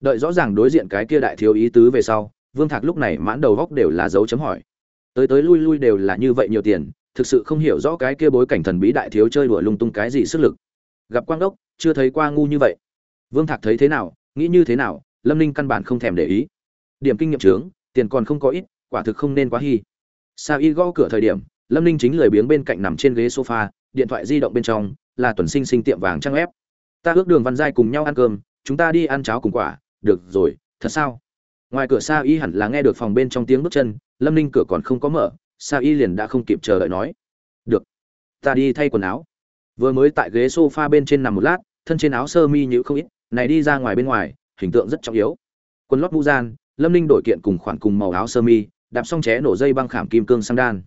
đợi rõ ràng đối diện cái kia đại thiếu ý tứ về sau, vương thạc lúc này mãn đầu góc đều là dấu chấm hỏi. Tới tới lui lui đều là như vậy nhiều tiền, thực sự không hiểu rõ cái kia bối cảnh thần bí đại thiếu chơi đùa lung tung cái gì sức lực. Gặp quang đốc, chưa thấy qua ngu như vậy. Vương thạc thấy thế nào, nghĩ như thế nào, lâm ninh căn bản không thèm để ý. Điểm kinh nghiệm trướng tiền còn không có ít, quả thực không nên quá hy sao y gõ cửa thời điểm, lâm ninh chính lười biếng bên cạnh nằm trên ghế sofa, điện thoại di động bên trong, là tuần sinh sinh tiệm vàng trang ép ta ước đường văn giai cùng nhau ăn cơm, chúng ta đi ăn cháo cùng quả được rồi, thật sao? Ngoài cửa sa y hẳn là nghe được phòng bên trong tiếng bước chân, lâm ninh cửa còn không có mở, sa y liền đã không kịp chờ đợi nói, được, ta đi thay quần áo. Vừa mới tại ghế sofa bên trên nằm một lát, thân trên áo sơ mi nhữ không ít, này đi ra ngoài bên ngoài, hình tượng rất trọng yếu. Quần lót mu gian, lâm ninh đổi kiện cùng khoản cùng màu áo sơ mi, đạp xong ché nổ dây băng khảm kim cương sang đan.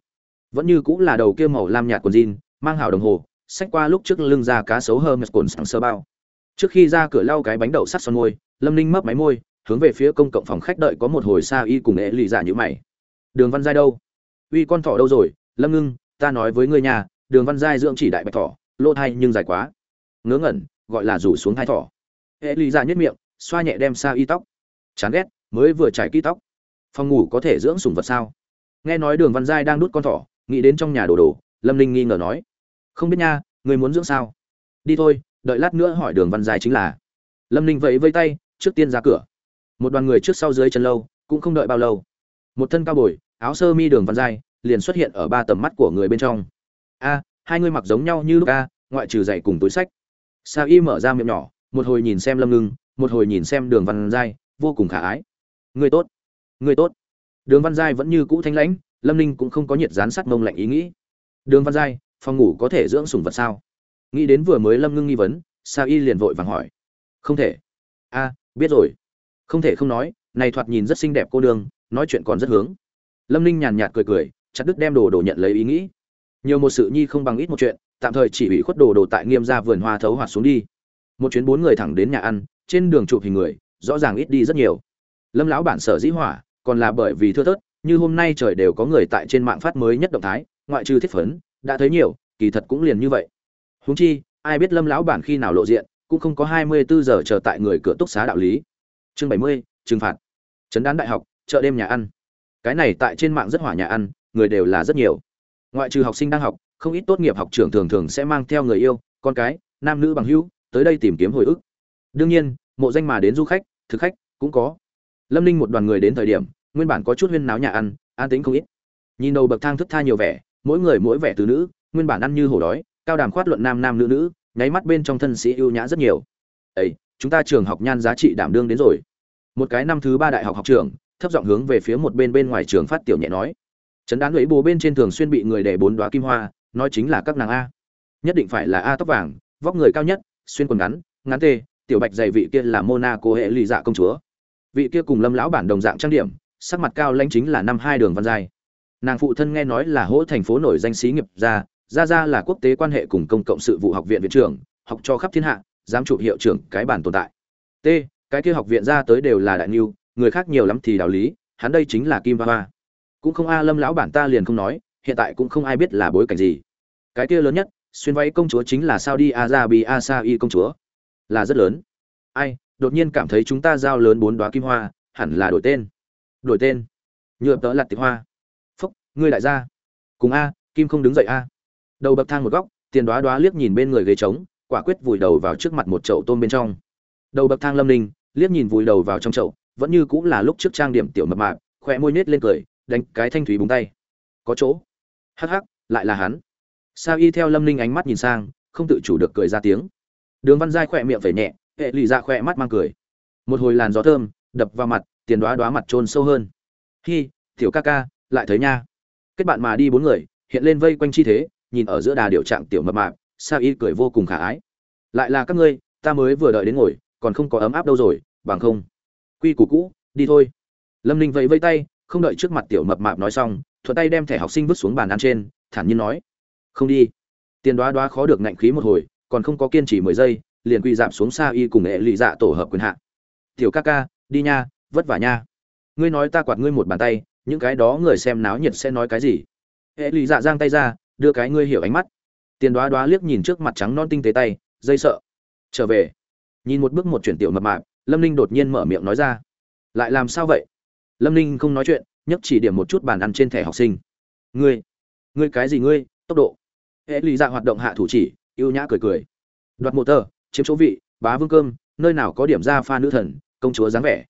Vẫn như cũng là đầu kia màu lam nhạt quần jean, mang hảo đồng hồ, xách qua lúc trước lưng ra cá sấu hơ mệt cồn sáng sơ bao. Trước khi ra cửa lau cái bánh đậu sắt son môi lâm ninh mấp máy môi, hướng về phía công cộng phòng khách đợi có một hồi xa y cùng ế lì dạ giả như mày. Đường văn giai đâu? Uy, con thỏ đâu rồi? Lâm ngưng, ta nói với ngươi nhà đường văn giai dưỡng chỉ đại bạch thỏ lô thai nhưng dài quá. Ngớ ngẩn, gọi là rủ xuống hai thỏ. Ế lì dạ giả nhất miệng, xoa nhẹ đem xa y tóc. Chán ghét, mới vừa trải kỹ tóc. Phòng ngủ có thể dưỡng sủng vật sao? Nghe nói đường văn giai đang đút con thỏ, nghĩ đến trong nhà đồ đồ, lâm ninh nghi ngờ nói. Không biết nha người muốn dưỡng sao? Đi thôi, đợi lát nữa hỏi đường văn giai chính là. Lâm ninh vẫy vây tay trước tiên ra cửa. Một đoàn người trước sau dưới chân lâu, cũng không đợi bao lâu. Một thân cao bồi, áo sơ mi đường văn dai liền xuất hiện ở ba tầm mắt của người bên trong. A, hai người mặc giống nhau như lúc a, ngoại trừ giày cùng túi sách. Sa y mở ra miệng nhỏ, một hồi nhìn xem lâm ngưng, một hồi nhìn xem đường văn giai vô cùng khả ái. Người tốt người tốt. Đường văn giai vẫn như cũ thanh lãnh, lâm ninh cũng không có nhiệt dán sắt mông lạnh ý nghĩ. Đường văn giai phòng ngủ có thể dưỡng sủng vật sao? Nghĩ đến vừa mới lâm ngưng nghi vấn, sa y liền vội vàng hỏi. Không thể. A biết rồi. Không thể không nói, này thoạt nhìn rất xinh đẹp cô đương nói chuyện còn rất hướng. Lâm ninh nhàn nhạt cười cười, chặt đứt đem đồ đồ nhận lấy ý nghĩ. Nhiều một sự nhi không bằng ít một chuyện, tạm thời chỉ bị khuất đồ đồ tại nghiêm ra vườn hoa thấu hoạt xuống đi. Một chuyến bốn người thẳng đến nhà ăn, trên đường chụp hình người, rõ ràng ít đi rất nhiều. Lâm lão bản sở dĩ hỏa, còn là bởi vì thưa thớt, như hôm nay trời đều có người tại trên mạng phát mới nhất động thái, ngoại trừ thiết phấn, đã thấy nhiều, kỳ thật cũng liền như vậy. Huống chi, ai biết lâm lão bản khi nào lộ diện cũng không có hai mươi bốn giờ chờ tại người cửa túc xá đạo lý. Chương bảy mươi, trừng phạt. Chấn đán đại học, chợ đêm nhà ăn. Cái này tại trên mạng rất hỏa nhà ăn, người đều là rất nhiều. Ngoại trừ học sinh đang học, không ít tốt nghiệp học trưởng thường thường sẽ mang theo người yêu, con cái, nam nữ bằng hữu, tới đây tìm kiếm hồi ức. Đương nhiên, mộ danh mà đến du khách, thực khách cũng có. Lâm ninh một đoàn người đến thời điểm, nguyên bản có chút huyên náo nhà ăn, an tính không ít. Nhìn đầu bậc thang thức tha nhiều vẻ, mỗi người mỗi vẻ từ nữ, nguyên bản ăn như hổ đói, cao đàm khoát luận nam nam nữ nữ nháy mắt bên trong thân sĩ ưu nhã rất nhiều. Ấy chúng ta trường học nhan giá trị đảm đương đến rồi. Một cái năm thứ ba đại học học trường, thấp giọng hướng về phía một bên bên ngoài trường phát tiểu nhẹ nói. Trấn đán lưỡi bố bên trên thường xuyên bị người để bốn đoá kim hoa, nói chính là các nàng a. Nhất định phải là a tóc vàng, vóc người cao nhất, xuyên quần ngắn ngắn tê, tiểu bạch dày vị kia là monaco hệ lì dạ công chúa. Vị kia cùng lâm lão bản đồng dạng trang điểm, sắc mặt cao lãnh chính là năm hai đường văn giai. Nàng phụ thân nghe nói là hỗ thành phố nổi danh sĩ nghiệp gia ra ra là quốc tế quan hệ cùng công cộng sự vụ học viện viện trưởng, học cho khắp thiên hạ, giám chụp hiệu trưởng cái bản tồn tại. T, cái kia học viện ra tới đều là đại niu, người khác nhiều lắm thì đạo lý, hắn đây chính là kim ba ba. Cũng không a lâm lão bản ta liền không nói, hiện tại cũng không ai biết là bối cảnh gì. Cái kia lớn nhất, xuyên váy công chúa chính là saudi arabia sai công chúa. Là rất lớn. Ai, đột nhiên cảm thấy chúng ta giao lớn bốn đoá kim hoa, hẳn là đổi tên. Đổi tên. Nhựa tớ lặt tịch hoa. Phúc, ngươi đại gia. Cùng a, kim không đứng dậy a đầu bậc thang một góc, tiền đoá đoá liếc nhìn bên người ghế trống, quả quyết vùi đầu vào trước mặt một chậu tôm bên trong. Đầu bậc thang lâm ninh, liếc nhìn vùi đầu vào trong chậu, vẫn như cũng là lúc trước trang điểm tiểu mập mạp khỏe môi nết lên cười, đánh cái thanh thúy búng tay. Có chỗ. Hắc hắc, lại là hắn. Sao y theo lâm ninh ánh mắt nhìn sang, không tự chủ được cười ra tiếng. Đường văn giai khỏe miệng phải nhẹ, hệ lụy ra khỏe mắt mang cười. Một hồi làn gió thơm, đập vào mặt, tiền đoá đoá mặt trôn sâu hơn. Hi, tiểu ca ca, lại thấy nha. Kết bạn mà đi bốn người, hiện lên vây quanh chi thế nhìn ở giữa đà điều trạng tiểu mập mạp sao y cười vô cùng khả ái. Lại là các ngươi, ta mới vừa đợi đến ngồi, còn không có ấm áp đâu rồi, bằng không. Quy củ cũ, đi thôi. Lâm ninh vẫy vây tay, không đợi trước mặt tiểu mập mạp nói xong, thuận tay đem thẻ học sinh vứt xuống bàn ăn trên, thản nhiên nói. Không đi. Tiền đoá đoá khó được ngạnh khí một hồi, còn không có kiên trì mười giây, liền quy giảm xuống xa y cùng nghệ lụy dạ tổ hợp quyền hạ. Tiểu ca ca, đi nha, vất vả nha. Ngươi nói ta quạt ngươi một bàn tay, những cái đó người xem náo nhiệt sẽ nói cái gì? Hệ lụy dạ giang tay ra đưa cái ngươi hiểu ánh mắt. Tiền đoá đoá liếc nhìn trước mặt trắng non tinh tế tay, dây sợ. Trở về. Nhìn một bước một chuyển tiểu mập mạp, lâm ninh đột nhiên mở miệng nói ra. Lại làm sao vậy? Lâm ninh không nói chuyện, nhấc chỉ điểm một chút bàn ăn trên thẻ học sinh. Ngươi ngươi cái gì ngươi, tốc độ. Hệ lý dạ hoạt động hạ thủ chỉ, yêu nhã cười cười. Đoạt một tờ, chiếm chỗ vị, bá vương cơm, nơi nào có điểm ra pha nữ thần, công chúa dáng vẻ.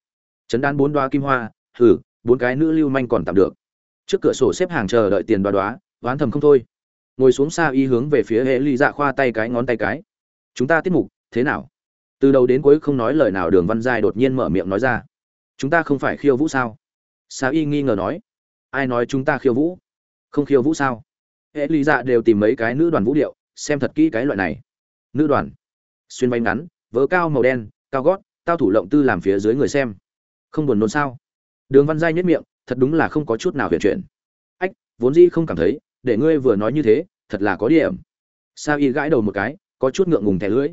Chấn đan bốn đoá kim hoa hử bốn cái nữ lưu manh còn tạm được. Trước cửa sổ xếp hàng chờ đợi tiền đoá đoá, oán thầm không thôi ngồi xuống xa y hướng về phía hệ ly dạ khoa tay cái ngón tay cái. Chúng ta tiết mục, thế nào? Từ đầu đến cuối không nói lời nào đường văn giai đột nhiên mở miệng nói ra. Chúng ta không phải khiêu vũ sao? Xa y nghi ngờ nói. Ai nói chúng ta khiêu vũ? Không khiêu vũ sao? Hệ ly dạ đều tìm mấy cái nữ đoàn vũ điệu, xem thật kỹ cái loại này. Nữ đoàn. Xuyên váy ngắn, vớ cao màu đen, cao gót, tao thủ lộng tư làm phía dưới người xem. Không buồn nôn sao? Đường văn giai nhất miệng, thật đúng là không có chút nào huyền chuyển. Ách, vốn dĩ không cảm thấy để ngươi vừa nói như thế, thật là có điểm. Sa y gãi đầu một cái, có chút ngượng ngùng thẻ lưỡi.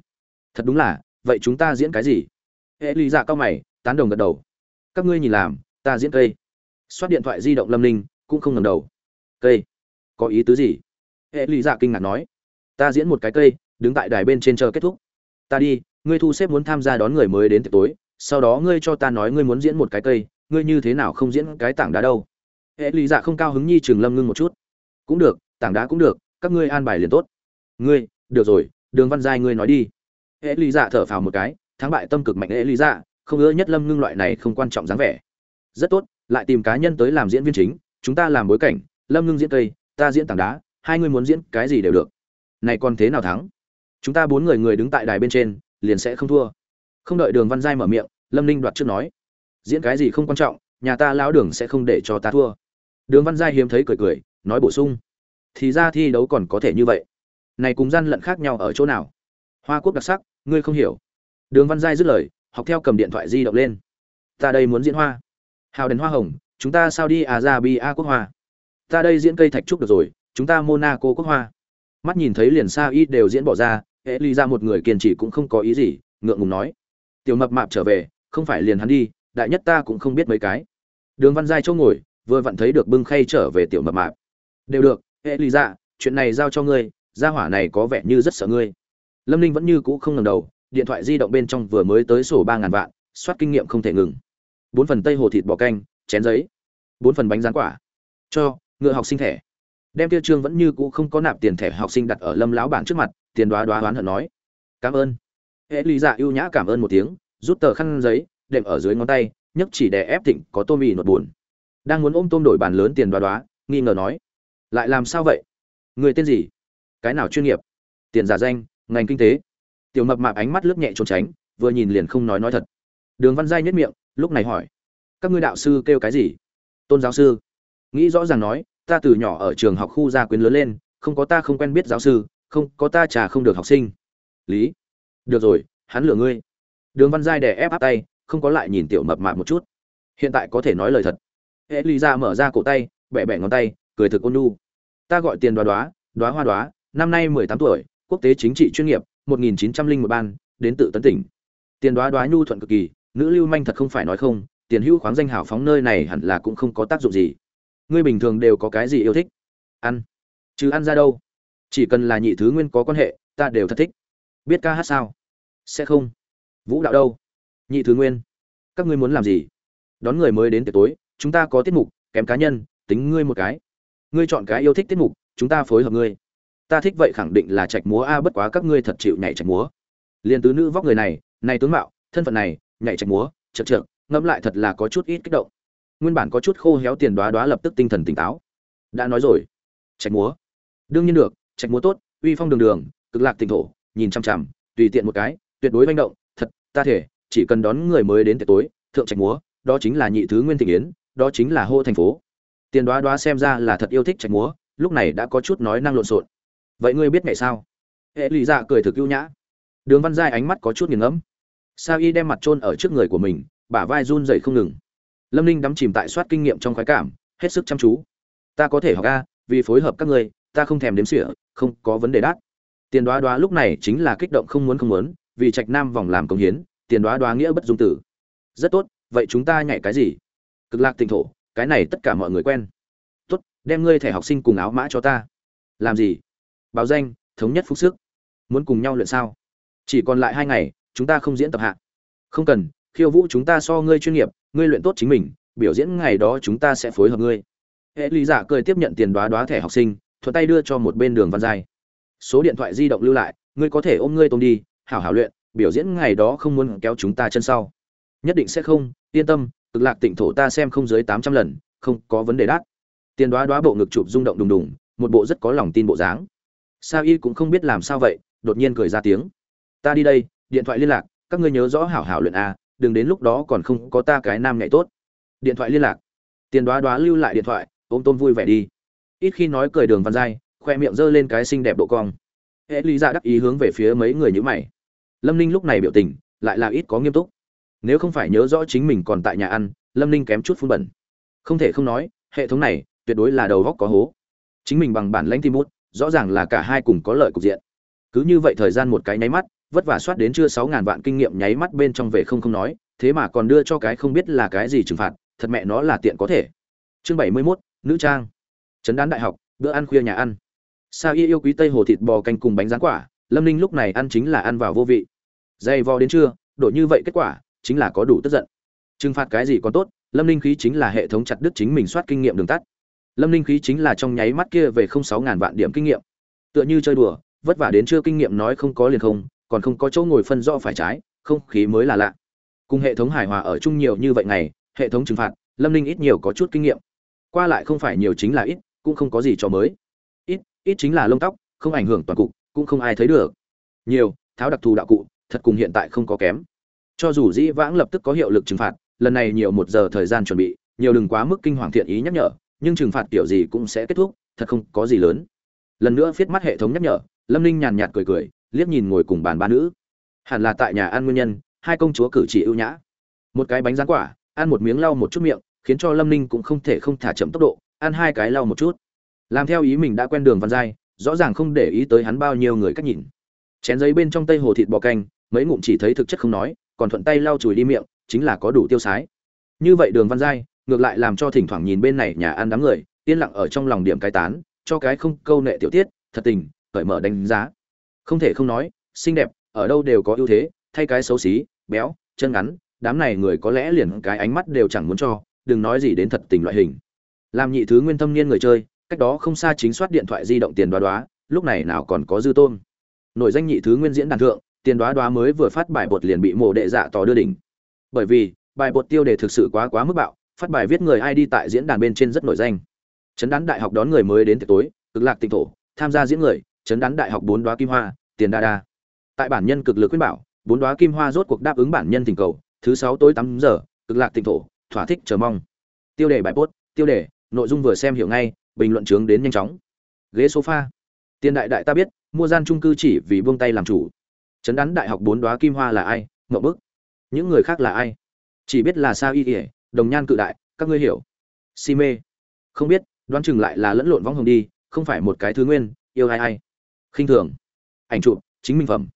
Thật đúng là, vậy chúng ta diễn cái gì? Hệ lý dạ cao mày, tán đồng gật đầu. Các ngươi nhìn làm, ta diễn cây. Xoát điện thoại di động lâm ninh, cũng không ngầm đầu. Cây? Có ý tứ gì? Hệ lý dạ kinh ngạc nói. Ta diễn một cái cây, đứng tại đài bên trên chờ kết thúc. Ta đi, ngươi thu xếp muốn tham gia đón người mới đến tiệc tối, sau đó ngươi cho ta nói ngươi muốn diễn một cái cây, ngươi như thế nào không diễn cái tảng đá đâu? Hệ lý dạ không cao hứng nhi trường lâm ngưng một chút cũng được, tảng đá cũng được, các ngươi an bài liền tốt. Ngươi, được rồi, đường văn giai ngươi nói đi. Hệ lý dạ thở phào một cái, thắng bại tâm cực mạnh hệ lý dạ không ưa nhất lâm ngưng loại này không quan trọng dáng vẻ. Rất tốt, lại tìm cá nhân tới làm diễn viên chính, chúng ta làm bối cảnh, lâm ngưng diễn cây, ta diễn tảng đá, hai ngươi muốn diễn cái gì đều được. Này còn thế nào thắng? Chúng ta bốn người người đứng tại đài bên trên, liền sẽ không thua. Không đợi đường văn giai mở miệng, lâm ninh đoạt trước nói. Diễn cái gì không quan trọng, nhà ta lão đường sẽ không để cho ta thua. Đường văn giai hiếm thấy cười cười nói bổ sung. Thì ra thi đấu còn có thể như vậy. Này cùng gian lận khác nhau ở chỗ nào? Hoa quốc đặc sắc, ngươi không hiểu. Đường văn giai dứt lời, học theo cầm điện thoại di động lên. Ta đây muốn diễn hoa. Hào đèn hoa hồng, chúng ta sao đi à ra bi a quốc hoa? Ta đây diễn cây thạch trúc được rồi, chúng ta monaco quốc hoa. Mắt nhìn thấy liền xa ít đều diễn bỏ ra hễ ly ra một người kiên trì cũng không có ý gì, ngượng ngùng nói. Tiểu mập mạp trở về, không phải liền hắn đi, đại nhất ta cũng không biết mấy cái. Đường văn giai chỗ ngồi, vừa vặn thấy được bưng khay trở về tiểu mập mạp đều được, hệ lý dạ chuyện này giao cho ngươi, gia hỏa này có vẻ như rất sợ ngươi. Lâm ninh vẫn như cũ không ngầm đầu, điện thoại di động bên trong vừa mới tới sổ ba ngàn vạn, soát kinh nghiệm không thể ngừng. Bốn phần tây hồ thịt bò canh, chén giấy. Bốn phần bánh rán quả. Cho, ngựa học sinh thẻ. Đem tiêu trương vẫn như cũ không có nạp tiền thẻ học sinh đặt ở lâm lão bản trước mặt, tiền đoá đoá đoán hận nói. Cảm ơn. Hệ lý dạ ưu nhã cảm ơn một tiếng, rút tờ khăn giấy, đệm ở dưới ngón tay, nhấc chỉ để ép thịnh có tôm mì nột buồn. Đang muốn ôm tôm đổi bàn lớn tiền đoá đoá, nghi ngờ nói lại làm sao vậy? Người tên gì? Cái nào chuyên nghiệp? Tiền giả danh, ngành kinh tế. Tiểu mập mạp ánh mắt lướt nhẹ trốn tránh, vừa nhìn liền không nói nói thật. Đường văn giai nhất miệng, lúc này hỏi, các ngươi đạo sư kêu cái gì? Tôn giáo sư. Nghĩ rõ ràng nói, ta từ nhỏ ở trường học khu gia quyến lớn lên, không có ta không quen biết giáo sư, không có ta trà không được học sinh. Lý, được rồi, hắn lừa ngươi. Đường văn giai đè ép áp tay, không có lại nhìn tiểu mập mạp một chút. Hiện tại có thể nói lời thật. Hệ lý ra mở ra cổ tay bẹ bẹ ngón tay cười thực ôn nhu. Ta gọi tiền đoá đoá đoá hoa đoá, năm nay mười tám tuổi, quốc tế chính trị chuyên nghiệp, một nghìn chín trăm linh một ban, đến tự tấn tỉnh. Tiền đoá đoá nhu thuận cực kỳ, nữ lưu manh thật không phải nói không, tiền hữu khoáng danh hảo phóng nơi này hẳn là cũng không có tác dụng gì. Ngươi bình thường đều có cái gì yêu thích? Ăn. Chứ ăn ra đâu? Chỉ cần là nhị thứ nguyên có quan hệ, ta đều thật thích. Biết ca hát sao? Sẽ không. Vũ đạo đâu? Nhị thứ nguyên. Các ngươi muốn làm gì? Đón người mới đến tiệc tối, chúng ta có tiết mục, kém cá nhân, tính ngươi một cái ngươi chọn cái yêu thích tiết mục, chúng ta phối hợp ngươi. Ta thích vậy khẳng định là trạch múa a, bất quá các ngươi thật chịu nhảy trạch múa. Liền tứ nữ vóc người này này tướng mạo, thân phận này, nhảy trạch múa, chật trượt ngẫm lại thật là có chút ít kích động. Nguyên bản có chút khô héo tiền đoá đoá lập tức tinh thần tỉnh táo. Đã nói rồi, trạch múa. Đương nhiên được, trạch múa tốt, uy phong đường đường, cực lạc tỉnh thổ, nhìn chăm chằm, tùy tiện một cái, tuyệt đối manh động, thật, ta thể, chỉ cần đón người mới đến tiệc tối, thượng trạch múa, đó chính là nhị thứ nguyên thị yến, đó chính là hô thành phố tiền đoá đoá xem ra là thật yêu thích trạch múa, lúc này đã có chút nói năng lộn xộn. Vậy ngươi biết ngày sao? Hệ lụy dạ cười thực ưu nhã. Đường văn giai ánh mắt có chút nghiền ngẫm. Sao y đem mặt trôn ở trước người của mình, bả vai run dậy không ngừng. Lâm ninh đắm chìm tại soát kinh nghiệm trong khoái cảm, hết sức chăm chú. Ta có thể học a, vì phối hợp các ngươi, ta không thèm đếm xỉa, không có vấn đề đắt. Tiền đoá đoá lúc này chính là kích động không muốn không muốn, vì trạch nam vòng làm công hiến, tiền đoá đoá nghĩa bất dung tử. Rất tốt, vậy chúng ta nhảy cái gì? Cực lạc tỉnh thổ cái này tất cả mọi người quen. Tốt, đem ngươi thẻ học sinh cùng áo mã cho ta. Làm gì? Báo danh, thống nhất phúc sức. Muốn cùng nhau luyện sao? Chỉ còn lại hai ngày, chúng ta không diễn tập hạ. Không cần, khiêu vũ chúng ta so ngươi chuyên nghiệp, ngươi luyện tốt chính mình, biểu diễn ngày đó chúng ta sẽ phối hợp ngươi. Hệ lý giả cười tiếp nhận tiền đoá đoá thẻ học sinh, thuận tay đưa cho một bên đường văn giai. Số điện thoại di động lưu lại, ngươi có thể ôm ngươi tôm đi, hảo hảo luyện, biểu diễn ngày đó không muốn kéo chúng ta chân sau. Nhất định sẽ không, yên tâm cực lạc tịnh thổ ta xem không dưới tám trăm lần, không có vấn đề đắt. Tiền đoá đoá bộ ngực chụp rung động đùng đùng, một bộ rất có lòng tin bộ dáng. Sa y cũng không biết làm sao vậy, đột nhiên cười ra tiếng. Ta đi đây, điện thoại liên lạc, các ngươi nhớ rõ hảo hảo luyện a, đừng đến lúc đó còn không có ta cái nam nhảy tốt. Điện thoại liên lạc. Tiền đoá đoá lưu lại điện thoại, ôm tôm vui vẻ đi. Ít khi nói cười đường văn dai, khoe miệng giơ lên cái xinh đẹp độ cong. Hệ lý ra đắc ý hướng về phía mấy người như mày. Lâm ninh lúc này biểu tình, lại là ít có nghiêm túc nếu không phải nhớ rõ chính mình còn tại nhà ăn, lâm ninh kém chút phun bẩn. Không thể không nói, hệ thống này tuyệt đối là đầu góc có hố. Chính mình bằng bản lãnh tim bút, rõ ràng là cả hai cùng có lợi cục diện. Cứ như vậy thời gian một cái nháy mắt, vất vả soát đến chưa sáu ngàn vạn kinh nghiệm nháy mắt bên trong về không không nói, thế mà còn đưa cho cái không biết là cái gì trừng phạt, thật mẹ nó là tiện có thể. Chương bảy mươi mốt, nữ trang. Trấn đán đại học, bữa ăn khuya nhà ăn. Sao y yêu quý tây hồ thịt bò canh cùng bánh rán quả, lâm ninh lúc này ăn chính là ăn vào vô vị. Dày vò đến trưa, đổi như vậy kết quả chính là có đủ tức giận. Trừng phạt cái gì còn tốt, lâm ninh khí chính là hệ thống chặt đứt chính mình soát kinh nghiệm đường tắt. Lâm ninh khí chính là trong nháy mắt kia về không sáu ngàn vạn điểm kinh nghiệm. Tựa như chơi đùa, vất vả đến chưa kinh nghiệm nói không có liền không, còn không có chỗ ngồi phân rõ phải trái, không khí mới là lạ. Cùng hệ thống hài hòa ở chung nhiều như vậy ngày, hệ thống trừng phạt, lâm ninh ít nhiều có chút kinh nghiệm. Qua lại không phải nhiều chính là ít, cũng không có gì cho mới. Ít ít chính là lông tóc, không ảnh hưởng toàn cục, cũng không ai thấy được. Nhiều, tháo đặc thù đạo cụ, thật cùng hiện tại không có kém cho dù dĩ vãng lập tức có hiệu lực trừng phạt, lần này nhiều một giờ thời gian chuẩn bị, nhiều đừng quá mức kinh hoàng thiện ý nhắc nhở, nhưng trừng phạt kiểu gì cũng sẽ kết thúc, thật không có gì lớn. Lần nữa viết mắt hệ thống nhắc nhở, lâm ninh nhàn nhạt cười cười, liếc nhìn ngồi cùng bàn ba nữ. Hẳn là tại nhà ăn nguyên nhân, hai công chúa cử chỉ ưu nhã. Một cái bánh rán quả, ăn một miếng lau một chút miệng, khiến cho lâm ninh cũng không thể không thả chậm tốc độ, ăn hai cái lau một chút. Làm theo ý mình đã quen đường văn giai, rõ ràng không để ý tới hắn bao nhiêu người cách nhìn. Chén giấy bên trong tây hồ thịt bò canh, mấy ngụm chỉ thấy thực chất không nói còn thuận tay lau chùi đi miệng, chính là có đủ tiêu sái. Như vậy đường văn giai, ngược lại làm cho thỉnh thoảng nhìn bên này nhà ăn đám người, yên lặng ở trong lòng điểm cái tán, cho cái không câu nệ tiểu tiết, thật tình, cởi mở đánh giá. Không thể không nói, xinh đẹp, ở đâu đều có ưu thế, thay cái xấu xí, béo, chân ngắn, đám này người có lẽ liền cái ánh mắt đều chẳng muốn cho, đừng nói gì đến thật tình loại hình. Làm nhị thứ nguyên thâm niên người chơi, cách đó không xa chính soát điện thoại di động tiền đoá đoá, lúc này nào còn có dư tôn. Nội danh nhị thứ nguyên diễn đàn thượng tiền đoá đoá mới vừa phát bài bột liền bị mổ đệ dạ tỏ đưa đỉnh. Bởi vì, bài bột tiêu đề thực sự quá quá mức bạo, phát bài viết người ai đi tại diễn đàn bên trên rất nổi danh. Chấn đán đại học đón người mới đến tiệc tối, cực lạc tịnh thổ, tham gia diễn người, chấn đán đại học bốn đoá kim hoa, tiền đa đa. Tại bản nhân cực lực khuyên bảo, bốn đoá kim hoa rốt cuộc đáp ứng bản nhân tình cầu, thứ sáu tối tám giờ, cực lạc tịnh thổ, thỏa thích chờ mong. Tiêu đề bài post tiêu đề, nội dung vừa xem hiểu ngay, bình luận chướng đến nhanh chóng. Ghế sofa. Tiền đại đại ta biết, mua gian trung cư chỉ vì buông tay làm chủ chấn đắn đại học bốn đoá kim hoa là ai? Ngậm bức. Những người khác là ai? Chỉ biết là sao y ỉa đồng nhan cự đại, các ngươi hiểu. Si mê. Không biết, đoán chừng lại là lẫn lộn vong hồng đi, không phải một cái thứ nguyên, yêu ai ai. Khinh thường. Ảnh chụp, chính minh phẩm.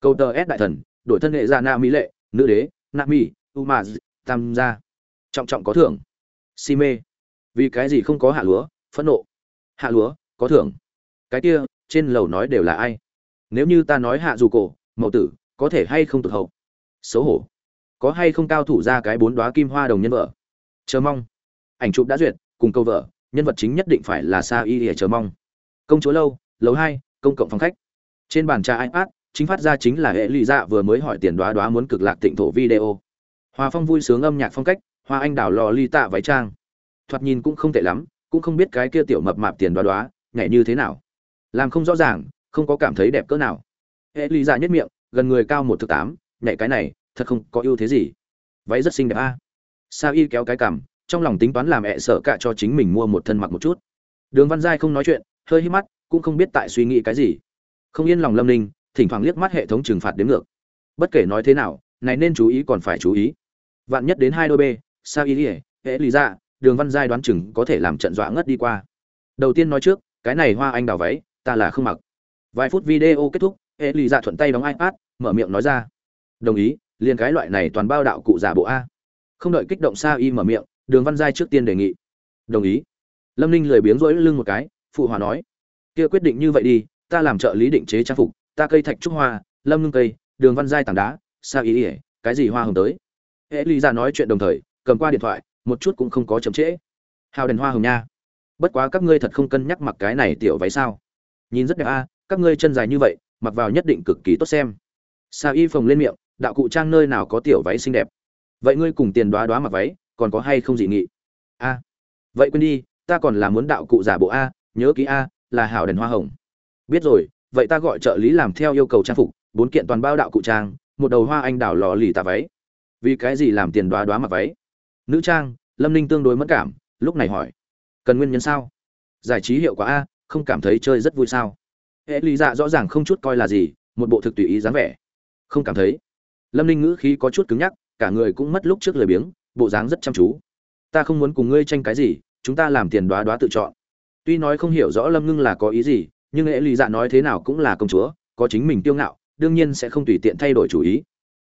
Câu tờ s đại thần, đổi thân hệ ra na mỹ lệ, nữ đế, na mỹ u ma tam gia. Trọng trọng có thưởng. Si mê. Vì cái gì không có hạ lúa, phẫn nộ. Hạ lúa, có thưởng. Cái kia, trên lầu nói đều là ai? Nếu như ta nói hạ dù cổ mậu tử, có thể hay không tụt hậu? Xấu hổ. Có hay không cao thủ ra cái bốn đoá kim hoa đồng nhân vợ? Chờ mong. Ảnh chụp đã duyệt, cùng câu vợ, nhân vật chính nhất định phải là sa y để chờ mong. Công chúa lâu, lầu hai, công cộng phòng khách. Trên bàn trà ipad, chính phát ra chính là hệ lụy dạ vừa mới hỏi tiền đoá đoá muốn cực lạc tịnh thổ video. Hòa phong vui sướng âm nhạc phong cách, hoa anh đào lò ly tạ váy trang. Thoạt nhìn cũng không tệ lắm, cũng không biết cái kia tiểu mập mạp tiền đoá đoá nhảy như thế nào. Làm không rõ ràng, không có cảm thấy đẹp cỡ nào hệ lý giả nhất miệng, gần người cao một thước tám, nhảy cái này, thật không có ưu thế gì. Váy rất xinh đẹp a. Sa y kéo cái cằm, trong lòng tính toán làm ẹ sợ cả cho chính mình mua một thân mặc một chút. Đường văn giai không nói chuyện, hơi hít mắt, cũng không biết tại suy nghĩ cái gì. Không yên lòng lâm ninh, thỉnh thoảng liếc mắt hệ thống trừng phạt đến ngược. Bất kể nói thế nào, này nên chú ý còn phải chú ý. Vạn nhất đến hai đôi b Sa Y ỉa hệ lý ra đường văn giai đoán chừng có thể làm trận dọa ngất đi qua. Đầu tiên nói trước, cái này hoa anh đào váy, ta là không mặc vài phút video kết thúc hệ lì ra thuận tay đóng ipad, mở miệng nói ra. Đồng ý, liền cái loại này toàn bao đạo cụ giả bộ a. Không đợi kích động sa y mở miệng, đường văn giai trước tiên đề nghị. Đồng ý. Lâm ninh lười biếng rỗi lưng một cái, phụ hòa nói. Kia quyết định như vậy đi, ta làm trợ lý định chế trang phục, ta cây thạch trúc hoa, lâm ngưng cây, đường văn giai tảng đá, sa y ỉa, cái gì hoa hồng tới. Hệ lý ra nói chuyện đồng thời, cầm qua điện thoại, một chút cũng không có chậm trễ. Hào đèn hoa hồng nha. Bất quá các ngươi thật không cân nhắc mặc cái này tiểu váy sao. Nhìn rất đẹp a các ngươi chân dài như vậy, mặc vào nhất định cực kỳ tốt xem. Sa y phồng lên miệng, đạo cụ trang nơi nào có tiểu váy xinh đẹp? Vậy ngươi cùng tiền đoá đoá mặc váy, còn có hay không dị nghị? A. Vậy quên đi, ta còn là muốn đạo cụ giả bộ a, nhớ ký a, là hảo đèn hoa hồng. Biết rồi, vậy ta gọi trợ lý làm theo yêu cầu trang phục, bốn kiện toàn bao đạo cụ trang, một đầu hoa anh đào lò lì tà váy. Vì cái gì làm tiền đoá đoá mặc váy? Nữ trang, lâm ninh tương đối mất cảm, lúc này hỏi. Cần nguyên nhân sao? Giải trí hiệu quả a, không cảm thấy chơi rất vui sao? Hệ lý dạ rõ ràng không chút coi là gì, một bộ thực tùy ý dáng vẻ. Không cảm thấy. Lâm ninh ngữ khí có chút cứng nhắc, cả người cũng mất lúc trước lời biếng, bộ dáng rất chăm chú. Ta không muốn cùng ngươi tranh cái gì, chúng ta làm tiền đoá đoá tự chọn. Tuy nói không hiểu rõ lâm ngưng là có ý gì, nhưng hệ lý dạ nói thế nào cũng là công chúa, có chính mình tiêu ngạo, đương nhiên sẽ không tùy tiện thay đổi chủ ý.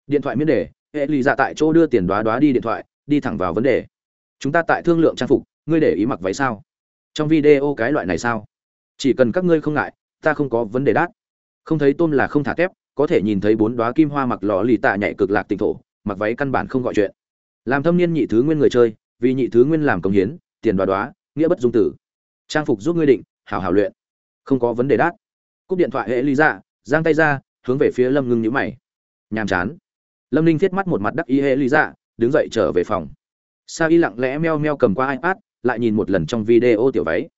Điện thoại miễn đề hệ lý dạ tại chỗ đưa tiền đoá đoá đi điện thoại, đi thẳng vào vấn đề. Chúng ta tại thương lượng trang phục, ngươi để ý mặc váy sao? Trong video cái loại này sao? Chỉ cần các ngươi không ngại ta không có vấn đề đát. Không thấy tôm là không thả kép có thể nhìn thấy bốn đoá kim hoa mặc lò lì tạ nhảy cực lạc tỉnh thổ, mặc váy căn bản không gọi chuyện. Làm thâm niên nhị thứ nguyên người chơi, vì nhị thứ nguyên làm công hiến, tiền đoá đoá, nghĩa bất dung tử. Trang phục giúp ngươi định, hảo hảo luyện. Không có vấn đề đát. Cúp điện thoại hệ lý ra dạ, giang tay ra, hướng về phía lâm ngưng nhữ mày. Nhàm chán. Lâm ninh thiết mắt một mặt đắc ý hệ lý ra dạ, đứng dậy trở về phòng. Sa y lặng lẽ meo meo cầm qua ipad, lại nhìn một lần trong video tiểu váy.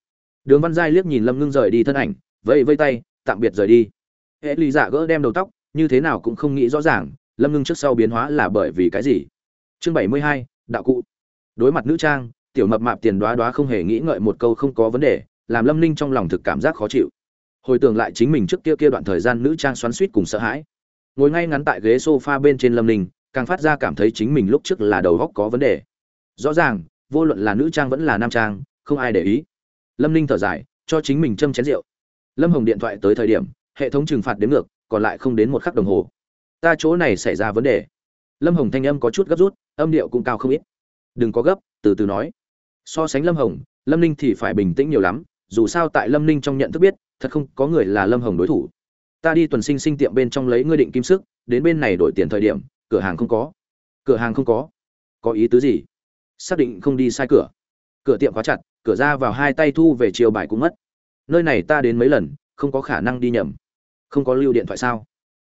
Đường văn giai liếc nhìn lâm ngưng rời đi thân ảnh vẫy vây tay, tạm biệt rời đi. Hệ lý dạ gỡ đem đầu tóc, như thế nào cũng không nghĩ rõ ràng, lâm ngưng trước sau biến hóa là bởi vì cái gì? Chương bảy mươi hai, đạo cụ. Đối mặt nữ trang, tiểu mập mạp tiền đoá đoá không hề nghĩ ngợi một câu không có vấn đề, làm lâm ninh trong lòng thực cảm giác khó chịu. Hồi tưởng lại chính mình trước kia kia đoạn thời gian nữ trang xoắn suýt cùng sợ hãi. Ngồi ngay ngắn tại ghế s o f a bên trên lâm ninh, càng phát ra cảm thấy chính mình lúc trước là đầu góc có vấn đề. Rõ ràng, vô luận là nữ trang vẫn là nam trang, không ai để ý. Lâm ninh thở dài, cho chính mình châm chén rượu lâm hồng điện thoại tới thời điểm, hệ thống trừng phạt đến ngược, còn lại không đến một khắc đồng hồ. Ta chỗ này xảy ra vấn đề. Lâm hồng thanh âm có chút gấp rút, âm điệu cũng cao không ít. Đừng có gấp, từ từ nói. So sánh lâm hồng, lâm ninh thì phải bình tĩnh nhiều lắm, dù sao tại lâm ninh trong nhận thức biết, thật không có người là lâm hồng đối thủ. Ta đi tuần sinh sinh tiệm bên trong lấy ngươi định kim sức, đến bên này đổi tiền thời điểm, cửa hàng không có. Cửa hàng không có. Có ý tứ gì? Xác định không đi sai cửa. Cửa tiệm khóa chặt, cửa ra vào hai tay thu về chiều bài cũng mất nơi này ta đến mấy lần, không có khả năng đi nhầm. Không có lưu điện thoại sao?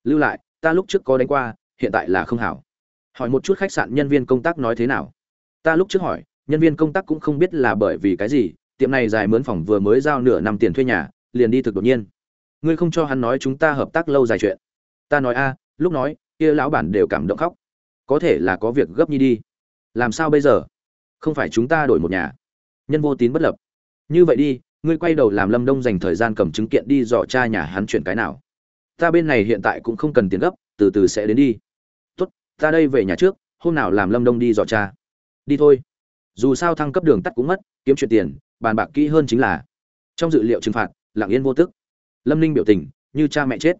Lưu lại, ta lúc trước có đánh qua, hiện tại là không hảo. Hỏi một chút khách sạn nhân viên công tác nói thế nào? Ta lúc trước hỏi, nhân viên công tác cũng không biết là bởi vì cái gì, tiệm này dài mướn phòng vừa mới giao nửa năm tiền thuê nhà, liền đi thực đột nhiên. Ngươi không cho hắn nói chúng ta hợp tác lâu dài chuyện. Ta nói, a, lúc nói, kia lão bản đều cảm động khóc. Có thể là có việc gấp nhi đi. Làm sao bây giờ? Không phải chúng ta đổi một nhà. Nhân vô tín bất lập. Như vậy đi ngươi quay đầu làm lâm đông dành thời gian cầm chứng kiện đi dò cha nhà hắn chuyển cái nào. Ta bên này hiện tại cũng không cần tiền gấp, từ từ sẽ đến đi. Tốt, ta đây về nhà trước, hôm nào làm lâm đông đi dò cha đi thôi. Dù sao thăng cấp đường tắt cũng mất, kiếm chuyện tiền, bàn bạc kỹ hơn chính là. Trong dự liệu trừng phạt, lặng yên vô tức. Lâm ninh biểu tình, như cha mẹ chết.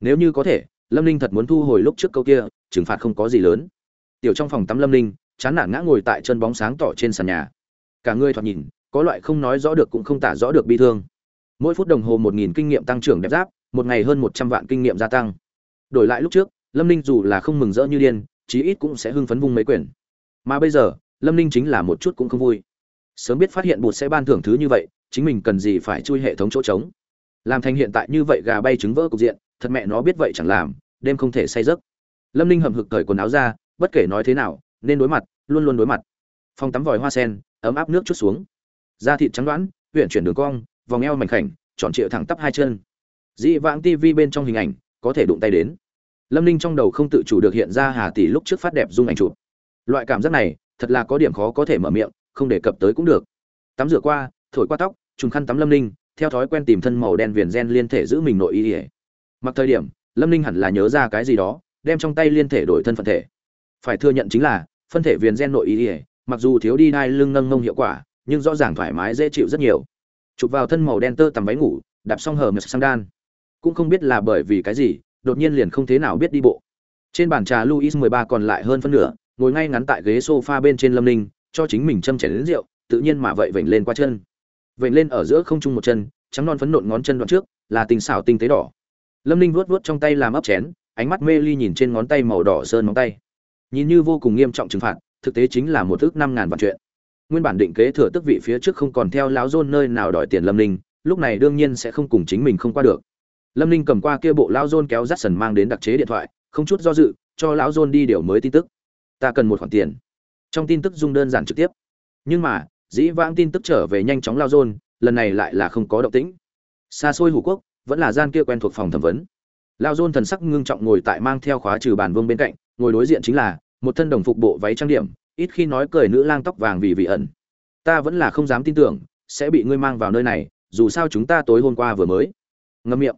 Nếu như có thể, lâm ninh thật muốn thu hồi lúc trước câu kia, trừng phạt không có gì lớn. Tiểu trong phòng tắm lâm ninh, chán nản ngã ngồi tại chân bóng sáng tỏ trên sàn nhà. Cả người thoạt nhìn có loại không nói rõ được cũng không tả rõ được bi thương. Mỗi phút đồng hồ một nghìn kinh nghiệm tăng trưởng đẹp giáp, một ngày hơn một trăm vạn kinh nghiệm gia tăng. Đổi lại lúc trước, lâm ninh dù là không mừng rỡ như điên, chí ít cũng sẽ hưng phấn vung mấy quyển. Mà bây giờ, lâm ninh chính là một chút cũng không vui. Sớm biết phát hiện bột sẽ ban thưởng thứ như vậy, chính mình cần gì phải chui hệ thống chỗ trống. Làm thành hiện tại như vậy gà bay trứng vỡ cục diện, thật mẹ nó biết vậy chẳng làm, đêm không thể say giấc. Lâm ninh hầm hực cởi quần áo ra, bất kể nói thế nào, nên đối mặt, luôn luôn đối mặt. Phòng tắm vòi hoa sen, ấm áp nước chút xuống da thịt trắng đoán huyện chuyển đường cong, vòng eo mảnh khảnh, tròn trịa thẳng tắp hai chân. Dị vãng tv bên trong hình ảnh có thể đụng tay đến. Lâm ninh trong đầu không tự chủ được hiện ra hà tỷ lúc trước phát đẹp dung ảnh chụp. Loại cảm giác này, thật là có điểm khó có thể mở miệng, không đề cập tới cũng được. Tắm rửa qua, thổi qua tóc, trùng khăn tắm lâm ninh, theo thói quen tìm thân màu đen viền gen liên thể giữ mình nội y ỉa mặc thời điểm, lâm ninh hẳn là nhớ ra cái gì đó, đem trong tay liên thể đổi thân phận thể. Phải thừa nhận chính là, phân thể viền gen nội y ỉa mặc dù thiếu đi đai lưng nâng mông hiệu quả nhưng rõ ràng thoải mái, dễ chịu rất nhiều. Chụp vào thân màu đen tơ tầm váy ngủ, đạp xong hờ mệt sang đan. Cũng không biết là bởi vì cái gì, đột nhiên liền không thế nào biết đi bộ. Trên bàn trà luis 13 còn lại hơn phân nửa, ngồi ngay ngắn tại ghế sofa bên trên lâm ninh, cho chính mình châm chảy đến rượu, tự nhiên mà vậy vểnh lên qua chân. Vểnh lên ở giữa không trung một chân, trắng non phấn nộn ngón chân đoạn trước, là tình xảo tinh tế đỏ. Lâm ninh vuốt vuốt trong tay làm ấp chén, ánh mắt mê ly nhìn trên ngón tay màu đỏ sơn móng tay. Nhìn như vô cùng nghiêm trọng trừng phạt, thực tế chính là một thước năm ngàn vạn chuyện nguyên bản định kế thừa tức vị phía trước không còn theo lão dôn nơi nào đòi tiền lâm ninh, lúc này đương nhiên sẽ không cùng chính mình không qua được. Lâm ninh cầm qua kia bộ lão dôn kéo rắt sần mang đến đặc chế điện thoại, không chút do dự, cho lão dôn đi điều mới tin tức. Ta cần một khoản tiền. Trong tin tức dung đơn giản trực tiếp. Nhưng mà, dĩ vãng tin tức trở về nhanh chóng lao dôn lần này lại là không có động tĩnh. Xa xôi hủ quốc, vẫn là gian kia quen thuộc phòng thẩm vấn. Lao dôn thần sắc ngưng trọng ngồi tại mang theo khóa trừ bàn vương bên cạnh, ngồi đối diện chính là một thân đồng phục bộ váy trang điểm ít khi nói cười nữ lang tóc vàng vì vị ẩn. Ta vẫn là không dám tin tưởng, sẽ bị ngươi mang vào nơi này, dù sao chúng ta tối hôm qua vừa mới. Ngâm miệng.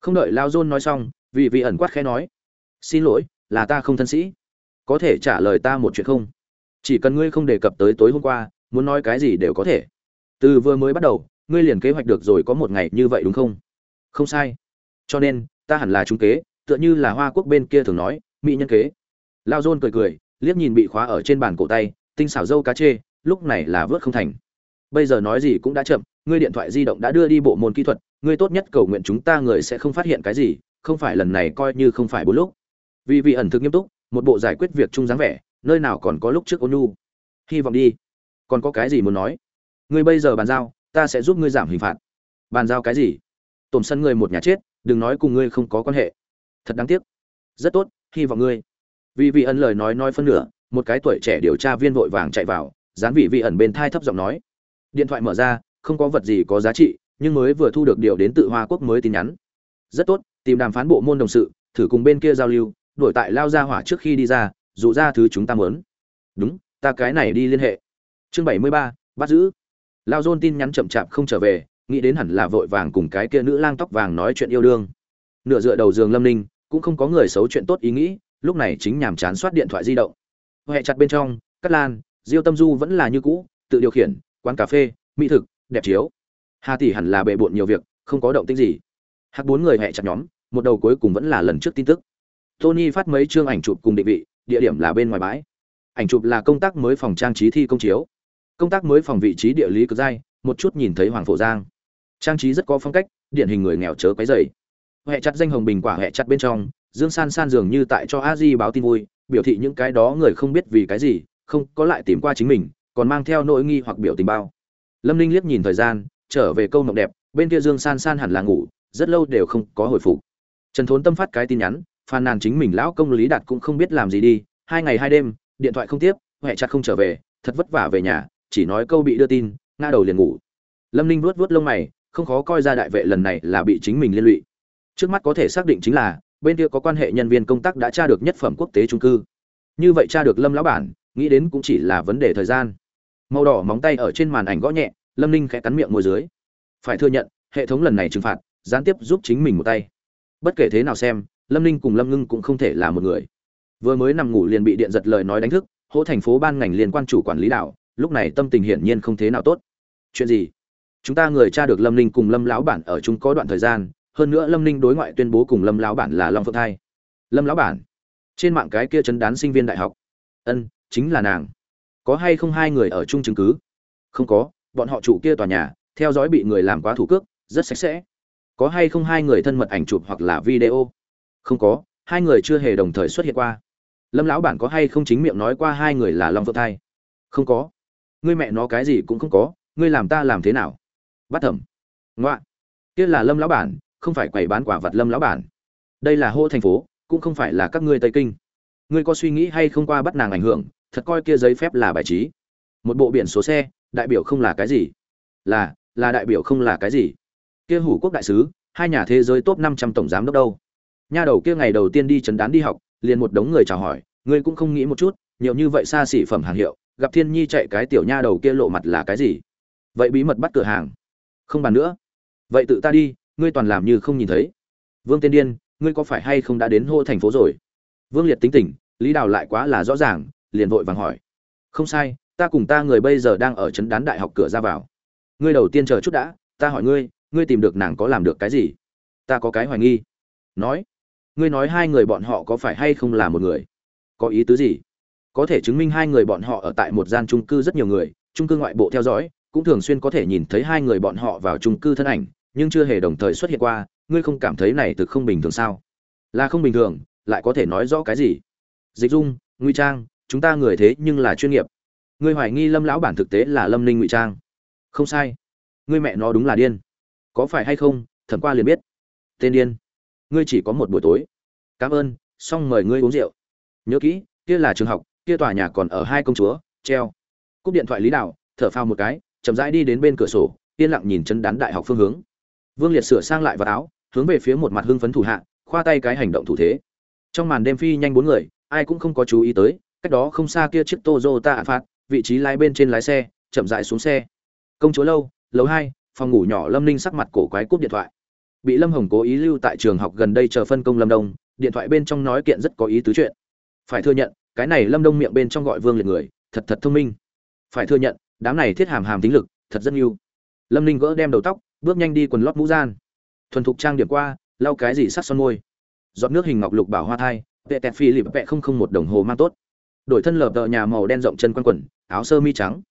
Không đợi lao dôn nói xong, vì vị ẩn quát khẽ nói. Xin lỗi, là ta không thân sĩ. Có thể trả lời ta một chuyện không? Chỉ cần ngươi không đề cập tới tối hôm qua, muốn nói cái gì đều có thể. Từ vừa mới bắt đầu, ngươi liền kế hoạch được rồi có một ngày như vậy đúng không? Không sai. Cho nên, ta hẳn là trung kế, tựa như là hoa quốc bên kia thường nói, mỹ nhân kế. Lao dôn cười cười liếc nhìn bị khóa ở trên bàn cổ tay, tinh xảo dâu cá chê, lúc này là vớt không thành. Bây giờ nói gì cũng đã chậm, ngươi điện thoại di động đã đưa đi bộ môn kỹ thuật, ngươi tốt nhất cầu nguyện chúng ta người sẽ không phát hiện cái gì, không phải lần này coi như không phải bốn lúc. Vì vị ẩn thực nghiêm túc, một bộ giải quyết việc chung dáng vẻ, nơi nào còn có lúc trước ôn nhu. Hy vọng đi. Còn có cái gì muốn nói? Ngươi bây giờ bàn giao, ta sẽ giúp ngươi giảm hình phạt. Bàn giao cái gì? Tổn sân ngươi một nhà chết, đừng nói cùng ngươi không có quan hệ. Thật đáng tiếc. Rất tốt, hy vọng ngươi vì vị ẩn lời nói nói phân nửa, một cái tuổi trẻ điều tra viên vội vàng chạy vào, dán vị vị ẩn bên thai thấp giọng nói. Điện thoại mở ra, không có vật gì có giá trị, nhưng mới vừa thu được điều đến tự hoa quốc mới tin nhắn. Rất tốt, tìm đàm phán bộ môn đồng sự, thử cùng bên kia giao lưu đổi tại lao ra hỏa trước khi đi ra dụ ra thứ chúng ta muốn. Đúng, ta cái này đi liên hệ. Chương bảy mươi ba, bắt giữ. Lao dôn tin nhắn chậm chạp không trở về, nghĩ đến hẳn là vội vàng cùng cái kia nữ lang tóc vàng nói chuyện yêu đương. Nửa dựa đầu giường lâm ninh, cũng không có người xấu chuyện tốt ý nghĩ lúc này chính nhàm chán soát điện thoại di động. Huệ chặt bên trong cắt lan, diêu tâm du vẫn là như cũ, tự điều khiển, quán cà phê, mỹ thực, đẹp chiếu. Hà tỷ hẳn là bệ bộn nhiều việc, không có động tĩnh gì. Hắc bốn người hẹ chặt nhóm, một đầu cuối cùng vẫn là lần trước tin tức. Tony phát mấy chương ảnh chụp cùng định vị, địa điểm là bên ngoài bãi. Ảnh chụp là công tác mới phòng trang trí thi công chiếu. Công tác mới phòng vị trí địa lý cực dai, một chút nhìn thấy hoàng phổ giang. Trang trí rất có phong cách, điển hình người nghèo chớ quấy dày huệ chặt danh hồng bình quả huệ chặt bên trong dương san san dường như tại cho a di báo tin vui, biểu thị những cái đó người không biết vì cái gì, không có lại tìm qua chính mình, còn mang theo nỗi nghi hoặc biểu tình bao. Lâm ninh liếc nhìn thời gian, trở về câu mộng đẹp, bên kia dương san san hẳn là ngủ, rất lâu đều không có hồi phục. Trần thốn tâm phát cái tin nhắn, phàn nàn chính mình lão công lý đạt cũng không biết làm gì đi, hai ngày hai đêm, điện thoại không tiếp huệ chặt không trở về, thật vất vả về nhà, chỉ nói câu bị đưa tin, ngã đầu liền ngủ. Lâm ninh vuốt vuốt lông mày, không khó coi ra đại vệ lần này là bị chính mình liên lụy. Trước mắt có thể xác định chính là bên kia có quan hệ nhân viên công tác đã tra được nhất phẩm quốc tế trung cư. Như vậy tra được lâm lão bản, nghĩ đến cũng chỉ là vấn đề thời gian. Màu đỏ móng tay ở trên màn ảnh gõ nhẹ, lâm ninh khẽ cắn miệng môi dưới. Phải thừa nhận, hệ thống lần này trừng phạt, gián tiếp giúp chính mình một tay. Bất kể thế nào xem, lâm ninh cùng lâm ngưng cũng không thể là một người. Vừa mới nằm ngủ liền bị điện giật lời nói đánh thức, hỗ thành phố ban ngành liên quan chủ quản lý đạo, lúc này tâm tình hiển nhiên không thế nào tốt. Chuyện gì? Chúng ta người cha được lâm ninh cùng lâm lão bản ở chung có đoạn thời gian hơn nữa lâm ninh đối ngoại tuyên bố cùng lâm lão bản là long phượng thai. Lâm lão bản? Trên mạng cái kia chấn đán sinh viên đại học. Ân, chính là nàng. Có hay không hai người ở chung chứng cứ? Không có, bọn họ chủ kia tòa nhà, theo dõi bị người làm quá thủ cước, rất sạch sẽ. Có hay không hai người thân mật ảnh chụp hoặc là video? Không có, hai người chưa hề đồng thời xuất hiện qua. Lâm lão bản có hay không chính miệng nói qua hai người là long phượng thai? Không có. Ngươi mẹ nó cái gì cũng không có, ngươi làm ta làm thế nào? Bắt thẩm ngoạ. Kia là lâm lão bản không phải quầy bán quả vật lâm lão bản. Đây là hô thành phố, cũng không phải là các ngươi tây kinh. Ngươi có suy nghĩ hay không qua bắt nàng ảnh hưởng, thật coi kia giấy phép là bài trí. Một bộ biển số xe, đại biểu không là cái gì. Là là đại biểu không là cái gì. Kia hủ quốc đại sứ, hai nhà thế giới top năm trăm tổng giám đốc đâu. Nha đầu kia ngày đầu tiên đi chấn đán đi học, liền một đống người chào hỏi, ngươi cũng không nghĩ một chút, nhiều như vậy xa xỉ phẩm hàng hiệu, gặp thiên nhi chạy cái tiểu nha đầu kia lộ mặt là cái gì? Vậy bí mật bắt cửa hàng. Không bàn nữa. Vậy tự ta đi ngươi toàn làm như không nhìn thấy. Vương tiên điên, ngươi có phải hay không đã đến hô thành phố rồi? Vương liệt tính tỉnh, lý đào lại quá là rõ ràng, liền vội vàng hỏi. Không sai, ta cùng ta người bây giờ đang ở trấn đán đại học cửa ra vào. Ngươi đầu tiên chờ chút đã, ta hỏi ngươi ngươi tìm được nàng có làm được cái gì? Ta có cái hoài nghi. Nói. Ngươi nói hai người bọn họ có phải hay không là một người? Có ý tứ gì? Có thể chứng minh hai người bọn họ ở tại một gian trung cư rất nhiều người trung cư ngoại bộ theo dõi, cũng thường xuyên có thể nhìn thấy hai người bọn họ vào trung cư thân ảnh nhưng chưa hề đồng thời xuất hiện qua, ngươi không cảm thấy này thực không bình thường sao? Là không bình thường, lại có thể nói rõ cái gì? Dịch dung, ngụy trang, chúng ta người thế nhưng là chuyên nghiệp. Ngươi hoài nghi lâm lão bản thực tế là lâm ninh ngụy trang. Không sai. Ngươi mẹ nó đúng là điên. Có phải hay không, thẩm qua liền biết. Tên điên. Ngươi chỉ có một buổi tối. Cảm ơn, xong mời ngươi uống rượu. Nhớ kỹ, kia là trường học, kia tòa nhà còn ở hai công chúa, treo. Cúp điện thoại lý đạo thở phao một cái, chậm rãi đi đến bên cửa sổ, yên lặng nhìn chân đán đại học phương hướng vương liệt sửa sang lại vào áo, hướng về phía một mặt hưng phấn thủ hạ, khoa tay cái hành động thủ thế. Trong màn đêm phi nhanh bốn người, ai cũng không có chú ý tới, cách đó không xa kia chiếc Toyota phạt vị trí lái bên trên lái xe, chậm rãi xuống xe. Công chúa lâu, lầu hai, phòng ngủ nhỏ lâm ninh sắc mặt cổ quái cúp điện thoại. Bị lâm hồng cố ý lưu tại trường học gần đây chờ phân công lâm đông, điện thoại bên trong nói kiện rất có ý tứ chuyện. Phải thừa nhận, cái này lâm đông miệng bên trong gọi vương liệt người, thật thật thông minh. Phải thừa nhận, đám này thiết hàm hàm tính lực, thật rất yêu. Lâm ninh gỡ đem đầu tóc bước nhanh đi quần lót mũ gian. Thuần thục trang điểm qua, lau cái gì sắc son môi. Giọt nước hình ngọc lục bảo hoa thai vệ tẹt phi lịp vẹ không không một đồng hồ mang tốt. Đổi thân lợp đợ nhà màu đen rộng chân quanh quần, áo sơ mi trắng.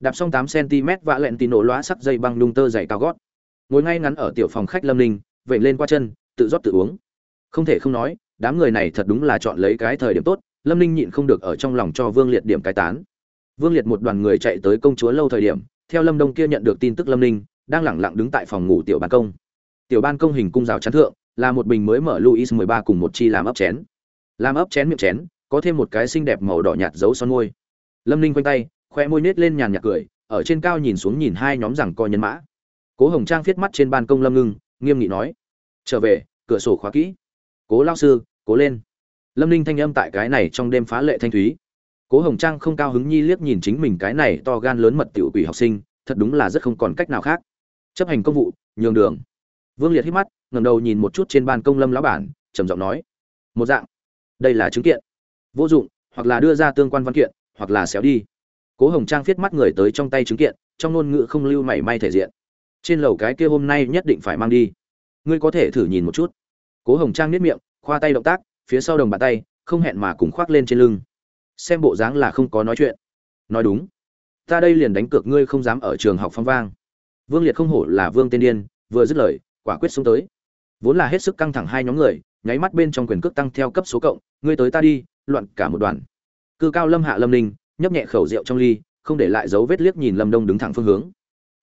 Đạp xong tám cm vạ lẹn tì nổ lóa sắc dây băng nhung tơ dày cao gót. Ngồi ngay ngắn ở tiểu phòng khách lâm ninh vậy lên qua chân, tự rót tự uống. Không thể không nói, đám người này thật đúng là chọn lấy cái thời điểm tốt, lâm ninh nhịn không được ở trong lòng cho vương liệt điểm cái tán. Vương liệt một đoàn người chạy tới công chúa lâu thời điểm, theo lâm đông kia nhận được tin tức lâm ninh đang lẳng lặng đứng tại phòng ngủ tiểu ban công. Tiểu ban công hình cung rào chắn thượng, là một bình mới mở luis 13 cùng một chi làm ấp chén. Làm ấp chén miệng chén, có thêm một cái xinh đẹp màu đỏ nhạt dấu son môi. Lâm ninh quanh tay, khoe môi nết lên nhàn nhạt cười, ở trên cao nhìn xuống nhìn hai nhóm rằng co nhân mã. Cố hồng trang viết mắt trên ban công lâm ngưng, nghiêm nghị nói, trở về, cửa sổ khóa kỹ. Cố lao sư, cố lên. Lâm ninh thanh âm tại cái này trong đêm phá lệ thanh thúy. Cố hồng trang không cao hứng nhi liếc nhìn chính mình cái này to gan lớn mật tiểu quỷ học sinh, thật đúng là rất không còn cách nào khác chấp hành công vụ, nhường đường. Vương liệt hít mắt, ngẩng đầu nhìn một chút trên ban công lâm lão bản, trầm giọng nói, một dạng. Đây là chứng kiện. Vô dụng, hoặc là đưa ra tương quan văn kiện, hoặc là xéo đi. Cố hồng trang viết mắt người tới trong tay chứng kiện, trong ngôn ngữ không lưu mảy may thể diện. Trên lầu cái kia hôm nay nhất định phải mang đi. Ngươi có thể thử nhìn một chút. Cố hồng trang niết miệng, khoa tay động tác, phía sau đồng bàn tay, không hẹn mà cùng khoác lên trên lưng. Xem bộ dáng là không có nói chuyện. Nói đúng. Ta đây liền đánh cược ngươi không dám ở trường học phong vang vương liệt không hổ là vương tiên điên, vừa dứt lời, quả quyết xuống tới. Vốn là hết sức căng thẳng hai nhóm người, nháy mắt bên trong quyền cước tăng theo cấp số cộng, ngươi tới ta đi, loạn cả một đoạn. cư cao lâm hạ lâm ninh, nhấp nhẹ khẩu rượu trong ly, không để lại dấu vết liếc nhìn lâm đông đứng thẳng phương hướng.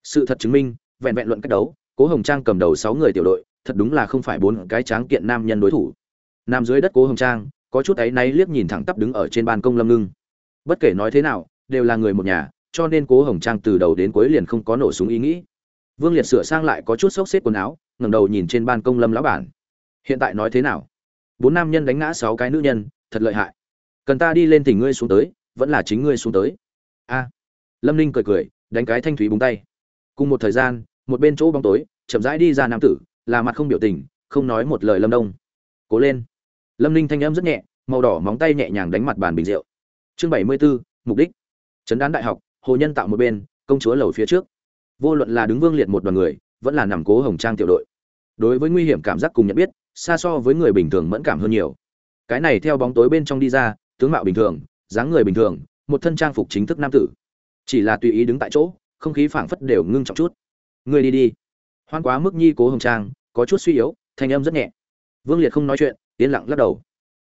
Sự thật chứng minh, vẹn vẹn luận cách đấu, cố hồng trang cầm đầu sáu người tiểu đội, thật đúng là không phải bốn cái tráng kiện nam nhân đối thủ. Nam dưới đất cố hồng trang, có chút áy náy liếc nhìn thẳng tắp đứng ở trên ban công lâm ngưng. Bất kể nói thế nào, đều là người một nhà, cho nên cố hồng trang từ đầu đến cuối liền không có nổ súng ý nghĩ vương liệt sửa sang lại có chút xốc xếp quần áo, ngẩng đầu nhìn trên ban công lâm lão bản. Hiện tại nói thế nào? Bốn nam nhân đánh ngã sáu cái nữ nhân, thật lợi hại. Cần ta đi lên tỉnh ngươi xuống tới, vẫn là chính ngươi xuống tới. A. Lâm ninh cười cười, đánh cái thanh thúy búng tay. Cùng một thời gian, một bên chỗ bóng tối, chậm rãi đi ra nam tử, là mặt không biểu tình, không nói một lời lâm đông. Cố lên. Lâm ninh thanh âm rất nhẹ, màu đỏ móng tay nhẹ nhàng đánh mặt bàn bình rượu. Chương bảy mươi b ố mục đích. Chấn đán đại học, hồ nhân tạo một bên, công chúa lầu phía trước vô luận là đứng vương liệt một đoàn người, vẫn là nằm cố hồng trang tiểu đội. Đối với nguy hiểm cảm giác cùng nhận biết, xa so với người bình thường mẫn cảm hơn nhiều. Cái này theo bóng tối bên trong đi ra, tướng mạo bình thường, dáng người bình thường, một thân trang phục chính thức nam tử. Chỉ là tùy ý đứng tại chỗ, không khí phảng phất đều ngưng trọng chút. Người đi đi. Hoan quá mức nhi cố hồng trang, có chút suy yếu, thanh âm rất nhẹ. Vương liệt không nói chuyện, yên lặng lắc đầu.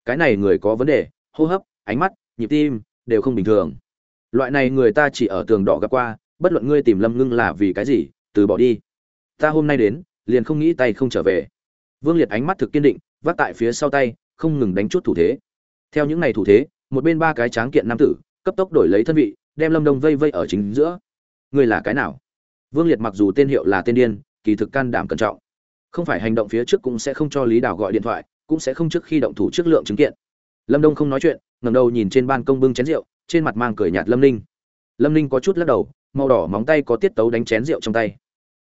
Cái này người có vấn đề, hô hấp, ánh mắt, nhịp tim, đều không bình thường. Loại này người ta chỉ ở tường đỏ gặp qua bất luận ngươi tìm lâm ngưng là vì cái gì, từ bỏ đi. Ta hôm nay đến, liền không nghĩ tay không trở về. Vương liệt ánh mắt thực kiên định, vác tại phía sau tay, không ngừng đánh chút thủ thế. Theo những ngày thủ thế, một bên ba cái tráng kiện nam tử, cấp tốc đổi lấy thân vị, đem lâm đông vây vây ở chính giữa. Ngươi là cái nào? Vương liệt mặc dù tên hiệu là tên điên, kỳ thực can đảm cẩn trọng. Không phải hành động phía trước cũng sẽ không cho lý đào gọi điện thoại, cũng sẽ không trước khi động thủ trước lượng chứng kiện. Lâm đông không nói chuyện ngầm đầu nhìn trên ban công bưng chén rượu, trên mặt mang cười nhạt lâm ninh. Lâm ninh có chút lắc đầu màu đỏ móng tay có tiết tấu đánh chén rượu trong tay.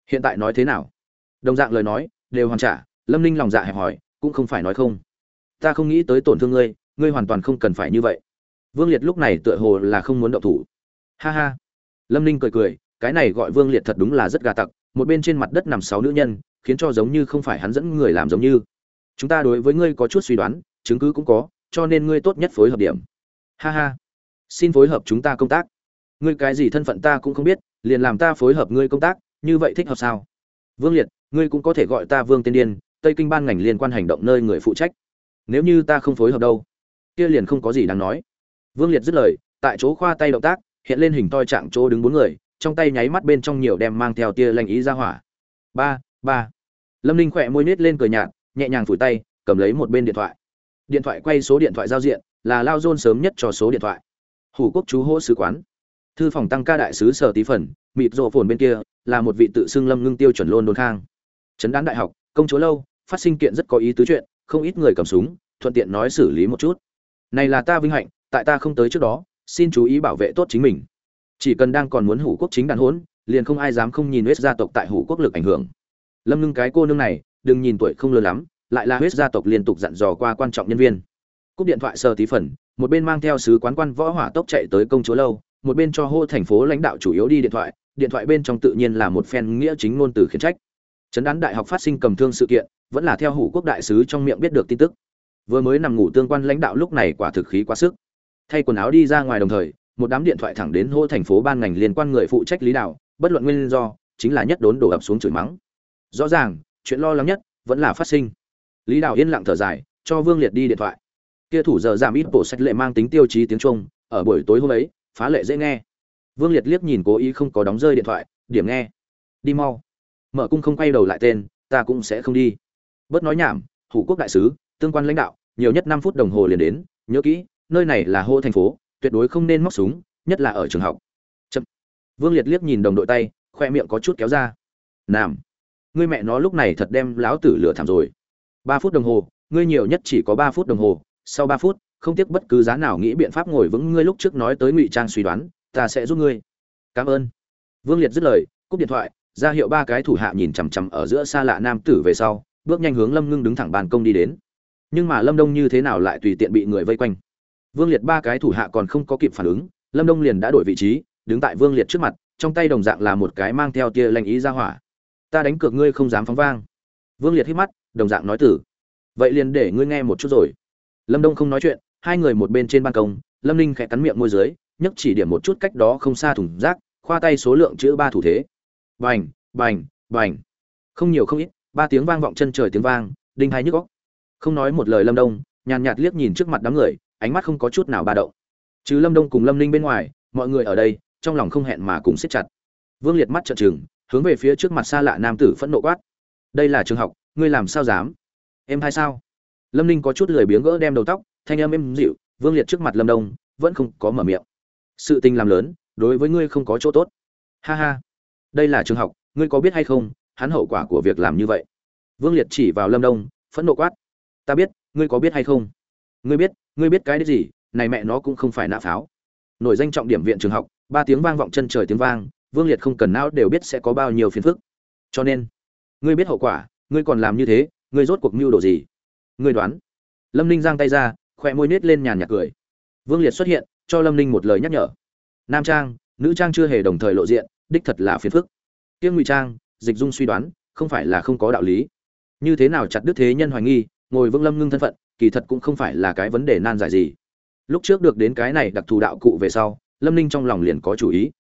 Hiện tại nói thế nào? Đồng dạng lời nói, đều hoàn trả, lâm ninh lòng dạ hẹp hòi, cũng không phải nói không. Ta không nghĩ tới tổn thương ngươi ngươi hoàn toàn không cần phải như vậy. Vương liệt lúc này tựa hồ là không muốn động thủ. Ha ha. Lâm ninh cười cười, cái này gọi vương liệt thật đúng là rất gà tặc, một bên trên mặt đất nằm sáu nữ nhân, khiến cho giống như không phải hắn dẫn người làm giống như. Chúng ta đối với ngươi có chút suy đoán, chứng cứ cũng có, cho nên ngươi tốt nhất phối hợp điểm. Ha ha. Xin phối hợp chúng ta công tác ngươi cái gì thân phận ta cũng không biết, liền làm ta phối hợp ngươi công tác, như vậy thích hợp sao? Vương liệt, ngươi cũng có thể gọi ta vương tiên điên, tây kinh ban ngành liên quan hành động nơi người phụ trách. Nếu như ta không phối hợp đâu, kia liền không có gì đáng nói. Vương liệt dứt lời, tại chỗ khoa tay động tác, hiện lên hình toi trạng chỗ đứng bốn người, trong tay nháy mắt bên trong nhiều đem mang theo tia lanh ý ra hỏa. Ba ba. Lâm ninh khỏe môi nết lên cười nhạt, nhẹ nhàng phủi tay, cầm lấy một bên điện thoại. Điện thoại quay số điện thoại giao diện, là lao dôn sớm nhất cho số điện thoại. Hủ quốc chú hỗ sứ quán thư phòng tăng ca đại sứ sở tí phần, mịt rộ phồn bên kia, là một vị tự xưng lâm ngưng tiêu chuẩn lôn đồn khang. Chấn đán đại học, công chúa lâu, phát sinh kiện rất có ý tứ chuyện, không ít người cầm súng, thuận tiện nói xử lý một chút. Này là ta vinh hạnh, tại ta không tới trước đó, xin chú ý bảo vệ tốt chính mình. Chỉ cần đang còn muốn hủ quốc chính đàn hỗn, liền không ai dám không nhìn huyết gia tộc tại hủ quốc lực ảnh hưởng. Lâm ngưng cái cô nương này, đừng nhìn tuổi không lớn lắm, lại là huyết gia tộc liên tục dặn dò qua quan trọng nhân viên. Cúp điện thoại sơ tí phần, một bên mang theo sứ quán quan võ hỏa tốc chạy tới công chúa lâu một bên cho hô thành phố lãnh đạo chủ yếu đi điện thoại điện thoại bên trong tự nhiên là một phen nghĩa chính ngôn từ khiển trách. Chấn đán đại học phát sinh cầm thương sự kiện, vẫn là theo hủ quốc đại sứ trong miệng biết được tin tức. Vừa mới nằm ngủ tương quan lãnh đạo lúc này quả thực khí quá sức. Thay quần áo đi ra ngoài đồng thời, một đám điện thoại thẳng đến hô thành phố ban ngành liên quan người phụ trách lý đạo, bất luận nguyên do, chính là nhất đốn đổ ập xuống chửi mắng. Rõ ràng, chuyện lo lắng nhất vẫn là phát sinh. Lý đạo yên lặng thở dài, cho vương liệt đi điện thoại. Kia thủ giờ giảm ít bộ sách lệ mang tính tiêu chí tiếng trung, ở buổi tối hôm ấy phá lệ dễ nghe. Vương liệt liếc nhìn cố ý không có đóng rơi điện thoại, điểm nghe. Đi mau. Mở cung không quay đầu lại tên, ta cũng sẽ không đi. Bớt nói nhảm thủ quốc đại sứ, tương quan lãnh đạo, nhiều nhất năm phút đồng hồ liền đến, nhớ kỹ, nơi này là hô thành phố, tuyệt đối không nên móc súng, nhất là ở trường học. Chậm. vương liệt liếc nhìn đồng đội tay, khoe miệng có chút kéo ra. Nam ngươi mẹ nó lúc này thật đem láo tử lửa thảm rồi. Ba phút đồng hồ, ngươi nhiều nhất chỉ có ba phút đồng hồ, sau ba phút không tiếc bất cứ giá nào nghĩ biện pháp ngồi vững ngươi lúc trước nói tới ngụy trang suy đoán, ta sẽ giúp ngươi. Cảm ơn. Vương liệt dứt lời, cúp điện thoại, ra hiệu ba cái thủ hạ nhìn chằm chằm ở giữa xa lạ nam tử về sau, bước nhanh hướng lâm ngưng đứng thẳng bàn công đi đến. Nhưng mà lâm đông như thế nào lại tùy tiện bị người vây quanh? Vương liệt ba cái thủ hạ còn không có kịp phản ứng, lâm đông liền đã đổi vị trí, đứng tại vương liệt trước mặt, trong tay đồng dạng là một cái mang theo tia lanh ý ra hỏa. Ta đánh cược ngươi không dám phóng vang. Vương liệt hít mắt, đồng dạng nói tử. Vậy liền để ngươi nghe một chút rồi. Lâm đông không nói chuyện hai người một bên trên ban công, lâm ninh khẽ cắn miệng môi dưới, nhấc chỉ điểm một chút cách đó không xa thùng rác, khoa tay số lượng chữ ba thủ thế. Bành bành bành. Không nhiều không ít, ba tiếng vang vọng chân trời tiếng vang, đinh hai nhức góc không nói một lời lâm đông, nhàn nhạt liếc nhìn trước mặt đám người, ánh mắt không có chút nào ba động. Chứ lâm đông cùng lâm ninh bên ngoài, mọi người ở đây, trong lòng không hẹn mà cùng siết chặt. Vương liệt mắt trợn trừng, hướng về phía trước mặt xa lạ nam tử phẫn nộ quát. Đây là trường học, ngươi làm sao dám? Em hay sao? Lâm ninh có chút lười biếng gỡ đem đầu tóc thanh âm êm dịu, vương liệt trước mặt lâm đông, vẫn không có mở miệng. Sự tình làm lớn, đối với ngươi không có chỗ tốt. Ha ha. Đây là trường học, ngươi có biết hay không, hắn hậu quả của việc làm như vậy. Vương liệt chỉ vào lâm đông, phẫn nộ quát. Ta biết, ngươi có biết hay không? Ngươi biết ngươi biết cái đấy gì, này mẹ nó cũng không phải nã pháo. Nổi danh trọng điểm viện trường học, ba tiếng vang vọng chân trời tiếng vang, vương liệt không cần não đều biết sẽ có bao nhiêu phiền phức. Cho nên, ngươi biết hậu quả, ngươi còn làm như thế, ngươi rốt cuộc mưu đồ gì? Ngươi đoán. Lâm ninh giang tay ra khỏe môi nết lên nhàn nhạt cười. Vương liệt xuất hiện, cho lâm ninh một lời nhắc nhở. Nam trang, nữ trang chưa hề đồng thời lộ diện, đích thật là phiền phức. Kiêng ngụy trang, dịch dung suy đoán, không phải là không có đạo lý. Như thế nào chặt đức thế nhân hoài nghi, ngồi vương lâm ngưng thân phận, kỳ thật cũng không phải là cái vấn đề nan giải gì. Lúc trước được đến cái này đặc thù đạo cụ về sau, lâm ninh trong lòng liền có chủ ý.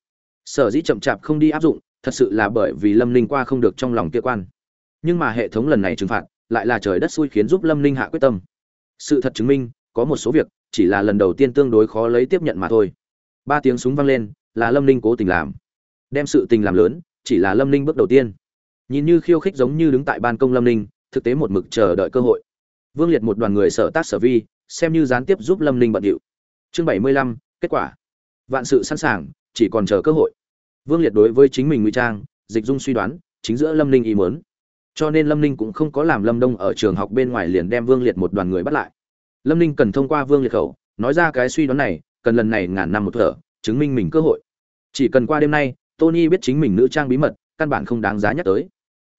Sở dĩ chậm chạp không đi áp dụng, thật sự là bởi vì lâm ninh qua không được trong lòng kia quan. Nhưng mà hệ thống lần này trừng phạt, lại là trời đất xui khiến giúp lâm ninh hạ quyết tâm. Sự thật chứng minh có một số việc, chỉ là lần đầu tiên tương đối khó lấy tiếp nhận mà thôi. Ba tiếng súng vang lên, là lâm ninh cố tình làm. Đem sự tình làm lớn, chỉ là lâm ninh bước đầu tiên. Nhìn như khiêu khích giống như đứng tại ban công lâm ninh, thực tế một mực chờ đợi cơ hội. Vương liệt một đoàn người sở tác sở vi, xem như gián tiếp giúp lâm ninh bận điệu. Chương bảy mươi lăm, kết quả. Vạn sự sẵn sàng, chỉ còn chờ cơ hội. Vương liệt đối với chính mình ngụy trang, dịch dung suy đoán, chính giữa lâm ninh ý mớn cho nên lâm ninh cũng không có làm lâm đông ở trường học bên ngoài liền đem vương liệt một đoàn người bắt lại lâm ninh cần thông qua vương liệt khẩu, nói ra cái suy đoán này, cần lần này ngàn năm một thở, chứng minh mình cơ hội. Chỉ cần qua đêm nay, tony biết chính mình nữ trang bí mật, căn bản không đáng giá nhắc tới.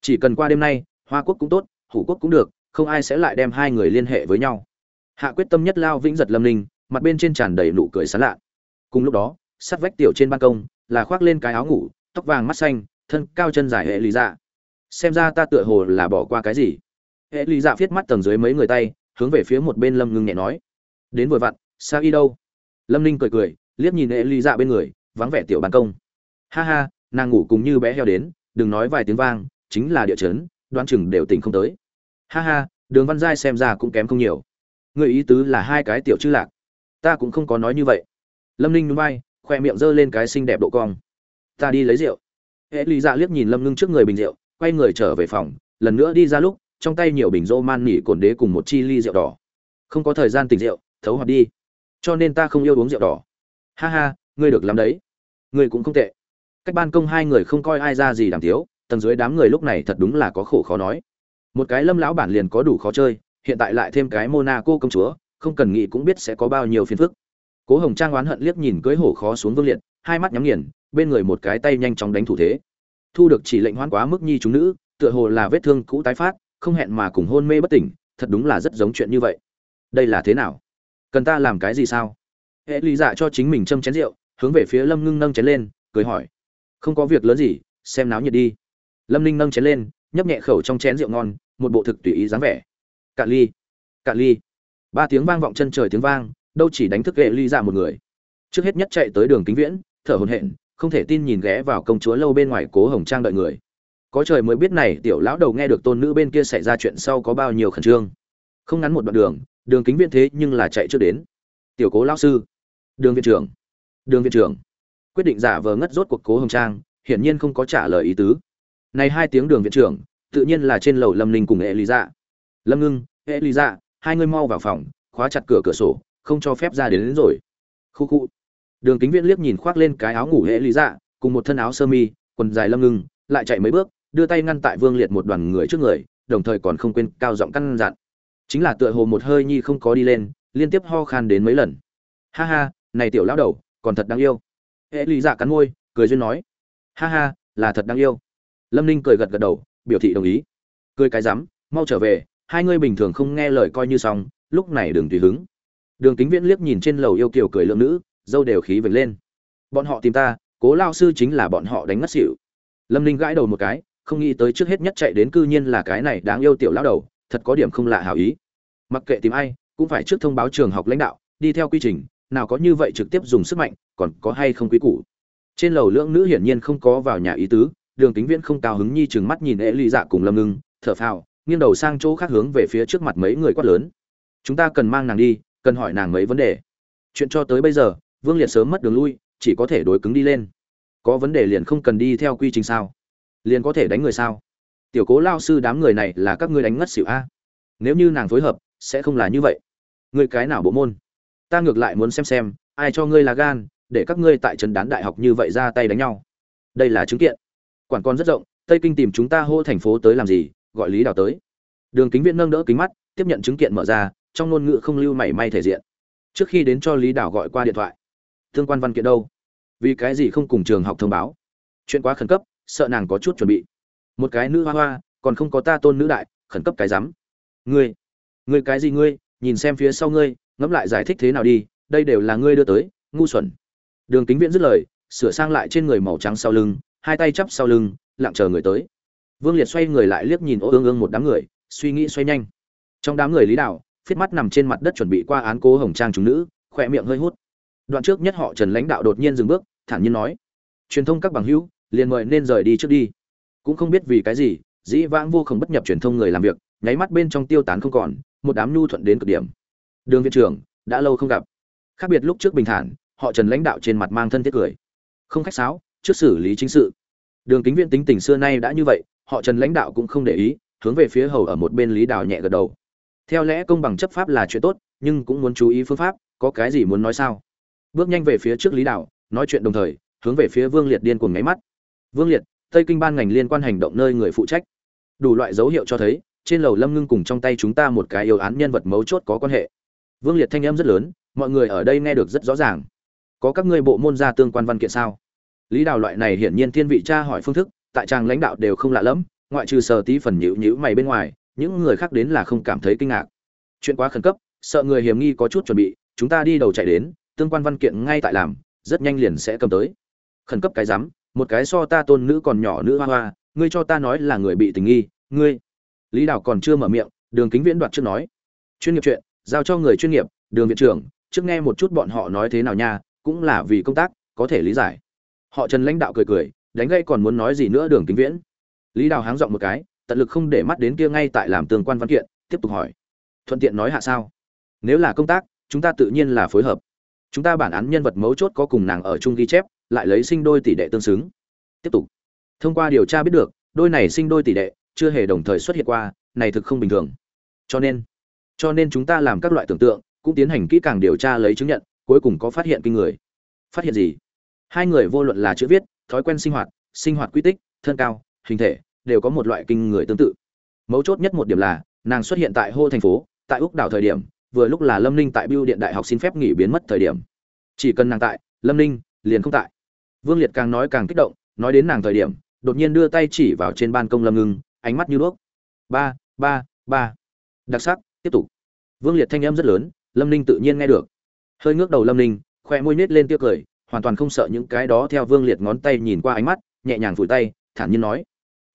Chỉ cần qua đêm nay, hoa quốc cũng tốt, hủ quốc cũng được, không ai sẽ lại đem hai người liên hệ với nhau. Hạ quyết tâm nhất lao vĩnh giật lâm ninh, mặt bên trên tràn đầy nụ cười sán lạ. Cùng lúc đó, sát vách tiểu trên ban công, là khoác lên cái áo ngủ, tóc vàng mắt xanh, thân cao chân dài hệ lý dạ. Xem ra ta tựa hồ là bỏ qua cái gì. Hệ lý dạ viết mắt tầng dưới mấy người tay hướng về phía một bên lâm ngưng nhẹ nói. Đến vội vặn, sao y đâu? Lâm ninh cười cười, liếc nhìn hệ ly dạ bên người, vắng vẻ tiểu ban công. Ha ha, nàng ngủ cùng như bé heo đến, đừng nói vài tiếng vang, chính là địa chấn đoan chừng đều tỉnh không tới. Ha ha, đường văn giai xem ra cũng kém không nhiều. Người ý tứ là hai cái tiểu chữ lạc. Ta cũng không có nói như vậy. Lâm ninh núi bay khoe miệng giơ lên cái xinh đẹp độ cong. Ta đi lấy rượu. Hệ lý dạ liếc nhìn lâm ngưng trước người bình rượu, quay người trở về phòng, lần nữa đi ra lúc trong tay nhiều bình rô man nỉ cồn đế cùng một chi ly rượu đỏ. Không có thời gian tỉnh rượu, thấu hoạt đi. Cho nên ta không yêu uống rượu đỏ. Ha ha, ngươi được làm đấy. Ngươi cũng không tệ. Cách ban công hai người không coi ai ra gì đàm thiếu tầng dưới đám người lúc này thật đúng là có khổ khó nói. Một cái lâm lão bản liền có đủ khó chơi, hiện tại lại thêm cái monaco công chúa, không cần nghĩ cũng biết sẽ có bao nhiêu phiền phức. Cố hồng trang oán hận liếc nhìn cưới hổ khó xuống vương liệt, hai mắt nhắm nghiền, bên người một cái tay nhanh chóng đánh thủ thế. Thu được chỉ lệnh hoãn quá mức nhi chúng nữ, tựa hồ là vết thương cũ tái phát không hẹn mà cùng hôn mê bất tỉnh, thật đúng là rất giống chuyện như vậy. Đây là thế nào? Cần ta làm cái gì sao? Hệ lý dạ cho chính mình châm chén rượu, hướng về phía lâm ngưng nâng chén lên, cười hỏi. Không có việc lớn gì, xem náo nhiệt đi. Lâm ninh nâng chén lên, nhấp nhẹ khẩu trong chén rượu ngon, một bộ thực tùy ý dáng vẻ. Cạn ly cạn ly. Ba tiếng vang vọng chân trời tiếng vang, đâu chỉ đánh thức hệ ly dạ một người. Trước hết nhất chạy tới đường kính viễn, thở hồn hện không thể tin nhìn ghé vào công chúa lâu bên ngoài cố hồng trang đợi người có trời mới biết này tiểu lão đầu nghe được tôn nữ bên kia xảy ra chuyện sau có bao nhiêu khẩn trương. Không ngắn một đoạn đường đường kính viễn thế nhưng là chạy trước đến. Tiểu cố lão sư. Đường viện trưởng. Đường viện trưởng. Quyết định giả vờ ngất rốt cuộc cố hồng trang hiển nhiên không có trả lời ý tứ. Này hai tiếng đường viện trưởng tự nhiên là trên lầu lâm ninh cùng hệ lý dạ lâm ngưng hệ lý dạ hai người mau vào phòng khóa chặt cửa cửa sổ không cho phép ra đến, đến rồi. Khu khu. Đường kính viễn liếc nhìn khoác lên cái áo ngủ hệ lý dạ cùng một thân áo sơ mi quần dài lâm ngưng lại chạy mấy bước đưa tay ngăn tại vương liệt một đoàn người trước người, đồng thời còn không quên cao giọng căn dặn. Chính là tựa hồ một hơi nhi không có đi lên, liên tiếp ho khan đến mấy lần. Ha ha, này tiểu lão đầu, còn thật đáng yêu. Hệ lý dạ cắn môi, cười duyên nói. Ha ha, là thật đáng yêu. Lâm ninh cười gật gật đầu, biểu thị đồng ý. Cười cái rắm, mau trở về, hai ngươi bình thường không nghe lời coi như xong, lúc này đừng tùy hứng. Đường kính viễn liếc nhìn trên lầu yêu kiều cười lượng nữ, dâu đều khí vệt lên. Bọn họ tìm ta, cố lao sư chính là bọn họ đánh ngất xỉu. Lâm ninh gãi đầu một cái không nghĩ tới trước hết nhất chạy đến cư nhiên là cái này đáng yêu tiểu lão đầu, thật có điểm không lạ hảo ý. Mặc kệ tìm ai, cũng phải trước thông báo trường học lãnh đạo, đi theo quy trình, nào có như vậy trực tiếp dùng sức mạnh, còn có hay không quý củ. Trên lầu lưỡng nữ hiển nhiên không có vào nhà ý tứ, đường kính viễn không cao hứng nhi chừng mắt nhìn ế ly dạ cùng lâm ngưng, thở phào, nghiêng đầu sang chỗ khác hướng về phía trước mặt mấy người quát lớn. Chúng ta cần mang nàng đi, cần hỏi nàng mấy vấn đề. Chuyện cho tới bây giờ, vương liệt sớm mất đường lui, chỉ có thể đối cứng đi lên. Có vấn đề liền không cần đi theo quy trình sao? Liền có thể đánh người sao? Tiểu cố lao sư đám người này là các ngươi đánh ngất xỉu a? Nếu như nàng phối hợp, sẽ không là như vậy. Người cái nào bộ môn? Ta ngược lại muốn xem xem, ai cho ngươi là gan, để các ngươi tại trấn đán đại học như vậy ra tay đánh nhau. Đây là chứng kiện. Quản con rất rộng, tây kinh tìm chúng ta hô thành phố tới làm gì, gọi lý đào tới. Đường kính viện nâng đỡ kính mắt, tiếp nhận chứng kiện mở ra, trong ngôn ngữ không lưu mảy may thể diện. Trước khi đến cho lý đào gọi qua điện thoại. Tương quan văn kiện đâu? Vì cái gì không cùng trường học thông báo? Chuyện quá khẩn cấp sợ nàng có chút chuẩn bị. Một cái nữ hoa hoa, còn không có ta tôn nữ đại, khẩn cấp cái rắm. Ngươi ngươi cái gì ngươi, nhìn xem phía sau ngươi, ngẫm lại giải thích thế nào đi, đây đều là ngươi đưa tới, ngu xuẩn. Đường kính viễn dứt lời, sửa sang lại trên người màu trắng sau lưng, hai tay chắp sau lưng, lặng chờ người tới. Vương liệt xoay người lại liếc nhìn ô ương ương một đám người, suy nghĩ xoay nhanh. Trong đám người lý đạo, phiết mắt nằm trên mặt đất chuẩn bị qua án cố hồng trang chúng nữ, khỏe miệng hơi hút. Đoạn trước nhất họ trần lãnh đạo đột nhiên dừng bước, thản nhiên nói, truyền thông các bằng hữu liền mời nên rời đi trước đi. Cũng không biết vì cái gì, dĩ vãng vô không bất nhập truyền thông người làm việc, nháy mắt bên trong tiêu tán không còn, một đám nhu thuận đến cực điểm. Đường viện trưởng, đã lâu không gặp. Khác biệt lúc trước bình thản, họ trần lãnh đạo trên mặt mang thân thiết cười. Không khách sáo, trước xử lý chính sự. Đường kính viện tính tình xưa nay đã như vậy, họ trần lãnh đạo cũng không để ý, hướng về phía hầu ở một bên lý đào nhẹ gật đầu. Theo lẽ công bằng chấp pháp là chuyện tốt, nhưng cũng muốn chú ý phương pháp, có cái gì muốn nói sao? Bước nhanh về phía trước lý đào, nói chuyện đồng thời, hướng về phía vương liệt điên cuồng ngáy mắt vương liệt, tây kinh ban ngành liên quan hành động nơi người phụ trách. Đủ loại dấu hiệu cho thấy, trên lầu lâm ngưng cùng trong tay chúng ta một cái yêu án nhân vật mấu chốt có quan hệ. Vương liệt thanh âm rất lớn, mọi người ở đây nghe được rất rõ ràng. Có các ngươi bộ môn ra tương quan văn kiện sao? Lý đào loại này hiển nhiên thiên vị cha hỏi phương thức, tại trang lãnh đạo đều không lạ lẫm, ngoại trừ sở tí phần nhíu nhíu mày bên ngoài, những người khác đến là không cảm thấy kinh ngạc. Chuyện quá khẩn cấp, sợ người hiểm nghi có chút chuẩn bị, chúng ta đi đầu chạy đến, tương quan văn kiện ngay tại làm, rất nhanh liền sẽ cầm tới. Khẩn cấp cái rắm một cái so ta tôn nữ còn nhỏ nữ hoa hoa, ngươi cho ta nói là người bị tình nghi, ngươi. Lý đào còn chưa mở miệng, đường kính viễn đoạt trước nói. Chuyên nghiệp chuyện, giao cho người chuyên nghiệp, đường viện trưởng, trước nghe một chút bọn họ nói thế nào nha, cũng là vì công tác, có thể lý giải. Họ trần lãnh đạo cười cười, đánh gây còn muốn nói gì nữa đường kính viễn. Lý đào háng giọng một cái, tận lực không để mắt đến kia ngay tại làm tương quan văn kiện, tiếp tục hỏi. Thuận tiện nói hạ sao? Nếu là công tác, chúng ta tự nhiên là phối hợp chúng ta bản án nhân vật mấu chốt có cùng nàng ở chung ghi chép, lại lấy sinh đôi tỷ đệ tương xứng. Tiếp tục. Thông qua điều tra biết được, đôi này sinh đôi tỷ đệ chưa hề đồng thời xuất hiện qua, này thực không bình thường. Cho nên cho nên chúng ta làm các loại tưởng tượng, cũng tiến hành kỹ càng điều tra lấy chứng nhận, cuối cùng có phát hiện kinh người. Phát hiện gì? Hai người vô luận là chữ viết, thói quen sinh hoạt sinh hoạt quy tích, thân cao, hình thể, đều có một loại kinh người tương tự. Mấu chốt nhất một điểm là, nàng xuất hiện tại hô thành phố, tại úc đảo thời điểm vừa lúc là lâm ninh tại biêu điện đại học xin phép nghỉ biến mất thời điểm. Chỉ cần nàng tại, lâm ninh liền không tại. Vương liệt càng nói càng kích động, nói đến nàng thời điểm, đột nhiên đưa tay chỉ vào trên ban công lâm ngưng, ánh mắt như đuốc. Ba ba ba. Đặc sắc, tiếp tục. Vương liệt thanh âm rất lớn, lâm ninh tự nhiên nghe được. Hơi ngước đầu lâm ninh, khoe môi nết lên tiêu cười, hoàn toàn không sợ những cái đó theo vương liệt ngón tay nhìn qua ánh mắt, nhẹ nhàng vùi tay, thản nhiên nói.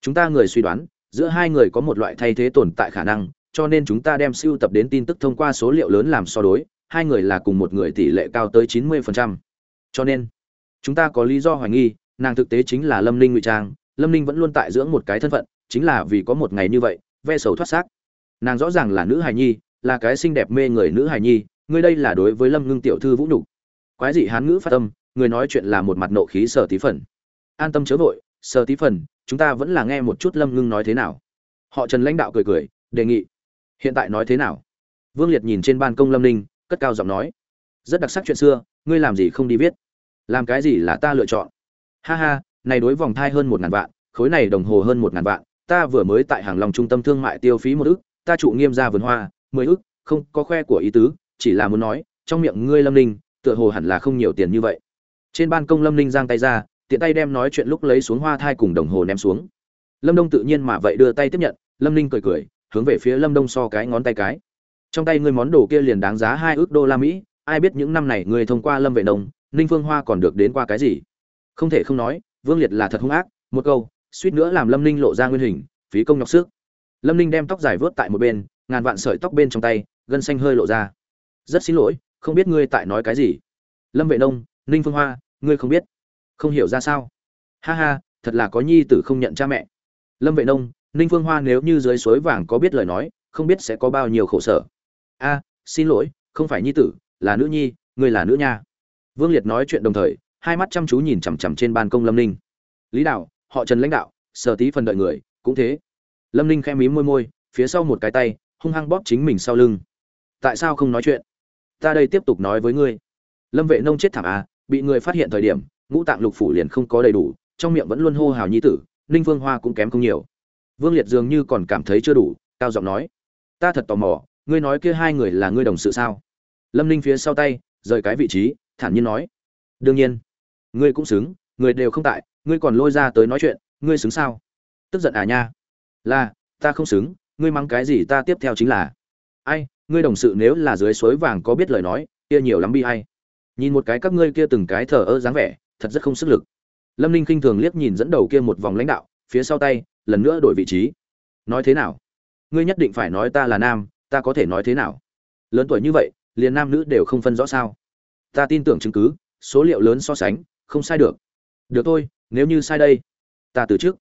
Chúng ta người suy đoán, giữa hai người có một loại thay thế tồn tại khả năng cho nên chúng ta đem siêu tập đến tin tức thông qua số liệu lớn làm so đối, hai người là cùng một người tỷ lệ cao tới chín mươi phần trăm. cho nên, chúng ta có lý do hoài nghi, nàng thực tế chính là lâm ninh ngụy trang, lâm ninh vẫn luôn tại dưỡng một cái thân phận, chính là vì có một ngày như vậy, ve sầu thoát xác. Nàng rõ ràng là nữ hài nhi, là cái xinh đẹp mê người nữ hài nhi ngươi đây là đối với lâm ngưng tiểu thư vũ nhục. Quái dị hán ngữ phát tâm người nói chuyện là một mặt nộ khí sở tí phần. An tâm chớ vội, sở tí phần, chúng ta vẫn là nghe một chút lâm ngưng nói thế nào. Họ trần lãnh đạo cười cười, đề nghị hiện tại nói thế nào? Vương liệt nhìn trên ban công lâm ninh, cất cao giọng nói. Rất đặc sắc chuyện xưa, ngươi làm gì không đi viết? Làm cái gì là ta lựa chọn? Ha ha, này đối vòng thai hơn một ngàn vạn, khối này đồng hồ hơn một ngàn vạn, ta vừa mới tại hàng lòng trung tâm thương mại tiêu phí một ức, ta trụ nghiêm ra vườn hoa, mười ức, không có khoe của ý tứ, chỉ là muốn nói, trong miệng ngươi lâm ninh, tựa hồ hẳn là không nhiều tiền như vậy. Trên ban công lâm ninh giang tay ra, tiện tay đem nói chuyện lúc lấy xuống hoa thai cùng đồng hồ ném xuống. Lâm đông tự nhiên mà vậy đưa tay tiếp nhận, lâm ninh cười cười hướng về phía lâm đông so cái ngón tay cái. Trong tay ngươi món đồ kia liền đáng giá hai ước đô la mỹ, ai biết những năm này ngươi thông qua lâm vệ nông, ninh phương hoa còn được đến qua cái gì? Không thể không nói, vương liệt là thật hung ác, một câu, suýt nữa làm lâm ninh lộ ra nguyên hình, phí công nhọc sức. Lâm ninh đem tóc dài vớt tại một bên, ngàn vạn sợi tóc bên trong tay, gân xanh hơi lộ ra. Rất xin lỗi, không biết ngươi tại nói cái gì. Lâm vệ nông, ninh phương hoa, ngươi không biết. Không hiểu ra sao. Ha ha, thật là có nhi tử không nhận cha mẹ. Lâm vệ nông ninh phương hoa nếu như dưới suối vàng có biết lời nói, không biết sẽ có bao nhiêu khổ sở. A, xin lỗi, không phải nhi tử, là nữ nhi ngươi là nữ nha. Vương liệt nói chuyện đồng thời, hai mắt chăm chú nhìn chằm chằm trên ban công lâm ninh. Lý đạo, họ trần lãnh đạo, sở tí phần đợi người, cũng thế. Lâm ninh khẽ mí môi môi, phía sau một cái tay, hung hăng bóp chính mình sau lưng. Tại sao không nói chuyện? Ta đây tiếp tục nói với ngươi. Lâm vệ nông chết thảm à bị người phát hiện thời điểm, ngũ tạng lục phủ liền không có đầy đủ, trong miệng vẫn luôn hô hào nhi tử, ninh vương hoa cũng kém không nhiều vương liệt dường như còn cảm thấy chưa đủ, cao giọng nói, ta thật tò mò, ngươi nói kia hai người là ngươi đồng sự sao? Lâm ninh phía sau tay, rời cái vị trí, thản nhiên nói, đương nhiên. Ngươi cũng xứng, người đều không tại, ngươi còn lôi ra tới nói chuyện, ngươi xứng sao? Tức giận à nha. Là, ta không xứng, ngươi mắng cái gì ta tiếp theo chính là, ai, ngươi đồng sự nếu là dưới suối vàng có biết lời nói, kia nhiều lắm bi hay. Nhìn một cái các ngươi kia từng cái thờ ơ dáng vẻ, thật rất không sức lực. Lâm ninh khinh thường liếc nhìn dẫn đầu kia một vòng lãnh đạo, phía sau tay lần nữa đổi vị trí. Nói thế nào? Ngươi nhất định phải nói ta là nam, ta có thể nói thế nào? Lớn tuổi như vậy, liền nam nữ đều không phân rõ sao? Ta tin tưởng chứng cứ, số liệu lớn so sánh, không sai được. Được thôi, nếu như sai đây, ta từ trước.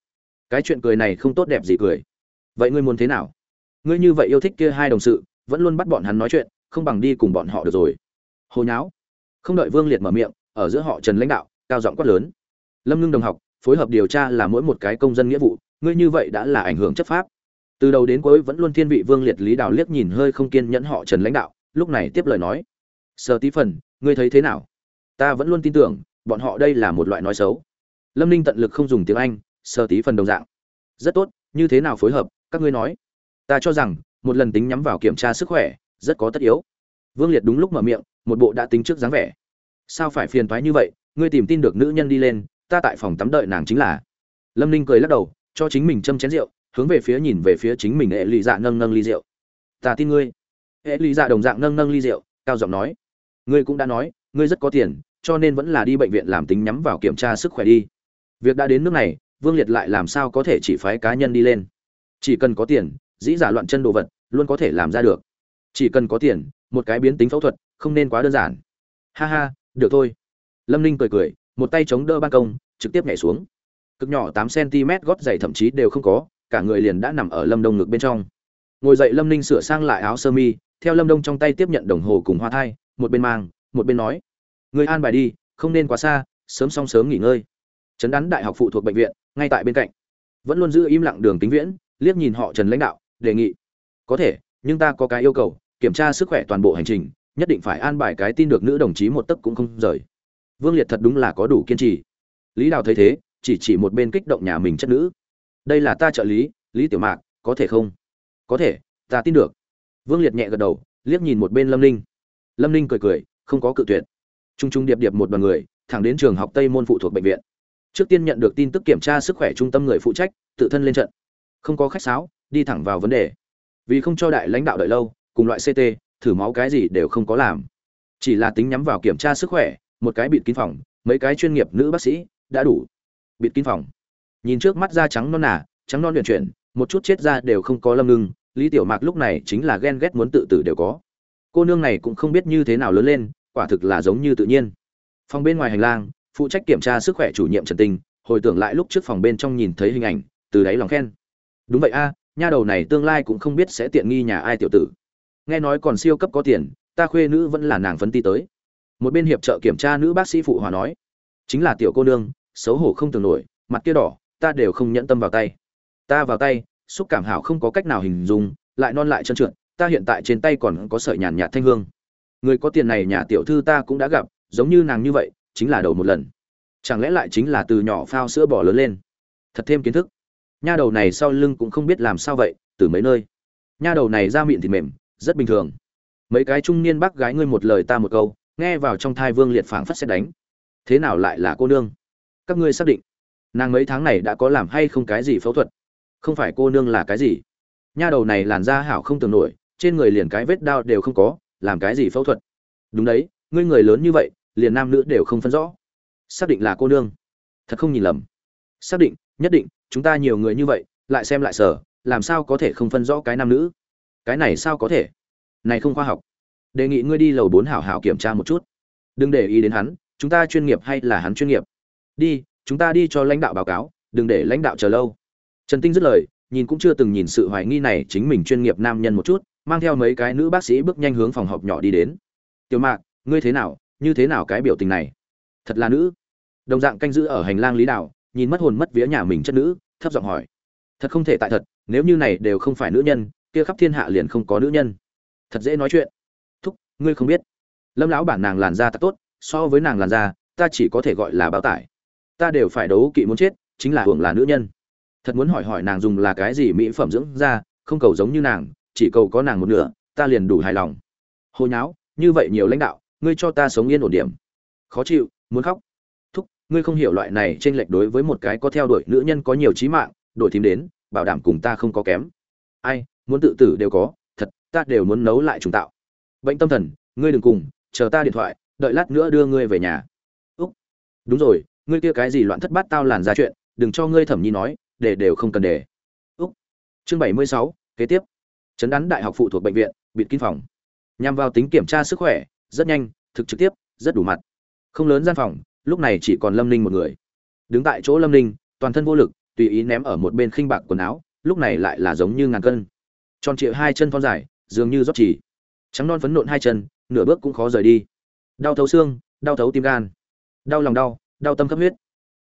Cái chuyện cười này không tốt đẹp gì cười. Vậy ngươi muốn thế nào? Ngươi như vậy yêu thích kia hai đồng sự, vẫn luôn bắt bọn hắn nói chuyện, không bằng đi cùng bọn họ được rồi. Hồi nháo. Không đợi vương liệt mở miệng, ở giữa họ trần lãnh đạo, cao giọng quát lớn. Lâm ngưng đồng học, phối hợp điều tra là mỗi một cái công dân nghĩa vụ ngươi như vậy đã là ảnh hưởng chấp pháp. Từ đầu đến cuối vẫn luôn thiên vị vương liệt lý đào liếc nhìn hơi không kiên nhẫn họ trần lãnh đạo, lúc này tiếp lời nói. Sơ tí phần, ngươi thấy thế nào? Ta vẫn luôn tin tưởng, bọn họ đây là một loại nói xấu. Lâm ninh tận lực không dùng tiếng anh sơ tí phần đồng dạng. Rất tốt, như thế nào phối hợp, các ngươi nói. Ta cho rằng, một lần tính nhắm vào kiểm tra sức khỏe, rất có tất yếu. Vương liệt đúng lúc mở miệng, một bộ đã tính trước dáng vẻ. Sao phải phiền thoái như vậy, ngươi tìm tin được nữ nhân đi lên, ta tại phòng tắm đợi nàng chính là. Lâm ninh cười lắc đầu cho chính mình châm chén rượu, hướng về phía nhìn về phía chính mình hệ lụy dạ nâng nâng ly rượu. Ta tin ngươi. Hệ lụy dạ đồng dạng nâng nâng ly rượu, cao giọng nói. Ngươi cũng đã nói, ngươi rất có tiền, cho nên vẫn là đi bệnh viện làm tính nhắm vào kiểm tra sức khỏe đi. Việc đã đến nước này, vương liệt lại làm sao có thể chỉ phái cá nhân đi lên? Chỉ cần có tiền, dĩ giả loạn chân đồ vật, luôn có thể làm ra được. Chỉ cần có tiền, một cái biến tính phẫu thuật, không nên quá đơn giản. Ha ha, được thôi. Lâm ninh cười cười, một tay chống đỡ ban công, trực tiếp nhảy xuống cực nhỏ tám cm gót giày thậm chí đều không có, cả người liền đã nằm ở lâm đông ngực bên trong. Ngồi dậy lâm ninh sửa sang lại áo sơ mi, theo lâm đông trong tay tiếp nhận đồng hồ cùng hoa thai, một bên mang, một bên nói, người an bài đi, không nên quá xa, sớm xong sớm nghỉ ngơi. Trấn đắn đại học phụ thuộc bệnh viện, ngay tại bên cạnh. Vẫn luôn giữ im lặng đường tính viễn, liếc nhìn họ trần lãnh đạo, đề nghị, có thể, nhưng ta có cái yêu cầu, kiểm tra sức khỏe toàn bộ hành trình, nhất định phải an bài cái tin được nữ đồng chí một tấc cũng không rời. Vương liệt thật đúng là có đủ kiên trì. Lý đào thấy thế chỉ chỉ một bên kích động nhà mình chất nữ. Đây là ta trợ lý lý tiểu mạc, có thể không? Có thể, ta tin được. Vương liệt nhẹ gật đầu, liếc nhìn một bên lâm ninh. Lâm ninh cười cười, không có cự tuyệt. T r u n g t r u n g điệp điệp một đoàn người, thẳng đến trường học tây môn phụ thuộc bệnh viện. Trước tiên nhận được tin tức kiểm tra sức khỏe trung tâm người phụ trách, tự thân lên trận. Không có khách sáo, đi thẳng vào vấn đề. Vì không cho đại lãnh đạo đợi lâu, cùng loại ct thử máu cái gì đều không có làm. Chỉ là tính nhắm vào kiểm tra sức khỏe, một cái bịt kín phòng, mấy cái chuyên nghiệp nữ bác sĩ, đã đủ bịt kín phòng. Nhìn trước mắt da trắng non nà, trắng non luyện chuyển, một chút chết da đều không có lâm ngưng, lý tiểu mạc lúc này chính là ghen ghét muốn tự tử đều có. Cô nương này cũng không biết như thế nào lớn lên, quả thực là giống như tự nhiên. Phòng bên ngoài hành lang, phụ trách kiểm tra sức khỏe chủ nhiệm trần tinh hồi tưởng lại lúc trước phòng bên trong nhìn thấy hình ảnh, từ đáy lòng khen. Đúng vậy a, nha đầu này tương lai cũng không biết sẽ tiện nghi nhà ai tiểu tử. Nghe nói còn siêu cấp có tiền, ta khuê nữ vẫn là nàng phấn ti tới. Một bên hiệp trợ kiểm tra nữ bác sĩ phụ hòa nói. Chính là tiểu cô nương xấu hổ không tưởng nổi mặt kia đỏ ta đều không nhẫn tâm vào tay ta vào tay xúc cảm hảo không có cách nào hình dung, lại non lại trơn trượt, ta hiện tại trên tay còn có sợi nhàn nhạt thanh hương. Người có tiền này nhà tiểu thư ta cũng đã gặp, giống như nàng như vậy, chính là đầu một lần. Chẳng lẽ lại chính là từ nhỏ phao sữa bò lớn lên? Thật thêm kiến thức. Nha đầu này sau lưng cũng không biết làm sao vậy, từ mấy nơi. Nha đầu này ra miệng thì mềm, rất bình thường. Mấy cái trung niên bác gái ngươi một lời ta một câu, nghe vào trong thai Vương Liệt phảng phất sẽ đánh. Thế nào lại là cô nương? Các ngươi xác định, nàng mấy tháng này đã có làm hay không cái gì phẫu thuật? không phải cô nương là cái gì? Nha đầu này làn da hảo không tưởng nổi trên người liền cái vết đao đều không có làm cái gì phẫu thuật? Đúng đấy ngươi người lớn như vậy liền nam nữ đều không phân rõ. Xác định là cô nương. Thật không nhìn lầm. Xác định nhất định chúng ta nhiều người như vậy lại xem lại sở làm sao có thể không phân rõ cái nam nữ? Cái này sao có thể? Này không khoa học. Đề nghị ngươi đi lầu bốn hảo hảo kiểm tra một chút. Đừng để ý đến hắn chúng ta chuyên nghiệp hay là hắn chuyên nghiệp? Đi, chúng ta đi cho lãnh đạo báo cáo, đừng để lãnh đạo chờ lâu. Trần tinh dứt lời, nhìn cũng chưa từng nhìn sự hoài nghi này chính mình chuyên nghiệp nam nhân một chút, mang theo mấy cái nữ bác sĩ bước nhanh hướng phòng họp nhỏ đi đến. Tiểu mạc, ngươi thế nào, như thế nào cái biểu tình này? Thật là nữ. Đồng dạng canh giữ ở hành lang lý đạo nhìn mất hồn mất vía nhà mình chất nữ, thấp giọng hỏi. Thật không thể tại thật, nếu như này đều không phải nữ nhân, kia khắp thiên hạ liền không có nữ nhân. Thật dễ nói chuyện. Thúc, ngươi không biết. Lâm lão bản nàng làn da thật tốt, so với nàng làn da, ta chỉ có thể gọi là bao tải ta đều phải đấu kỵ muốn chết, chính là hưởng là nữ nhân. Thật muốn hỏi hỏi nàng dùng là cái gì mỹ phẩm dưỡng da, không cầu giống như nàng, chỉ cầu có nàng một nửa, ta liền đủ hài lòng. Hồi nháo, như vậy nhiều lãnh đạo, ngươi cho ta sống yên ổn điểm. Khó chịu, muốn khóc. Thúc, ngươi không hiểu loại này t r ê n lệch đối với một cái có theo đuổi nữ nhân có nhiều trí mạng, đổi thím đến, bảo đảm cùng ta không có kém. Ai, muốn tự tử đều có, thật, ta đều muốn nấu lại trùng tạo. Bệnh tâm thần, ngươi đừng cùng, chờ ta điện thoại, đợi lát nữa đưa ngươi về nhà. Úc. Đúng rồi ngươi kia cái gì loạn thất bát tao làn ra chuyện, đừng cho ngươi thẩm nhi nói, để đều không cần để. Úc. Chương bảy mươi sáu, kế tiếp. Chấn đắn đại học phụ thuộc bệnh viện bịt kín phòng. Nhằm vào tính kiểm tra sức khỏe, rất nhanh, thực trực tiếp, rất đủ mặt. Không lớn gian phòng, lúc này chỉ còn lâm ninh một người. Đứng tại chỗ lâm ninh, toàn thân vô lực, tùy ý ném ở một bên khinh bạc quần áo, lúc này lại là giống như ngàn cân. Tròn trịa hai chân thon dài, dường như rót chỉ. Trắng non phấn nộn hai chân, nửa bước cũng khó rời đi. Đau thấu xương, đau thấu tim gan. Đau lòng đau đau tâm khắp huyết.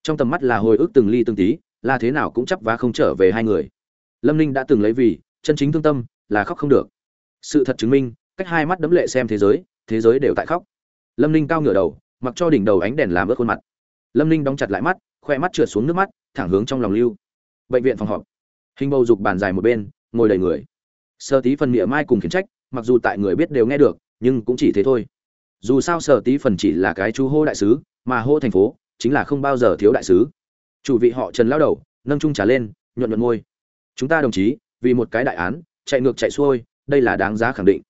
Trong tầm mắt là hồi ức từng ly từng tí, là thế nào cũng chấp và không trở về hai người. Lâm ninh đã từng lấy vì, chân chính thương tâm, là khóc không được. Sự thật chứng minh, cách hai mắt đấm lệ xem thế giới thế giới đều tại khóc. Lâm ninh cao ngửa đầu, mặc cho đỉnh đầu ánh đèn làm ướt khuôn mặt. Lâm ninh đóng chặt lại mắt, khoe mắt trượt xuống nước mắt, thẳng hướng trong lòng lưu. Bệnh viện phòng họp. Hình bầu dục bàn dài một bên, ngồi đầy người. Sơ tí phần miệng mai cùng khiển trách, mặc dù tại người biết đều nghe được, nhưng cũng chỉ thế thôi. Dù sao sở tí phần chỉ là cái chú hô đại sứ, mà hô thành phố chính là không bao giờ thiếu đại sứ. Chủ vị họ trần lao đầu, nâng trung trà lên, nhuận nhuận môi. Chúng ta đồng chí, vì một cái đại án, chạy ngược chạy xuôi, đây là đáng giá khẳng định.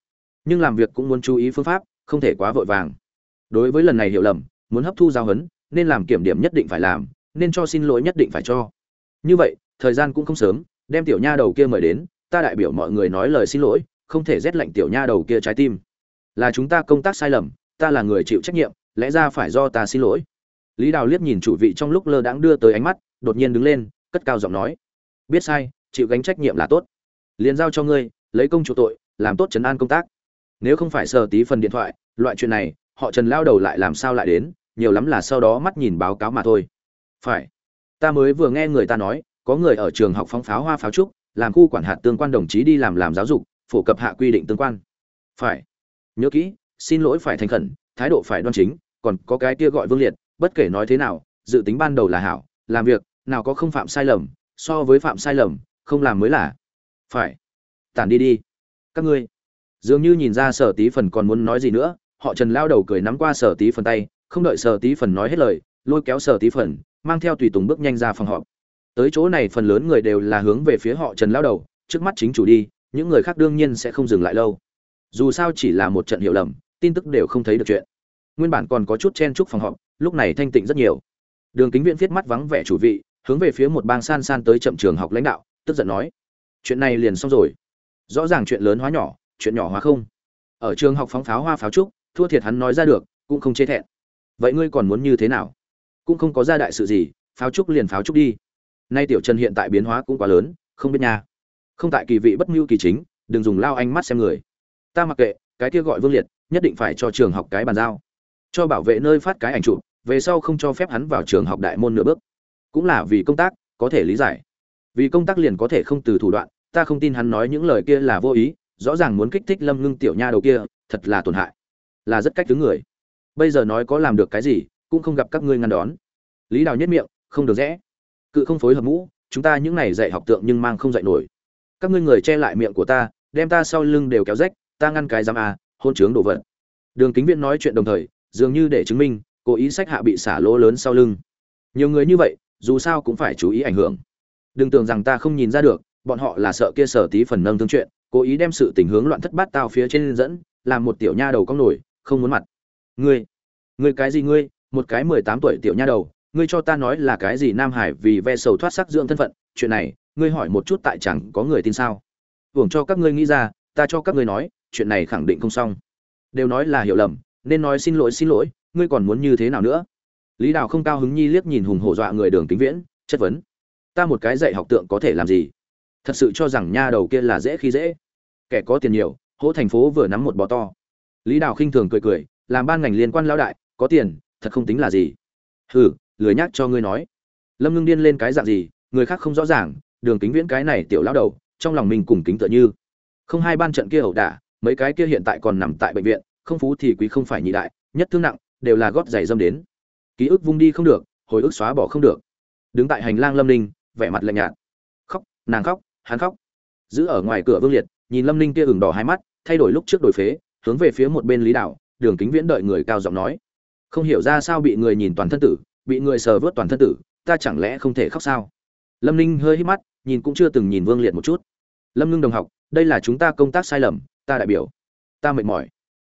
Nhưng làm việc cũng muốn chú ý phương pháp, không thể quá vội vàng. Đối với lần này hiểu lầm, muốn hấp thu giao hấn, nên làm kiểm điểm nhất định phải làm, nên cho xin lỗi nhất định phải cho. Như vậy, thời gian cũng không sớm, đem tiểu nha đầu kia mời đến, ta đại biểu mọi người nói lời xin lỗi, không thể rét lạnh tiểu nha đầu kia trái tim. Là chúng ta công tác sai lầm, ta là người chịu trách nhiệm, lẽ ra phải do ta xin lỗi lý đào liếc nhìn chủ vị trong lúc lơ đãng đưa tới ánh mắt, đột nhiên đứng lên, cất cao giọng nói. Biết sai, chịu gánh trách nhiệm là tốt. Liền giao cho ngươi, lấy công chủ tội, làm tốt chấn an công tác. Nếu không phải sờ tí phần điện thoại, loại chuyện này, họ trần lao đầu lại làm sao lại đến, nhiều lắm là sau đó mắt nhìn báo cáo mà thôi. Phải. Ta mới vừa nghe người ta nói, có người ở trường học phóng pháo hoa pháo trúc, làm khu quản hạt tương quan đồng chí đi làm làm giáo dục, phổ cập hạ quy định tương quan. Phải. Nhớ kỹ, xin lỗi phải thành khẩn, thái độ phải đoan chính, còn có cái kia gọi vương liệt bất kể nói thế nào, dự tính ban đầu là hảo, làm việc, nào có không phạm sai lầm, so với phạm sai lầm, không làm mới là. Phải. Tản đi đi. Các ngươi. Dường như nhìn ra sở tí phần còn muốn nói gì nữa, họ trần lao đầu cười nắm qua sở tí phần tay, không đợi sở tí phần nói hết lời, lôi kéo sở tí phần, mang theo tùy tùng bước nhanh ra phòng họp. Tới chỗ này phần lớn người đều là hướng về phía họ trần lao đầu, trước mắt chính chủ đi, những người khác đương nhiên sẽ không dừng lại lâu. Dù sao chỉ là một trận hiểu lầm, tin tức đều không thấy được chuyện. Nguyên bản còn có chút chen chúc phòng họp lúc này thanh tịnh rất nhiều. Đường kính viện viết mắt vắng vẻ chủ vị, hướng về phía một bang san san tới chậm trường học lãnh đạo, tức giận nói, chuyện này liền xong rồi. Rõ ràng chuyện lớn hóa nhỏ, chuyện nhỏ hóa không. Ở trường học phóng pháo hoa pháo trúc, thua thiệt hắn nói ra được, cũng không chê thẹn. Vậy ngươi còn muốn như thế nào? Cũng không có ra đại sự gì, pháo trúc liền pháo trúc đi. Nay tiểu trần hiện tại biến hóa cũng quá lớn, không biết nha. Không tại kỳ vị bất mưu kỳ chính, đừng dùng lao ánh mắt xem người. Ta mặc kệ, cái kia gọi vương liệt, nhất định phải cho trường học cái bàn giao. Cho bảo vệ nơi phát cái ảnh chụp về sau không cho phép hắn vào trường học đại môn nửa bước. Cũng là vì công tác, có thể lý giải. Vì công tác liền có thể không từ thủ đoạn, ta không tin hắn nói những lời kia là vô ý, rõ ràng muốn kích thích lâm ngưng tiểu nha đầu kia, thật là tổn hại. Là rất cách thứ người. Bây giờ nói có làm được cái gì, cũng không gặp các ngươi ngăn đón. Lý đào nhất miệng, không được rẽ cự không phối hợp mũ, chúng ta những này dạy học tượng nhưng mang không dạy nổi. Các ngươi người che lại miệng của ta, đem ta sau lưng đều kéo rách, ta ngăn cái giam à hôn trướng đồ vật. Đường kính viện nói chuyện đồng thời, dường như để chứng minh cố ý sách hạ bị xả lỗ lớn sau lưng. Nhiều người như vậy, dù sao cũng phải chú ý ảnh hưởng. Đừng tưởng rằng ta không nhìn ra được, bọn họ là sợ kia sở tí phần nâng thương chuyện, cố ý đem sự tình hướng loạn thất bát tao phía trên dẫn, làm một tiểu nha đầu con nổi, không muốn mặt. Ngươi ngươi cái gì ngươi? Một cái mười tám tuổi tiểu nha đầu, ngươi cho ta nói là cái gì nam hải vì ve sầu thoát sắc dưỡng thân phận, chuyện này, ngươi hỏi một chút tại chẳng có người tin sao? Hưởng cho các ngươi nghĩ ra, ta cho các ngươi nói, chuyện này khẳng định không xong. Đều nói là hiểu lầm, nên nói xin lỗi xin lỗi ngươi còn muốn như thế nào nữa? Lý đào không cao hứng nhi liếc nhìn hùng hổ dọa người đường kính viễn, chất vấn. Ta một cái dạy học tượng có thể làm gì? Thật sự cho rằng nha đầu kia là dễ khi dễ. Kẻ có tiền nhiều hỗ thành phố vừa nắm một bò to. Lý đào khinh thường cười cười, làm ban ngành liên quan lão đại, có tiền, thật không tính là gì. Hừ, lười nhắc cho ngươi nói. Lâm ngưng điên lên cái dạng gì, người khác không rõ ràng, đường kính viễn cái này tiểu lão đầu, trong lòng mình cùng kính tựa như. Không hai ban trận kia ẩu đả, mấy cái kia hiện tại còn nằm tại bệnh viện, không phú thì quý không phải nhị đại, nhất thương nặng đều là gót giày dâm đến. Ký ức vung đi không được, hồi ức xóa bỏ không được. Đứng tại hành lang lâm ninh, vẻ mặt lạnh nhạt. Khóc, nàng khóc, hắn khóc. Giữ ở ngoài cửa vương liệt, nhìn lâm ninh kia ửng đỏ hai mắt, thay đổi lúc trước đổi phế, hướng về phía một bên lý đạo, đường kính viễn đợi người cao giọng nói. Không hiểu ra sao bị người nhìn toàn thân tử, bị người sờ vớt toàn thân tử, ta chẳng lẽ không thể khóc sao? Lâm ninh hơi hít mắt, nhìn cũng chưa từng nhìn vương liệt một chút. Lâm ngưng đồng học, đây là chúng ta công tác sai lầm, ta đại biểu. Ta mệt mỏi.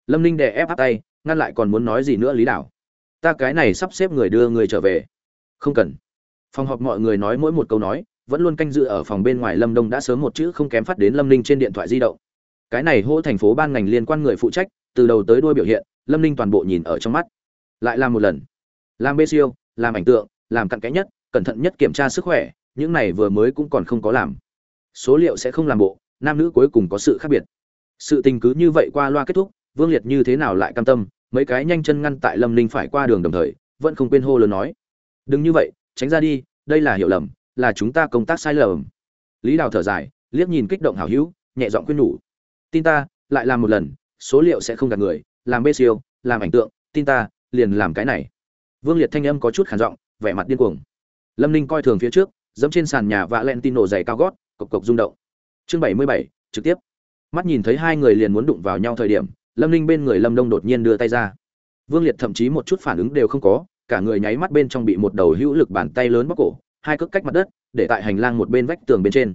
Lâm ninh đè ép áp tay ngăn lại còn muốn nói gì nữa lý đảo. Ta cái này sắp xếp người đưa người trở về. Không cần. Phòng họp mọi người nói mỗi một câu nói, vẫn luôn canh dự ở phòng bên ngoài lâm đông đã sớm một chữ không kém phát đến lâm ninh trên điện thoại di động. Cái này hô thành phố ban ngành liên quan người phụ trách, từ đầu tới đuôi biểu hiện, lâm ninh toàn bộ nhìn ở trong mắt. Lại làm một lần. Làm bê siêu, làm ảnh tượng, làm cặn kẽ nhất, cẩn thận nhất kiểm tra sức khỏe, những này vừa mới cũng còn không có làm. Số liệu sẽ không làm bộ, nam nữ cuối cùng có sự khác biệt. Sự tình cứ như vậy qua loa kết thúc, vương liệt như thế nào lại cam tâm mấy cái nhanh chân ngăn tại lâm ninh phải qua đường đồng thời, vẫn không quên hô lớn nói. Đừng như vậy, tránh ra đi, đây là hiểu lầm, là chúng ta công tác sai lầm. Lý đào thở dài, liếc nhìn kích động hảo hữu, nhẹ giọng khuyên nhủ. Tin ta, lại làm một lần, số liệu sẽ không gạt người, làm bê siêu, làm ảnh tượng, tin ta, liền làm cái này. Vương liệt thanh âm có chút khản giọng, vẻ mặt điên cuồng. Lâm ninh coi thường phía trước, dẫm trên sàn nhà và len tin nổ dày cao gót, cộc cộc rung động. Chương bảy mươi bảy, trực tiếp. Mắt nhìn thấy hai người liền muốn đụng vào nhau thời điểm lâm ninh bên người lâm đông đột nhiên đưa tay ra. Vương liệt thậm chí một chút phản ứng đều không có, cả người nháy mắt bên trong bị một đầu hữu lực bàn tay lớn bóc cổ, hai cước cách mặt đất, để tại hành lang một bên vách tường bên trên.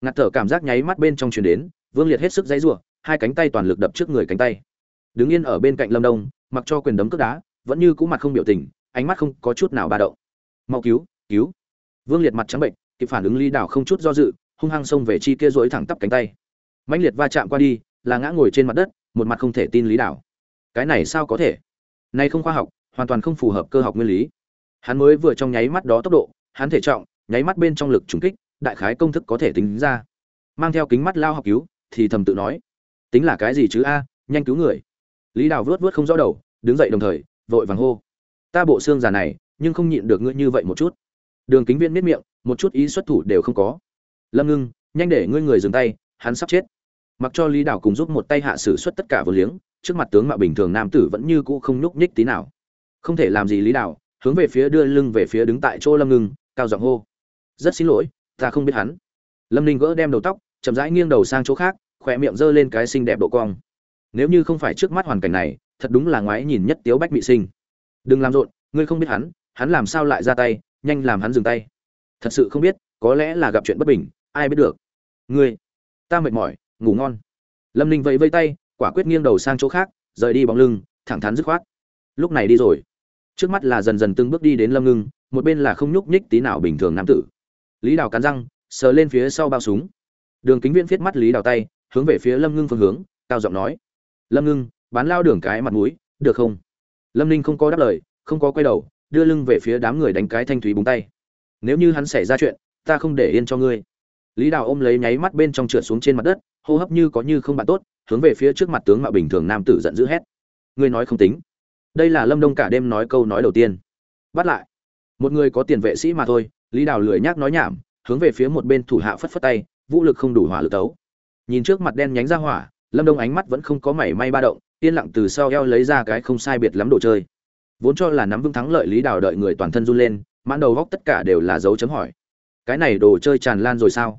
Ngạt thở cảm giác nháy mắt bên trong truyền đến, vương liệt hết sức dãy rủa hai cánh tay toàn lực đập trước người cánh tay. Đứng yên ở bên cạnh lâm đông, mặc cho quyền đấm cước đá, vẫn như cũ mặt không biểu tình, ánh mắt không có chút nào ba động. Mau cứu cứu. Vương liệt mặt trắng bệnh, kịp phản ứng ly đảo không chút do dự, hung hăng xông về chi kia rỗi thẳng tắp cánh tay. Mãnh liệt va chạm qua đi, là ngã ngồi trên mặt đất một mặt không thể tin lý đảo. Cái này sao có thể? Này không khoa học, hoàn toàn không phù hợp cơ học nguyên lý. Hắn mới vừa trong nháy mắt đó tốc độ, hắn thể trọng, nháy mắt bên trong lực trùng kích, đại khái công thức có thể tính ra. Mang theo kính mắt lao học cứu, thì thầm tự nói, tính là cái gì chứ a, nhanh cứu người. Lý đào vớt vớt không rõ đầu, đứng dậy đồng thời, vội vàng hô, ta bộ xương già này, nhưng không nhịn được ngươi như vậy một chút. Đường kính viên miết miệng, một chút ý xuất thủ đều không có. Lâm ngưng, nhanh để ngươi người dừng tay, hắn sắp chết mặc cho lý đảo cùng giúp một tay hạ sử xuất tất cả vô liếng, trước mặt tướng mạo bình thường nam tử vẫn như cũ không nhúc nhích tí nào. Không thể làm gì lý đảo, hướng về phía đưa lưng về phía đứng tại chỗ lâm ngưng, cao giọng hô. Rất xin lỗi, ta không biết hắn. Lâm ninh gỡ đem đầu tóc, chậm rãi nghiêng đầu sang chỗ khác, khỏe miệng giơ lên cái xinh đẹp độ cong. Nếu như không phải trước mắt hoàn cảnh này, thật đúng là ngoái nhìn nhất tiếu bách mị sinh. Đừng làm rộn, ngươi không biết hắn hắn làm sao lại ra tay, nhanh làm hắn dừng tay. Thật sự không biết, có lẽ là gặp chuyện bất bình, ai biết được. Ngươi, ta mệt mỏi ngủ ngon. Lâm ninh vẫy vây tay, quả quyết nghiêng đầu sang chỗ khác, rời đi bóng lưng, thẳng thắn dứt khoát. Lúc này đi rồi. Trước mắt là dần dần từng bước đi đến lâm ngưng, một bên là không nhúc nhích tí nào bình thường nam tử. Lý đào cắn răng, sờ lên phía sau bao súng. Đường kính viễn viết mắt lý đào tay, hướng về phía lâm ngưng phương hướng, cao giọng nói. Lâm ngưng, bán lao đường cái mặt mũi, được không? Lâm ninh không có đáp lời, không có quay đầu, đưa lưng về phía đám người đánh cái thanh thúy búng tay. Nếu như hắn xảy ra chuyện, ta không để yên cho ngươi. Lý đào ôm lấy nháy mắt bên trong trượt xuống trên mặt đất hô hấp như có như không bạn tốt, hướng về phía trước mặt tướng mạo bình thường nam tử giận dữ hét. Ngươi nói không tính. Đây là lâm đông cả đêm nói câu nói đầu tiên. Bắt lại. Một người có tiền vệ sĩ mà thôi, lý đào lười nhác nói nhảm, hướng về phía một bên thủ hạ phất phất tay, vũ lực không đủ hỏa lực tấu. Nhìn trước mặt đen nhánh ra hỏa, lâm đông ánh mắt vẫn không có mảy may ba động, yên lặng từ sau eo lấy ra cái không sai biệt lắm đồ chơi. Vốn cho là nắm vững thắng lợi lý đào đợi người toàn thân run lên, mãn đầu góc tất cả đều là dấu chấm hỏi. Cái này đồ chơi tràn lan rồi sao?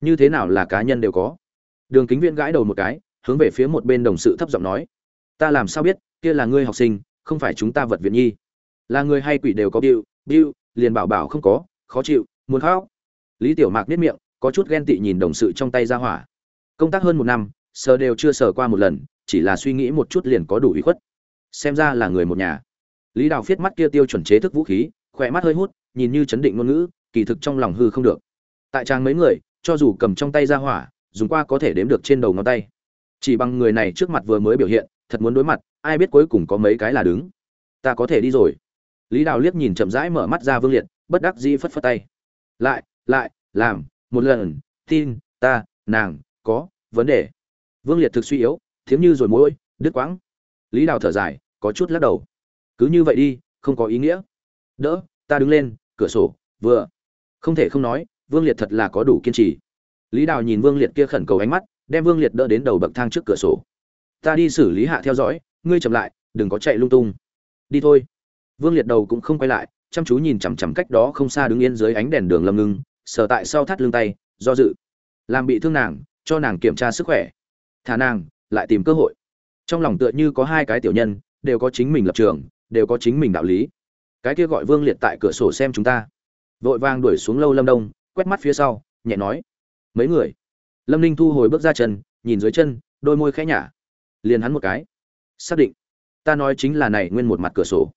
Như thế nào là cá nhân đều có? Đường kính viên gãi đầu một cái, hướng về phía một bên đồng sự thấp giọng nói, ta làm sao biết, kia là ngươi học sinh, không phải chúng ta vật viện nhi. Là người hay quỷ đều có biu biu liền bảo bảo không có, khó chịu, muốn khóc. Lý tiểu mạc biết miệng, có chút ghen tị nhìn đồng sự trong tay ra hỏa. Công tác hơn một năm, sờ đều chưa sờ qua một lần, chỉ là suy nghĩ một chút liền có đủ ý khuất. Xem ra là người một nhà. Lý đào phiết mắt kia tiêu chuẩn chế thức vũ khí, khỏe mắt hơi hút, nhìn như chấn định ngôn ngữ, kỳ thực trong lòng hư không được. Tại trang mấy người, cho dù cầm trong tay ra hỏa dùng qua có thể đếm được trên đầu ngón tay. Chỉ bằng người này trước mặt vừa mới biểu hiện, thật muốn đối mặt, ai biết cuối cùng có mấy cái là đứng. Ta có thể đi rồi. Lý đào liếc nhìn chậm rãi mở mắt ra vương liệt, bất đắc dĩ phất phất tay. Lại lại, làm, một lần, tin, ta, nàng, có, vấn đề. Vương liệt thực suy yếu, thiếm như rồi mỗi đứt quãng. Lý đào thở dài, có chút lắc đầu. Cứ như vậy đi, không có ý nghĩa. Đỡ, ta đứng lên, cửa sổ, vừa. Không thể không nói, vương liệt thật là có đủ kiên trì lý đào nhìn vương liệt kia khẩn cầu ánh mắt, đem vương liệt đỡ đến đầu bậc thang trước cửa sổ. Ta đi xử lý hạ theo dõi, ngươi chậm lại, đừng có chạy lung tung. Đi thôi. Vương liệt đầu cũng không quay lại, chăm chú nhìn chằm chằm cách đó không xa đứng yên dưới ánh đèn đường lâm ngưng sờ tại sau thắt lưng tay, do dự. Làm bị thương nàng, cho nàng kiểm tra sức khỏe. Thả nàng, lại tìm cơ hội. Trong lòng tựa như có hai cái tiểu nhân, đều có chính mình lập trường, đều có chính mình đạo lý. Cái kia gọi vương liệt tại cửa sổ xem chúng ta. Vội vàng đuổi xuống lâu lâm đông, quét mắt phía sau, nhẹ nói mấy người. Lâm ninh thu hồi bước ra chân, nhìn dưới chân, đôi môi khẽ nhả. Liền hắn một cái. Xác định. Ta nói chính là này nguyên một mặt cửa sổ.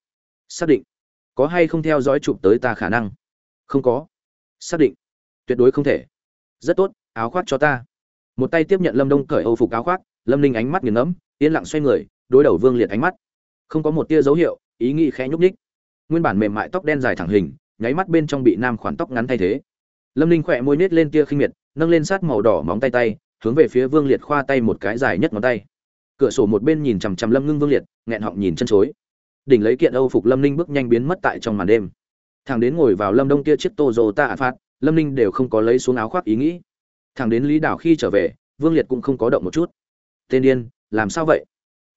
Xác định. Có hay không theo dõi chụp tới ta khả năng? Không có. Xác định. Tuyệt đối không thể. Rất tốt, áo khoác cho ta. Một tay tiếp nhận lâm đông cởi âu phục áo khoác, lâm ninh ánh mắt nghiền ngẫm, yên lặng xoay người, đối đầu vương liệt ánh mắt. Không có một tia dấu hiệu, ý nghĩ khẽ nhúc nhích. Nguyên bản mềm mại tóc đen dài thẳng hình, nháy mắt bên trong bị nam khoản tóc ngắn thay thế. Lâm ninh khỏe môi nết lên tia khinh miệt nâng lên sát màu đỏ móng tay tay, hướng về phía vương liệt khoa tay một cái dài nhất ngón tay. Cửa sổ một bên nhìn chằm chằm lâm ngưng vương liệt, nghẹn họng nhìn chân chối. Đỉnh lấy kiện âu phục lâm ninh bước nhanh biến mất tại trong màn đêm. Thằng đến ngồi vào lâm đông kia chiếc tô rồ ta ạn phát lâm ninh đều không có lấy xuống áo khoác ý nghĩ. Thằng đến lý đảo khi trở về, vương liệt cũng không có động một chút. Tên điên, làm sao vậy?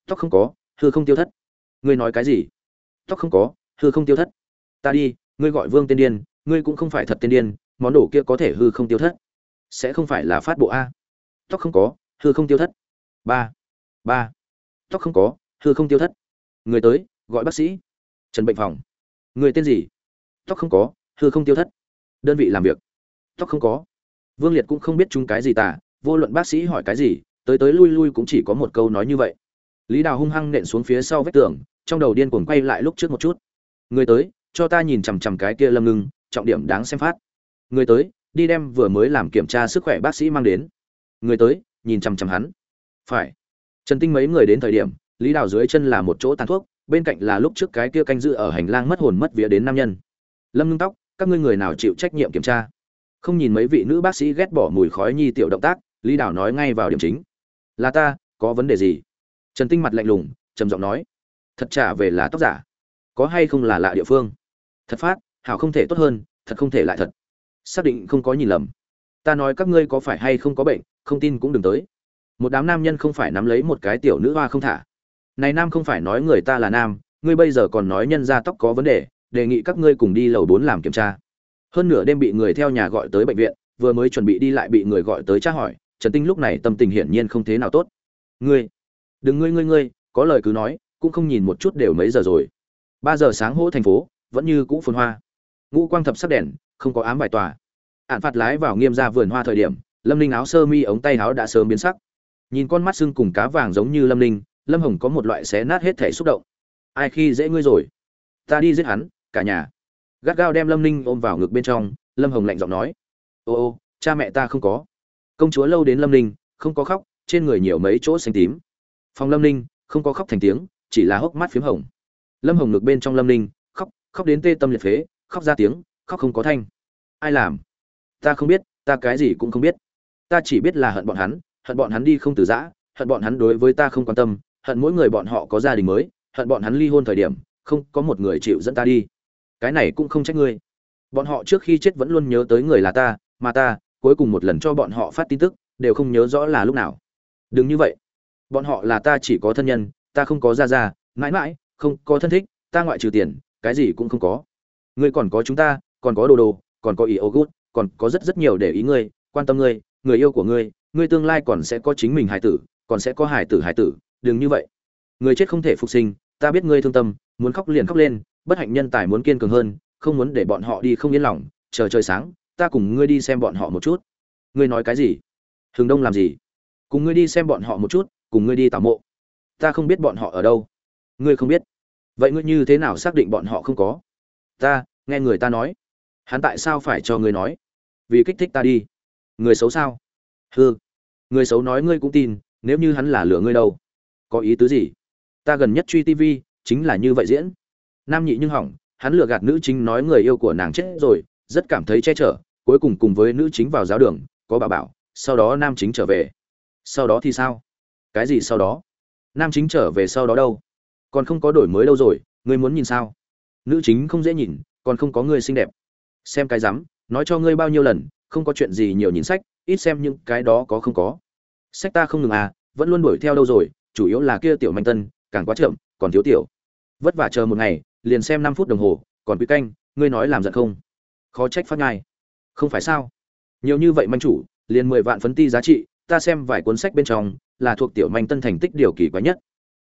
Tóc không có, hư không tiêu thất. Ngươi nói cái gì? Tóc không có, hư không tiêu thất. Ta đi, ngươi gọi vương tên điên, ngươi cũng không phải thật tên điên, món đồ kia có thể hư không tiêu thất sẽ không phải là phát bộ a. Tóc không có, hư không tiêu thất. Ba. Ba. Tóc không có, hư không tiêu thất. Người tới, gọi bác sĩ. Trần bệnh phòng. Người tên gì? Tóc không có, hư không tiêu thất. Đơn vị làm việc. Tóc không có. Vương liệt cũng không biết chúng cái gì tả, vô luận bác sĩ hỏi cái gì, tới tới lui lui cũng chỉ có một câu nói như vậy. Lý đào hung hăng nện xuống phía sau vách tường, trong đầu điên cuồng quay lại lúc trước một chút. Người tới, cho ta nhìn chằm chằm cái kia lâm ngưng, trọng điểm đáng xem phát. Người tới đi đem vừa mới làm kiểm tra sức khỏe bác sĩ mang đến. Người tới, nhìn chằm chằm hắn. Phải. Trần tinh mấy người đến thời điểm, lý đào dưới chân là một chỗ tàn thuốc, bên cạnh là lúc trước cái kia canh giữ ở hành lang mất hồn mất vía đến nam nhân. Lâm ngưng tóc, các ngươi người nào chịu trách nhiệm kiểm tra? Không nhìn mấy vị nữ bác sĩ ghét bỏ mùi khói nhi tiểu động tác, lý đào nói ngay vào điểm chính. Là ta, có vấn đề gì? Trần tinh mặt lạnh lùng, trầm giọng nói. Thật trả về là tóc giả. Có hay không là lạ địa phương? Thật phát, hảo không thể tốt hơn, thật không thể lại thật xác định không có nhìn lầm. Ta nói các ngươi có phải hay không có bệnh, không tin cũng đừng tới. Một đám nam nhân không phải nắm lấy một cái tiểu nữ hoa không thả. Này nam không phải nói người ta là nam, ngươi bây giờ còn nói nhân ra tóc có vấn đề đề nghị các ngươi cùng đi lầu bốn làm kiểm tra. Hơn nửa đêm bị người theo nhà gọi tới bệnh viện, vừa mới chuẩn bị đi lại bị người gọi tới tra hỏi, trần tinh lúc này tâm tình hiển nhiên không thế nào tốt. Ngươi, đừng ngươi ngươi ngươi, có lời cứ nói, cũng không nhìn một chút đều mấy giờ rồi. Ba giờ sáng hỗ thành phố, vẫn như cũ phồn hoa. Ngũ quang thập sắc đèn không có ám bài tòa. Ạn phạt lái vào nghiêm ra vườn hoa thời điểm, lâm ninh áo sơ mi ống tay áo đã sớm biến sắc. Nhìn con mắt sưng cùng cá vàng giống như lâm ninh, lâm hồng có một loại xé nát hết thể xúc động. Ai khi dễ ngươi rồi? Ta đi giết hắn, cả nhà. Gắt gao đem lâm ninh ôm vào ngực bên trong, lâm hồng lạnh giọng nói. Ô ô, cha mẹ ta không có. Công chúa lâu đến lâm ninh, không có khóc, trên người nhiều mấy chỗ xanh tím. Phòng lâm ninh, không có khóc thành tiếng, chỉ là hốc mắt p h í m hồng. Lâm hồng ngực bên trong lâm ninh, khóc khóc đến tê tâm liệt phế, khóc ra tiếng khóc không có thanh. Ai làm? Ta không biết, ta cái gì cũng không biết. Ta chỉ biết là hận bọn hắn, hận bọn hắn đi không từ giã, hận bọn hắn đối với ta không quan tâm, hận mỗi người bọn họ có gia đình mới, hận bọn hắn ly hôn thời điểm, không có một người chịu dẫn ta đi. Cái này cũng không trách ngươi. Bọn họ trước khi chết vẫn luôn nhớ tới người là ta, mà ta, cuối cùng một lần cho bọn họ phát tin tức, đều không nhớ rõ là lúc nào. Đừng như vậy. Bọn họ là ta chỉ có thân nhân, ta không có gia gia, mãi mãi, không có thân thích, ta ngoại trừ tiền, cái gì cũng không có. Ngươi còn có chúng ta còn có đồ đồ, còn có ý ô gút, còn có rất rất nhiều để ý ngươi, quan tâm ngươi, người yêu của ngươi ngươi tương lai còn sẽ có chính mình hải tử, còn sẽ có hải tử hải tử, đừng như vậy. Người chết không thể phục sinh, ta biết ngươi thương tâm, muốn khóc liền khóc lên, bất hạnh nhân tài muốn kiên cường hơn, không muốn để bọn họ đi không yên lòng, chờ trời sáng, ta cùng ngươi đi xem bọn họ một chút. Ngươi nói cái gì? Hừng đông làm gì? Cùng ngươi đi xem bọn họ một chút, cùng ngươi đi tảo mộ. Ta không biết bọn họ ở đâu. Ngươi không biết. Vậy ngươi như thế nào xác định bọn họ không có? Ta, nghe người ta nói hắn tại sao phải cho ngươi nói? Vì kích thích ta đi. Người xấu sao? Hư người xấu nói ngươi cũng tin, nếu như hắn là lửa ngươi đâu. Có ý tứ gì? Ta gần nhất truy TV chính là như vậy diễn. Nam nhị nhưng hỏng, hắn lừa gạt nữ chính nói người yêu của nàng chết rồi, rất cảm thấy che chở, cuối cùng cùng với nữ chính vào giáo đường, có bà bảo, sau đó nam chính trở về. Sau đó thì sao? Cái gì sau đó? Nam chính trở về sau đó đâu? Còn không có đổi mới đâu rồi, ngươi muốn nhìn sao? Nữ chính không dễ nhìn, còn không có người xinh đẹp xem cái rắm, nói cho ngươi bao nhiêu lần, không có chuyện gì nhiều nhìn sách, ít xem những cái đó có không có. Sách ta không ngừng à vẫn luôn đuổi theo đâu rồi, chủ yếu là kia tiểu manh tân, càng quá chậm, còn thiếu tiểu. Vất vả chờ một ngày, liền xem năm phút đồng hồ, còn quý canh, ngươi nói làm giận không? Khó trách phát ngay không phải sao? Nhiều như vậy manh chủ, liền mười vạn phấn ti giá trị, ta xem vài cuốn sách bên trong, là thuộc tiểu manh tân thành tích điều kỳ quái nhất.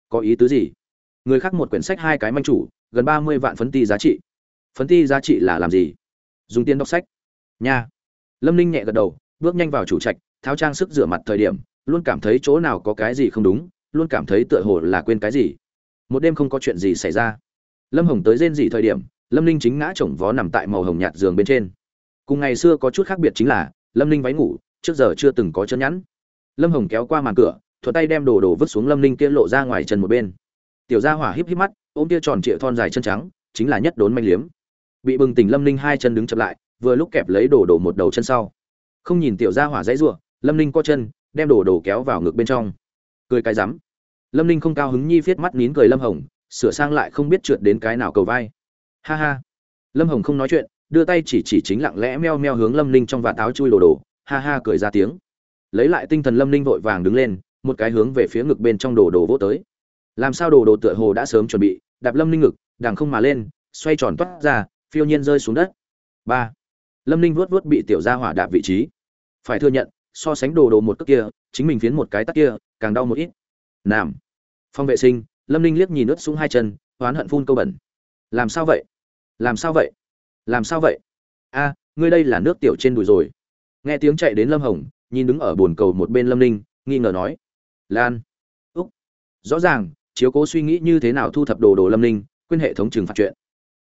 Có ý tứ gì? Người khác một quyển sách hai cái manh chủ, gần ba mươi vạn phấn ti giá trị. Phấn ti giá trị là làm gì? Dùng tiền đọc sách. Nha. Lâm ninh nhẹ gật đầu, bước nhanh vào chủ trạch, tháo trang sức rửa mặt thời điểm, luôn cảm thấy chỗ nào có cái gì không đúng, luôn cảm thấy tựa hồ là quên cái gì. Một đêm không có chuyện gì xảy ra. Lâm hồng tới rên dị thời điểm, lâm ninh chính ngã chồng vó nằm tại màu hồng nhạt giường bên trên. Cùng ngày xưa có chút khác biệt chính là, lâm ninh váy ngủ, trước giờ chưa từng có chân nhẵn. Lâm hồng kéo qua màn cửa thuật tay đem đồ đồ vứt xuống lâm ninh kia lộ ra ngoài chân một bên. Tiểu gia hỏa híp híp mắt, ôm tia tròn trịa thon dài chân trắng, chính là nhất đốn manh liếm bị bừng tỉnh lâm ninh hai chân đứng chậm lại, vừa lúc kẹp lấy đồ đồ một đầu chân sau. Không nhìn tiểu gia hỏa dãy ruộng lâm ninh co chân, đem đồ đồ kéo vào ngực bên trong. Cười cái rắm. Lâm ninh không cao hứng nhi viết mắt nín cười lâm hồng, sửa sang lại không biết trượt đến cái nào cầu vai. Ha ha. Lâm hồng không nói chuyện, đưa tay chỉ chỉ chính lặng lẽ meo meo hướng lâm ninh trong vạt áo chui đồ đồ ha ha cười ra tiếng. Lấy lại tinh thần lâm ninh vội vàng đứng lên, một cái hướng về phía ngực bên trong đồ đồ vỗ tới. Làm sao đồ đồ tựa hồ đã sớm chuẩn bị, đạp lâm ninh ngực, đằng không mà lên, xoay tròn toát ra phiêu nhiên rơi xuống đất. Ba. Lâm ninh vuốt vuốt bị tiểu gia hỏa đạp vị trí. Phải thừa nhận, so sánh đồ đồ một cước kia, chính mình phiến một cái tắc kia, càng đau một ít. Nam phòng vệ sinh, lâm ninh liếc nhìn ướt xuống hai chân, oán hận phun câu bẩn. Làm sao vậy? Làm sao vậy? Làm sao vậy? A, ngươi đây là nước tiểu trên đùi rồi. Nghe tiếng chạy đến lâm hồng, nhìn đứng ở bồn cầu một bên lâm ninh, nghi ngờ nói. Lan. Úc. Rõ ràng, chiếu cố suy nghĩ như thế nào thu thập đồ đồ lâm ninh, quên hệ thống trừng phạt chuyện.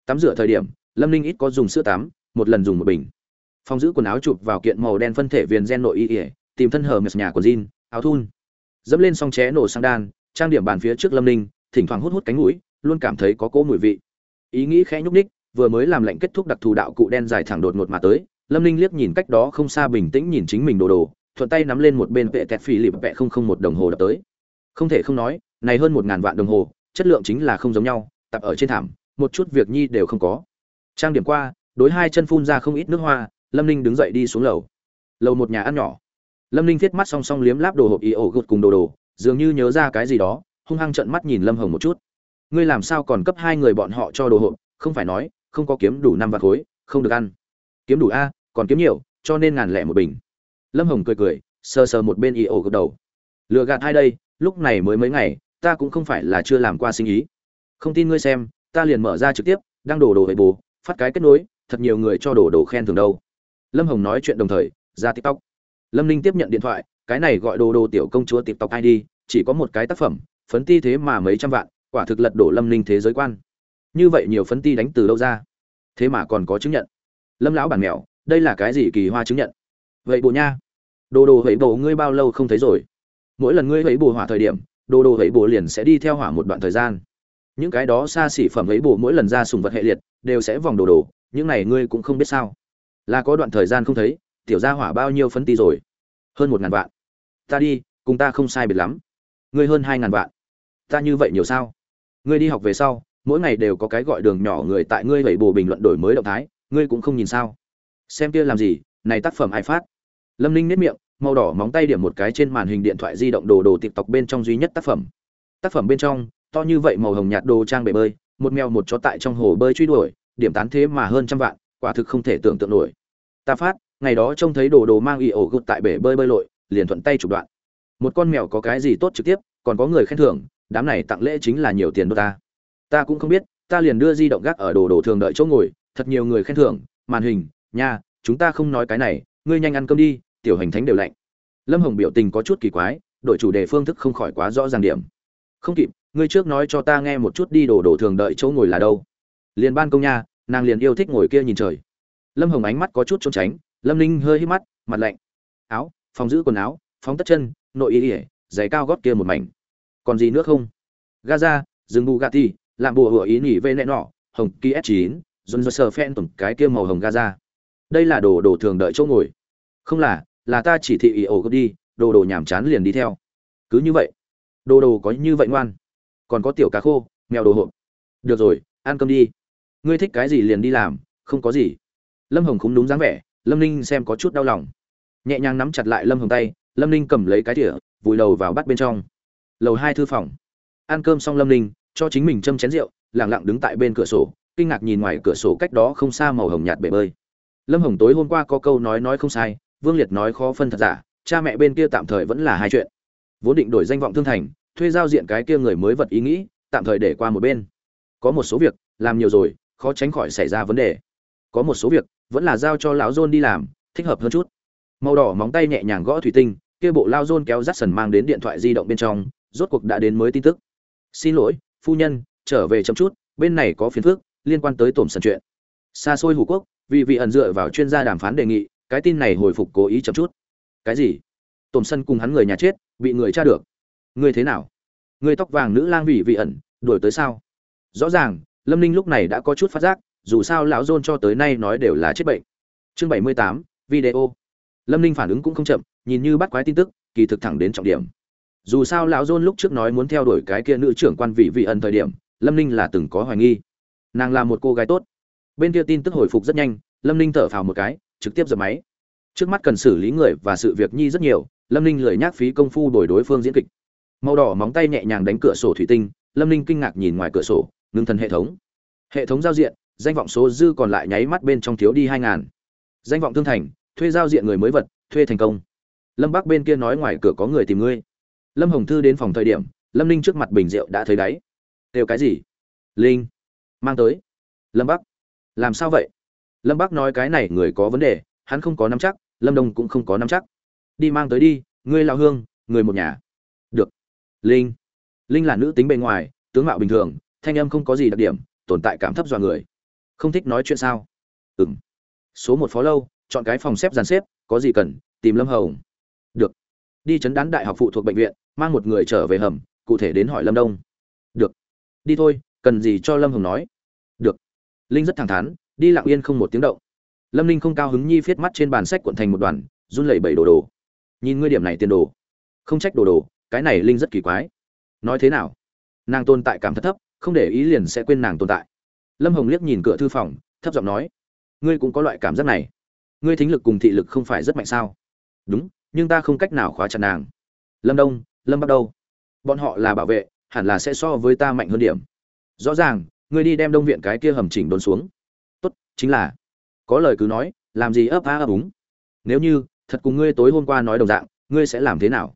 Tắm rửa thời điểm lâm ninh ít có dùng sữa tắm, một lần dùng một bình. Phong giữ quần áo chụp vào kiện màu đen phân thể viền gen nội y ỉa tìm thân hờ mệt nhà của jean áo thun. Dẫm lên xong ché nổ sang đan, trang điểm bàn phía trước lâm ninh, thỉnh thoảng hút hút cánh mũi, luôn cảm thấy có cỗ mùi vị. Ý nghĩ khẽ nhúc ních vừa mới làm lệnh kết thúc đặc thù đạo cụ đen dài thẳng đột ngột mà tới, lâm ninh liếc nhìn cách đó không xa bình tĩnh nhìn chính mình đồ đồ, thuận tay nắm lên một bên vệ tẹt phi lịp vệ không không một đồng hồ đập tới. Không thể không nói, này hơn một ngàn vạn đồng hồ, chất lượng chính là không giống nhau, tập ở trên thảm, một chút việc nhi đều không có trang điểm qua, đối hai chân phun ra không ít nước hoa, lâm ninh đứng dậy đi xuống lầu. Lầu một nhà ăn nhỏ. Lâm ninh thiết mắt song song liếm láp đồ hộp ý ổ gột cùng đồ đồ, dường như nhớ ra cái gì đó, hung hăng trợn mắt nhìn lâm hồng một chút. Ngươi làm sao còn cấp hai người bọn họ cho đồ hộp, không phải nói, không có kiếm đủ năm vạt khối, không được ăn. Kiếm đủ a, còn kiếm nhiều, cho nên ngàn lẻ một bình. Lâm hồng cười cười, sờ sờ một bên ý ổ gột đầu. Lựa gạt hai đây, lúc này mới mấy ngày, ta cũng không phải là chưa làm qua sinh ý. Không tin ngươi xem, ta liền mở ra trực tiếp đang đổ đồ hệ bù phát cái kết nối, thật nhiều người cho đồ đồ khen thường đâu. Lâm hồng nói chuyện đồng thời, ra tiktok. Lâm ninh tiếp nhận điện thoại, cái này gọi đồ đồ tiểu công chúa tiktok id chỉ có một cái tác phẩm, phấn ti thế mà mấy trăm vạn, quả thực lật đổ lâm ninh thế giới quan. Như vậy nhiều phấn ti đánh từ đâu ra? Thế mà còn có chứng nhận. Lâm lão bản mèo, đây là cái gì kỳ hoa chứng nhận? Vậy bộ nha. Đồ đồ hẫy bộ ngươi bao lâu không thấy rồi? Mỗi lần ngươi hẫy bộ hỏa thời điểm, đồ đồ hẫy bộ liền sẽ đi theo hỏa một đoạn thời gian những cái đó xa xỉ phẩm ấy bộ mỗi lần ra sùng vật hệ liệt, đều sẽ vòng đồ đồ, những này ngươi cũng không biết sao. Là có đoạn thời gian không thấy, tiểu gia hỏa bao nhiêu phân ti rồi? Hơn một ngàn vạn. Ta đi, cùng ta không sai biệt lắm. Ngươi hơn hai ngàn vạn. Ta như vậy nhiều sao? Ngươi đi học về sau, mỗi ngày đều có cái gọi đường nhỏ người tại ngươi vậy bồ bình luận đổi mới động thái, ngươi cũng không nhìn sao? Xem kia làm gì, này tác phẩm ai phát? Lâm ninh nếp miệng, màu đỏ móng tay điểm một cái trên màn hình điện thoại di động đồ đồ tộc bên trong duy nhất tác phẩm. Tác phẩm bên trong to như vậy màu hồng nhạt đồ trang bể bơi, một mèo một chó tại trong hồ bơi truy đuổi, điểm tán thế mà hơn trăm vạn, quả thực không thể tưởng tượng nổi. Ta phát, ngày đó trông thấy đồ đồ mang y ổ gục tại bể bơi bơi lội, liền thuận tay chụp đoạn. Một con mèo có cái gì tốt trực tiếp, còn có người khen thưởng, đám này tặng lễ chính là nhiều tiền đô ta. Ta cũng không biết, ta liền đưa di động gác ở đồ đồ thường đợi chỗ ngồi, thật nhiều người khen thưởng, màn hình, nha, chúng ta không nói cái này, ngươi nhanh ăn cơm đi, tiểu hành thánh đều lạnh. Lâm hồng biểu tình có chút kỳ quái đội chủ đề phương thức không khỏi quá rõ ràng điểm. Không kịp ngươi trước nói cho ta nghe một chút đi đồ đồ thường đợi chỗ ngồi là đâu. Liền ban công nha, nàng liền yêu thích ngồi kia nhìn trời. Lâm hồng ánh mắt có chút trốn tránh, lâm ninh hơi hít mắt, mặt lạnh. Áo, phòng giữ quần áo, phóng tất chân, nội y ỉa giày cao gót kia một mảnh. Còn gì nữa không? Gaza, rừng bù gati làm bùa hủa ý nỉ vê nẹ nọ, hồng ký s chín dồn dơ sờ phen tổng cái kia màu hồng gaza. Đây là đồ đồ thường đợi chỗ ngồi. Không là là ta chỉ thị ý ổ đi, đồ đồ nhàm chán liền đi theo. Cứ như vậy. Đồ đồ có như vậy ngoan còn có tiểu cá khô, mèo đồ hộp. Được rồi, ăn cơm đi. Ngươi thích cái gì liền đi làm, không có gì. Lâm hồng không đúng dáng vẻ, lâm ninh xem có chút đau lòng. Nhẹ nhàng nắm chặt lại lâm hồng tay, lâm ninh cầm lấy cái thỉa vùi đầu vào bắt bên trong. Lầu hai thư phòng. Ăn cơm xong lâm ninh, cho chính mình châm chén rượu lẳng lặng đứng tại bên cửa sổ, kinh ngạc nhìn ngoài cửa sổ cách đó không xa màu hồng nhạt bể bơi. Lâm hồng tối hôm qua có câu nói nói không sai, vương liệt nói khó phân thật giả, cha mẹ bên kia tạm thời vẫn là hai chuyện. Vốn định đổi danh vọng thương thành thuê giao diện cái kia người mới vật ý nghĩ, tạm thời để qua một bên. Có một số việc, làm nhiều rồi, khó tránh khỏi xảy ra vấn đề. Có một số việc, vẫn là giao cho lão john đi làm, thích hợp hơn chút. Màu đỏ móng tay nhẹ nhàng gõ thủy tinh, kia bộ lao john kéo rắt sần mang đến điện thoại di động bên trong, rốt cuộc đã đến mới tin tức. Xin lỗi, phu nhân, trở về chậm chút, bên này có phiền phức, liên quan tới tổn sân chuyện. Xa xôi hủ quốc, vì vị ẩn dựa vào chuyên gia đàm phán đề nghị, cái tin này hồi phục cố ý chậm chút. Cái gì? Tổn sân cùng hắn người nhà chết, bị người tra được ngươi thế nào? Người tóc vàng nữ lang vị vị ẩn, đuổi tới sao? Rõ ràng, lâm ninh lúc này đã có chút phát giác, dù sao lão dôn cho tới nay nói đều là chết bệnh. Chương bảy mươi tám, video. Lâm ninh phản ứng cũng không chậm, nhìn như bắt quái tin tức, kỳ thực thẳng đến trọng điểm. Dù sao lão dôn lúc trước nói muốn theo đuổi cái kia nữ trưởng quan vị vị ẩn thời điểm, lâm ninh là từng có hoài nghi. Nàng là một cô gái tốt. Bên kia tin tức hồi phục rất nhanh, lâm ninh thở phào một cái, trực tiếp dập máy. Trước mắt cần xử lý người và sự việc nhi rất nhiều, lâm ninh lười nhác phí công phu đổi đối phương diễn kịch màu đỏ móng tay nhẹ nhàng đánh cửa sổ thủy tinh, lâm ninh kinh ngạc nhìn ngoài cửa sổ, ngưng thần hệ thống. Hệ thống giao diện, danh vọng số dư còn lại nháy mắt bên trong thiếu đi hai ngàn. Danh vọng thương thành, thuê giao diện người mới vật, thuê thành công. Lâm bắc bên kia nói ngoài cửa có người tìm ngươi. Lâm hồng thư đến phòng thời điểm, lâm ninh trước mặt bình rượu đã thấy đáy. Kêu cái gì? Linh. Mang tới. Lâm bắc. Làm sao vậy? Lâm bắc nói cái này người có vấn đề, hắn không có nắm chắc, lâm đông cũng không có nắm chắc. Đi mang tới đi, ngươi lao hương, người một nhà. Được linh. Linh là nữ tính bề ngoài, tướng mạo bình thường, thanh âm không có gì đặc điểm, tồn tại cảm thấp dọa người. Không thích nói chuyện sao? Ừng số một phó lâu, chọn cái phòng xếp dàn xếp, có gì cần, tìm lâm hồng. Được. Đi chấn đán đại học phụ thuộc bệnh viện, mang một người trở về hầm, cụ thể đến hỏi lâm đông. Được. Đi thôi, cần gì cho lâm hồng nói? Được. Linh rất thẳng thắn, đi lặng yên không một tiếng động. Lâm Linh không cao hứng nhi viết mắt trên bàn sách cuộn thành một đoàn, run lẩy bẩy đồ đồ. Nhìn ngươi điểm này tiền đồ. Không trách đồ đồ cái này linh rất kỳ quái. Nói thế nào? Nàng tồn tại cảm thật thấp, không để ý liền sẽ quên nàng tồn tại. Lâm hồng liếc nhìn cửa thư phòng, thấp giọng nói, ngươi cũng có loại cảm giác này. Ngươi thính lực cùng thị lực không phải rất mạnh sao? Đúng, nhưng ta không cách nào khóa chặt nàng. Lâm đông, lâm bắt đâu? Bọn họ là bảo vệ, hẳn là sẽ so với ta mạnh hơn điểm. Rõ ràng, ngươi đi đem đông viện cái kia hầm chỉnh đốn xuống. Tốt, chính là. Có lời cứ nói, làm gì ấp á ấp úng? Nếu như, thật cùng ngươi tối hôm qua nói đồng dạng, ngươi sẽ làm thế nào?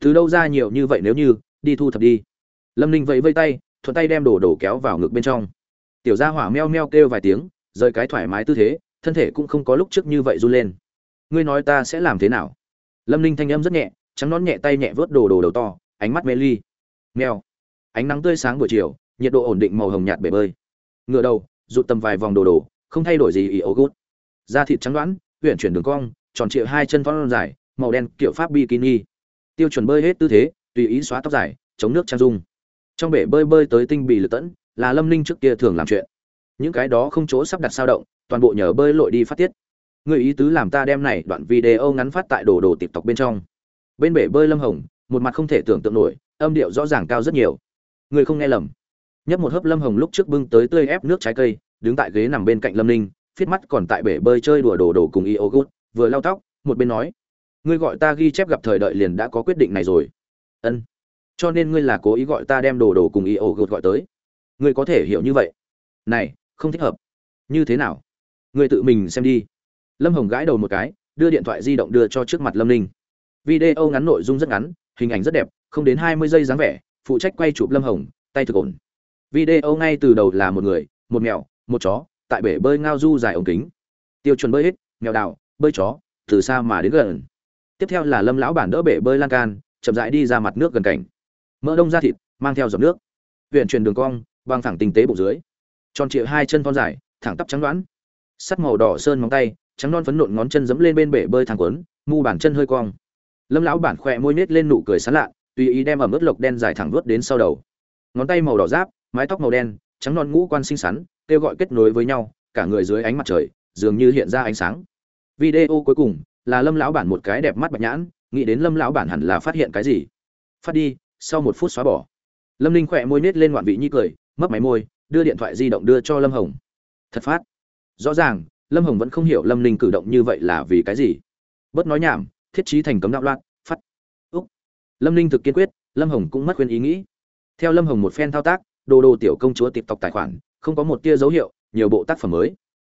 Từ đâu ra nhiều như vậy nếu như, đi thu thập đi. Lâm ninh vẫy vây tay, thuận tay đem đồ đổ kéo vào ngực bên trong. Tiểu gia hỏa meo meo kêu vài tiếng, rời cái thoải mái tư thế, thân thể cũng không có lúc trước như vậy run lên. Ngươi nói ta sẽ làm thế nào? Lâm ninh thanh âm rất nhẹ, trắng nón nhẹ tay nhẹ vớt đồ đồ đầu to, ánh mắt mê ly. Meo ánh nắng tươi sáng buổi chiều, nhiệt độ ổn định màu hồng nhạt bể bơi. Ngựa đầu, rụt tầm vài vòng đồ đồ, không thay đổi gì ý ấu gút. Da thịt trắng đoán huyện chuyển đường cong, tròn trịa hai chân thon dài, màu đen kiểu pháp bikini tiêu chuẩn bơi hết tư thế, tùy ý xóa tóc dài, chống nước trang dung. Trong bể bơi bơi tới tinh bì lực tẫn, là lâm ninh trước kia thường làm chuyện. Những cái đó không chỗ sắp đặt sao động, toàn bộ nhờ bơi lội đi phát tiết. Người ý tứ làm ta đem này đoạn video ngắn phát tại đồ đồ tịp tộc bên trong. Bên bể bơi lâm hồng, một mặt không thể tưởng tượng nổi, âm điệu rõ ràng cao rất nhiều. Người không nghe lầm. Nhấp một hớp lâm hồng lúc trước bưng tới tươi ép nước trái cây, đứng tại ghế nằm bên cạnh lâm ninh, phiết mắt còn tại bể bơi chơi đùa đồ đồ cùng y ô gút, vừa lau tóc, một bên nói ngươi gọi ta ghi chép gặp thời đợi liền đã có quyết định này rồi. Ân. Cho nên ngươi là cố ý gọi ta đem đồ đồ cùng y ổ gột gọi tới. Ngươi có thể hiểu như vậy. Này, không thích hợp. Như thế nào? Ngươi tự mình xem đi. Lâm hồng gãi đầu một cái, đưa điện thoại di động đưa cho trước mặt lâm ninh. Video ngắn nội dung rất ngắn, hình ảnh rất đẹp, không đến hai mươi giây dáng vẻ, phụ trách quay chụp lâm hồng, tay thực ổn. Video ngay từ đầu là một người, một mèo, một chó, tại bể bơi ngao du dài ống kính. Tiêu chuẩn bơi hết, mèo đào, bơi chó, từ xa mà đến gần tiếp theo là lâm lão bản đỡ bể bơi lan can, chậm rãi đi ra mặt nước gần cảnh. Mỡ đông ra thịt, mang theo dòng nước. Huyện truyền đường cong băng thẳng tinh tế bụng dưới. Tròn trịa hai chân thon dài, thẳng tắp trắng đoán. Sắt màu đỏ sơn móng tay, trắng non phấn nộn ngón chân dẫm lên bên bể bơi thang quấn, mu bàn chân hơi cong. Lâm lão bản khỏe môi nết lên nụ cười sán lạ, tùy ý đem ẩm ướt lộc đen dài thẳng vuốt đến sau đầu. Ngón tay màu đỏ giáp, mái tóc màu đen, trắng non ngũ quan xinh xắn, kêu gọi kết nối với nhau, cả người dưới ánh mặt trời, dường như hiện ra ánh sáng. Video cuối cùng là lâm lão bản một cái đẹp mắt bạch nhãn, nghĩ đến lâm lão bản hẳn là phát hiện cái gì. Phát đi, sau một phút xóa bỏ. Lâm ninh khỏe môi nết lên ngoạn vị nhi cười, mấp máy môi, đưa điện thoại di động đưa cho lâm hồng. Thật phát. Rõ ràng, lâm hồng vẫn không hiểu lâm ninh cử động như vậy là vì cái gì. Bớt nói nhảm, thiết trí thành cấm đạo loạn, phát. Úc. Lâm ninh thực kiên quyết, lâm hồng cũng mất khuyên ý nghĩ. Theo lâm hồng một phen thao tác, đồ đồ tiểu công chúa tiệp tộc tài khoản, không có một tia dấu hiệu, nhiều bộ tác phẩm mới.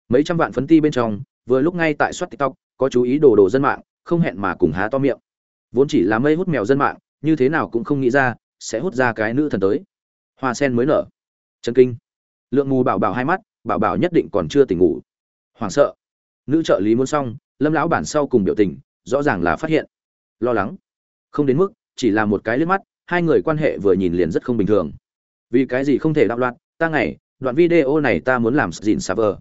Mấy trăm vạn phấn ti bên trong, vừa lúc ngay tại soát tiktok có chú ý đồ đồ dân mạng, không hẹn mà cùng há to miệng. Vốn chỉ là mây hút mèo dân mạng, như thế nào cũng không nghĩ ra, sẽ hút ra cái nữ thần tới. Hoa sen mới nở. Chân kinh. Lượng mù bảo bảo hai mắt, bảo bảo nhất định còn chưa tỉnh ngủ. Hoảng sợ. Nữ trợ lý muốn xong, lâm lão bản sau cùng biểu tình, rõ ràng là phát hiện. Lo lắng. Không đến mức, chỉ là một cái liếc mắt, hai người quan hệ vừa nhìn liền rất không bình thường. Vì cái gì không thể đạo loạn, ta ngày, đoạn video này ta muốn làm dìn vờ.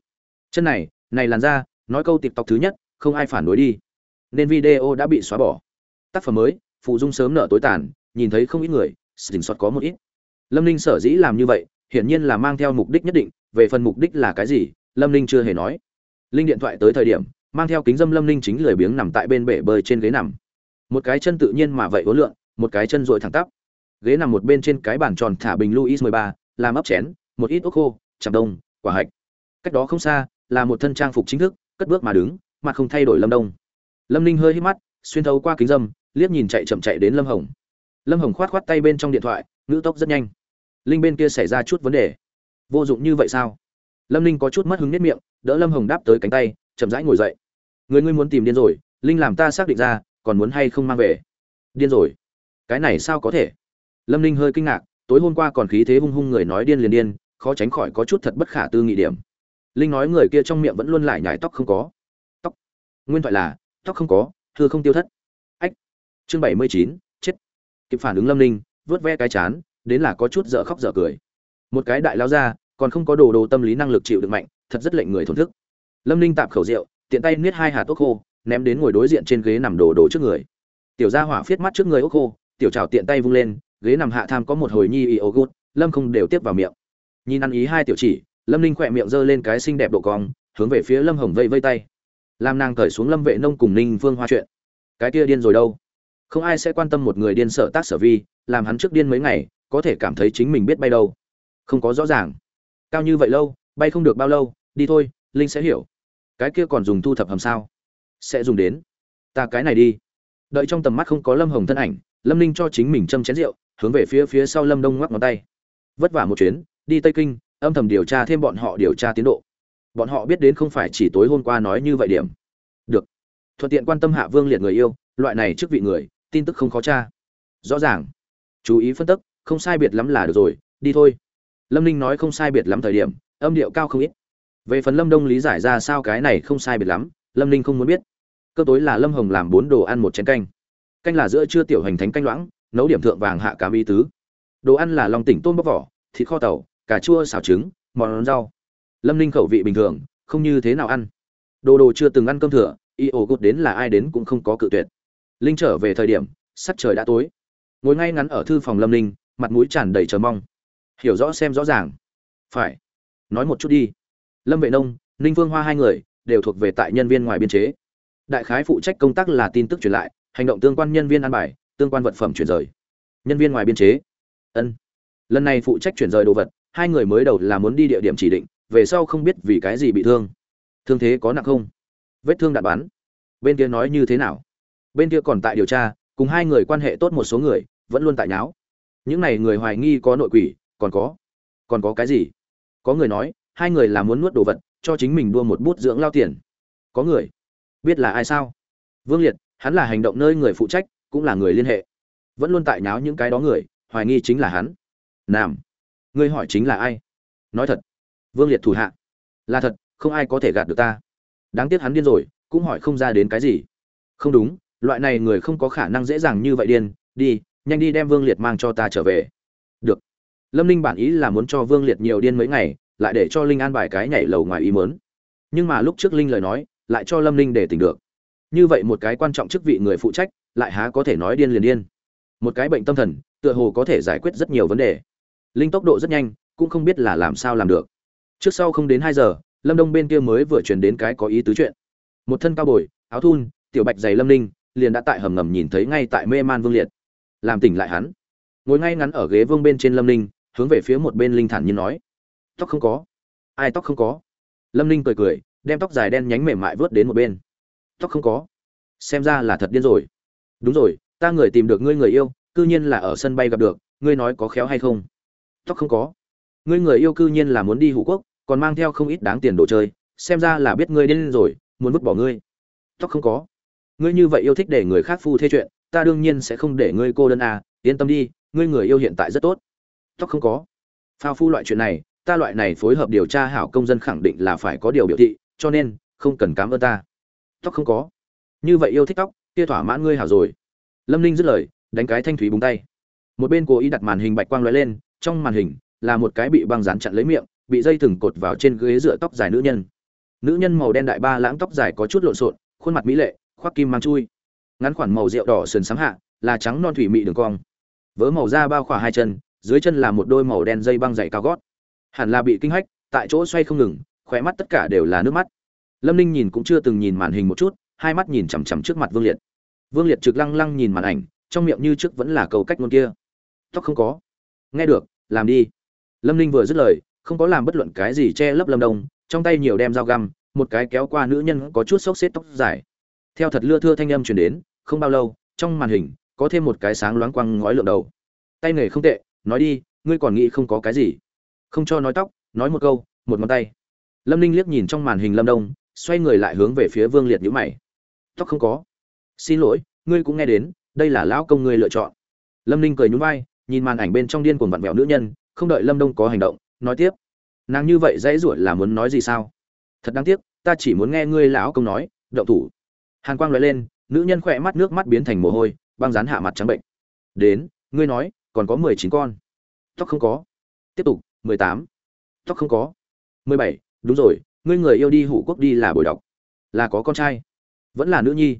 Chân này này làn ra nói câu tiktok thứ nhất không ai phản đối đi. Nên video đã bị xóa bỏ. Tác phẩm mới phụ dung sớm nợ tối tàn, nhìn thấy không ít người dình soát có một ít. Lâm ninh sở dĩ làm như vậy, hiển nhiên là mang theo mục đích nhất định, về phần mục đích là cái gì, lâm ninh chưa hề nói. Linh điện thoại tới thời điểm, mang theo kính dâm lâm ninh chính lười biếng nằm tại bên bể bơi trên ghế nằm. Một cái chân tự nhiên mà vậy ố lượng một cái chân dội thẳng tắp. Ghế nằm một bên trên cái bàn tròn thả bình luis mười ba, làm ấp chén, một ít ốc khô, chạm đông, quả hạch. Cách đó không xa, là một thân trang phục chính thức, cất bước mà đứng mặt không thay đổi lâm đông. Lâm ninh hơi hít mắt, xuyên thấu qua kính dâm, liếc nhìn chạy chậm chạy đến lâm hồng. Lâm hồng khoát khoát tay bên trong điện thoại, ngữ tốc rất nhanh. Linh bên kia xảy ra chút vấn đề. Vô dụng như vậy sao? Lâm ninh có chút mất hứng nếp miệng, đỡ lâm hồng đáp tới cánh tay, chậm rãi ngồi dậy. Người ngươi muốn tìm điên rồi, linh làm ta xác định ra, còn muốn hay không mang về? Điên rồi. Cái này sao có thể? Lâm ninh hơi kinh ngạc, tối hôm qua còn khí thế hung hung người nói điên liền điên, khó tránh khỏi có chút thật bất khả tư nghị điểm. Linh nói người kia trong miệng vẫn luôn lại nhải tóc không có nguyên thoại là, tóc không có thưa không tiêu thất. Ách, chương bảy mươi chín, chết. Kịp phản ứng lâm ninh, vớt ve cái chán, đến là có chút dở khóc dở cười. Một cái đại lao ra, còn không có đồ đồ tâm lý năng lực chịu được mạnh, thật rất lệnh người thổn thức. Lâm ninh tạm khẩu rượu, tiện tay niết hai hạt ốc khô, ném đến ngồi đối diện trên ghế nằm đồ đồ trước người. Tiểu gia hỏa phiết mắt trước người ốc khô, tiểu trào tiện tay vung lên, ghế nằm hạ tham có một hồi nhi y ô gút, lâm không đều tiếp vào miệng. Nhìn ăn ý hai tiểu chỉ, lâm ninh khỏe miệng giơ lên cái xinh đẹp độ cong, hướng về phía lâm hồng vây vây tay làm nàng cởi xuống lâm vệ nông cùng ninh vương hoa chuyện. Cái kia điên rồi đâu? Không ai sẽ quan tâm một người điên sợ tác sở vi, làm hắn trước điên mấy ngày, có thể cảm thấy chính mình biết bay đâu. Không có rõ ràng. Cao như vậy lâu, bay không được bao lâu, đi thôi, linh sẽ hiểu. Cái kia còn dùng thu thập hầm sao? Sẽ dùng đến. Ta cái này đi. Đợi trong tầm mắt không có lâm hồng thân ảnh, lâm ninh cho chính mình châm chén rượu, hướng về phía phía sau lâm đông ngoắc ngón tay. Vất vả một chuyến, đi tây kinh, âm thầm điều tra thêm bọn họ điều tra tiến độ bọn họ biết đến không phải chỉ tối hôm qua nói như vậy điểm. Được. Thuận tiện quan tâm hạ vương liệt người yêu, loại này trước vị người, tin tức không khó tra. Rõ ràng. Chú ý phân tích, không sai biệt lắm là được rồi, đi thôi. Lâm ninh nói không sai biệt lắm thời điểm, âm điệu cao không ít. Về phần lâm đông lý giải ra sao cái này không sai biệt lắm, lâm ninh không muốn biết. Cơ tối là lâm hồng làm bốn đồ ăn một chén canh. Canh là giữa trưa tiểu hành thánh canh loãng, nấu điểm thượng vàng hạ cám y tứ. Đồ ăn là lòng tỉnh tôm bóc vỏ, thịt kho tàu, cà chua xào trứng, món rau lâm ninh khẩu vị bình thường, không như thế nào ăn. Đồ đồ chưa từng ăn cơm thừa, y ổ gột đến là ai đến cũng không có cự tuyệt. Linh trở về thời điểm, sắc trời đã tối. Ngồi ngay ngắn ở thư phòng lâm ninh, mặt mũi tràn đầy chờ mong. Hiểu rõ xem rõ ràng. Phải. Nói một chút đi. Lâm vệ nông, ninh vương hoa hai người, đều thuộc về tại nhân viên ngoài biên chế. Đại khái phụ trách công tác là tin tức truyền lại, hành động tương quan nhân viên an bài, tương quan vật phẩm chuyển rời. Nhân viên ngoài biên chế. Ân. Lần này phụ trách chuyển rời đồ vật, hai người mới đầu là muốn đi địa điểm chỉ định về sau không biết vì cái gì bị thương. Thương thế có nặng không? Vết thương đạn bắn. Bên kia nói như thế nào? Bên kia còn tại điều tra, cùng hai người quan hệ tốt một số người, vẫn luôn tại nháo. Những này người hoài nghi có nội quỷ, còn có. Còn có cái gì? Có người nói, hai người là muốn nuốt đồ vật, cho chính mình đua một bút dưỡng lao tiền. Có người biết là ai sao? Vương liệt, hắn là hành động nơi người phụ trách, cũng là người liên hệ. Vẫn luôn tại nháo những cái đó người, hoài nghi chính là hắn. Nam, ngươi hỏi chính là ai? Nói thật vương liệt thủ hạ. Là thật, không ai có thể gạt được ta. Đáng tiếc hắn điên rồi, cũng hỏi không ra đến cái gì. Không đúng, loại này người không có khả năng dễ dàng như vậy điên. Đi, nhanh đi đem vương liệt mang cho ta trở về. Được. Lâm ninh bản ý là muốn cho vương liệt nhiều điên mấy ngày, lại để cho linh an bài cái nhảy lầu ngoài ý mớn nhưng mà lúc trước linh lời nói, lại cho lâm ninh để tỉnh được. Như vậy một cái quan trọng chức vị người phụ trách, lại há có thể nói điên liền điên. Một cái bệnh tâm thần, tựa hồ có thể giải quyết rất nhiều vấn đề. Linh tốc độ rất nhanh, cũng không biết là làm sao làm được trước sau không đến hai giờ, lâm đông bên kia mới vừa truyền đến cái có ý tứ chuyện. Một thân cao bồi, áo thun, tiểu bạch giày lâm ninh, liền đã tại hầm ngầm nhìn thấy ngay tại mê man vương liệt. Làm tỉnh lại hắn. Ngồi ngay ngắn ở ghế vương bên trên lâm ninh, hướng về phía một bên linh thản như nói. Tóc không có. Ai tóc không có? Lâm ninh cười cười, đem tóc dài đen nhánh mềm mại vớt đến một bên. Tóc không có. Xem ra là thật điên rồi. Đúng rồi, ta người tìm được ngươi người yêu, cư nhiên là ở sân bay gặp được, ngươi nói có khéo hay không? Tóc không có ngươi người yêu cư nhiên là muốn đi hủ quốc, còn mang theo không ít đáng tiền đồ chơi, xem ra là biết ngươi điên rồi, muốn vứt bỏ ngươi. Tóc không có. Ngươi như vậy yêu thích để người khác phu thê chuyện, ta đương nhiên sẽ không để ngươi cô đơn à yên tâm đi, ngươi người yêu hiện tại rất tốt. Tóc không có. Phao phu loại chuyện này, ta loại này phối hợp điều tra hảo công dân khẳng định là phải có điều biểu thị, cho nên, không cần cám ơn ta. Tóc không có. Như vậy yêu thích tóc, kia thỏa mãn ngươi hảo rồi. Lâm ninh dứt lời, đánh cái thanh thúy búng tay. Một bên cố ý đặt màn hình bạch quang lóe lên, trong màn hình là một cái bị băng dán chặn lấy miệng, bị dây thừng cột vào trên ghế dựa tóc dài nữ nhân. Nữ nhân màu đen đại ba lãng tóc dài có chút lộn xộn, khuôn mặt mỹ lệ, khoác kim mang chui. Ngắn khoản màu rượu đỏ sườn sáng hạ, là trắng non thủy mị đường cong. Vớ màu da bao khỏa hai chân, dưới chân là một đôi màu đen dây băng dày cao gót. Hẳn là bị kinh hách, tại chỗ xoay không ngừng, khóe mắt tất cả đều là nước mắt. Lâm ninh nhìn cũng chưa từng nhìn màn hình một chút, hai mắt nhìn chằm chằm trước mặt vương liệt. Vương liệt trực lăng lăng nhìn màn ảnh, trong miệng như trước vẫn là cầu cách ngôn kia. Tóc không có. Nghe được, làm đi lâm ninh vừa dứt lời, không có làm bất luận cái gì che lấp lâm đông, trong tay nhiều đem dao găm, một cái kéo qua nữ nhân có chút xốc xếp tóc dài. Theo thật lưa thưa thanh âm truyền đến, không bao lâu, trong màn hình, có thêm một cái sáng loáng quăng ngói lượng đầu. Tay nghề không tệ, nói đi, ngươi còn nghĩ không có cái gì? Không cho nói tóc, nói một câu, một ngón tay. Lâm ninh liếc nhìn trong màn hình lâm đông, xoay người lại hướng về phía vương liệt nhữ mày. Tóc không có. Xin lỗi, ngươi cũng nghe đến, đây là lão công ngươi lựa chọn. Lâm ninh cười nhún vai, nhìn màn ảnh bên trong điên cuồng vặn vẹo nữ nhân không đợi lâm đông có hành động, nói tiếp. Nàng như vậy dãy ruột là muốn nói gì sao? Thật đáng tiếc, ta chỉ muốn nghe ngươi lão công nói, động thủ. Hàn quang nói lên, nữ nhân khỏe mắt nước mắt biến thành mồ hôi, băng rán hạ mặt trắng bệnh. Đến, ngươi nói, còn có mười chín con. Tóc không có. Tiếp tục, mười tám. Tóc không có. mười bảy, đúng rồi, ngươi người yêu đi hủ quốc đi là buổi đọc. Là có con trai. Vẫn là nữ nhi.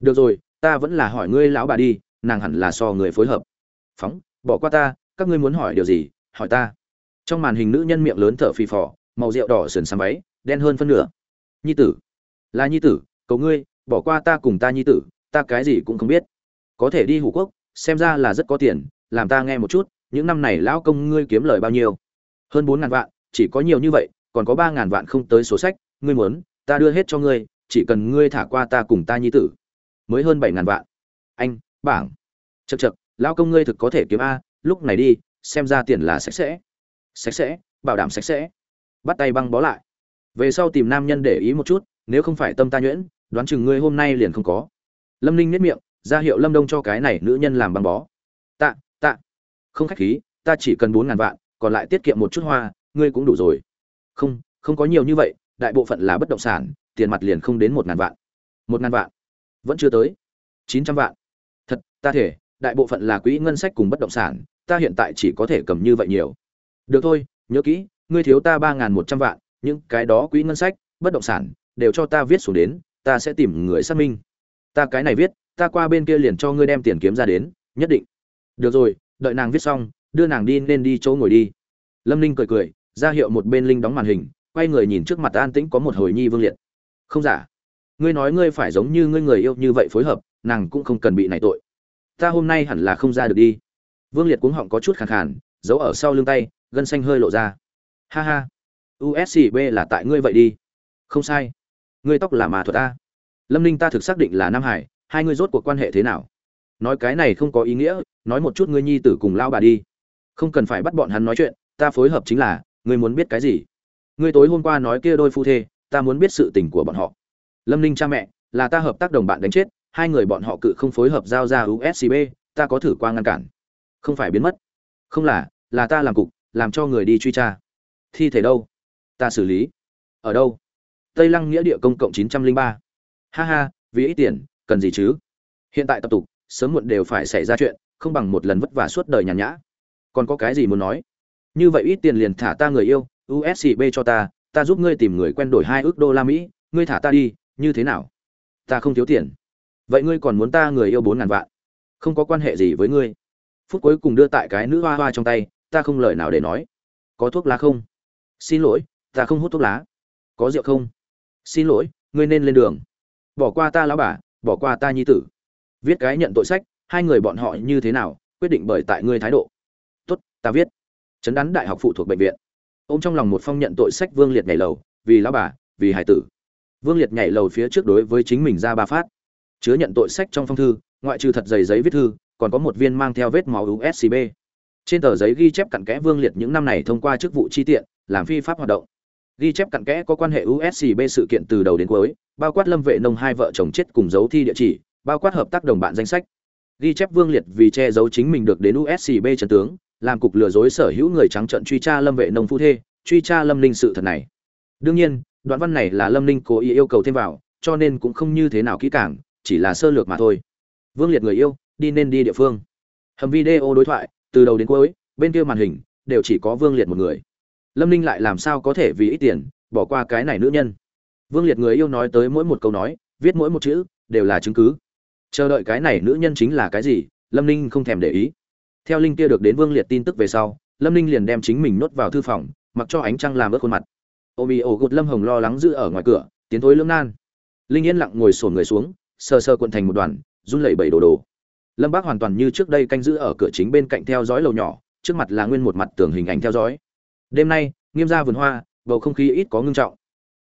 Được rồi, ta vẫn là hỏi ngươi lão bà đi, nàng hẳn là so người phối hợp. Phóng, bỏ qua ta, các ngươi muốn hỏi điều gì hỏi ta. Trong màn hình nữ nhân miệng lớn thở phì phò, màu rượu đỏ sườn xám váy, đen hơn phân nửa. Nhi tử. Là nhi tử, cầu ngươi, bỏ qua ta cùng ta nhi tử, ta cái gì cũng không biết. Có thể đi hủ quốc, xem ra là rất có tiền, làm ta nghe một chút, những năm này lão công ngươi kiếm lời bao nhiêu? Hơn bốn ngàn vạn, chỉ có nhiều như vậy, còn có ba ngàn vạn không tới số sách, ngươi muốn, ta đưa hết cho ngươi, chỉ cần ngươi thả qua ta cùng ta nhi tử. Mới hơn bảy ngàn vạn. Anh, bảng. Chật chật lão công ngươi thực có thể kiếm a, lúc này đi xem ra tiền là sạch sẽ. Sạch sẽ, bảo đảm sạch sẽ. Bắt tay băng bó lại. Về sau tìm nam nhân để ý một chút, nếu không phải tâm ta nhuyễn, đoán chừng ngươi hôm nay liền không có. Lâm ninh nếp miệng, ra hiệu lâm đông cho cái này nữ nhân làm băng bó. Tạ tạ. Không khách khí, ta chỉ cần bốn ngàn vạn, còn lại tiết kiệm một chút hoa, ngươi cũng đủ rồi. Không không có nhiều như vậy, đại bộ phận là bất động sản, tiền mặt liền không đến một ngàn vạn. Một ngàn vạn. Vẫn chưa tới. Chín trăm vạn. Thật, ta thể, đại bộ phận là quỹ ngân sách cùng bất động sản ta hiện tại chỉ có thể cầm như vậy nhiều. Được thôi, nhớ kỹ, ngươi thiếu ta ba ngàn một trăm vạn, những cái đó quỹ ngân sách, bất động sản, đều cho ta viết xuống đến, ta sẽ tìm người xác minh. Ta cái này viết, ta qua bên kia liền cho ngươi đem tiền kiếm ra đến, nhất định. Được rồi, đợi nàng viết xong, đưa nàng đi nên đi chỗ ngồi đi. Lâm ninh cười cười, ra hiệu một bên linh đóng màn hình, quay người nhìn trước mặt an tĩnh có một hồi nhi vương liệt. Không giả. Ngươi nói ngươi phải giống như ngươi người yêu như vậy phối hợp, nàng cũng không cần bị này tội. Ta hôm nay hẳn là không ra được đi vương liệt cuống họng có chút khàn khàn, giấu ở sau lưng tay, gân xanh hơi lộ ra. Ha ha uscb là tại ngươi vậy đi. Không sai. Ngươi tóc là mà thuật ta lâm ninh ta thực xác định là nam hải, hai ngươi rốt cuộc quan hệ thế nào? Nói cái này không có ý nghĩa, nói một chút ngươi nhi tử cùng lao bà đi. Không cần phải bắt bọn hắn nói chuyện, ta phối hợp chính là, ngươi muốn biết cái gì? Ngươi tối hôm qua nói kia đôi phu thê, ta muốn biết sự tình của bọn họ. Lâm ninh cha mẹ, là ta hợp tác đồng bạn đánh chết, hai người bọn họ cự không phối hợp giao ra uscb ta có thử qua ngăn cản không phải biến mất. Không là là ta làm cục, làm cho người đi truy tra. Thi thể đâu? Ta xử lý. Ở đâu? Tây lăng nghĩa địa công cộng chín trăm linh ba. Ha ha, vì ít tiền, cần gì chứ? Hiện tại tập tục, sớm muộn đều phải xảy ra chuyện, không bằng một lần vất vả suốt đời nhàn nhã. Còn có cái gì muốn nói? Như vậy ít tiền liền thả ta người yêu uscb cho ta ta giúp ngươi tìm người quen đổi hai ước đô la mỹ, ngươi thả ta đi, như thế nào? Ta không thiếu tiền. Vậy ngươi còn muốn ta người yêu bốn ngàn vạn? Không có quan hệ gì với ngươi phút cuối cùng đưa tại cái nữ hoa hoa trong tay, ta không lời nào để nói. Có thuốc lá không? Xin lỗi, ta không hút thuốc lá. Có rượu không? Xin lỗi, ngươi nên lên đường. Bỏ qua ta lão bà, bỏ qua ta nhi tử. Viết cái nhận tội sách, hai người bọn họ như thế nào, quyết định bởi tại ngươi thái độ. Tốt, ta viết. Chấn đắn đại học phụ thuộc bệnh viện. Ô m trong lòng một phong nhận tội sách vương liệt nhảy lầu, vì lão bà, vì hải tử. Vương liệt nhảy lầu phía trước đối với chính mình ra ba phát. Chứa nhận tội sách trong phong thư, ngoại trừ thật dày giấy viết thư còn có một viên mang theo vết máu uscb trên tờ giấy ghi chép cặn kẽ vương liệt những năm này thông qua chức vụ chi tiện, làm phi pháp hoạt động. Ghi chép cặn kẽ có quan hệ uscb sự kiện từ đầu đến cuối, bao quát lâm vệ nông hai vợ chồng chết cùng dấu thi địa chỉ, bao quát hợp tác đồng bạn danh sách. Ghi chép vương liệt vì che giấu chính mình được đến uscb trần tướng, làm cục lừa dối sở hữu người trắng trận truy tra lâm vệ nông phu thê, truy tra lâm ninh sự thật này. Đương nhiên, đoạn văn này là lâm ninh cố ý yêu cầu thêm vào, cho nên cũng không như thế nào kỹ càng, chỉ là sơ lược mà thôi. Vương liệt người yêu đi nên đi địa phương. Hầm video đối thoại, từ đầu đến cuối, bên kia màn hình, đều chỉ có vương liệt một người. Lâm ninh lại làm sao có thể vì ít tiền, bỏ qua cái này nữ nhân? Vương liệt người yêu nói tới mỗi một câu nói, viết mỗi một chữ, đều là chứng cứ. Chờ đợi cái này nữ nhân chính là cái gì, lâm ninh không thèm để ý. Theo linh kia được đến vương liệt tin tức về sau, lâm ninh liền đem chính mình nuốt vào thư phòng, mặc cho ánh trăng làm ướt khuôn mặt. Ô mì ổ gột lâm hồng lo lắng giữ ở ngoài cửa, tiến thối lưỡng nan. Linh yên lặng ngồi sổn người xuống, sờ sờ cuộn thành một đoàn, run lẩy bẩy đồ đồ lâm bác hoàn toàn như trước đây canh giữ ở cửa chính bên cạnh theo dõi lầu nhỏ, trước mặt là nguyên một mặt tường hình ảnh theo dõi. Đêm nay, nghiêm ra vườn hoa, bầu không khí ít có ngưng trọng.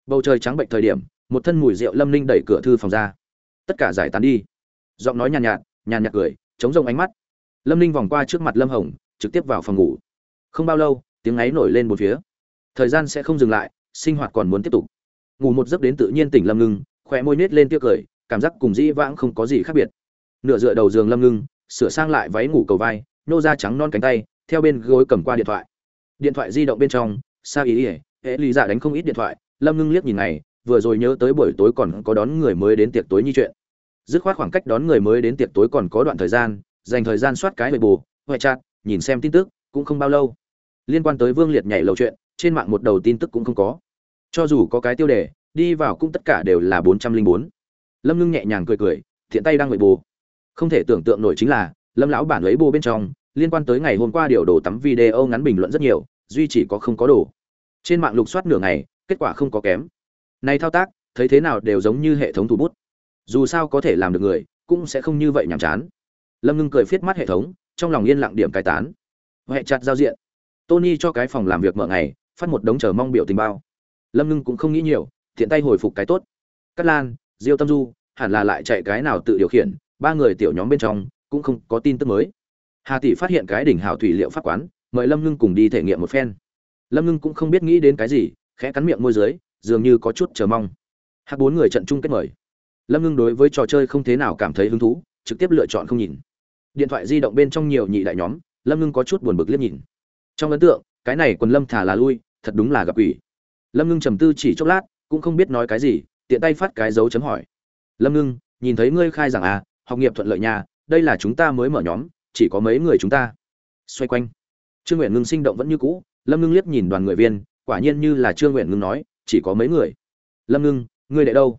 Bầu trời trắng bệnh thời điểm, một thân mùi rượu lâm ninh đẩy cửa thư phòng ra. Tất cả giải tán đi. Giọng nói nhàn nhạt nhàn nhạt cười, chống rông ánh mắt. Lâm ninh vòng qua trước mặt lâm hồng, trực tiếp vào phòng ngủ. Không bao lâu, tiếng ấy nổi lên một phía. Thời gian sẽ không dừng lại, sinh hoạt còn muốn tiếp tục. Ngủ một giấc đến tự nhiên tỉnh lâm ngưng khỏe môi nết lên tiếc cười, cảm giác cùng dĩ vãng không có gì khác biệt nửa dựa đầu giường lâm ngưng, sửa sang lại váy ngủ cầu vai, nô da trắng non cánh tay, theo bên gối cầm qua điện thoại. Điện thoại di động bên trong, sa ý ỉa hễ lý giả đánh không ít điện thoại, lâm ngưng liếc nhìn này vừa rồi nhớ tới buổi tối còn có đón người mới đến tiệc tối như chuyện. Dứt khoát khoảng cách đón người mới đến tiệc tối còn có đoạn thời gian, dành thời gian soát cái bề bù huệ chặt nhìn xem tin tức, cũng không bao lâu. Liên quan tới vương liệt nhảy lầu chuyện, trên mạng một đầu tin tức cũng không có. Cho dù có cái tiêu đề, đi vào cũng tất cả đều là bốn trăm linh bốn. Lâm ngưng nhẹ nhàng cười cười, thiện tay đang ngồi bù không thể tưởng tượng nổi chính là, lâm lão bản lấy bù bên trong, liên quan tới ngày hôm qua điều đồ tắm video ngắn bình luận rất nhiều, duy chỉ có không có đồ. Trên mạng lục soát nửa ngày, kết quả không có kém. Này thao tác, thấy thế nào đều giống như hệ thống thủ bút. Dù sao có thể làm được người, cũng sẽ không như vậy nhàm chán. Lâm ngưng cười phiết mắt hệ thống, trong lòng yên lặng điểm cai tán. Huệ chặt giao diện. Tony cho cái phòng làm việc mở ngày, phát một đống chờ mong biểu tình bao. Lâm ngưng cũng không nghĩ nhiều thiện tay hồi phục cái tốt. Cát lan, diêu tâm du, hẳn là lại chạy cái nào tự điều khiển ba người tiểu nhóm bên trong cũng không có tin tức mới. Hà tỷ phát hiện cái đỉnh Hảo thủy liệu pháp quán, mời lâm ngưng cùng đi thể nghiệm một phen. Lâm ngưng cũng không biết nghĩ đến cái gì, khẽ cắn miệng môi dưới, dường như có chút chờ mong. Hát bốn người trận chung kết mời. Lâm ngưng đối với trò chơi không thế nào cảm thấy hứng thú, trực tiếp lựa chọn không nhìn. Điện thoại di động bên trong nhiều nhị đại nhóm, lâm ngưng có chút buồn bực liếc nhìn. Trong ấn tượng, cái này quần lâm thả là lui, thật đúng là gặp ủy lâm ngưng trầm tư chỉ chốc lát, cũng không biết nói cái gì, tiện tay phát cái dấu chấm hỏi. Lâm ngưng, nhìn thấy ngươi khai rằng à học nghiệp thuận lợi nhà đây là chúng ta mới mở nhóm, chỉ có mấy người chúng ta. Xoay quanh. Trương nguyện ngưng sinh động vẫn như cũ, lâm ngưng liếc nhìn đoàn người viên, quả nhiên như là trương nguyện ngưng nói, chỉ có mấy người. Lâm ngưng ngươi đệ đâu?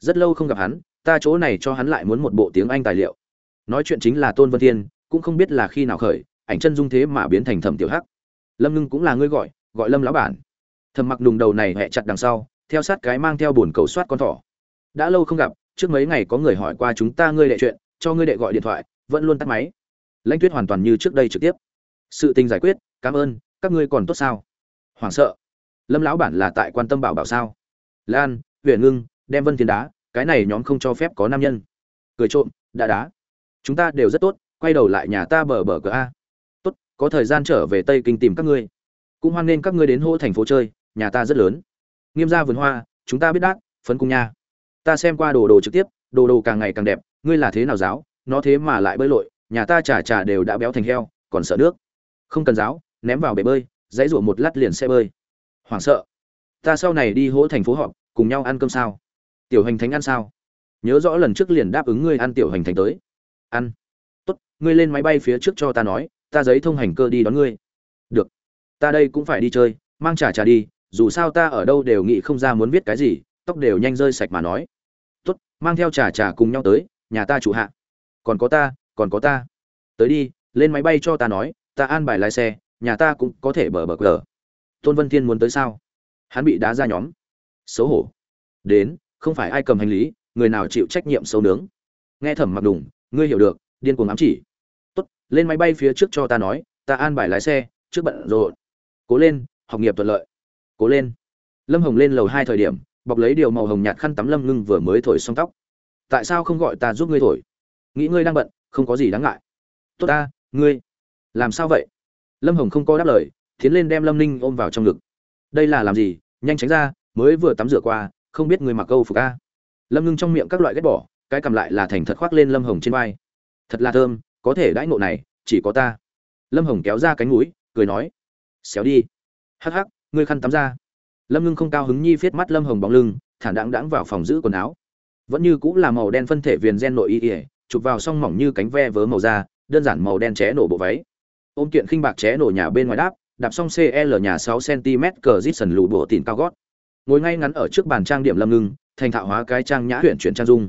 Rất lâu không gặp hắn, ta chỗ này cho hắn lại muốn một bộ tiếng anh tài liệu. Nói chuyện chính là tôn vân thiên, cũng không biết là khi nào khởi, ảnh chân dung thế mà biến thành thẩm tiểu hắc. Lâm ngưng cũng là ngươi gọi gọi lâm lão bản. Thầm mặc đùng đầu này hẹ chặt đằng sau, theo sát cái mang theo bồn cầu soát con thỏ. Đã lâu không gặp trước mấy ngày có người hỏi qua chúng ta ngươi đệ chuyện, cho ngươi đệ gọi điện thoại, vẫn luôn tắt máy. Lãnh tuyết hoàn toàn như trước đây trực tiếp. Sự tình giải quyết, cảm ơn, các ngươi còn tốt sao? Hoảng sợ. Lâm lão bản là tại quan tâm bảo bảo sao? Lan, huyền ngưng, đem vân thiên đá, cái này nhóm không cho phép có nam nhân. Cười trộm, đã đá. Chúng ta đều rất tốt, quay đầu lại nhà ta bờ bờ cửa a. Tốt, có thời gian trở về tây kinh tìm các ngươi. Cũng hoan nghênh các ngươi đến hô thành phố chơi, nhà ta rất lớn. Nghiêm gia vườn hoa, chúng ta biết đát, phấn cung nha ta xem qua đồ đồ trực tiếp, đồ đồ càng ngày càng đẹp, ngươi là thế nào giáo? Nó thế mà lại bơi lội, nhà ta trà trà đều đã béo thành heo, còn sợ nước. Không cần giáo, ném vào bể bơi, dãy rủa một lát liền xe bơi. Hoảng sợ. Ta sau này đi hỗ thành phố họp, cùng nhau ăn cơm sao? Tiểu hành thánh ăn sao? Nhớ rõ lần trước liền đáp ứng ngươi ăn tiểu hành thánh tới. Ăn. Tốt, ngươi lên máy bay phía trước cho ta nói, ta giấy thông hành cơ đi đón ngươi. Được. Ta đây cũng phải đi chơi, mang trà trà đi, dù sao ta ở đâu đều nghĩ không ra muốn viết cái gì tóc đều nhanh rơi sạch mà nói. Tốt, mang theo trà trà cùng nhau tới, nhà ta chủ hạ. Còn có ta, còn có ta. Tới đi, lên máy bay cho ta nói, ta an bài lái xe, nhà ta cũng có thể bờ bờ cờ tôn vân thiên muốn tới sao? Hắn bị đá ra nhóm. Xấu hổ. Đến, không phải ai cầm hành lý, người nào chịu trách nhiệm sâu nướng. Nghe thẩm mặc đủng ngươi hiểu được, điên cuồng ám chỉ. Tốt, lên máy bay phía trước cho ta nói, ta an bài lái xe, trước bận rộn. Cố lên, học nghiệp thuận lợi. Cố lên. Lâm hồng lên lầu hai thời điểm bọc lấy điều màu hồng nhạt khăn tắm lâm ngưng vừa mới thổi xong tóc. Tại sao không gọi ta giúp ngươi thổi? Nghĩ ngươi đang bận, không có gì đáng ngại. Tốt ta, ngươi. Làm sao vậy? Lâm hồng không có đáp lời, tiến lên đem lâm ninh ôm vào trong ngực. Đây là làm gì? Nhanh tránh ra, mới vừa tắm rửa qua, không biết người mặc câu phục a. Lâm ngưng trong miệng các loại ghét bỏ, cái cầm lại là thành thật khoác lên lâm hồng trên vai. Thật là thơm, có thể đãi ngộ này, chỉ có ta. Lâm hồng kéo ra cánh mũi, cười nói. Xéo đi. Hắc hắc, ngươi khăn tắm ra lâm ngưng không cao hứng nhi viết mắt lâm hồng bóng lưng, thản đáng đáng vào phòng giữ quần áo. Vẫn như cũng là màu đen phân thể viền gen nội y ỉa chụp vào song mỏng như cánh ve vớ màu da, đơn giản màu đen ché nổ bộ váy. Ôm kiện khinh bạc ché nổ nhà bên ngoài đáp, đạp xong cl nhà 6 cm cờ dít sần lù bộ tỉn cao gót. Ngồi ngay ngắn ở trước bàn trang điểm lâm ngưng, thành thạo hóa cái trang nhã huyện chuyển trang dung.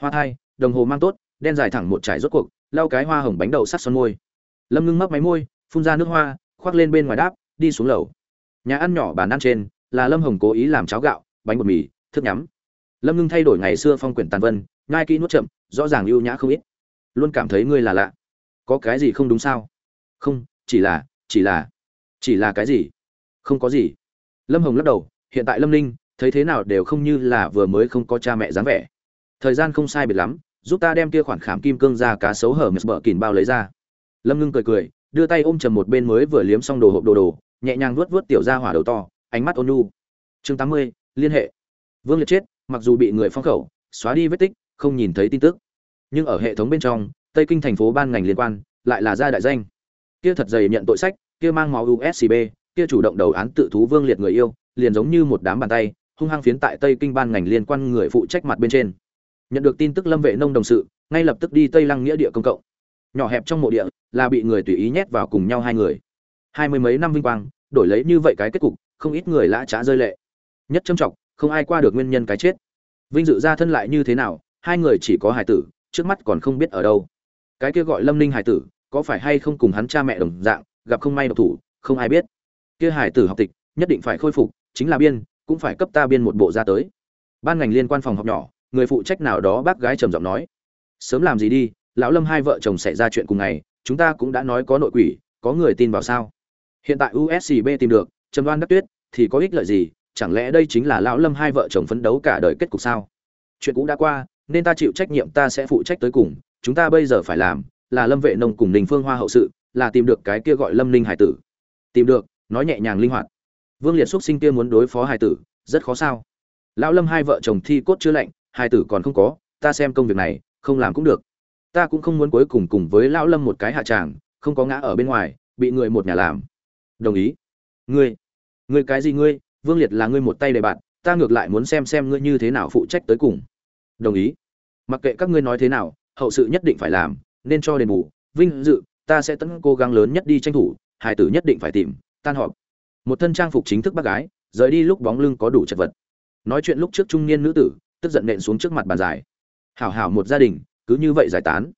Hoa thai, đồng hồ mang tốt, đen dài thẳng một trải rốt cuộc, lau cái hoa hồng bánh đậu sắt son môi. Lâm ngưng mấp máy môi, phun ra nước hoa, khoác lên bên ngoài đáp, đi xuống lầu. Nhà ăn nhỏ bàn ăn trên là lâm hồng cố ý làm cháo gạo, bánh bột mì, thức nhắm. Lâm ngưng thay đổi ngày xưa phong quyển tàn vân ngai kỹ nuốt chậm, rõ ràng ưu nhã không ít. Luôn cảm thấy ngươi là lạ. Có cái gì không đúng sao? Không, chỉ là chỉ là chỉ là cái gì? Không có gì. Lâm hồng lắc đầu, hiện tại lâm ninh, thấy thế nào đều không như là vừa mới không có cha mẹ dáng vẻ. Thời gian không sai biệt lắm, giúp ta đem kia khoản khảm kim cương ra cá sấu hở mệt bờ kìn bao lấy ra. Lâm ngưng cười cười, đưa tay ôm trầm một bên mới vừa liếm xong đồ hộp đồ đồ, nhẹ nhàng vuốt vuốt tiểu ra hỏa đầu to ánh mắt ôn nhu. Chương tám mươi, liên hệ. Vương liệt chết, mặc dù bị người phong khẩu, xóa đi vết tích, không nhìn thấy tin tức. Nhưng ở hệ thống bên trong, tây kinh thành phố ban ngành liên quan, lại là gia đại danh. Kia thật dày nhận tội sách, kia mang máu uscb kia chủ động đầu án tự thú vương liệt người yêu, liền giống như một đám bàn tay, hung hăng phiến tại tây kinh ban ngành liên quan người phụ trách mặt bên trên. Nhận được tin tức lâm vệ nông đồng sự, ngay lập tức đi tây lăng nghĩa địa công cộng. Nhỏ hẹp trong mộ địa, là bị người tùy ý nhét vào cùng nhau hai người. Hai mươi mấy năm vinh quang, đổi lấy như vậy cái kết cục không ít người lã trá rơi lệ. Nhất trâm trọng, không ai qua được nguyên nhân cái chết. Vinh dự ra thân lại như thế nào, hai người chỉ có hải tử, trước mắt còn không biết ở đâu. Cái kia gọi lâm ninh hải tử, có phải hay không cùng hắn cha mẹ đồng dạng, gặp không may độc thủ, không ai biết. Kia hải tử học tịch, nhất định phải khôi phục, chính là biên, cũng phải cấp ta biên một bộ ra tới. Ban ngành liên quan phòng học nhỏ, người phụ trách nào đó bác gái trầm giọng nói. Sớm làm gì đi, lão lâm hai vợ chồng xảy ra chuyện cùng ngày, chúng ta cũng đã nói có nội quỷ, có người tin vào sao? Hiện tại uscb tìm được trầm đoan đắc tuyết thì có ích lợi gì? Chẳng lẽ đây chính là lão lâm hai vợ chồng phấn đấu cả đời kết cục sao? Chuyện cũ đã qua, nên ta chịu trách nhiệm ta sẽ phụ trách tới cùng. Chúng ta bây giờ phải làm là lâm vệ nông cùng ninh phương hoa hậu sự, là tìm được cái kia gọi lâm ninh hải tử. Tìm được, nói nhẹ nhàng linh hoạt. Vương liệt xúc sinh kia muốn đối phó hải tử, rất khó sao? Lão lâm hai vợ chồng thi cốt chưa lạnh, hải tử còn không có, ta xem công việc này, không làm cũng được. Ta cũng không muốn cuối cùng cùng với lão lâm một cái hạ tràng, không có ngã ở bên ngoài, bị người một nhà làm. Đồng ý. Ngươi ngươi cái gì ngươi? Vương liệt là ngươi một tay đề bạn, ta ngược lại muốn xem xem ngươi như thế nào phụ trách tới cùng. Đồng ý. Mặc kệ các ngươi nói thế nào, hậu sự nhất định phải làm, nên cho đền bù. Vinh dự, ta sẽ tận cố gắng lớn nhất đi tranh thủ hải tử nhất định phải tìm, tan họp. Một thân trang phục chính thức bác gái, rời đi lúc bóng lưng có đủ chật vật. Nói chuyện lúc trước trung niên nữ tử, tức giận nện xuống trước mặt bàn dài. Hảo hảo một gia đình, cứ như vậy giải tán.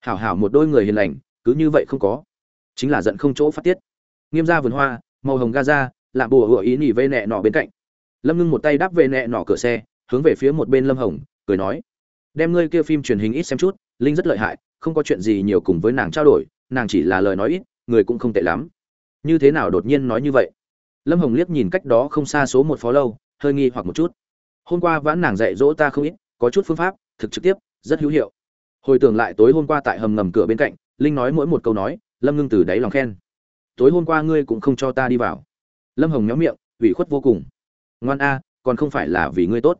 Hảo hảo một đôi người hiền lành, cứ như vậy không có. Chính là giận không chỗ phát tiết. Nghiêm gia vườn hoa, màu hồng gaza làm bùa hựa ý nhỉ vây nẹ nọ bên cạnh. Lâm ngưng một tay đáp về nẹ nọ cửa xe, hướng về phía một bên lâm hồng, cười nói, đem ngươi kia phim truyền hình ít xem chút, linh rất lợi hại, không có chuyện gì nhiều cùng với nàng trao đổi, nàng chỉ là lời nói ít, người cũng không tệ lắm. Như thế nào đột nhiên nói như vậy? Lâm hồng liếc nhìn cách đó không xa số một phó lâu, hơi nghi hoặc một chút. Hôm qua vãn nàng dạy dỗ ta không ít, có chút phương pháp, thực trực tiếp, rất hữu hiệu. Hồi tưởng lại tối hôm qua tại hầm ngầm cửa bên cạnh, linh nói mỗi một câu nói, lâm ngưng từ đáy lòng khen, tối hôm qua ngươi cũng không cho ta đi vào lâm hồng nhóm miệng, ủy khuất vô cùng. Ngoan a, còn không phải là vì ngươi tốt.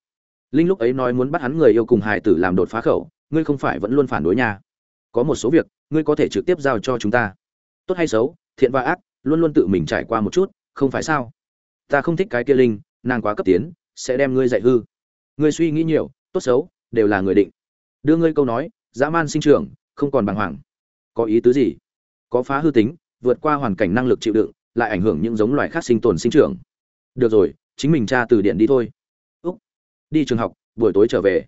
Linh lúc ấy nói muốn bắt hắn người yêu cùng hài tử làm đột phá khẩu, ngươi không phải vẫn luôn phản đối nhà có một số việc, ngươi có thể trực tiếp giao cho chúng ta. Tốt hay xấu, thiện và ác, luôn luôn tự mình trải qua một chút, không phải sao? Ta không thích cái kia linh, nàng quá cấp tiến, sẽ đem ngươi dạy hư. Ngươi suy nghĩ nhiều, tốt xấu, đều là người định. Đưa ngươi câu nói, dã man sinh trưởng, không còn bàng hoàng. Có ý tứ gì? Có phá hư tính, vượt qua hoàn cảnh năng lực chịu đựng lại ảnh hưởng những giống loài khác sinh tồn sinh trưởng. Được rồi, chính mình tra từ điện đi thôi. Úc, đi trường học, buổi tối trở về.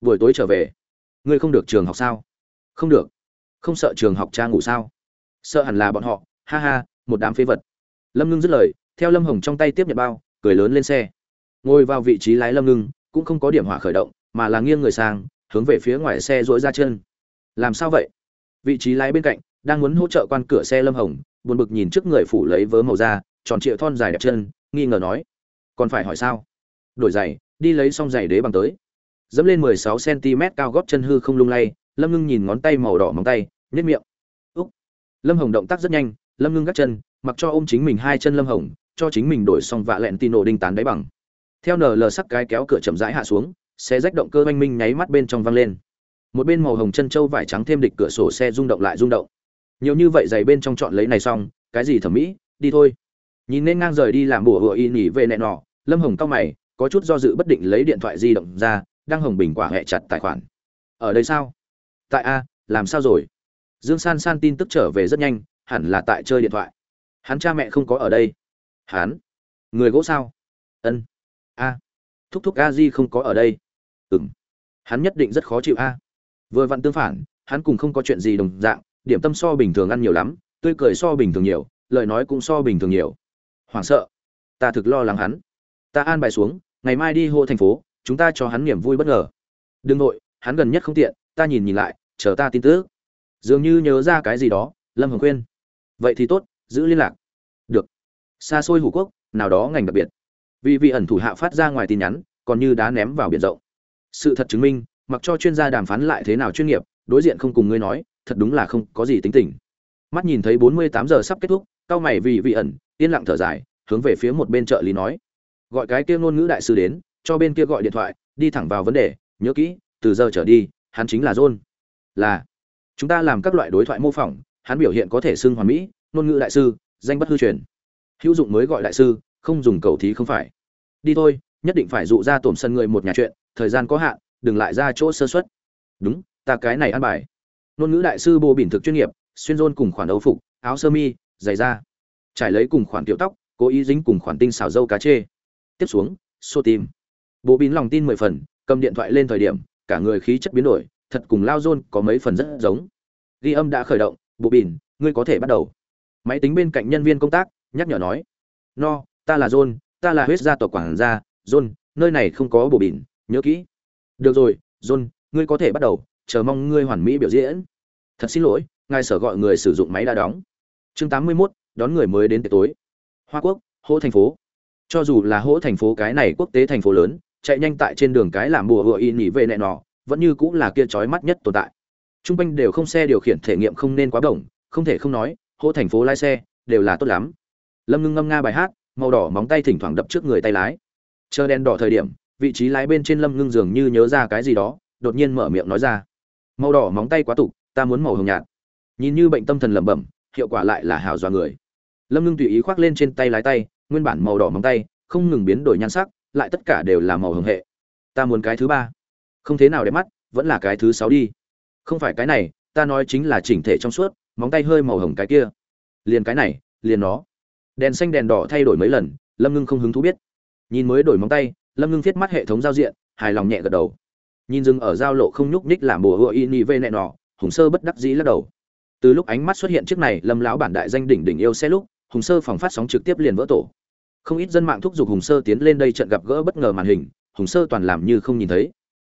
Buổi tối trở về. Ngươi không được trường học sao? Không được. Không sợ trường học cha ngủ sao? Sợ hẳn là bọn họ. Ha ha, một đám phế vật. Lâm ngưng dứt lời, theo lâm hồng trong tay tiếp nhận bao, cười lớn lên xe. Ngồi vào vị trí lái lâm ngưng, cũng không có điểm hỏa khởi động, mà là nghiêng người sang, hướng về phía ngoài xe dỗi ra chân. Làm sao vậy? Vị trí lái bên cạnh, đang muốn hỗ trợ quan cửa xe lâm hồng buồn bực nhìn trước người phủ lấy vớ màu da, tròn trịa thon dài đẹp chân, nghi ngờ nói, còn phải hỏi sao? Đổi giày, đi lấy xong giày đế bằng tới. Dẫm lên mười sáu cm cao gót chân hư không lung lay, lâm ngưng nhìn ngón tay màu đỏ móng tay nhất miệng. Úc. Lâm hồng động tác rất nhanh, lâm ngưng gác chân, mặc cho ôm chính mình hai chân lâm hồng, cho chính mình đổi xong vạ lẹn tì nổ đinh tán đáy bằng. Theo nờ lờ sắc cái kéo cửa chậm rãi hạ xuống, xe rách động cơ oanh minh nháy mắt bên trong văng lên. Một bên màu hồng chân trâu vải trắng thêm địch cửa sổ xe rung động lại rung động nhiều như vậy giày bên trong chọn lấy này xong, cái gì thẩm mỹ, đi thôi. Nhìn nên ngang rời đi làm bùa hựa y nỉ về nẹ nọ, lâm hồng cao mày, có chút do dự bất định lấy điện thoại di động ra, đang hồng bình quả hẹ chặt tài khoản. Ở đây sao? Tại a, làm sao rồi? Dương san san tin tức trở về rất nhanh, hẳn là tại chơi điện thoại. Hắn cha mẹ không có ở đây. Hắn? Người gỗ sao? Ân. A. Thúc thúc a di không có ở đây. Ừng hắn nhất định rất khó chịu a. Vừa vặn tương phản, hắn cùng không có chuyện gì đồng dạng điểm tâm so bình thường ăn nhiều lắm, tươi cười so bình thường nhiều, lời nói cũng so bình thường nhiều. Hoảng sợ. Ta thực lo lắng hắn. Ta an bài xuống, ngày mai đi hô thành phố, chúng ta cho hắn niềm vui bất ngờ. Đừng nội, hắn gần nhất không tiện, ta nhìn nhìn lại, chờ ta tin tức. Dường như nhớ ra cái gì đó, lâm hồng khuyên. Vậy thì tốt, giữ liên lạc. Được. Xa xôi hủ quốc, nào đó ngành đặc biệt. Vì vị ẩn thủ hạ phát ra ngoài tin nhắn, còn như đá ném vào biển rộng. Sự thật chứng minh, mặc cho chuyên gia đàm phán lại thế nào chuyên nghiệp, đối diện không cùng ngươi nói thật đúng là không có gì tính tình. Mắt nhìn thấy bốn mươi tám giờ sắp kết thúc, cao mày vì vị ẩn, yên lặng thở dài, hướng về phía một bên trợ lý nói. Gọi cái kia ngôn ngữ đại sư đến, cho bên kia gọi điện thoại, đi thẳng vào vấn đề, nhớ kỹ, từ giờ trở đi, hắn chính là john. Là, chúng ta làm các loại đối thoại mô phỏng, hắn biểu hiện có thể xưng hoàn mỹ, ngôn ngữ đại sư, danh bất hư truyền. Hữu dụng mới gọi đại sư, không dùng cầu thí không phải. Đi thôi, nhất định phải dụ ra tổm sân người một nhà chuyện, thời gian có hạn, đừng lại ra chỗ sơ xuất đúng, ta cái này ăn bài ngôn ngữ đại sư bồ bỉn thực chuyên nghiệp, xuyên rôn cùng khoản âu phục, áo sơ mi, giày da. Trải lấy cùng khoản tiểu tóc, cố ý dính cùng khoản tinh xào dâu cá chê. Tiếp xuống, xô tim. Bồ bình lòng tin mười phần, cầm điện thoại lên thời điểm, cả người khí chất biến đổi, thật cùng lao rôn có mấy phần rất giống. Ghi âm đã khởi động bộ bình ngươi có thể bắt đầu. Máy tính bên cạnh nhân viên công tác, nhắc nhở nói, no, ta là john ta là huyết gia tộc quản gia john nơi này không có bộ bỉn nhớ kỹ. Được rồi john ngươi có thể bắt đầu chờ mong ngươi hoàn mỹ biểu diễn. Thật xin lỗi ngài sở gọi người sử dụng máy đã đóng. Chương tám mươi 81, đón người mới đến tối. Hoa quốc hỗ thành phố. Cho dù là hỗ thành phố cái này quốc tế thành phố lớn chạy nhanh tại trên đường cái làm bùa hựa y nỉ về nẹ nọ vẫn như cũng là kia chói mắt nhất tồn tại. Trung quanh đều không xe điều khiển thể nghiệm không nên quá đồng, không thể không nói, hỗ thành phố lái xe đều là tốt lắm. Lâm Ngưng ngâm nga bài hát, màu đỏ móng tay thỉnh thoảng đập trước người tay lái. Chờ đèn đỏ thời điểm, vị trí lái bên trên Lâm Ngưng dường như nhớ ra cái gì đó, đột nhiên mở miệng nói ra: "Màu đỏ móng tay quá tục, ta muốn màu hồng nhạt." Nhìn như bệnh tâm thần lẩm bẩm, hiệu quả lại là hào dọa người. Lâm Ngưng tùy ý khoác lên trên tay lái tay, nguyên bản màu đỏ móng tay, không ngừng biến đổi nhan sắc, lại tất cả đều là màu hồng hệ. Ta muốn cái thứ ba. Không thế nào đẹp mắt, vẫn là cái thứ sáu đi không phải cái này ta nói chính là chỉnh thể trong suốt móng tay hơi màu hồng cái kia liền cái này liền nó đèn xanh đèn đỏ thay đổi mấy lần lâm ngưng không hứng thú biết nhìn mới đổi móng tay lâm ngưng viết mắt hệ thống giao diện hài lòng nhẹ gật đầu nhìn dừng ở giao lộ không nhúc nhích làm bùa hựa y ni vê nẹ nọ, hùng sơ bất đắc dĩ lắc đầu. Từ lúc ánh mắt xuất hiện chiếc này lâm lão bản đại danh đỉnh đỉnh yêu xe lúc, hùng sơ phòng phát sóng trực tiếp liền vỡ tổ. Không ít dân mạng thúc giục hùng sơ tiến lên đây trận gặp gỡ bất ngờ màn hình, hùng sơ toàn làm như không nhìn thấy.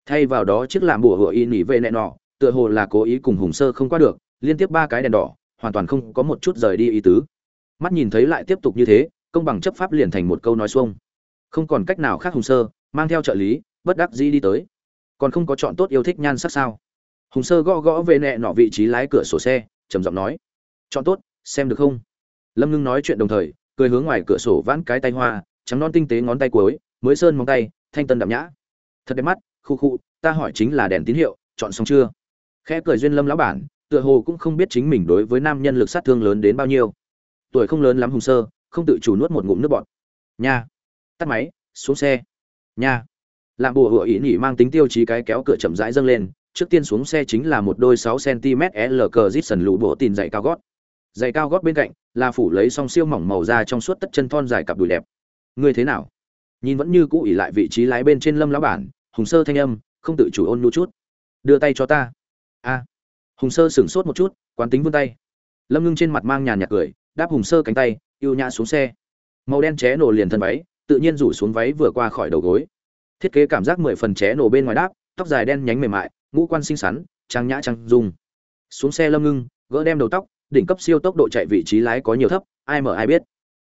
Thay vào đó chiếc làm bùa hựa y nỉ vê nẹ nọ, tựa hồ là cố ý cùng hùng sơ không qua được, liên tiếp ba cái đèn đỏ, hoàn toàn không có một chút rời đi ý tứ. Mắt nhìn thấy lại tiếp tục như thế, công bằng chấp pháp liền thành một câu nói xuông. Không còn cách nào khác hùng sơ, mang theo trợ lý, bất đắc dĩ đi tới còn không có chọn tốt yêu thích nhan sắc sao? Hùng sơ gõ gõ về nẹ nọ vị trí lái cửa sổ xe, trầm giọng nói. Chọn tốt, xem được không? Lâm ngưng nói chuyện đồng thời, cười hướng ngoài cửa sổ vãn cái tay hoa, trắng non tinh tế ngón tay cuối, mới sơn móng tay, thanh tân đậm nhã. Thật đẹp mắt, khu khu, ta hỏi chính là đèn tín hiệu, chọn xong chưa? Khẽ cười duyên lâm lão bản, tựa hồ cũng không biết chính mình đối với nam nhân lực sát thương lớn đến bao nhiêu. Tuổi không lớn lắm hùng sơ, không tự chủ nuốt một ngụm nước bọt. Nha. Tắt máy, xuống xe. Nha làm bùa hựa ý nhỉ mang tính tiêu chí cái kéo cửa chậm rãi dâng lên, trước tiên xuống xe chính là một đôi sáu cm l cờ dít sần lụ bộ tin dày cao gót. Giày cao gót bên cạnh là phủ lấy song siêu mỏng màu da trong suốt tất chân thon dài cặp đùi đẹp. Ngươi thế nào? Nhìn vẫn như cũ ỉ lại vị trí lái bên trên lâm lão bản, hùng sơ thanh âm, không tự chủ ôn nhu chút. Đưa tay cho ta. A. Hùng sơ sửng sốt một chút, quán tính vươn tay. Lâm ngưng trên mặt mang nhàn nhạt cười, đáp hùng sơ cánh tay, yêu nhã xuống xe. Màu đen ché nổ liền thân váy, tự nhiên rủ xuống váy vừa qua khỏi đầu gối thiết kế cảm giác mười phần ché nổ bên ngoài đáp, tóc dài đen nhánh mềm mại, ngũ quan xinh xắn, trang nhã trang dung. Xuống xe lâm ngưng, gỡ đem đầu tóc, đỉnh cấp siêu tốc độ chạy vị trí lái có nhiều thấp, ai mở ai biết.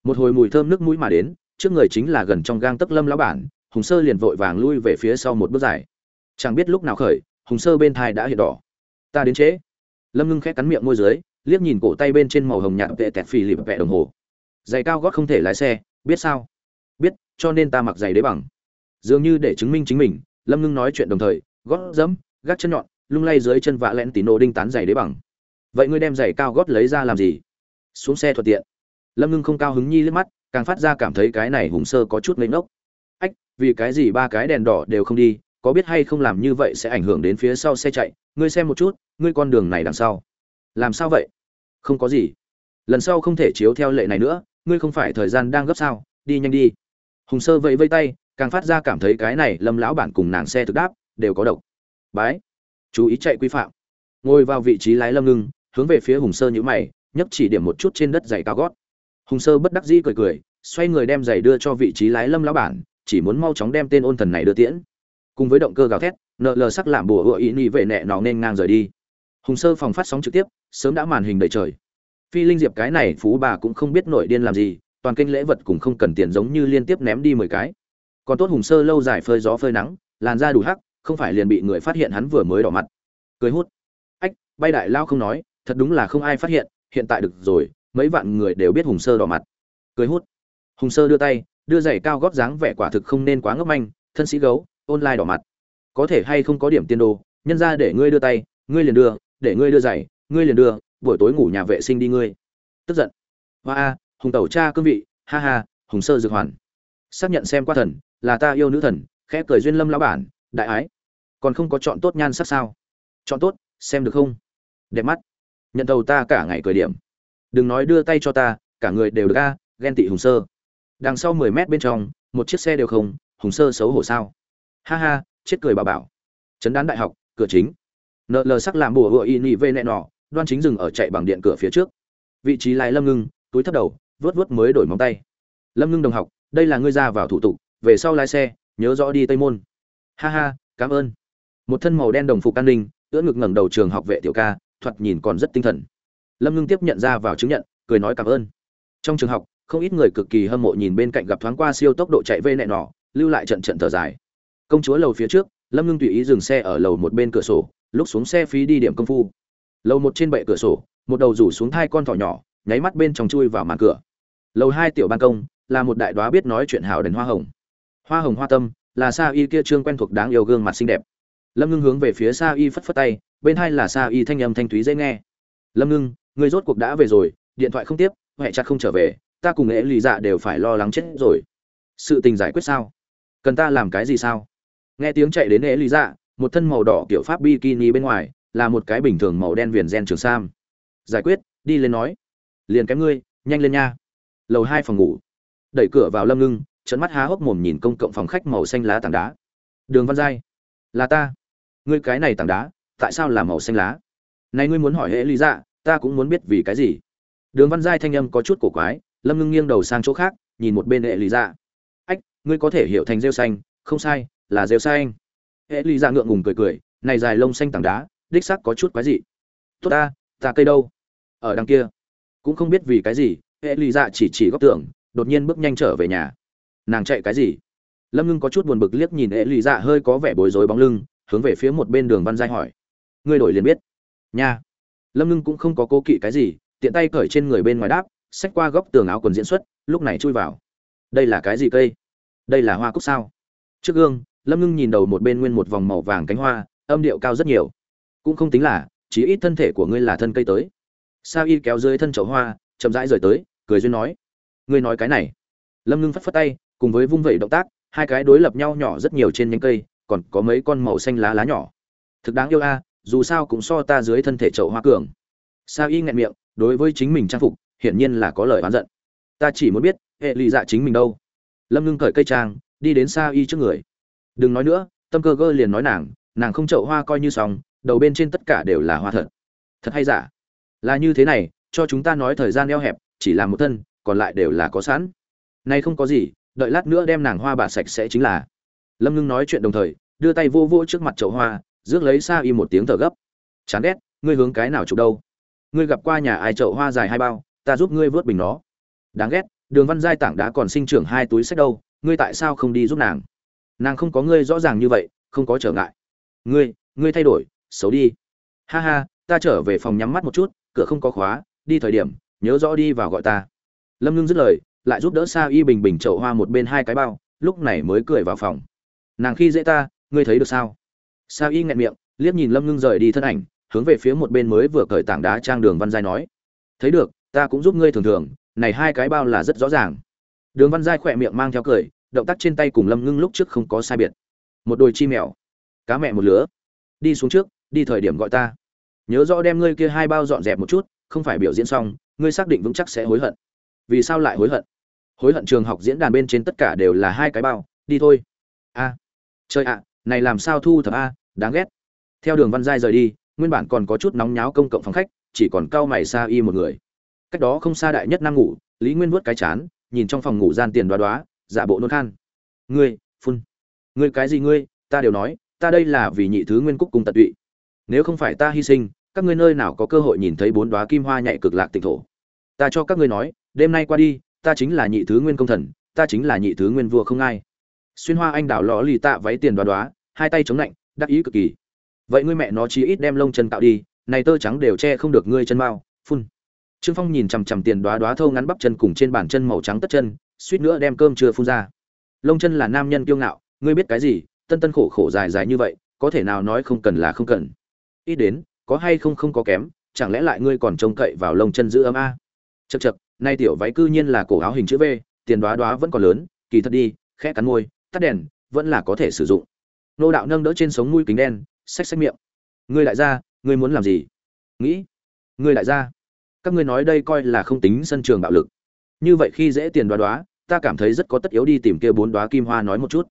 Một hồi mùi thơm nước mũi mà đến, trước người chính là gần trong gang tấc lâm lão bản, hùng sơ liền vội vàng lui về phía sau một bước dài. Chẳng biết lúc nào khởi, hùng sơ bên thai đã hiện đỏ. Ta đến trễ. Lâm ngưng khẽ cắn miệng môi dưới, liếc nhìn cổ tay bên trên màu hồng nhạt vệ tẹt phì lịp vẹ đồng hồ. Giày cao gót không thể lái xe, biết sao? Biết, cho nên ta mặc giày đế bằng dường như để chứng minh chính mình, lâm ngưng nói chuyện đồng thời, gót dẫm gác chân nhọn, lung lay dưới chân vạ lẹn tỉ nổ đinh tán giày đế bằng. Vậy ngươi đem giày cao gót lấy ra làm gì? Xuống xe thuận tiện. Lâm ngưng không cao hứng nhi liếc mắt, càng phát ra cảm thấy cái này hùng sơ có chút lấy ngốc. Ách, vì cái gì ba cái đèn đỏ đều không đi, có biết hay không làm như vậy sẽ ảnh hưởng đến phía sau xe chạy? Ngươi xem một chút, ngươi con đường này đằng sau. Làm sao vậy? Không có gì. Lần sau không thể chiếu theo lệ này nữa, ngươi không phải thời gian đang gấp sao? Đi nhanh đi. Hùng sơ vẫy vây tay càng phát ra cảm thấy cái này lâm lão bản cùng nàng xe thực đáp, đều có độc. Bái. Chú ý chạy quy phạm. Ngồi vào vị trí lái lâm ngưng, hướng về phía hùng sơ nhữ mày nhấp chỉ điểm một chút trên đất giày cao gót. Hùng sơ bất đắc dĩ cười cười, xoay người đem giày đưa cho vị trí lái lâm lão bản, chỉ muốn mau chóng đem tên ôn thần này đưa tiễn. Cùng với động cơ gào thét, nợ lờ sắc làm bùa hựa ý nghĩ vệ nẹ nọ nên ngang rời đi. Hùng sơ phòng phát sóng trực tiếp, sớm đã màn hình đầy trời. Phi linh diệp cái này phú bà cũng không biết nội điên làm gì, toàn kênh lễ vật cũng không cần tiền giống như liên tiếp ném đi mười cái còn tốt hùng sơ lâu dài phơi gió phơi nắng, làn da đủ hắc, không phải liền bị người phát hiện hắn vừa mới đỏ mặt. Cười hút. Ách, bay đại lao không nói, thật đúng là không ai phát hiện hiện tại được rồi, mấy vạn người đều biết hùng sơ đỏ mặt. Cười hút. Hùng sơ đưa tay, đưa giày cao gót dáng vẻ quả thực không nên quá ngốc manh, thân sĩ gấu, online đỏ mặt. Có thể hay không có điểm tiên đồ, nhân ra để ngươi đưa tay, ngươi liền đưa, để ngươi đưa giày, ngươi liền đưa, buổi tối ngủ nhà vệ sinh đi ngươi. Tức giận. Hoa a hùng tẩu cha cương vị, ha ha, hùng sơ dược hoàn. Xác nhận xem qua thần là ta yêu nữ thần, khẽ cười duyên lâm lão bản, đại ái. Còn không có chọn tốt nhan sắc sao? Chọn tốt, xem được không? Đẹp mắt. Nhận đầu ta cả ngày cười điểm. Đừng nói đưa tay cho ta, cả người đều được a, ghen tị hùng sơ. Đằng sau mười mét bên trong, một chiếc xe đều không, hùng sơ xấu hổ sao? Ha ha, chết cười bà bảo. Chấn đán đại học, cửa chính. Nợ lờ sắc làm bùa hựa y nị vê nẹ nọ, đoan chính dừng ở chạy bằng điện cửa phía trước. Vị trí lái lâm ngưng, túi thấp đầu vớt vớt mới đổi móng tay. Lâm ngưng đồng học, đây là ngươi ra vào thủ tục về sau lái xe, nhớ rõ đi tây môn. Ha ha, cảm ơn. Một thân màu đen đồng phục an ninh, ưỡn ngực ngẩng đầu trường học vệ tiểu ca, thoạt nhìn còn rất tinh thần. Lâm ngưng tiếp nhận ra vào chứng nhận, cười nói cảm ơn. Trong trường học, không ít người cực kỳ hâm mộ nhìn bên cạnh gặp thoáng qua siêu tốc độ chạy vây nẹ nọ, lưu lại trận trận thở dài. Công chúa lầu phía trước, lâm ngưng tùy ý dừng xe ở lầu một bên cửa sổ, lúc xuống xe phí đi điểm công phu. Lầu một trên bệ cửa sổ, một đầu rủ xuống hai con thỏ nhỏ, nháy mắt bên trong chui vào màn cửa. Lầu hai tiểu ban công, là một đại đoá biết nói chuyện hào đèn hoa hồng hoa hồng hoa tâm, là sa y kia trương quen thuộc đáng yêu gương mặt xinh đẹp. Lâm ngưng hướng về phía sa y phất phất tay, bên hai là sa y thanh âm thanh thúy dễ nghe. Lâm ngưng, người rốt cuộc đã về rồi, điện thoại không tiếp huệ chặt không trở về, ta cùng nghệ lì dạ đều phải lo lắng chết rồi. Sự tình giải quyết sao? Cần ta làm cái gì sao? Nghe tiếng chạy đến nghệ lì dạ một thân màu đỏ kiểu pháp bikini bên ngoài, là một cái bình thường màu đen viền gen trường sam. Giải quyết, đi lên nói. Liền kém ngươi, nhanh lên nha. Lầu hai phòng ngủ. Đẩy cửa vào lâm ngưng trận mắt há hốc mồm nhìn công cộng phòng khách màu xanh lá tảng đá. Đường văn giai, là ta. Ngươi cái này tảng đá, tại sao là màu xanh lá? Này ngươi muốn hỏi hệ lý dạ ta cũng muốn biết vì cái gì. Đường văn giai thanh âm có chút cổ quái, lâm ngưng nghiêng đầu sang chỗ khác, nhìn một bên hệ lý dạ. Ách, ngươi có thể hiểu thành rêu xanh, không sai, là rêu xanh. Hệ lý dạ ngượng ngùng cười cười, này dài lông xanh tảng đá, đích xác có chút quái dị. Tốt ta ta cây đâu? Ở đằng kia. Cũng không biết vì cái gì, hệ lý dạ chỉ chỉ góc tưởng đột nhiên bước nhanh trở về nhà nàng chạy cái gì? Lâm ngưng có chút buồn bực liếc nhìn hệ Lì dạ hơi có vẻ bối rối bóng lưng, hướng về phía một bên đường văn giai hỏi. Ngươi đổi liền biết. Nha. Lâm ngưng cũng không có cố kỵ cái gì, tiện tay cởi trên người bên ngoài đáp, xách qua góc tường áo quần diễn xuất, lúc này chui vào. Đây là cái gì cây? Đây là hoa cúc sao? Trước gương, lâm ngưng nhìn đầu một bên nguyên một vòng màu vàng cánh hoa, âm điệu cao rất nhiều. Cũng không tính là chỉ ít thân thể của ngươi là thân cây tới. Sa y kéo dưới thân chậu hoa, chậm rãi rời tới, cười duyên nói. Ngươi nói cái này. Lâm ngưng phất phất tay cùng với vung vẩy động tác, hai cái đối lập nhau nhỏ rất nhiều trên nhánh cây, còn có mấy con màu xanh lá lá nhỏ. Thực đáng yêu a, dù sao cũng so ta dưới thân thể chậu hoa cường. Sa y nghẹn miệng, đối với chính mình trang phục, hiển nhiên là có lời oán giận. Ta chỉ muốn biết, hệ lụy dạ chính mình đâu? Lâm ngưng cởi cây trang, đi đến sa y trước người. Đừng nói nữa, tâm cơ gơ liền nói nàng nàng không chậu hoa coi như xong, đầu bên trên tất cả đều là hoa thật. Thật hay giả? Là như thế này, cho chúng ta nói thời gian eo hẹp, chỉ là một thân, còn lại đều là có sẵn. Nay không có gì đợi lát nữa đem nàng hoa bà sạch sẽ chính là. Lâm ngưng nói chuyện đồng thời, đưa tay vô vô trước mặt chậu hoa, rước lấy xa y một tiếng thở gấp. Chán ghét, ngươi hướng cái nào chụp đâu? Ngươi gặp qua nhà ai chậu hoa dài hai bao, ta giúp ngươi vớt bình nó. Đáng ghét, đường văn giai tảng đã còn sinh trưởng hai túi sách đâu, ngươi tại sao không đi giúp nàng? Nàng không có ngươi rõ ràng như vậy, không có trở ngại. Ngươi ngươi thay đổi, xấu đi. Ha ha, ta trở về phòng nhắm mắt một chút, cửa không có khóa, đi thời điểm, nhớ rõ đi vào gọi ta. Lâm ngưng dứt lời lại giúp đỡ sa y bình bình chậu hoa một bên hai cái bao, lúc này mới cười vào phòng. Nàng khi dễ ta, ngươi thấy được sao? Sa y nghẹn miệng, liếc nhìn lâm ngưng rời đi thân ảnh, hướng về phía một bên mới vừa cởi tảng đá trang đường văn giai nói. Thấy được, ta cũng giúp ngươi thường thường, này hai cái bao là rất rõ ràng. Đường văn giai khỏe miệng mang theo cười, động tác trên tay cùng lâm ngưng lúc trước không có sai biệt. Một đôi chi mèo, cá mẹ một lứa. Đi xuống trước, đi thời điểm gọi ta. Nhớ rõ đem ngươi kia hai bao dọn dẹp một chút, không phải biểu diễn xong, ngươi xác định vững chắc sẽ hối hận. Vì sao lại hối hận? Hối hận trường học diễn đàn bên trên tất cả đều là hai cái bao, đi thôi. A chơi ạ, này làm sao thu thập a, đáng ghét. Theo đường văn giai rời đi, nguyên bản còn có chút nóng nháo công cộng phòng khách, chỉ còn cao mày xa y một người. Cách đó không xa đại nhất năng ngủ, lý nguyên vuốt cái chán, nhìn trong phòng ngủ gian tiền đoá đoá, giả bộ nôn khan. Ngươi, phun. Ngươi cái gì ngươi, ta đều nói, ta đây là vì nhị thứ nguyên cúc cùng tận tụy. Nếu không phải ta hy sinh, các ngươi nơi nào có cơ hội nhìn thấy bốn đoá kim hoa nhạy cực lạc tịnh thổ. Ta cho các ngươi nói, đêm nay qua đi ta chính là nhị thứ nguyên công thần, ta chính là nhị thứ nguyên vua không ai. Xuyên hoa anh đảo lò lì tạ váy tiền đoá đoá, hai tay chống lạnh, đắc ý cực kỳ. Vậy ngươi mẹ nó chỉ ít đem lông chân tạo đi, này tơ trắng đều che không được ngươi chân mao phun. Trương phong nhìn chằm chằm tiền đoá đoá thâu ngắn bắp chân cùng trên bàn chân màu trắng tất chân, suýt nữa đem cơm chưa phun ra. Lông chân là nam nhân kiêu ngạo, ngươi biết cái gì, tân tân khổ khổ dài dài như vậy, có thể nào nói không cần là không cần. Ít đến, có hay không không có kém, chẳng lẽ lại ngươi còn trông cậy vào lông chân giữ ấm a? Chật chật nay tiểu váy cư nhiên là cổ áo hình chữ v, tiền đoá đoá vẫn còn lớn, kỳ thật đi, khẽ cắn môi, tắt đèn, vẫn là có thể sử dụng. Nô đạo nâng đỡ trên sống mũi kính đen, xách xách miệng. Ngươi đại gia, ngươi muốn làm gì? Nghĩ. Ngươi đại gia, các ngươi nói đây coi là không tính sân trường bạo lực. Như vậy khi dễ tiền đoá đoá, ta cảm thấy rất có tất yếu đi tìm kia bốn đoá kim hoa nói một chút.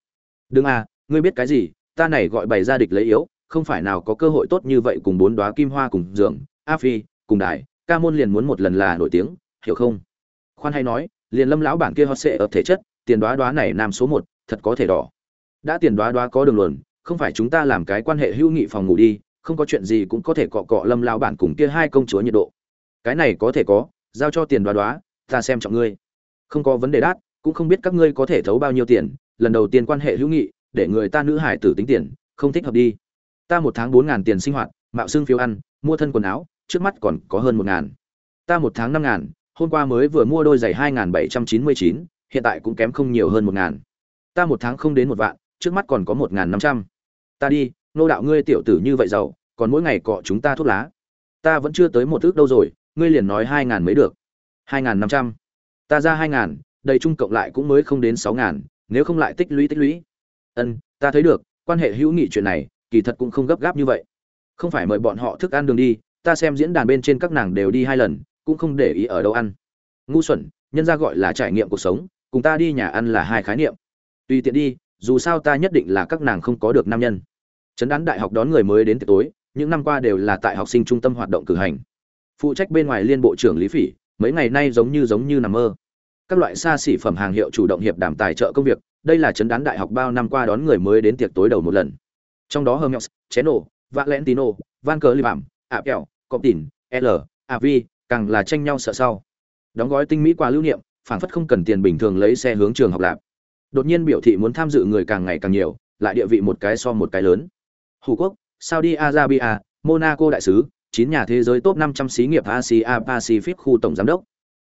Đừng à ngươi biết cái gì, ta này gọi bày ra địch lấy yếu, không phải nào có cơ hội tốt như vậy cùng bốn đoá kim hoa cùng giường a phi, cùng đại, ca môn liền muốn một lần là nổi tiếng hiểu không? Khoan hay nói, liền lâm lão bản kia hot sệ ở thể chất, tiền đoá đoá này nam số một, thật có thể đỏ. Đã tiền đoá đoá có đường luồn, không phải chúng ta làm cái quan hệ hữu nghị phòng ngủ đi, không có chuyện gì cũng có thể cọ cọ lâm lão bản cùng kia hai công chúa nhiệt độ. Cái này có thể có, giao cho tiền đoá đoá, ta xem trọng ngươi. Không có vấn đề đát cũng không biết các ngươi có thể thấu bao nhiêu tiền, lần đầu tiên quan hệ hữu nghị, để người ta nữ hải tử tính tiền, không thích hợp đi. Ta một tháng bốn ngàn tiền sinh hoạt, mạo xương phiếu ăn, mua thân quần áo, trước mắt còn có hơn một ngàn. Ta một tháng năm ngàn hôm qua mới vừa mua đôi giày hai ngàn bảy trăm chín mươi chín hiện tại cũng kém không nhiều hơn 1000. ta một tháng không đến một vạn trước mắt còn có một ngàn năm trăm. Ta đi nô đạo ngươi tiểu tử như vậy giàu còn mỗi ngày cọ chúng ta thuốc lá. Ta vẫn chưa tới một thước đâu rồi ngươi liền nói 2000 mới được. Hai ngàn năm trăm. Ta ra 2000, đầy chung cộng lại cũng mới không đến 6000, nếu không lại tích lũy tích lũy. Ân ta thấy được quan hệ hữu nghị chuyện này kỳ thật cũng không gấp gáp như vậy. Không phải mời bọn họ thức ăn đường đi ta xem diễn đàn bên trên các nàng đều đi hai lần cũng không để ý ở đâu ăn. Ngu xuẩn, nhân ra gọi là trải nghiệm cuộc sống, cùng ta đi nhà ăn là hai khái niệm. Tùy tiện đi, dù sao ta nhất định là các nàng không có được nam nhân. Chấn đán đại học đón người mới đến tiệc tối, những năm qua đều là tại học sinh trung tâm hoạt động cử hành. Phụ trách bên ngoài liên bộ trưởng lý phỉ, mấy ngày nay giống như giống như nằm mơ. Các loại xa xỉ phẩm hàng hiệu chủ động hiệp đảm tài trợ công việc, đây là chấn đán đại học bao năm qua đón người mới đến tiệc tối đầu một lần. Trong đó hermes cheno valentino, van cờ libam apple cọp tỉn l av càng là tranh nhau sợ sau. Đóng gói tinh mỹ quà lưu niệm phản phất không cần tiền bình thường lấy xe hướng trường học lạp đột nhiên biểu thị muốn tham dự người càng ngày càng nhiều, lại địa vị một cái so một cái lớn. Hủ quốc, saudi arabia, monaco đại sứ, chín nhà thế giới top 500 xí nghiệp asia pacific khu tổng giám đốc.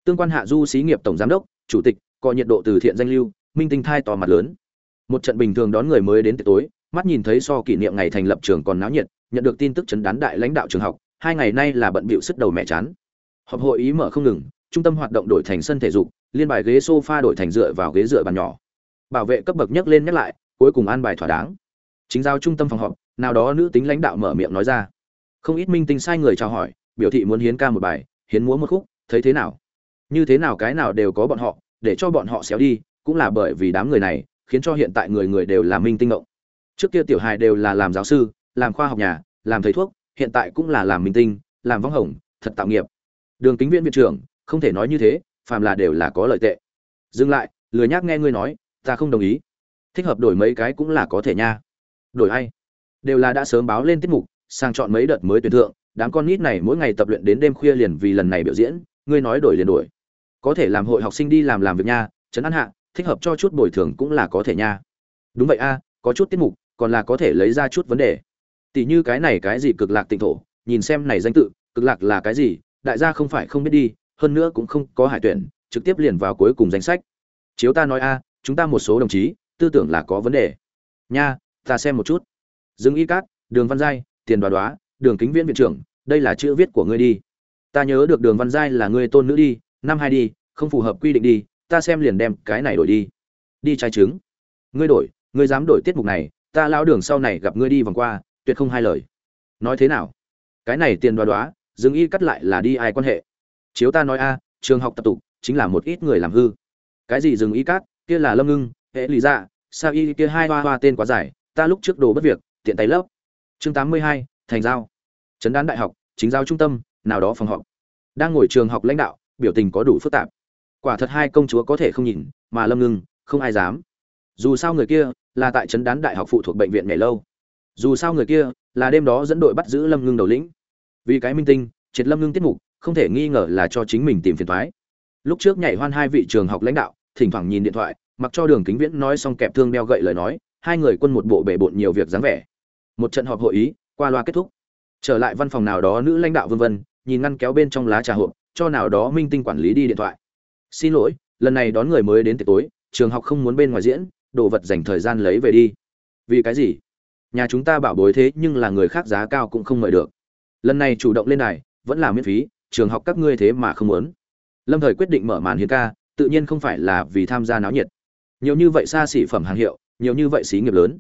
Tương quan hạ du xí nghiệp tổng giám đốc, chủ tịch, có nhiệt độ từ thiện danh lưu, minh tinh thai tỏ mặt lớn. Một trận bình thường đón người mới đến tối, mắt nhìn thấy so kỷ niệm ngày thành lập trường còn náo nhiệt, nhận được tin tức chấn đán đại lãnh đạo trường học, hai ngày nay là bận bịu sức đầu mẹ chán họp hội ý mở không ngừng, trung tâm hoạt động đổi thành sân thể dục, liên bài ghế sofa đổi thành dựa vào ghế dựa bàn nhỏ. Bảo vệ cấp bậc nhắc lên nhắc lại, cuối cùng an bài thỏa đáng. Chính giao trung tâm phòng họp, nào đó nữ tính lãnh đạo mở miệng nói ra. Không ít minh tinh sai người chào hỏi, biểu thị muốn hiến ca một bài, hiến múa một khúc, thấy thế nào? Như thế nào cái nào đều có bọn họ, để cho bọn họ xéo đi, cũng là bởi vì đám người này, khiến cho hiện tại người người đều là minh tinh ngộng. Trước kia tiểu hài đều là làm giáo sư, làm khoa học nhà, làm thầy thuốc, hiện tại cũng là làm minh tinh, làm vong hồng, thật tạo nghiệp đường kính viện viện trưởng, không thể nói như thế, phàm là đều là có lợi tệ. Dừng lại, lười nhác nghe ngươi nói, ta không đồng ý. Thích hợp đổi mấy cái cũng là có thể nha. Đổi hay đều là đã sớm báo lên tiết mục, sang chọn mấy đợt mới tuyển thượng, đám con nít này mỗi ngày tập luyện đến đêm khuya liền vì lần này biểu diễn, ngươi nói đổi liền đổi. Có thể làm hội học sinh đi làm làm việc nha, trấn an hạ, thích hợp cho chút bồi thường cũng là có thể nha. Đúng vậy a, có chút tiết mục, còn là có thể lấy ra chút vấn đề. Tỷ như cái này cái gì cực lạc tịnh thổ, nhìn xem này danh tự, cực lạc là cái gì đại gia không phải không biết đi, hơn nữa cũng không có hải tuyển, trực tiếp liền vào cuối cùng danh sách. Chiếu ta nói a, chúng ta một số đồng chí, tư tưởng là có vấn đề. Nha, ta xem một chút. Dương y cát, đường văn giai, tiền đoá đoá, đường kính viễn viện trưởng, đây là chữ viết của ngươi đi. Ta nhớ được đường văn giai là ngươi tôn nữ đi, năm hai đi, không phù hợp quy định đi, ta xem liền đem cái này đổi đi. Đi trai trứng. Ngươi đổi, ngươi dám đổi tiết mục này, ta lao đường sau này gặp ngươi đi vòng qua, tuyệt không hai lời. Nói thế nào? Cái này tiền đoá đoá Dừng y cắt lại là đi ai quan hệ. Chiếu ta nói a, trường học tập tục, chính là một ít người làm hư. Cái gì dừng y cắt, kia là lâm ngưng, hệ lý dạ sao y kia hai hoa hoa tên quá dài, ta lúc trước đồ bất việc, tiện tay lớp. Chương tám mươi hai, thành giao. Trấn đán đại học, chính giao trung tâm, nào đó phòng họp. Đang ngồi trường học lãnh đạo, biểu tình có đủ phức tạp. Quả thật hai công chúa có thể không nhìn, mà lâm ngưng, không ai dám. Dù sao người kia, là tại trấn đán đại học phụ thuộc bệnh viện nhảy lâu. Dù sao người kia, là đêm đó dẫn đội bắt giữ lâm ngưng đầu lĩnh vì cái minh tinh, triệt lâm ngưng tiết mục, không thể nghi ngờ là cho chính mình tìm phiền thoái. Lúc trước nhảy hoan hai vị trường học lãnh đạo, thỉnh thoảng nhìn điện thoại, mặc cho đường kính viễn nói xong kẹp thương đeo gậy lời nói, hai người quân một bộ bể bộn nhiều việc dáng vẻ. Một trận họp hội ý, qua loa kết thúc. Trở lại văn phòng nào đó nữ lãnh đạo vân vân, nhìn ngăn kéo bên trong lá trà hộp, cho nào đó minh tinh quản lý đi điện thoại. Xin lỗi, lần này đón người mới đến tiệc tối, trường học không muốn bên ngoài diễn, đồ vật dành thời gian lấy về đi. Vì cái gì? Nhà chúng ta bảo bối thế nhưng là người khác giá cao cũng không mời được lần này chủ động lên này vẫn là miễn phí, trường học các ngươi thế mà không muốn. Lâm thời quyết định mở màn hiến ca, tự nhiên không phải là vì tham gia náo nhiệt. Nhiều như vậy xa xỉ phẩm hàng hiệu, nhiều như vậy xí nghiệp lớn.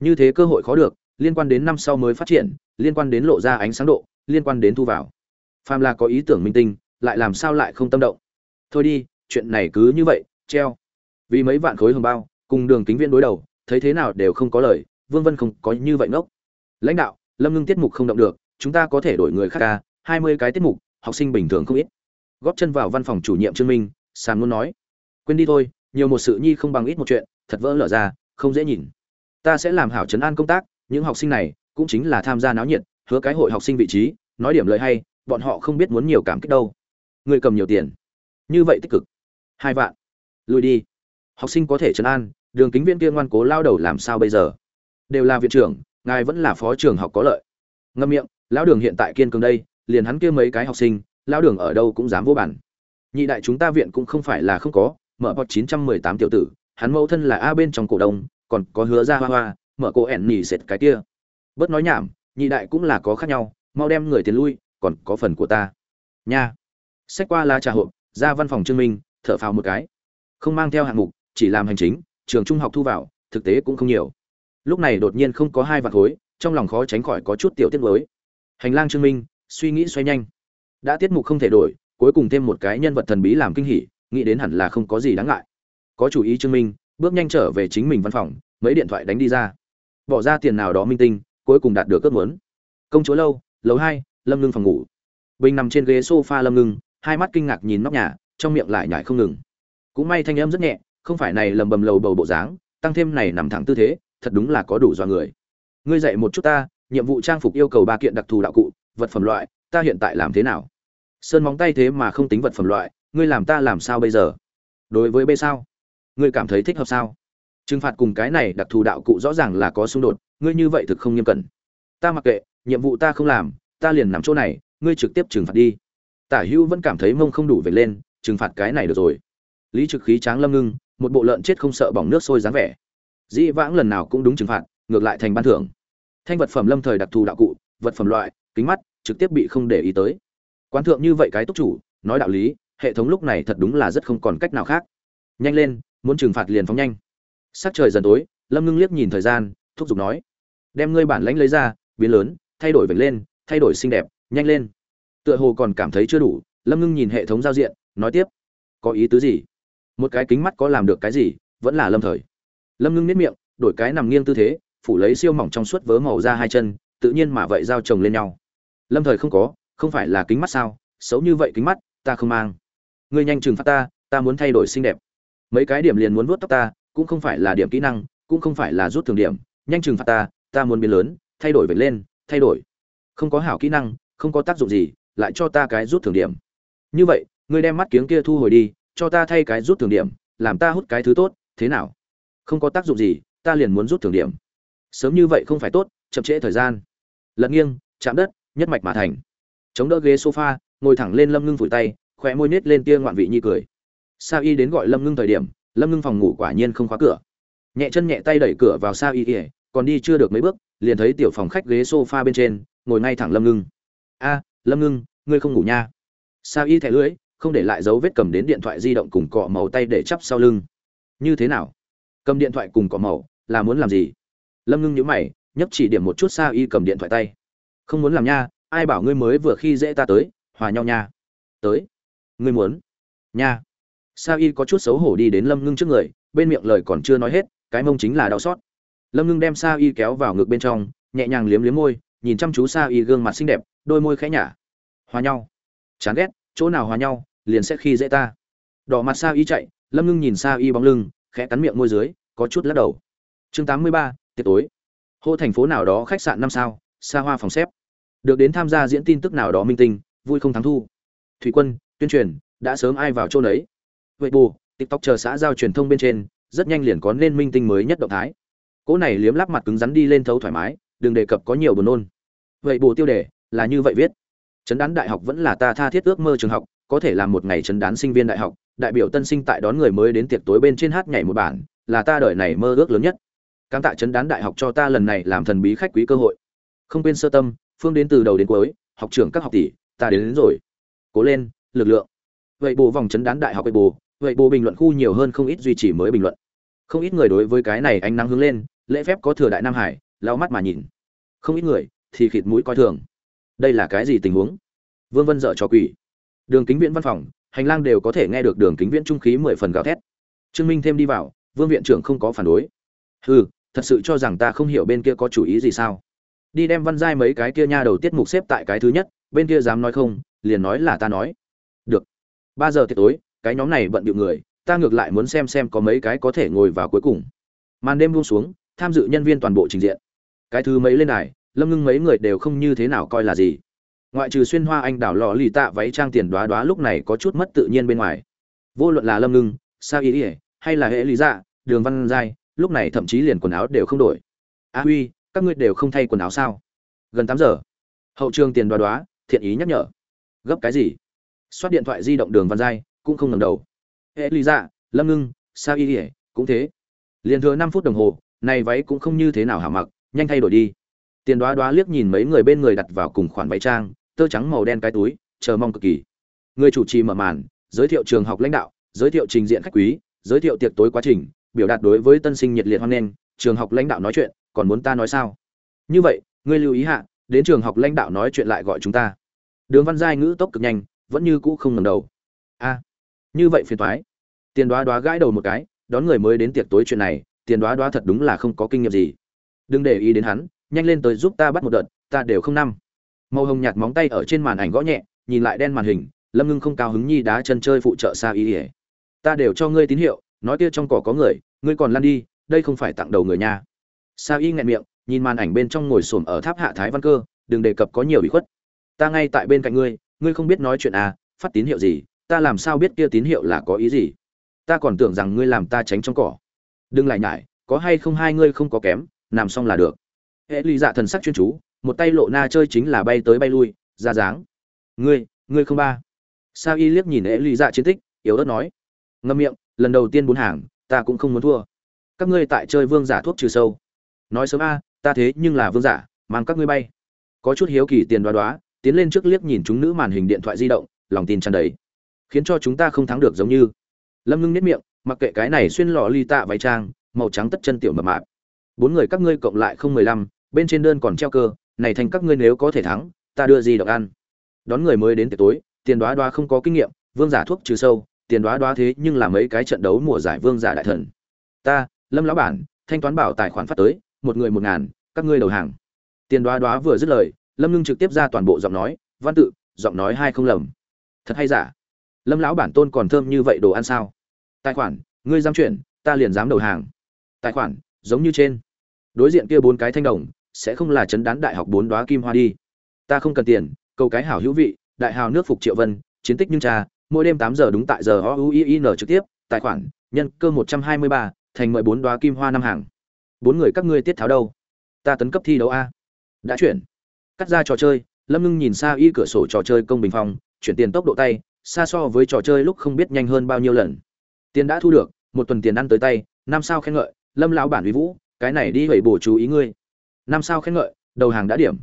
Như thế cơ hội khó được, liên quan đến năm sau mới phát triển, liên quan đến lộ ra ánh sáng độ, liên quan đến thu vào. Pham là có ý tưởng minh tinh, lại làm sao lại không tâm động? Thôi đi, chuyện này cứ như vậy, treo. Vì mấy vạn khối hồng bao, cùng đường kính viên đối đầu, thấy thế nào đều không có lời, vương vân không có như vậy ngốc. Lãnh đạo, lâm ngưng tiết mục không động được chúng ta có thể đổi người khác ca, hai mươi cái tiết mục, học sinh bình thường không ít. Góp chân vào văn phòng chủ nhiệm trương minh sàm luôn nói, quên đi thôi, nhiều một sự nhi không bằng ít một chuyện, thật vỡ lở ra, không dễ nhìn. Ta sẽ làm hảo chấn an công tác, những học sinh này cũng chính là tham gia náo nhiệt, hứa cái hội học sinh vị trí, nói điểm lời hay, bọn họ không biết muốn nhiều cảm kích đâu. Người cầm nhiều tiền. Như vậy tích cực. Hai vạn. Lùi đi. Học sinh có thể chấn an, đường kính viên kia ngoan cố lao đầu làm sao bây giờ? Đều là viện trưởng, ngài vẫn là phó trường học có lợi. Ngâm miệng lão đường hiện tại kiên cường đây, liền hắn kia mấy cái học sinh, lão đường ở đâu cũng dám vô bản nhị đại chúng ta viện cũng không phải là không có, mở bọt 918 tiểu tử, hắn mẫu thân là a bên trong cổ đông, còn có hứa ra hoa hoa, mở cổ ẻn nhỉ sệt cái kia. Bớt nói nhảm, nhị đại cũng là có khác nhau, mau đem người tiền lui, còn có phần của ta. Nha. Sách qua lá trà hộp, ra văn phòng trương minh, thở phào một cái. Không mang theo hạng mục, chỉ làm hành chính, trường trung học thu vào, thực tế cũng không nhiều. Lúc này đột nhiên không có hai vạn khối, trong lòng khó tránh khỏi có chút tiểu tiết mới hành lang trương minh, suy nghĩ xoay nhanh. Đã tiết mục không thể đổi, cuối cùng thêm một cái nhân vật thần bí làm kinh hỉ, nghĩ đến hẳn là không có gì đáng ngại. Có chủ ý trương minh, bước nhanh trở về chính mình văn phòng, mấy điện thoại đánh đi ra. Bỏ ra tiền nào đó minh tinh, cuối cùng đạt được ước muốn. Công chúa lâu, lầu hai, lâm ngưng phòng ngủ. Bình nằm trên ghế sofa lâm ngưng, hai mắt kinh ngạc nhìn nóc nhà, trong miệng lại nhải không ngừng. Cũng may thanh âm rất nhẹ, không phải này lầm bầm lầu bầu bộ dáng, tăng thêm này nằm thẳng tư thế, thật đúng là có đủ do người. Ngươi dậy một chút ta nhiệm vụ trang phục yêu cầu ba kiện đặc thù đạo cụ, vật phẩm loại, ta hiện tại làm thế nào? Sơn móng tay thế mà không tính vật phẩm loại, ngươi làm ta làm sao bây giờ? Đối với b sao? Ngươi cảm thấy thích hợp sao? Trừng phạt cùng cái này đặc thù đạo cụ rõ ràng là có xung đột, ngươi như vậy thực không nghiêm cẩn. Ta mặc kệ, nhiệm vụ ta không làm, ta liền nằm chỗ này, ngươi trực tiếp trừng phạt đi. Tả hữu vẫn cảm thấy mông không đủ về lên, trừng phạt cái này được rồi. Lý trực khí tráng lâm ngưng, một bộ lợn chết không sợ bỏng nước sôi dáng vẻ. Dĩ vãng lần nào cũng đúng trừng phạt, ngược lại thành ban thưởng thanh vật phẩm lâm thời đặc thù đạo cụ, vật phẩm loại, kính mắt, trực tiếp bị không để ý tới. Quán thượng như vậy cái túc chủ, nói đạo lý, hệ thống lúc này thật đúng là rất không còn cách nào khác. Nhanh lên, muốn trừng phạt liền phóng nhanh. Sắc trời dần tối, lâm ngưng liếc nhìn thời gian, thúc giục nói. Đem ngươi bản lãnh lấy ra, biến lớn, thay đổi vệt lên, thay đổi xinh đẹp, nhanh lên. Tựa hồ còn cảm thấy chưa đủ, lâm ngưng nhìn hệ thống giao diện, nói tiếp. Có ý tứ gì? Một cái kính mắt có làm được cái gì, vẫn là lâm thời. Lâm ngưng nếp miệng, đổi cái nằm nghiêng tư thế phủ lấy siêu mỏng trong suốt vớ màu ra hai chân, tự nhiên mà vậy giao chồng lên nhau. Lâm thời không có, không phải là kính mắt sao? Xấu như vậy kính mắt, ta không mang. Ngươi nhanh trừng phát ta ta muốn thay đổi xinh đẹp. Mấy cái điểm liền muốn vuốt tóc ta, cũng không phải là điểm kỹ năng, cũng không phải là rút thường điểm. Nhanh trừng phạt ta ta muốn biến lớn, thay đổi vệt lên, thay đổi. Không có hảo kỹ năng, không có tác dụng gì, lại cho ta cái rút thường điểm. Như vậy, ngươi đem mắt kiếng kia thu hồi đi, cho ta thay cái rút thường điểm, làm ta hút cái thứ tốt, thế nào? Không có tác dụng gì, ta liền muốn rút thường điểm sớm như vậy không phải tốt, chậm trễ thời gian. Lật nghiêng, chạm đất, nhất mạch mà thành. Chống đỡ ghế sofa, ngồi thẳng lên lâm ngưng vùi tay khỏe môi nết lên tia ngoạn vị nhi cười. Sa y đến gọi lâm ngưng thời điểm, lâm ngưng phòng ngủ quả nhiên không khóa cửa. Nhẹ chân nhẹ tay đẩy cửa vào sa y ỉa còn đi chưa được mấy bước, liền thấy tiểu phòng khách ghế sofa bên trên, ngồi ngay thẳng lâm ngưng. A, lâm ngưng, ngươi không ngủ nha. Sa y thẻ lưỡi, không để lại dấu vết cầm đến điện thoại di động cùng cọ màu tay để chắp sau lưng. Như thế nào? Cầm điện thoại cùng cọ màu, là muốn làm gì? Lâm ngưng nhíu mày, nhấp chỉ điểm một chút xa y cầm điện thoại tay. Không muốn làm nha, ai bảo ngươi mới vừa khi dễ ta tới, hòa nhau nha. Tới. Ngươi muốn. Nha. Sa y có chút xấu hổ đi đến lâm ngưng trước người, bên miệng lời còn chưa nói hết, cái mông chính là đau xót. Lâm ngưng đem sa y kéo vào ngực bên trong, nhẹ nhàng liếm liếm môi, nhìn chăm chú sa y gương mặt xinh đẹp, đôi môi khẽ nhả. Hòa nhau. Chán ghét, chỗ nào hòa nhau, liền sẽ khi dễ ta. Đỏ mặt sa y chạy, lâm ngưng nhìn sa y bóng lưng, khẽ cắn miệng môi dưới, có chút lắc đầu. Chương tám mươi ba tiệc tối. Hô thành phố nào đó khách sạn năm sao, xa hoa phòng xếp. Được đến tham gia diễn tin tức nào đó minh tinh, vui không thắng thu. Thủy quân, tuyên truyền, đã sớm ai vào chỗ nấy. Vậy bù, tiktok chờ xã giao truyền thông bên trên, rất nhanh liền có nên minh tinh mới nhất động thái. Cỗ này liếm lắp mặt cứng rắn đi lên thấu thoải mái, đừng đề cập có nhiều buồn nôn. Vậy bù tiêu đề, là như vậy viết. Chấn đán đại học vẫn là ta tha thiết ước mơ trường học, có thể làm một ngày chấn đán sinh viên đại học, đại biểu tân sinh tại đón người mới đến tiệc tối bên trên hát nhảy một bản, là ta đời này mơ ước lớn nhất cảm tạ chấn đán đại học cho ta lần này làm thần bí khách quý cơ hội. Không quên sơ tâm phương đến từ đầu đến cuối học trưởng các học tỷ ta đến, đến rồi. Cố lên lực lượng. Vậy bộ vòng chấn đán đại học vậy bộ vậy bộ bình luận khu nhiều hơn không ít duy trì mới bình luận. Không ít người đối với cái này ánh nắng hướng lên lễ phép có thừa đại nam hải lao mắt mà nhìn. Không ít người thì khịt mũi coi thường. Đây là cái gì tình huống? Vương vân dở cho quỷ. Đường kính viễn văn phòng hành lang đều có thể nghe được đường kính viễn trung khí mười phần gào thét. Trương minh thêm đi vào vương viện trưởng không có phản đối hừ, thật sự cho rằng ta không hiểu bên kia có chủ ý gì sao? Đi đem văn giai mấy cái kia nha đầu tiết mục xếp tại cái thứ nhất, bên kia dám nói không, liền nói là ta nói. Được. Ba giờ tiệc tối, cái nhóm này bận điệu người, ta ngược lại muốn xem xem có mấy cái có thể ngồi vào cuối cùng. Màn đêm buông xuống, tham dự nhân viên toàn bộ trình diện. Cái thứ mấy lên đài, lâm ngưng mấy người đều không như thế nào coi là gì. Ngoại trừ xuyên hoa anh đảo lò lì tạ váy trang tiền đoá đoá lúc này có chút mất tự nhiên bên ngoài. Vô luận là lâm ngưng sao ý ỉa hay là hệ lý dạ đường văn giai lúc này thậm chí liền quần áo đều không đổi. A huy, các ngươi đều không thay quần áo sao? Gần tám giờ, hậu trường tiền đoá đoá, thiện ý nhắc nhở. Gấp cái gì? Xoát điện thoại di động đường văn giai cũng không ngầm đầu. Hệ lý dạ lâm ngưng Sa Y ỉa cũng thế? Liền thừa năm phút đồng hồ, này váy cũng không như thế nào hả mặc, nhanh thay đổi đi. Tiền đoá đoá liếc nhìn mấy người bên người đặt vào cùng khoản váy trang, tơ trắng màu đen cái túi, chờ mong cực kỳ. Người chủ trì mở màn, giới thiệu trường học lãnh đạo, giới thiệu trình diện khách quý, giới thiệu tiệc tối quá trình biểu đạt đối với tân sinh nhiệt liệt hoan nghênh, trường học lãnh đạo nói chuyện, còn muốn ta nói sao? Như vậy, ngươi lưu ý hạ, đến trường học lãnh đạo nói chuyện lại gọi chúng ta. Đường văn giai ngữ tốc cực nhanh, vẫn như cũ không ngẩng đầu. A, như vậy phiền toái. Tiền đoá đoá gãi đầu một cái, đón người mới đến tiệc tối chuyện này, tiền đoá đoá thật đúng là không có kinh nghiệm gì. Đừng để ý đến hắn, nhanh lên tới giúp ta bắt một đợt, ta đều không năm màu hồng nhạt móng tay ở trên màn ảnh gõ nhẹ, nhìn lại đen màn hình, lâm ngưng không cao hứng nhi đá chân chơi phụ trợ xa ý ỉa ta đều cho ngươi tín hiệu nói kia trong cỏ có người, ngươi còn lăn đi, đây không phải tặng đầu người nha. Sa y nghẹn miệng, nhìn màn ảnh bên trong ngồi xổm ở tháp hạ thái văn cơ, đừng đề cập có nhiều bị khuất. Ta ngay tại bên cạnh ngươi ngươi không biết nói chuyện à phát tín hiệu gì, ta làm sao biết kia tín hiệu là có ý gì? Ta còn tưởng rằng ngươi làm ta tránh trong cỏ. Đừng lại nhải, có hay không hai ngươi không có kém, làm xong là được. Hệ ly dạ thần sắc chuyên chú, một tay lộ na chơi chính là bay tới bay lui, ra dáng. Ngươi ngươi không ba. Sa y liếc nhìn hệ ly dạ chiến tích, yếu ớt nói. Ngâm miệng lần đầu tiên bốn hàng, ta cũng không muốn thua. Các ngươi tại chơi vương giả thuốc trừ sâu. Nói sớm a, ta thế nhưng là vương giả, mang các ngươi bay. Có chút hiếu kỳ tiền đoá đoá, tiến lên trước liếc nhìn chúng nữ màn hình điện thoại di động, lòng tin tràn đầy. Khiến cho chúng ta không thắng được giống như. Lâm ngưng nếp miệng, mặc kệ cái này xuyên lò ly tạ váy trang, màu trắng tất chân tiểu mập mạp. Bốn người các ngươi cộng lại không mười lăm, bên trên đơn còn treo cơ, này thành các ngươi nếu có thể thắng, ta đưa gì được ăn. Đón người mới đến tiệc tối, tiền đoá đoá không có kinh nghiệm, vương giả thuốc trừ sâu tiền đoá đoá thế nhưng là mấy cái trận đấu mùa giải vương giả đại thần. Ta, lâm lão bản, thanh toán bảo tài khoản phát tới, một người một ngàn, các ngươi đầu hàng. Tiền đoá đoá vừa dứt lời, lâm ngưng trực tiếp ra toàn bộ giọng nói, văn tự, giọng nói hai không lầm. Thật hay giả? Lâm lão bản tôn còn thơm như vậy đồ ăn sao? Tài khoản, ngươi dám chuyển, ta liền dám đầu hàng. Tài khoản, giống như trên. Đối diện kia bốn cái thanh đồng, sẽ không là chấn đán đại học bốn đoá kim hoa đi. Ta không cần tiền câu cái hảo hữu vị, đại hào nước phục triệu vân, chiến tích nhưng cha mỗi đêm tám giờ đúng tại giờ o u i n trực tiếp tài khoản nhân cơ một trăm hai mươi ba thành mười bốn đoá kim hoa năm hàng. Bốn người các ngươi tiết tháo đâu? Ta tấn cấp thi đấu a. Đã chuyển. Cắt ra trò chơi lâm ngưng nhìn xa y cửa sổ trò chơi công bình phòng, chuyển tiền tốc độ tay xa so với trò chơi lúc không biết nhanh hơn bao nhiêu lần. Tiền đã thu được một tuần tiền ăn tới tay năm sao khen ngợi lâm lão bản uy vũ cái này đi hủy bổ chú ý ngươi. Năm sao khen ngợi đầu hàng đã điểm.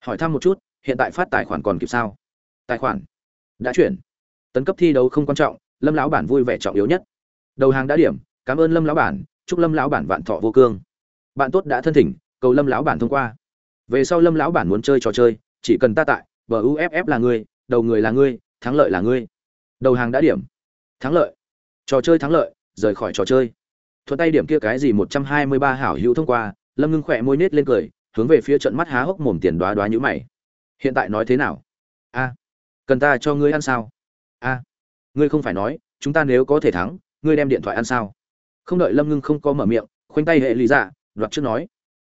Hỏi thăm một chút hiện tại phát tài khoản còn kịp sao? Tài khoản. Đã chuyển tấn cấp thi đấu không quan trọng, lâm lão bản vui vẻ trọng yếu nhất. Đầu hàng đã điểm, cảm ơn lâm lão bản, chúc lâm lão bản vạn thọ vô cương. Bạn tốt đã thân thỉnh, cầu lâm lão bản thông qua. Về sau lâm lão bản muốn chơi trò chơi, chỉ cần ta tại, bờ uff là ngươi, đầu người là ngươi, thắng lợi là ngươi. Đầu hàng đã điểm. Thắng lợi. Trò chơi thắng lợi, rời khỏi trò chơi. Thuận tay điểm kia cái gì một trăm hai mươi ba hảo hữu thông qua, lâm ngưng khỏe môi nết lên cười, hướng về phía trận mắt há hốc mồm tiền đoá đoá nhữ mày. Hiện tại nói thế nào? A, cần ta cho ngươi ăn sao? A ngươi không phải nói, chúng ta nếu có thể thắng, ngươi đem điện thoại ăn sao? Không đợi lâm ngưng không có mở miệng, khoanh tay hệ lý dạ đoạt trước nói.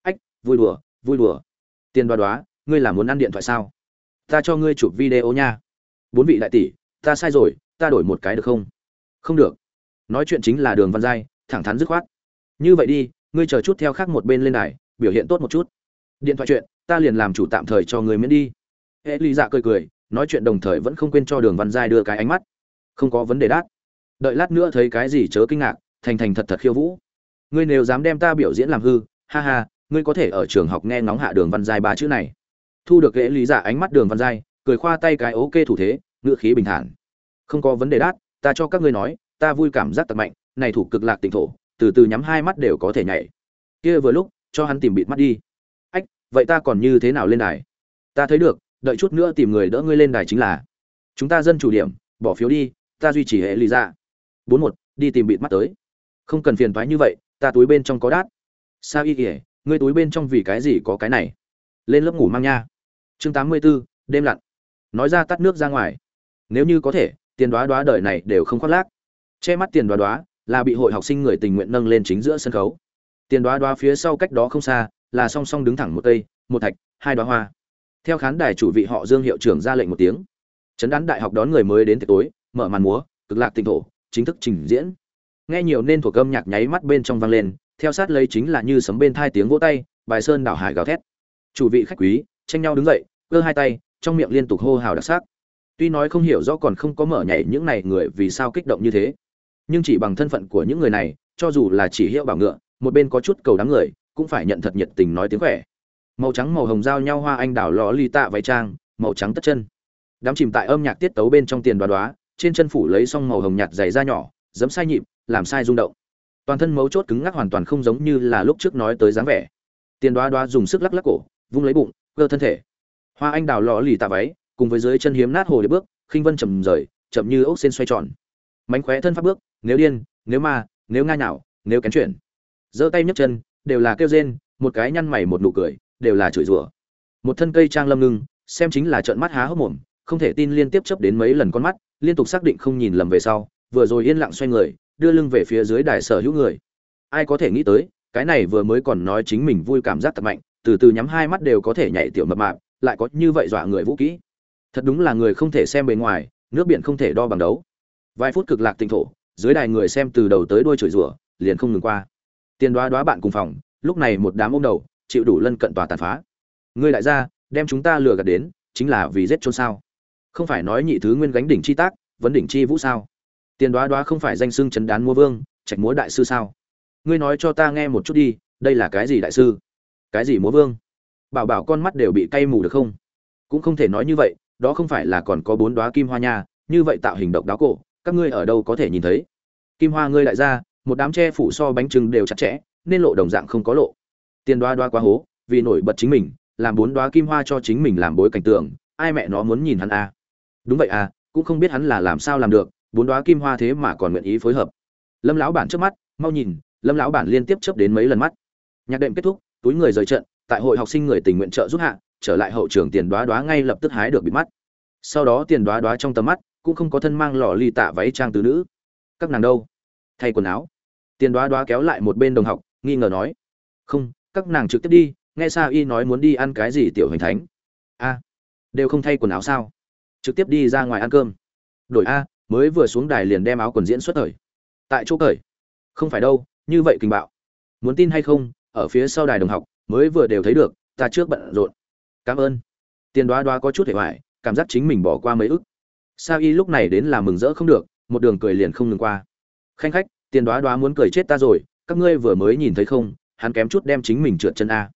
Ách, vui đùa vui đùa. Tiền đoá đoá, ngươi là muốn ăn điện thoại sao? Ta cho ngươi chụp video nha. Bốn vị đại tỷ, ta sai rồi, ta đổi một cái được không? Không được. Nói chuyện chính là đường văn giai, thẳng thắn dứt khoát. Như vậy đi, ngươi chờ chút theo khác một bên lên đài, biểu hiện tốt một chút. Điện thoại chuyện, ta liền làm chủ tạm thời cho người miễn đi. Hệ lý dạ cười cười nói chuyện đồng thời vẫn không quên cho đường văn giai đưa cái ánh mắt. Không có vấn đề đát đợi lát nữa thấy cái gì chớ kinh ngạc, thành thành thật thật khiêu vũ. Ngươi nếu dám đem ta biểu diễn làm hư, ha ha, ngươi có thể ở trường học nghe ngóng hạ đường văn giai ba chữ này. Thu được lễ lý giả ánh mắt đường văn giai, cười khoa tay cái ok thủ thế, ngữ khí bình thản. Không có vấn đề đát ta cho các ngươi nói, ta vui cảm giác tật mạnh, này thủ cực lạc tỉnh thổ, từ từ nhắm hai mắt đều có thể nhảy. Kia vừa lúc, cho hắn tìm bịt mắt đi. Ách, vậy ta còn như thế nào lên đài? Ta thấy được đợi chút nữa tìm người đỡ ngươi lên đài chính là. Chúng ta dân chủ điểm bỏ phiếu đi ta duy trì hệ lý ra dạ. bốn một đi tìm bịt mắt tới. Không cần phiền thoái như vậy ta túi bên trong có đát. Sao y kỉa ngươi túi bên trong vì cái gì có cái này? Lên lớp ngủ mang nha. Chương tám mươi 84, đêm lặn. Nói ra tắt nước ra ngoài. Nếu như có thể tiền đoá đoá đời này đều không khoác lác. Che mắt tiền đoá đoá là bị hội học sinh người tình nguyện nâng lên chính giữa sân khấu. Tiền đoá đoá phía sau cách đó không xa là song song đứng thẳng một cây một thạch hai đoá hoa theo khán đài chủ vị họ dương hiệu trưởng ra lệnh một tiếng. Chấn đán đại học đón người mới đến tiệc tối, mở màn múa, cực lạc tinh thổ, chính thức trình diễn. Nghe nhiều nên thuộc âm nhạc nháy mắt bên trong vang lên, theo sát lấy chính là như sấm bên thai tiếng vỗ tay, bài sơn đảo hải gào thét. Chủ vị khách quý, tranh nhau đứng dậy cơ hai tay, trong miệng liên tục hô hào đặc sắc. Tuy nói không hiểu rõ còn không có mở nhảy những này người vì sao kích động như thế, nhưng chỉ bằng thân phận của những người này, cho dù là chỉ hiệu bảo ngựa, một bên có chút cầu đám người, cũng phải nhận thật nhiệt tình nói tiếng khỏe màu trắng màu hồng giao nhau hoa anh đào lò ly tạ váy trang, màu trắng tất chân. Đám chìm tại âm nhạc tiết tấu bên trong tiền đoá đoá, trên chân phủ lấy xong màu hồng nhạt dày da nhỏ giấm sai nhịp, làm sai rung động. Toàn thân mấu chốt cứng ngắc hoàn toàn không giống như là lúc trước nói tới dáng vẻ. Tiền đoá đoá dùng sức lắc lắc cổ, vung lấy bụng, cơ thân thể. Hoa anh đào lò lì tạ váy, cùng với dưới chân hiếm nát hồ để bước, khinh vân chầm rời, chậm như ốc sen xoay tròn. Mánh khóe thân pháp bước, nếu điên, nếu ma, nếu nga nhảo, nếu kén chuyển giơ tay nhấc chân, đều là kêu rên, một cái nhăn mày một nụ cười đều là chửi rủa. Một thân cây trang lâm ngưng, xem chính là trợn mắt há hốc mồm, không thể tin liên tiếp chấp đến mấy lần con mắt, liên tục xác định không nhìn lầm về sau, vừa rồi yên lặng xoay người, đưa lưng về phía dưới đài sở hữu người. Ai có thể nghĩ tới, cái này vừa mới còn nói chính mình vui cảm giác thật mạnh, từ từ nhắm hai mắt đều có thể nhảy tiểu mập mạp, lại có như vậy dọa người vũ kỹ. Thật đúng là người không thể xem bề ngoài, nước biển không thể đo bằng đấu. Vài phút cực lạc tinh thổ, dưới đài người xem từ đầu tới đuôi chửi rủa, liền không ngừng qua. Tiền đoá đoá bạn cùng phòng, lúc này một đám ôm đầu chịu đủ lân cận tòa tàn phá. Ngươi đại gia, đem chúng ta lừa gạt đến, chính là vì giết chôn sao? Không phải nói nhị thứ nguyên gánh đỉnh chi tác, vấn đỉnh chi vũ sao? Tiền đoá đoá không phải danh xưng chấn đán múa vương, trạch múa đại sư sao? Ngươi nói cho ta nghe một chút đi, đây là cái gì đại sư? Cái gì múa vương? Bảo bảo con mắt đều bị cay mù được không? Cũng không thể nói như vậy, đó không phải là còn có bốn đoá kim hoa nha, như vậy tạo hình độc đáo cổ, các ngươi ở đâu có thể nhìn thấy? Kim hoa ngươi lại ra một đám tre phủ so bánh trưng đều chặt chẽ, nên lộ đồng dạng không có lộ tiền đoá đoá quá hố, vì nổi bật chính mình, làm bốn đoá kim hoa cho chính mình làm bối cảnh tượng, ai mẹ nó muốn nhìn hắn à. đúng vậy à cũng không biết hắn là làm sao làm được, bốn đoá kim hoa thế mà còn nguyện ý phối hợp. Lâm lão bản trước mắt, mau nhìn, lâm lão bản liên tiếp chớp đến mấy lần mắt. Nhạc đệm kết thúc, túi người rời trận, tại hội học sinh người tình nguyện trợ giúp hạ, trở lại hậu trường tiền đoá đoá ngay lập tức hái được bị mắt. Sau đó tiền đoá đoá trong tầm mắt, cũng không có thân mang lò ly tạ váy trang từ nữ. Các nàng đâu? Thay quần áo. Tiền đoá đoá kéo lại một bên đồng học, nghi ngờ nói. Không các nàng trực tiếp đi, nghe Sa y nói muốn đi ăn cái gì tiểu hình thánh. A, đều không thay quần áo sao? Trực tiếp đi ra ngoài ăn cơm. Đổi a, mới vừa xuống đài liền đem áo quần diễn xuất thời. Tại chỗ cởi. Không phải đâu, như vậy kinh bạo. Muốn tin hay không, ở phía sau đài đồng học, mới vừa đều thấy được, ta trước bận rộn. Cảm ơn. Tiền đoá đoá có chút hệ hoại cảm giác chính mình bỏ qua mấy ức. Sa y lúc này đến là mừng rỡ không được, một đường cười liền không ngừng qua. Khanh khách, tiền đoá đoá muốn cười chết ta rồi, các ngươi vừa mới nhìn thấy không hắn kém chút đem chính mình trượt chân a.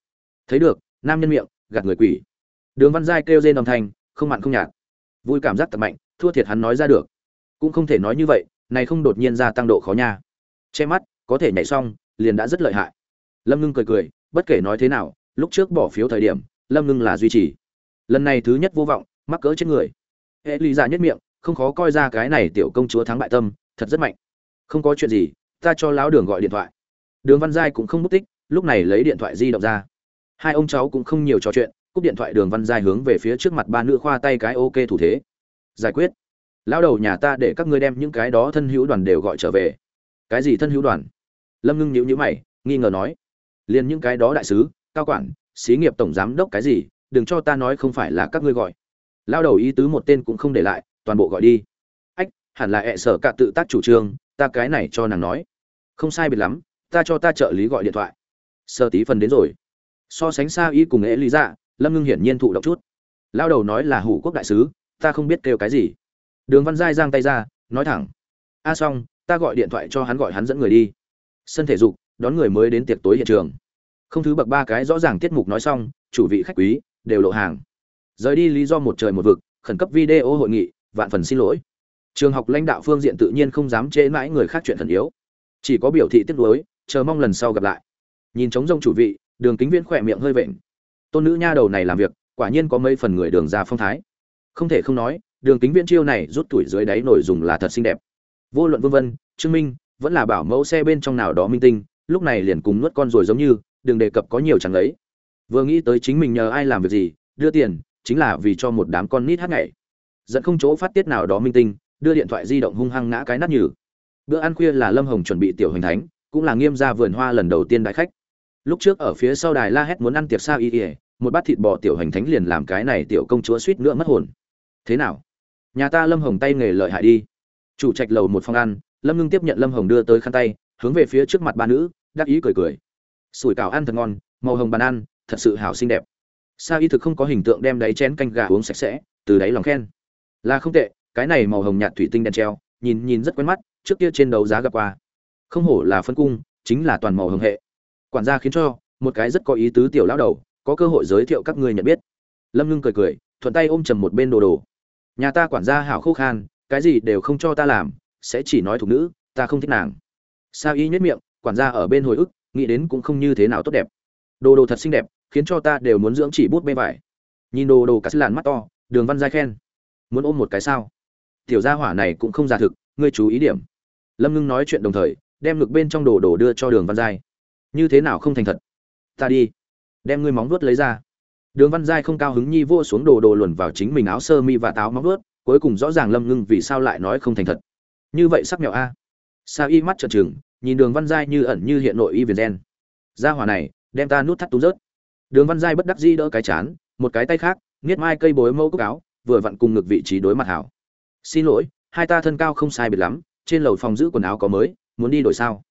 Thấy được, nam nhân miệng, gạt người quỷ. Đường văn giai kêu rên đồng thanh, không mặn không nhạt. Vui cảm giác tập mạnh, thua thiệt hắn nói ra được. Cũng không thể nói như vậy, này không đột nhiên ra tăng độ khó nha. Che mắt, có thể nhảy xong, liền đã rất lợi hại. Lâm ngưng cười cười, bất kể nói thế nào, lúc trước bỏ phiếu thời điểm, lâm ngưng là duy trì. Lần này thứ nhất vô vọng, mắc cỡ chết người. Hệ lý giả nhất miệng, không khó coi ra cái này tiểu công chúa thắng bại tâm, thật rất mạnh. Không có chuyện gì, ta cho lão đường gọi điện thoại đường văn giai cũng không mất tích, lúc này lấy điện thoại di động ra. Hai ông cháu cũng không nhiều trò chuyện, cúp điện thoại đường văn giai hướng về phía trước mặt ba nữ khoa tay cái ok thủ thế. Giải quyết. Lão đầu nhà ta để các ngươi đem những cái đó thân hữu đoàn đều gọi trở về. Cái gì thân hữu đoàn? Lâm ngưng nhíu nhíu mày, nghi ngờ nói. Liền những cái đó đại sứ, cao quản, xí nghiệp tổng giám đốc cái gì, đừng cho ta nói không phải là các ngươi gọi. Lao đầu ý tứ một tên cũng không để lại, toàn bộ gọi đi. Ách, hẳn là ẹ sở cả tự tác chủ trương, ta cái này cho nàng nói. Không sai biệt lắm ta cho ta trợ lý gọi điện thoại. Sơ tí phần đến rồi. So sánh xa y cùng ế lý dạ lâm ngưng hiển nhiên thụ động chút. Lao đầu nói là hủ quốc đại sứ, ta không biết kêu cái gì. Đường văn giai giang tay ra, nói thẳng. A xong, ta gọi điện thoại cho hắn gọi hắn dẫn người đi. Sân thể dục, đón người mới đến tiệc tối hiện trường. Không thứ bậc ba cái rõ ràng tiết mục nói xong, chủ vị khách quý, đều lộ hàng. Rời đi lý do một trời một vực, khẩn cấp video hội nghị, vạn phần xin lỗi. Trường học lãnh đạo phương diện tự nhiên không dám chế mãi người khác chuyện thần yếu. Chỉ có biểu thị tiếc nuối chờ mong lần sau gặp lại. Nhìn trống rông chủ vị, đường kính viễn khỏe miệng hơi vện. Tôn nữ nha đầu này làm việc, quả nhiên có mấy phần người đường ra phong thái. Không thể không nói, đường kính viễn chiêu này rút tuổi dưới đáy nổi dùng là thật xinh đẹp. Vô luận vương vân, trương minh, vẫn là bảo mẫu xe bên trong nào đó minh tinh, lúc này liền cùng nuốt con rồi giống như đừng đề cập có nhiều chẳng lấy vừa nghĩ tới chính mình nhờ ai làm việc gì, đưa tiền, chính là vì cho một đám con nít hát nhảy. Dẫn không chỗ phát tiết nào đó minh tinh, đưa điện thoại di động hung hăng ngã cái nát nhừ. Bữa ăn khuya là lâm hồng chuẩn bị tiểu hình thánh cũng là nghiêm gia vườn hoa lần đầu tiên đại khách. Lúc trước ở phía sau đài la hét muốn ăn tiệc sao y ỉa một bát thịt bò tiểu hành thánh liền làm cái này tiểu công chúa suýt nữa mất hồn. Thế nào? Nhà ta lâm hồng tay nghề lợi hại đi. Chủ trạch lầu một phòng ăn, lâm ngưng tiếp nhận lâm hồng đưa tới khăn tay, hướng về phía trước mặt ba nữ, đắc ý cười cười. Sủi cảo ăn thật ngon, màu hồng bàn ăn, thật sự hảo xinh đẹp. Sa y thực không có hình tượng đem đáy chén canh gà uống sạch sẽ, từ đáy lòng khen. Là không tệ, cái này màu hồng nhạt thủy tinh đen treo, nhìn nhìn rất quen mắt, trước kia trên đấu giá gặp qua không hổ là phân cung, chính là toàn màu hồng hệ. Quản gia khiến cho, một cái rất có ý tứ tiểu lão đầu, có cơ hội giới thiệu các ngươi nhận biết. Lâm ngưng cười cười, thuận tay ôm trầm một bên đồ đồ. Nhà ta quản gia hảo khô khan, cái gì đều không cho ta làm, sẽ chỉ nói thục nữ, ta không thích nàng. Sa y nhất miệng, quản gia ở bên hồi ức, nghĩ đến cũng không như thế nào tốt đẹp. Đồ đồ thật xinh đẹp, khiến cho ta đều muốn dưỡng chỉ bút bê vải. Nhìn đồ đồ cả sức làn mắt to, đường văn giai khen. Muốn ôm một cái sao? Tiểu gia hỏa này cũng không giả thực, ngươi chú ý điểm. Lâm ngưng nói chuyện đồng thời đem ngực bên trong đồ đồ đưa cho đường văn giai. Như thế nào không thành thật? Ta đi. Đem ngươi móng vuốt lấy ra. Đường văn giai không cao hứng nhi vua xuống đồ đồ luồn vào chính mình áo sơ mi và táo móng vuốt, cuối cùng rõ ràng lâm ngưng vì sao lại nói không thành thật. Như vậy sắc mẹo a. Sa y mắt trợn trừng, nhìn đường văn giai như ẩn như hiện nội y viền gen. Gia hỏa này, đem ta nút thắt tú rớt. Đường văn giai bất đắc dĩ đỡ cái chán, một cái tay khác, nghiết mai cây bối mẫu cốc áo, vừa vặn cùng ngực vị trí đối mặt hảo. Xin lỗi, hai ta thân cao không sai biệt lắm, trên lầu phòng giữ quần áo có mới muốn đi đổi sao?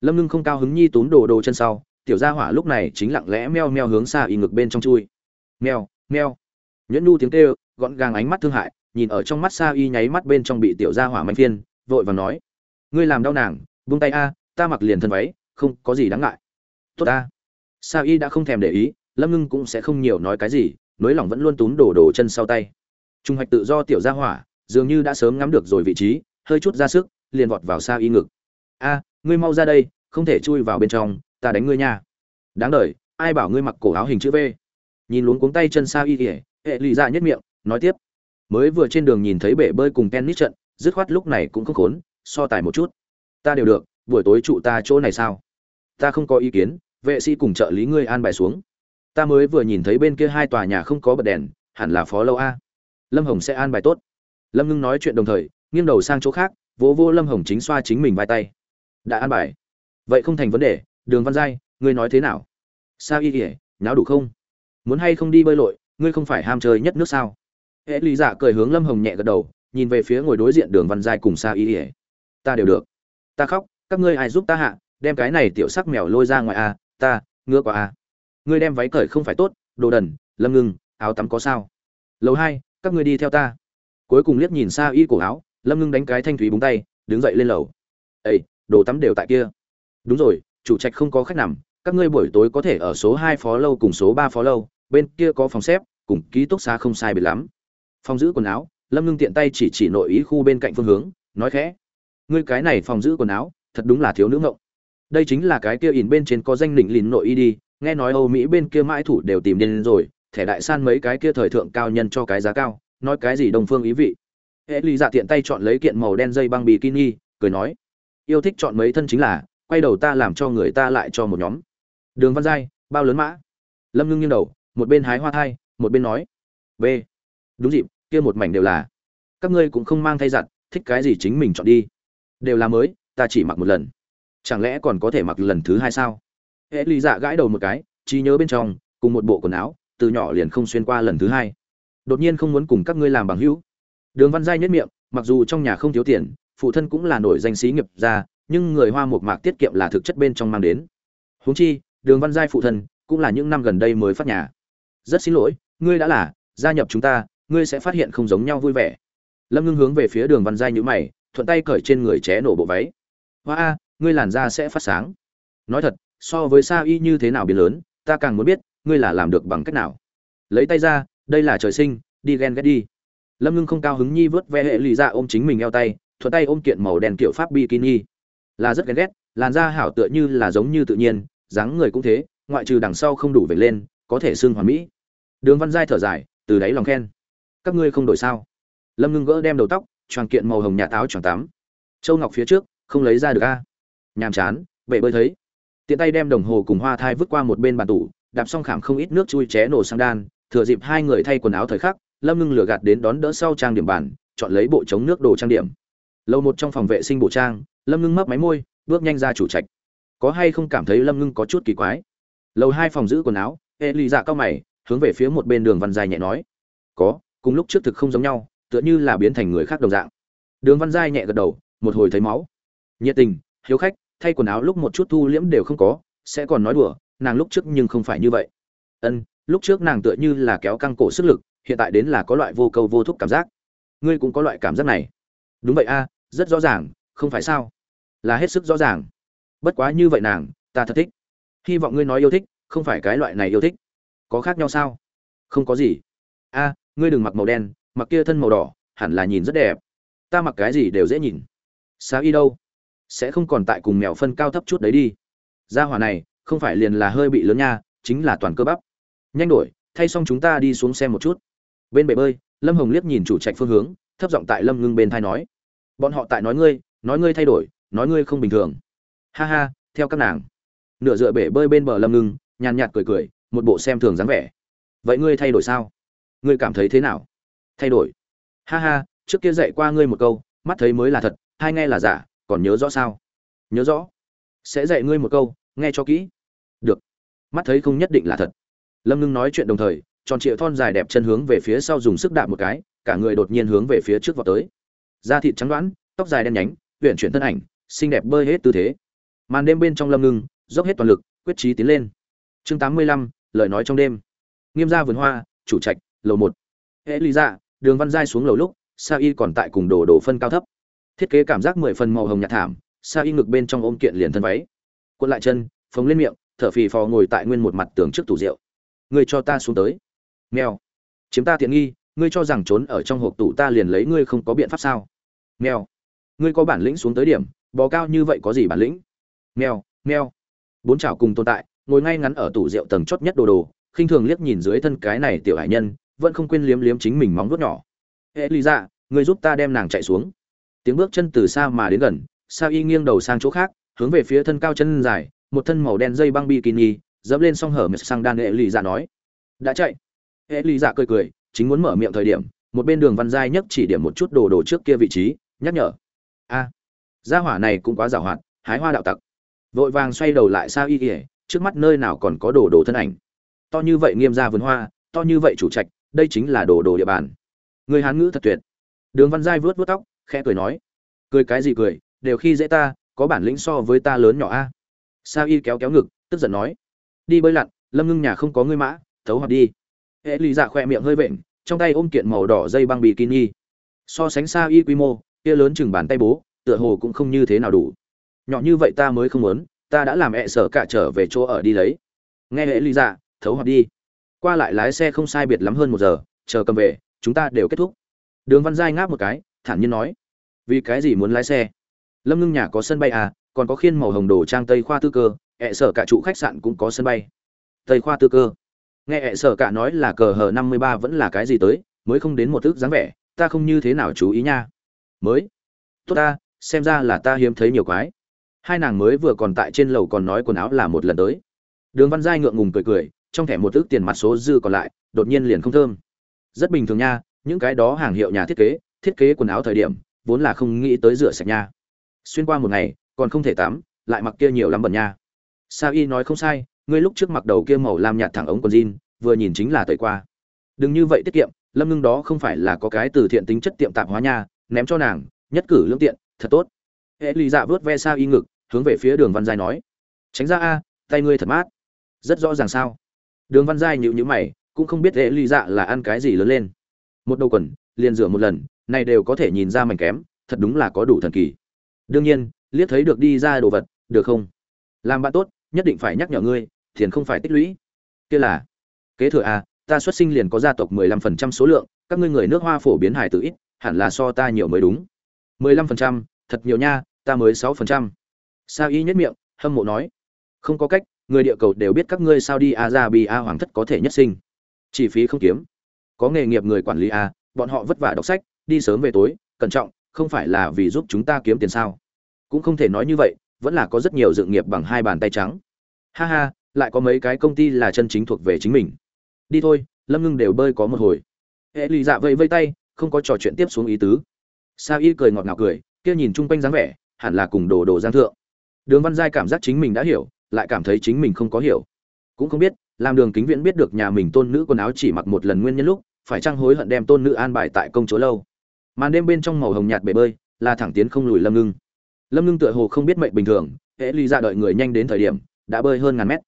Lâm ngưng không cao hứng nhi tốn đồ đồ chân sau, tiểu gia hỏa lúc này chính lặng lẽ meo meo hướng xa y ngực bên trong chui. Meo meo. Nhẫn nu tiếng kêu, gọn gàng ánh mắt thương hại, nhìn ở trong mắt xa y nháy mắt bên trong bị tiểu gia hỏa manh phiên, vội và nói, ngươi làm đau nàng, buông tay a, ta mặc liền thân váy, không có gì đáng ngại. Tốt a. Sa y đã không thèm để ý, lâm ngưng cũng sẽ không nhiều nói cái gì nới lòng vẫn luôn túm đổ đổ chân sau tay. Trung hoạch tự do tiểu gia hỏa, dường như đã sớm ngắm được rồi vị trí, hơi chút ra sức, liền vọt vào sa y ngực a, ngươi mau ra đây, không thể chui vào bên trong, ta đánh ngươi nha. Đáng đời, ai bảo ngươi mặc cổ áo hình chữ v? Nhìn luống cuống tay chân xa y ỉa hệ lụy ra nhất miệng, nói tiếp. Mới vừa trên đường nhìn thấy bể bơi cùng tennis trận, dứt khoát lúc này cũng không khốn, so tài một chút. Ta đều được, buổi tối trụ ta chỗ này sao? Ta không có ý kiến, vệ sĩ cùng trợ lý ngươi an bài xuống. Ta mới vừa nhìn thấy bên kia hai tòa nhà không có bật đèn, hẳn là phó lâu a. Lâm hồng sẽ an bài tốt. Lâm ngưng nói chuyện đồng thời, nghiêng đầu sang chỗ khác, vỗ vô lâm hồng chính xoa chính mình vai tay đã an bài. Vậy không thành vấn đề, đường văn giai, ngươi nói thế nào? Sao y ỉa nháo đủ không? Muốn hay không đi bơi lội, ngươi không phải ham chơi nhất nước sao? Hệ lý giả cười hướng lâm hồng nhẹ gật đầu, nhìn về phía ngồi đối diện đường văn giai cùng sa y ỉa ta đều được. Ta khóc, các ngươi ai giúp ta hạ, đem cái này tiểu sắc mèo lôi ra ngoài a ta, ngứa qua a à. ngươi đem váy cởi không phải tốt, đồ đần lâm ngưng áo tắm có sao? Lầu hai, các ngươi đi theo ta. Cuối cùng liếc nhìn xa y cổ áo lâm ngưng đánh cái thanh thúy búng tay, đứng dậy lên lầu. Ây đồ tắm đều tại kia. Đúng rồi, chủ trạch không có khách nằm, các ngươi buổi tối có thể ở số hai phó lâu cùng số ba phó lâu, bên kia có phòng xếp, cùng ký túc xá không sai biệt lắm. Phòng giữ quần áo, lâm ngưng tiện tay chỉ chỉ nội ý khu bên cạnh phương hướng, nói khẽ, ngươi cái này phòng giữ quần áo, thật đúng là thiếu nữ ngộng. Đây chính là cái kia ỉn bên trên có danh lĩnh lìn nội y đi, nghe nói âu mỹ bên kia mãi thủ đều tìm đến rồi, thẻ đại san mấy cái kia thời thượng cao nhân cho cái giá cao, nói cái gì đồng phương ý vị. Hệ lý dạ tiện tay chọn lấy kiện màu đen dây băng bikini, cười nói yêu thích chọn mấy thân chính là, quay đầu ta làm cho người ta lại cho một nhóm. Đường văn giai, bao lớn mã? Lâm ngưng nghiêng đầu, một bên hái hoa thai, một bên nói. B. Đúng dịp, kia một mảnh đều là. Các ngươi cũng không mang thay giặt, thích cái gì chính mình chọn đi. Đều là mới, ta chỉ mặc một lần. Chẳng lẽ còn có thể mặc lần thứ hai sao? Hễ lý dạ gãi đầu một cái, trí nhớ bên trong, cùng một bộ quần áo, từ nhỏ liền không xuyên qua lần thứ hai. Đột nhiên không muốn cùng các ngươi làm bằng hữu. Đường văn giai nhất miệng, mặc dù trong nhà không thiếu tiền phụ thân cũng là nổi danh sĩ nghiệp gia, nhưng người hoa mộc mạc tiết kiệm là thực chất bên trong mang đến. Huống chi đường văn giai phụ thân cũng là những năm gần đây mới phát nhà. Rất xin lỗi ngươi đã là gia nhập chúng ta ngươi sẽ phát hiện không giống nhau vui vẻ. Lâm ngưng hướng về phía đường văn giai nhíu mày thuận tay cởi trên người ché nổ bộ váy. Hoa a ngươi làn da sẽ phát sáng. Nói thật so với sa y như thế nào biến lớn ta càng muốn biết ngươi là làm được bằng cách nào. Lấy tay ra đây là trời sinh đi ghen ghét đi. Lâm ngưng không cao hứng nhi vớt ve hệ lì ra ôm chính mình eo tay thuận tay ôm kiện màu đen kiểu pháp bikini. Là rất ghen ghét, làn da hảo tựa như là giống như tự nhiên, dáng người cũng thế, ngoại trừ đằng sau không đủ về lên, có thể xưng hoàn mỹ. Đường văn giai thở dài, từ đáy lòng khen. Các ngươi không đổi sao? Lâm ngưng gỡ đem đầu tóc tròn kiện màu hồng nhà táo tròn tắm châu ngọc phía trước, không lấy ra được a. Nhàm chán, bể bơi thấy. Tiện tay đem đồng hồ cùng hoa thai vứt qua một bên bàn tủ, đạp xong khảm không ít nước chui ché nổ sang đan, thừa dịp hai người thay quần áo thời khắc, lâm ngưng lửa gạt đến đón đỡ sau trang điểm bàn, chọn lấy bộ chống nước đồ trang điểm lâu một trong phòng vệ sinh bộ trang, lâm ngưng mấp máy môi, bước nhanh ra chủ trạch. Có hay không cảm thấy lâm ngưng có chút kỳ quái? Lầu hai phòng giữ quần áo hệ lì dạ cao mày, hướng về phía một bên đường văn giai nhẹ nói. Có, cùng lúc trước thực không giống nhau, tựa như là biến thành người khác đồng dạng. Đường văn giai nhẹ gật đầu, một hồi thấy máu. Nhiệt tình, hiếu khách, thay quần áo lúc một chút thu liễm đều không có, sẽ còn nói đùa, nàng lúc trước nhưng không phải như vậy. Ân, lúc trước nàng tựa như là kéo căng cổ sức lực, hiện tại đến là có loại vô câu vô thúc cảm giác. Ngươi cũng có loại cảm giác này. Đúng vậy a rất rõ ràng, không phải sao? Là hết sức rõ ràng. Bất quá như vậy nàng, ta thật thích. Hy vọng ngươi nói yêu thích, không phải cái loại này yêu thích. Có khác nhau sao? Không có gì. A, ngươi đừng mặc màu đen, mặc kia thân màu đỏ, hẳn là nhìn rất đẹp. Ta mặc cái gì đều dễ nhìn. Sao y đâu? Sẽ không còn tại cùng mèo phân cao thấp chút đấy đi. Gia hỏa này, không phải liền là hơi bị lớn nha, chính là toàn cơ bắp. Nhanh đổi, thay xong chúng ta đi xuống xem một chút. Bên bể bơi, lâm hồng liếc nhìn chủ trạch phương hướng, thấp giọng tại lâm ngưng bên thai nói bọn họ tại nói ngươi nói ngươi thay đổi, nói ngươi không bình thường. Ha ha, theo các nàng. Nửa dựa bể bơi bên bờ lâm ngưng, nhàn nhạt cười cười, một bộ xem thường dáng vẻ. Vậy ngươi thay đổi sao? Ngươi cảm thấy thế nào? Thay đổi. Ha ha, trước kia dạy qua ngươi một câu, mắt thấy mới là thật, hai nghe là giả, còn nhớ rõ sao? Nhớ rõ. Sẽ dạy ngươi một câu, nghe cho kỹ. Được. Mắt thấy không nhất định là thật. Lâm ngưng nói chuyện đồng thời, tròn trịa thon dài đẹp chân hướng về phía sau dùng sức đạp một cái, cả người đột nhiên hướng về phía trước vào tới da thịt trắng đoán tóc dài đen nhánh huyện chuyển thân ảnh, xinh đẹp bơi hết tư thế. Màn đêm bên trong lâm ngưng, dốc hết toàn lực, quyết trí tiến lên. Chương tám mươi lăm, lời nói trong đêm. Nghiêm gia vườn hoa, chủ trạch, lầu một. Hệ lý dạ đường văn giai xuống lầu lúc sa y còn tại cùng đồ đồ phân cao thấp. Thiết kế cảm giác mười phần màu hồng nhạt thảm sa y ngực bên trong ôm kiện liền thân váy. Cuộn lại chân, phồng lên miệng, thở phì phò ngồi tại nguyên một mặt tường trước tủ rượu. Ngươi cho ta xuống tới. Mèo. Chiếm ta tiện nghi, ngươi cho rằng trốn ở trong hộp tủ ta liền lấy ngươi không có biện pháp sao? Mèo. Ngươi có bản lĩnh xuống tới điểm, bò cao như vậy có gì bản lĩnh? Mèo mèo. Bốn chảo cùng tồn tại, ngồi ngay ngắn ở tủ rượu tầng chót nhất đồ đồ, khinh thường liếc nhìn dưới thân cái này tiểu hải nhân, vẫn không quên liếm liếm chính mình móng vuốt nhỏ. Hệ lý ngươi giúp ta đem nàng chạy xuống. Tiếng bước chân từ xa mà đến gần, sa y nghiêng đầu sang chỗ khác, hướng về phía thân cao chân dài, một thân màu đen dây băng bikini, dẫm lên song hở mệt sang đan hệ lý nói. Đã chạy. Hệ lý cười cười, chính muốn mở miệng thời điểm, một bên đường văn giai nhấc chỉ điểm một chút đồ đồ trước kia vị trí nhắc nhở. A, gia hỏa này cũng quá giàu hoạt, hái hoa đạo tặc. Vội vàng xoay đầu lại sao y ỉa trước mắt nơi nào còn có đồ đồ thân ảnh. To như vậy nghiêm gia vườn hoa, to như vậy chủ trạch, đây chính là đồ đồ địa bàn. Người hán ngữ thật tuyệt. Đường văn giai vớt vớt tóc, khẽ cười nói, cười cái gì cười, đều khi dễ ta, có bản lĩnh so với ta lớn nhỏ a. Sa y kéo kéo ngực, tức giận nói, đi bơi lặn, lâm ngưng nhà không có ngươi mã, thấu hoặc đi. Hệ lì dạ khỏe miệng hơi vện, trong tay ôm kiện màu đỏ dây băng bikini. So sánh sa y quy mô kia lớn chừng bàn tay bố, tựa hồ cũng không như thế nào đủ. Nhỏ như vậy ta mới không muốn, ta đã làm ẹ sở cả trở về chỗ ở đi lấy. Nghe hệ lý dạ thấu hoặc đi. Qua lại lái xe không sai biệt lắm hơn một giờ, chờ cầm về, chúng ta đều kết thúc. Đường văn giai ngáp một cái, thản nhiên nói. Vì cái gì muốn lái xe? Lâm ngưng nhà có sân bay à còn có khiên màu hồng đồ trang tây khoa tư cơ, ẹ sở cả trụ khách sạn cũng có sân bay. Tây khoa tư cơ. Nghe ẹ sở cả nói là cờ hờ năm mươi ba vẫn là cái gì tới, mới không đến một thước dáng vẻ, ta không như thế nào chú ý nha mới. Tốt ta, xem ra là ta hiếm thấy nhiều quái. Hai nàng mới vừa còn tại trên lầu còn nói quần áo là một lần tới. Đường văn giai ngượng ngùng cười cười, trong thẻ một ước tiền mặt số dư còn lại, đột nhiên liền không thơm. Rất bình thường nha, những cái đó hàng hiệu nhà thiết kế thiết kế quần áo thời điểm, vốn là không nghĩ tới rửa sạch nha. Xuyên qua một ngày, còn không thể tắm, lại mặc kia nhiều lắm bẩn nha. Sa y nói không sai, ngươi lúc trước mặc đầu kia màu lam nhạt thẳng ống quần jean, vừa nhìn chính là tẩy qua. Đừng như vậy tiết kiệm, lâm ngưng đó không phải là có cái từ thiện tính chất tiệm tạp hóa nha ném cho nàng, nhất cử lương tiện, thật tốt. Hệ lì dạ vớt ve xa y ngực, hướng về phía đường văn giai nói, tránh ra a, tay ngươi thật mát. Rất rõ ràng sao? Đường văn giai nhịu nhữ mày, cũng không biết hệ lì dạ là ăn cái gì lớn lên. Một đầu quần, liền rửa một lần, này đều có thể nhìn ra mảnh kém, thật đúng là có đủ thần kỳ. Đương nhiên, liếc thấy được đi ra đồ vật, được không? Làm bạn tốt, nhất định phải nhắc nhở ngươi tiền không phải tích lũy. Kia là, kế thừa a, ta xuất sinh liền có gia tộc mười lăm phần trăm số lượng, các ngươi người nước hoa phổ biến hài tử ít hẳn là so ta nhiều mới đúng. mười lăm phần trăm, thật nhiều nha, ta mới sáu phần trăm. Sa y nhất miệng, hâm mộ nói. Không có cách, người địa cầu đều biết các ngươi sao đi Arabia hoàng thất có thể nhất sinh. Chi phí không kiếm. Có nghề nghiệp người quản lý a, bọn họ vất vả đọc sách, đi sớm về tối, cẩn trọng, không phải là vì giúp chúng ta kiếm tiền sao. Cũng không thể nói như vậy, vẫn là có rất nhiều dự nghiệp bằng hai bàn tay trắng. Ha ha, lại có mấy cái công ty là chân chính thuộc về chính mình. Đi thôi, lâm ngưng đều bơi có một hồi. Hệ lì dạ vẫy vây tay không có trò chuyện tiếp xuống ý tứ. Sa y cười ngọt ngào cười, kia nhìn chung quanh dáng vẻ, hẳn là cùng đồ đồ giang thượng. Đường văn giai cảm giác chính mình đã hiểu, lại cảm thấy chính mình không có hiểu. Cũng không biết, làm đường kính viễn biết được nhà mình tôn nữ quần áo chỉ mặc một lần nguyên nhân lúc, phải chăng hối hận đem tôn nữ an bài tại công chúa lâu. Màn đêm bên trong màu hồng nhạt bể bơi, là thẳng tiến không lùi lâm ngưng. Lâm ngưng tựa hồ không biết mệnh bình thường hễ ly ra đợi người nhanh đến thời điểm, đã bơi hơn ngàn mét.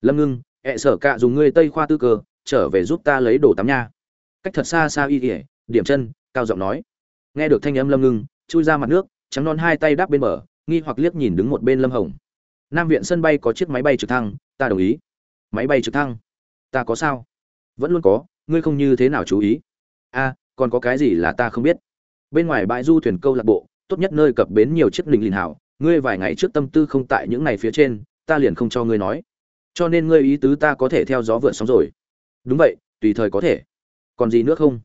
Lâm ngưng hẹ sở cạ dùng ngươi tây khoa tư cơ, trở về giúp ta lấy đồ tắm nha. Cách thật xa xa y ỉa điểm chân, cao giọng nói. Nghe được thanh âm lâm ngưng, chui ra mặt nước, trắng non hai tay đáp bên bờ, nghi hoặc liếc nhìn đứng một bên lâm hồng. Nam viện sân bay có chiếc máy bay trực thăng, ta đồng ý. Máy bay trực thăng? Ta có sao? Vẫn luôn có, ngươi không như thế nào chú ý. A còn có cái gì là ta không biết? Bên ngoài bãi du thuyền câu lạc bộ, tốt nhất nơi cập bến nhiều chiếc lình lìn hảo ngươi vài ngày trước tâm tư không tại những ngày phía trên, ta liền không cho ngươi nói. Cho nên ngươi ý tứ ta có thể theo gió vượt sóng rồi. Đúng vậy, tùy thời có thể. Còn gì nữa không?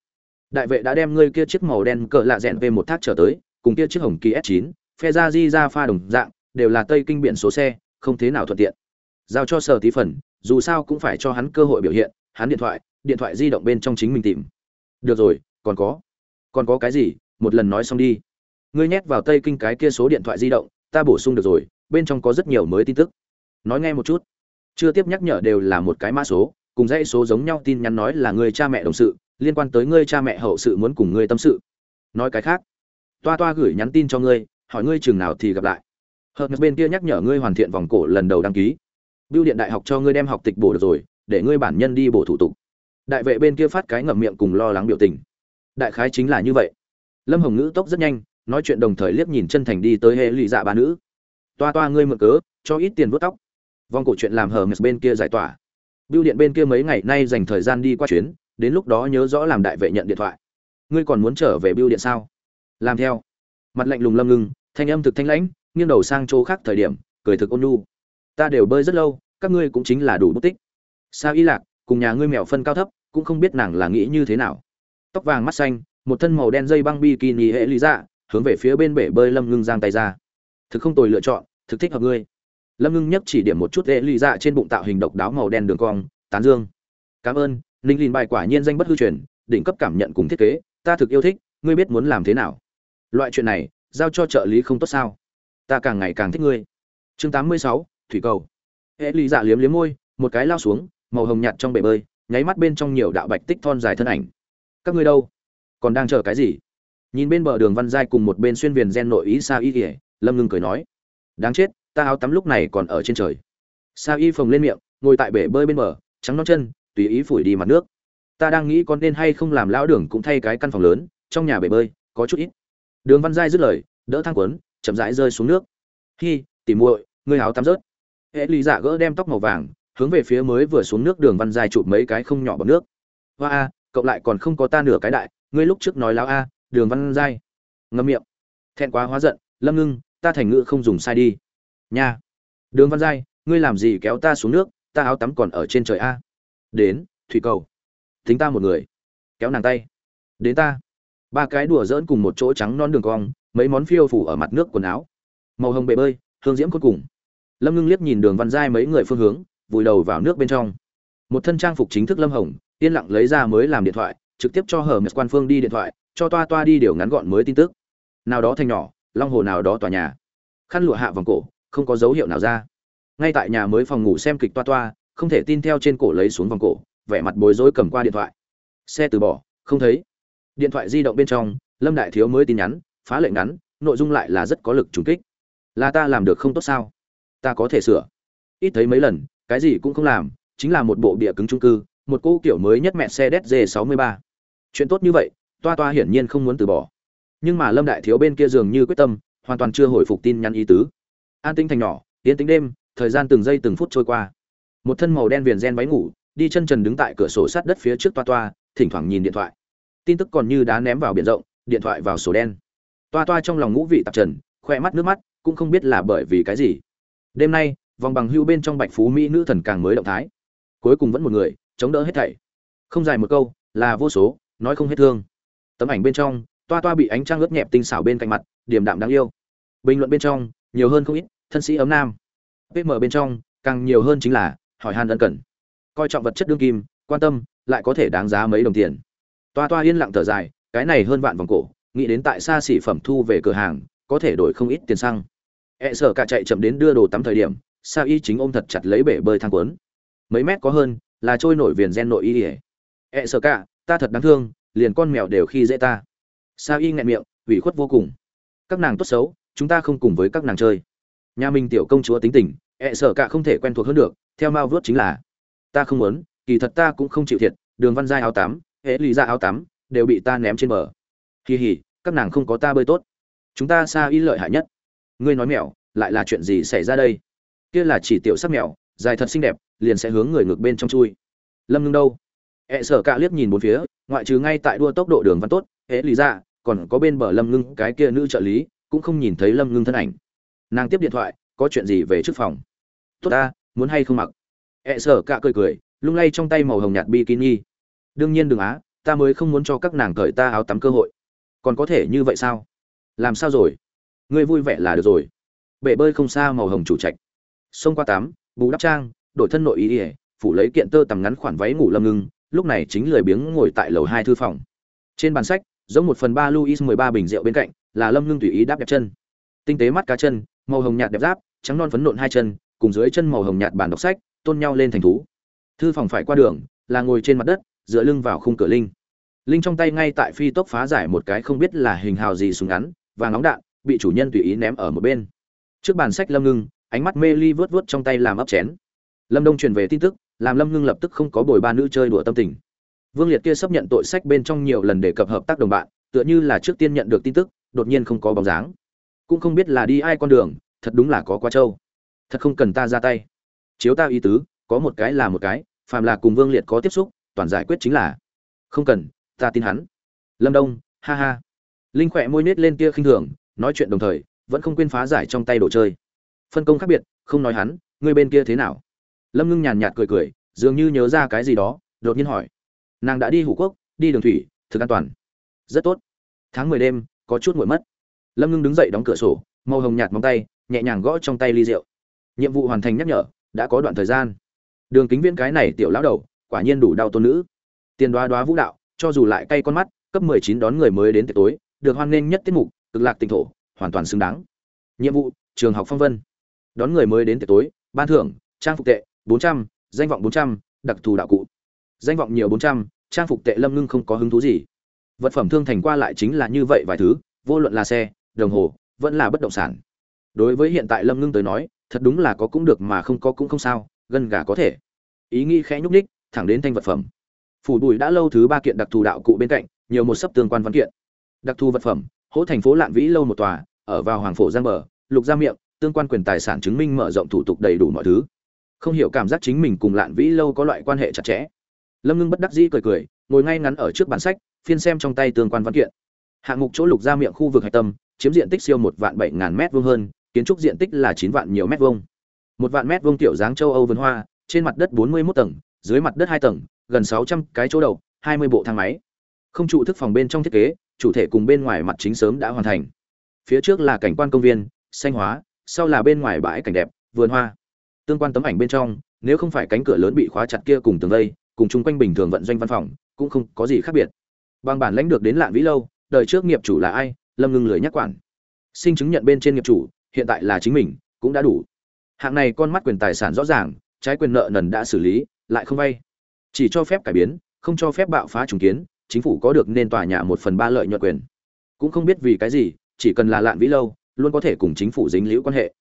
Đại vệ đã đem ngươi kia chiếc màu đen cỡ lạ rẽn về một thác trở tới, cùng kia chiếc hồng kỳ s 9 phe ra di ra pha đồng dạng, đều là tây kinh biển số xe, không thế nào thuận tiện. Giao cho sở tí phần, dù sao cũng phải cho hắn cơ hội biểu hiện, hắn điện thoại điện thoại di động bên trong chính mình tìm. Được rồi, còn có. Còn có cái gì, một lần nói xong đi. Ngươi nhét vào tây kinh cái kia số điện thoại di động, ta bổ sung được rồi, bên trong có rất nhiều mới tin tức. Nói nghe một chút. Chưa tiếp nhắc nhở đều là một cái mã số, cùng dãy số giống nhau tin nhắn nói là người cha mẹ đồng sự liên quan tới ngươi cha mẹ hậu sự muốn cùng ngươi tâm sự nói cái khác toa toa gửi nhắn tin cho ngươi hỏi ngươi chừng nào thì gặp lại hợp bên kia nhắc nhở ngươi hoàn thiện vòng cổ lần đầu đăng ký Bưu điện đại học cho ngươi đem học tịch bổ được rồi, để ngươi bản nhân đi bổ thủ tục. Đại vệ bên kia phát cái ngậm miệng cùng lo lắng biểu tình. Đại khái chính là như vậy. Lâm Hồng ngữ tốc rất nhanh, nói chuyện đồng thời liếc nhìn chân thành đi tới hệ lụy dạ bà nữ. Toa toa ngươi mượn cớ, cho ít tiền vuốt tóc. Vòng cổ chuyện làm hờ mệt bên kia giải tỏa. Bưu điện bên kia mấy ngày nay dành thời gian đi qua chuyến, đến lúc đó nhớ rõ làm đại vệ nhận điện thoại. Ngươi còn muốn trở về bưu điện sao? Làm theo. Mặt lạnh lùng lâm ngưng, thanh âm thực thanh lãnh, nghiêng đầu sang chỗ khác thời điểm, cười thực ôn nhu ta đều bơi rất lâu các ngươi cũng chính là đủ bút tích sao y lạc cùng nhà ngươi mèo phân cao thấp cũng không biết nàng là nghĩ như thế nào tóc vàng mắt xanh một thân màu đen dây băng bikini hệ lý dạ hướng về phía bên bể bơi lâm ngưng giang tay ra thực không tồi lựa chọn thực thích hợp ngươi lâm ngưng nhấp chỉ điểm một chút hệ lý dạ trên bụng tạo hình độc đáo màu đen đường cong tán dương cảm ơn ninh lìn bài quả nhiên danh bất hư truyền đỉnh cấp cảm nhận cùng thiết kế ta thực yêu thích ngươi biết muốn làm thế nào? Loại chuyện này giao cho trợ lý không tốt sao? Ta càng ngày càng thích ngươi. Chương 86, thủy cầu. Hệ lý dạ liếm liếm môi một cái lao xuống màu hồng nhạt trong bể bơi nháy mắt bên trong nhiều đạo bạch tích thon dài thân ảnh. Các ngươi đâu? Còn đang chờ cái gì? Nhìn bên bờ đường văn giai cùng một bên xuyên viền gen nội ý sa y ỉa lâm ngưng cười nói. Đáng chết ta áo tắm lúc này còn ở trên trời. Sa y phồng lên miệng ngồi tại bể bơi bên bờ trắng non chân tùy ý phủi đi mặt nước. Ta đang nghĩ con nên hay không làm lão đường cũng thay cái căn phòng lớn, trong nhà bể bơi, có chút ít. Đường văn giai dứt lời, đỡ thang quấn, chậm rãi rơi xuống nước. Hi, tỉ muội, ngươi áo tắm rớt. Hệ lý dạ gỡ đem tóc màu vàng, hướng về phía mới vừa xuống nước đường văn giai chụp mấy cái không nhỏ bọt nước. Hoa a, cậu lại còn không có ta nửa cái đại, ngươi lúc trước nói láo a, đường văn giai. Ngâm miệng. Thẹn quá hóa giận, lâm ngưng, ta thành ngữ không dùng sai đi. Nha. Đường văn giai, ngươi làm gì kéo ta xuống nước, ta áo tắm còn ở trên trời a đến, thủy cầu. Thính ta một người. Kéo nàng tay. Đến ta. Ba cái đùa dỡn cùng một chỗ trắng non đường cong, mấy món phiêu phủ ở mặt nước quần áo. Màu hồng bể bơi, hương diễm cuối cùng. Lâm ngưng liếc nhìn đường văn giai mấy người phương hướng, vùi đầu vào nước bên trong. Một thân trang phục chính thức lâm hồng, yên lặng lấy ra mới làm điện thoại, trực tiếp cho hờ mệt quan phương đi điện thoại, cho toa toa đi điều ngắn gọn mới tin tức. Nào đó thành nhỏ, long hồ nào đó tòa nhà. Khăn lụa hạ vòng cổ, không có dấu hiệu nào ra. Ngay tại nhà mới phòng ngủ xem kịch toa toa không thể tin theo trên cổ lấy xuống vòng cổ, vẻ mặt bối rối cầm qua điện thoại. Xe từ bỏ, không thấy. Điện thoại di động bên trong, lâm đại thiếu mới tin nhắn, phá lệnh ngắn, nội dung lại là rất có lực trùng kích. Là ta làm được không tốt sao? Ta có thể sửa. Ít thấy mấy lần, cái gì cũng không làm, chính là một bộ bịa cứng trung cư, một cô kiểu mới nhất mẹ xe dg 63 chuyện tốt như vậy, toa toa hiển nhiên không muốn từ bỏ. Nhưng mà lâm đại thiếu bên kia dường như quyết tâm, hoàn toàn chưa hồi phục tin nhắn ý tứ. An tinh thành nhỏ tiến tính đêm, thời gian từng giây từng phút trôi qua một thân màu đen viền gen váy ngủ, đi chân trần đứng tại cửa sổ sát đất phía trước toa toa, thỉnh thoảng nhìn điện thoại. Tin tức còn như đá ném vào biển rộng, điện thoại vào sổ đen. Toa toa trong lòng ngũ vị tạp trần, khoe mắt nước mắt, cũng không biết là bởi vì cái gì. Đêm nay, vòng bằng hưu bên trong bạch phú mỹ nữ thần càng mới động thái. Cuối cùng vẫn một người, chống đỡ hết thảy. Không dài một câu, là vô số, nói không hết thương. Tấm ảnh bên trong, toa toa bị ánh trăng ướt nhẹp tinh xảo bên cạnh mặt điểm đạm đáng yêu. Bình luận bên trong, nhiều hơn không ít, thân sĩ ấm nam. Pm bên trong, càng nhiều hơn chính là hỏi han ân cần. Coi trọng vật chất đương kim quan tâm lại có thể đáng giá mấy đồng tiền. Toa toa yên lặng thở dài cái này hơn vạn vòng cổ nghĩ đến tại xa xỉ phẩm thu về cửa hàng có thể đổi không ít tiền xăng. E sợ cả chạy chậm đến đưa đồ tắm thời điểm, Sa Y chính ôm thật chặt lấy bể bơi thang cuốn. Mấy mét có hơn, là trôi nổi viền gen nội y ỉa ẹ sợ cả ta thật đáng thương liền con mèo đều khi dễ ta. Sa y nghẹn miệng ủy khuất vô cùng. Các nàng tốt xấu chúng ta không cùng với các nàng chơi. Nhà mình tiểu công chúa tính tình e ẹ sợ cả không thể quen thuộc hơn được theo mao vớt chính là, ta không muốn, kỳ thật ta cũng không chịu thiệt, đường văn giai áo tắm hễ lì ra áo tắm đều bị ta ném trên bờ. Kỳ hỉ, các nàng không có ta bơi tốt. Chúng ta xa y lợi hại nhất. Ngươi nói mèo lại là chuyện gì xảy ra đây? Kia là chỉ tiểu sắc mèo dài thật xinh đẹp, liền sẽ hướng người ngược bên trong chui. Lâm ngưng đâu? Ẹ sở cạ liếc nhìn bốn phía, ngoại trừ ngay tại đua tốc độ đường văn tốt hễ lý ra, còn có bên bờ lâm ngưng, cái kia nữ trợ lý, cũng không nhìn thấy lâm ngưng thân ảnh. Nàng tiếp điện thoại, có chuyện gì về trước phòng? Tốt ta muốn hay không mặc. Ẹ sở cạ cười cười, lung lay trong tay màu hồng nhạt bikini. Đương nhiên đừng á, ta mới không muốn cho các nàng cởi ta áo tắm cơ hội. Còn có thể như vậy sao? Làm sao rồi? Ngươi vui vẻ là được rồi. Bể bơi không xa màu hồng chủ trạch. Xông qua tắm, bù đắp trang, đổi thân nội ý ỉa phủ lấy kiện tơ tầm ngắn khoản váy ngủ lâm ngưng, lúc này chính lười biếng ngồi tại lầu hai thư phòng. Trên bàn sách, giống một phần ba luis mười ba bình rượu bên cạnh, là lâm ngưng tùy ý đáp đẹp chân. Tinh tế mắt cá chân, màu hồng nhạt đẹp giáp, trắng non phấn nộn hai chân cùng dưới chân màu hồng nhạt bàn đọc sách, tôn nhau lên thành thú. Thư phòng phải qua đường, là ngồi trên mặt đất, dựa lưng vào khung cửa linh. Linh trong tay ngay tại phi tốc phá giải một cái không biết là hình hào gì súng ngắn, và nóng đạn, bị chủ nhân tùy ý ném ở một bên. Trước bàn sách lâm ngưng, ánh mắt mê ly vớt vớt trong tay làm ấp chén. Lâm đông truyền về tin tức, làm lâm ngưng lập tức không có bồi ba nữ chơi đùa tâm tình. Vương liệt kia sắp nhận tội sách bên trong nhiều lần đề cập hợp tác đồng bạn, tựa như là trước tiên nhận được tin tức, đột nhiên không có bóng dáng. Cũng không biết là đi ai con đường, thật đúng là có quá trâu thật không cần ta ra tay. Chiếu ta ý tứ, có một cái là một cái, phàm là cùng vương liệt có tiếp xúc, toàn giải quyết chính là. Không cần, ta tin hắn. Lâm đông, ha ha. Linh khỏe môi nết lên kia khinh thường, nói chuyện đồng thời, vẫn không quên phá giải trong tay đồ chơi. Phân công khác biệt, không nói hắn người bên kia thế nào? Lâm ngưng nhàn nhạt cười cười, dường như nhớ ra cái gì đó, đột nhiên hỏi. Nàng đã đi hủ quốc, đi đường thủy, thực an toàn. Rất tốt. Tháng mười đêm, có chút nguội mất. Lâm ngưng đứng dậy đóng cửa sổ, màu hồng nhạt móng tay, nhẹ nhàng gõ trong tay ly rượu nhiệm vụ hoàn thành nhắc nhở, đã có đoạn thời gian. Đường kính viễn cái này tiểu lão đầu, quả nhiên đủ đau tôn nữ. Tiền đoá đoá vũ đạo, cho dù lại cay con mắt, cấp mười chín đón người mới đến tiệc tối, được hoan nghênh nhất tiết mục, cực lạc tỉnh thổ, hoàn toàn xứng đáng. Nhiệm vụ, trường học phong vân. Đón người mới đến tiệc tối, ban thưởng, trang phục tệ, bốn trăm, danh vọng bốn trăm, đặc thù đạo cụ. Danh vọng nhiều bốn trăm, trang phục tệ lâm ngưng không có hứng thú gì. Vật phẩm thương thành qua lại chính là như vậy vài thứ, vô luận là xe, đồng hồ, vẫn là bất động sản. Đối với hiện tại lâm ngưng tới nói thật đúng là có cũng được mà không có cũng không sao, gần gà có thể. Ý nghĩ khẽ nhúc ních thẳng đến thanh vật phẩm. Phủ bùi đã lâu thứ ba kiện đặc thù đạo cụ bên cạnh, nhiều một sấp tương quan văn kiện. Đặc thù vật phẩm, hỗ thành phố lạn vĩ lâu một tòa, ở vào hoàng phổ giang bờ, lục gia miệng, tương quan quyền tài sản chứng minh mở rộng thủ tục đầy đủ mọi thứ. Không hiểu cảm giác chính mình cùng lạn vĩ lâu có loại quan hệ chặt chẽ. Lâm ngưng bất đắc dĩ cười cười, ngồi ngay ngắn ở trước bản sách, phiên xem trong tay tương quan văn kiện. Hạng mục chỗ lục ra miệng khu vực hạch tâm, chiếm diện tích siêu một vạn bảy ngàn mét vuông hơn kiến trúc diện tích là chín vạn nhiều mét vuông. Một vạn mét vuông tiểu dáng châu âu vườn hoa, trên mặt đất bốn mươi 41 tầng, dưới mặt đất hai tầng, gần sáu trăm cái chỗ đầu, hai mươi bộ thang máy. Không trụ thức phòng bên trong thiết kế, chủ thể cùng bên ngoài mặt chính sớm đã hoàn thành. Phía trước là cảnh quan công viên, xanh hóa, sau là bên ngoài bãi cảnh đẹp, vườn hoa. Tương quan tấm ảnh bên trong, nếu không phải cánh cửa lớn bị khóa chặt kia cùng tường vây, cùng chung quanh bình thường vận doanh văn phòng, cũng không có gì khác biệt. Bằng bản lãnh được đến lạn vĩ lâu, đời trước nghiệp chủ là ai? Lâm ngưng lười nhắc quản. Xin chứng nhận bên trên nghiệp chủ hiện tại là chính mình, cũng đã đủ. Hạng này con mắt quyền tài sản rõ ràng, trái quyền nợ nần đã xử lý, lại không vay. Chỉ cho phép cải biến, không cho phép bạo phá trùng kiến, chính phủ có được nên tòa nhà một phần ba lợi nhuận quyền. Cũng không biết vì cái gì, chỉ cần là lạn vĩ lâu, luôn có thể cùng chính phủ dính liễu quan hệ.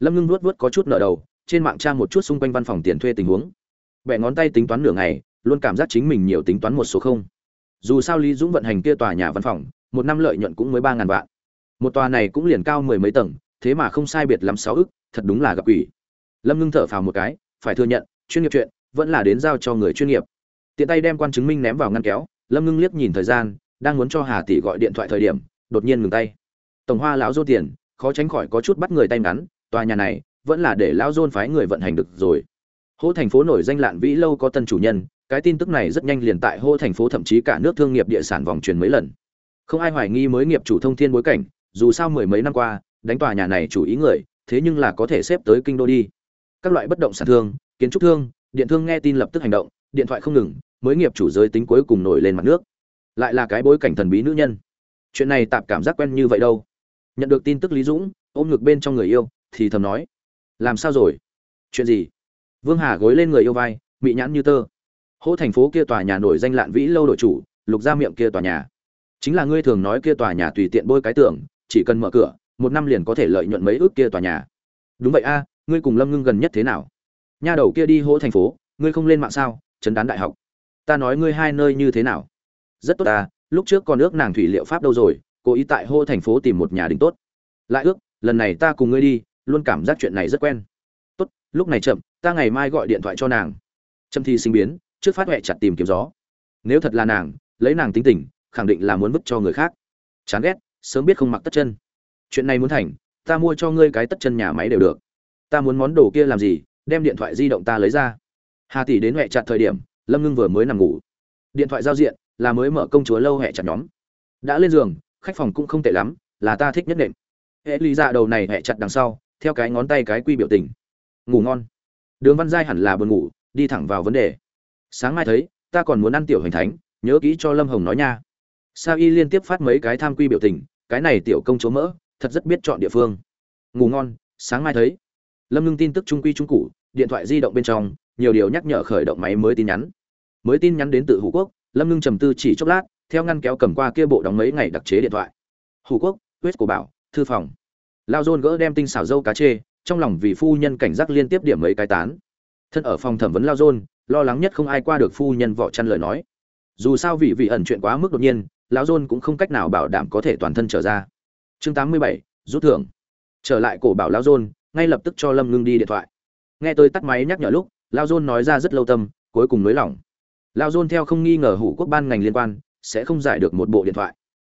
Lâm ngưng nuốt nuốt có chút nợ đầu, trên mạng tra một chút xung quanh văn phòng tiền thuê tình huống. Bẻ ngón tay tính toán nửa ngày, luôn cảm giác chính mình nhiều tính toán một số không. Dù sao lý dũng vận hành kia tòa nhà văn phòng, một năm lợi nhuận cũng mới ba ngàn vạn. Một tòa này cũng liền cao mười mấy tầng thế mà không sai biệt lắm sáu ức, thật đúng là gặp quỷ. Lâm ngưng thở phào một cái, phải thừa nhận, chuyên nghiệp chuyện, vẫn là đến giao cho người chuyên nghiệp. Tiện tay đem quan chứng minh ném vào ngăn kéo, lâm ngưng liếc nhìn thời gian, đang muốn cho hà tỷ gọi điện thoại thời điểm, đột nhiên ngừng tay. Tổng hoa lão dô tiền, khó tránh khỏi có chút bắt người tay ngắn, tòa nhà này, vẫn là để lão dôn phái người vận hành được rồi. Hô thành phố nổi danh lạn vĩ lâu có tân chủ nhân, cái tin tức này rất nhanh liền tại hô thành phố thậm chí cả nước thương nghiệp địa sản vòng truyền mấy lần. Không ai hoài nghi mới nghiệp chủ thông thiên bối cảnh, dù sao mười mấy năm qua đánh tòa nhà này chủ ý người, thế nhưng là có thể xếp tới kinh đô đi. Các loại bất động sản thương, kiến trúc thương, điện thương nghe tin lập tức hành động, điện thoại không ngừng, mới nghiệp chủ giới tính cuối cùng nổi lên mặt nước. Lại là cái bối cảnh thần bí nữ nhân. Chuyện này tạm cảm giác quen như vậy đâu. Nhận được tin tức lý dũng, ôm ngực bên trong người yêu, thì thầm nói, làm sao rồi? Chuyện gì? Vương hà gối lên người yêu vai bị nhãn như tơ. Hỗ thành phố kia tòa nhà nổi danh lạn vĩ lâu đội chủ, lục ra miệng kia tòa nhà. Chính là ngươi thường nói kia tòa nhà tùy tiện bôi cái tưởng chỉ cần mở cửa một năm liền có thể lợi nhuận mấy ước kia tòa nhà. Đúng vậy a, ngươi cùng lâm ngưng gần nhất thế nào? Nha đầu kia đi hỗ thành phố, ngươi không lên mạng sao? Chấn đán đại học. Ta nói ngươi hai nơi như thế nào? Rất tốt ta lúc trước còn ước nàng thủy liệu pháp đâu rồi, cố ý tại hô thành phố tìm một nhà đình tốt. Lại ước, lần này ta cùng ngươi đi, luôn cảm giác chuyện này rất quen. Tốt, lúc này chậm, ta ngày mai gọi điện thoại cho nàng. Chậm thi sinh biến, trước phát huệ chặt tìm kiếm gió. Nếu thật là nàng, lấy nàng tính tình, khẳng định là muốn vứt cho người khác. Chán ghét, sớm biết không mặc tất chân chuyện này muốn thành, ta mua cho ngươi cái tất chân nhà máy đều được. Ta muốn món đồ kia làm gì, đem điện thoại di động ta lấy ra. Hà tỷ đến huệ chặt thời điểm, lâm ngưng vừa mới nằm ngủ. Điện thoại giao diện, là mới mở công chúa lâu huệ chặt nhóm. Đã lên giường, khách phòng cũng không tệ lắm, là ta thích nhất nệm. Hệ lý dạ đầu này huệ chặt đằng sau, theo cái ngón tay cái quy biểu tình. Ngủ ngon. Đường văn giai hẳn là buồn ngủ, đi thẳng vào vấn đề. Sáng mai thấy, ta còn muốn ăn tiểu hình thánh, nhớ kỹ cho lâm hồng nói nha. Sao y liên tiếp phát mấy cái tham quy biểu tình, cái này tiểu công chúa mỡ thật rất biết chọn địa phương. Ngủ ngon, sáng mai thấy. Lâm ngưng tin tức trung quy trung cụ điện thoại di động bên trong, nhiều điều nhắc nhở khởi động máy mới tin nhắn. Mới tin nhắn đến từ hủ quốc, lâm ngưng trầm tư chỉ chốc lát, theo ngăn kéo cầm qua kia bộ đóng mấy ngày đặc chế điện thoại. Hủ quốc huyết của bảo, thư phòng. Lao dôn gỡ đem tinh xảo dâu cá chê, trong lòng vì phu nhân cảnh giác liên tiếp điểm mấy cái tán. Thân ở phòng thẩm vấn lao dôn, lo lắng nhất không ai qua được phu nhân vỏ chăn lời nói. Dù sao vì vị ẩn chuyện quá mức đột nhiên lão dôn cũng không cách nào bảo đảm có thể toàn thân trở ra chương 87, rút thưởng. Trở lại cổ bảo lão dôn ngay lập tức cho lâm ngưng đi điện thoại. Nghe tôi tắt máy nhắc nhở lúc lao dôn nói ra rất lâu tâm cuối cùng nới lỏng. Lao dôn theo không nghi ngờ hủ quốc ban ngành liên quan sẽ không giải được một bộ điện thoại.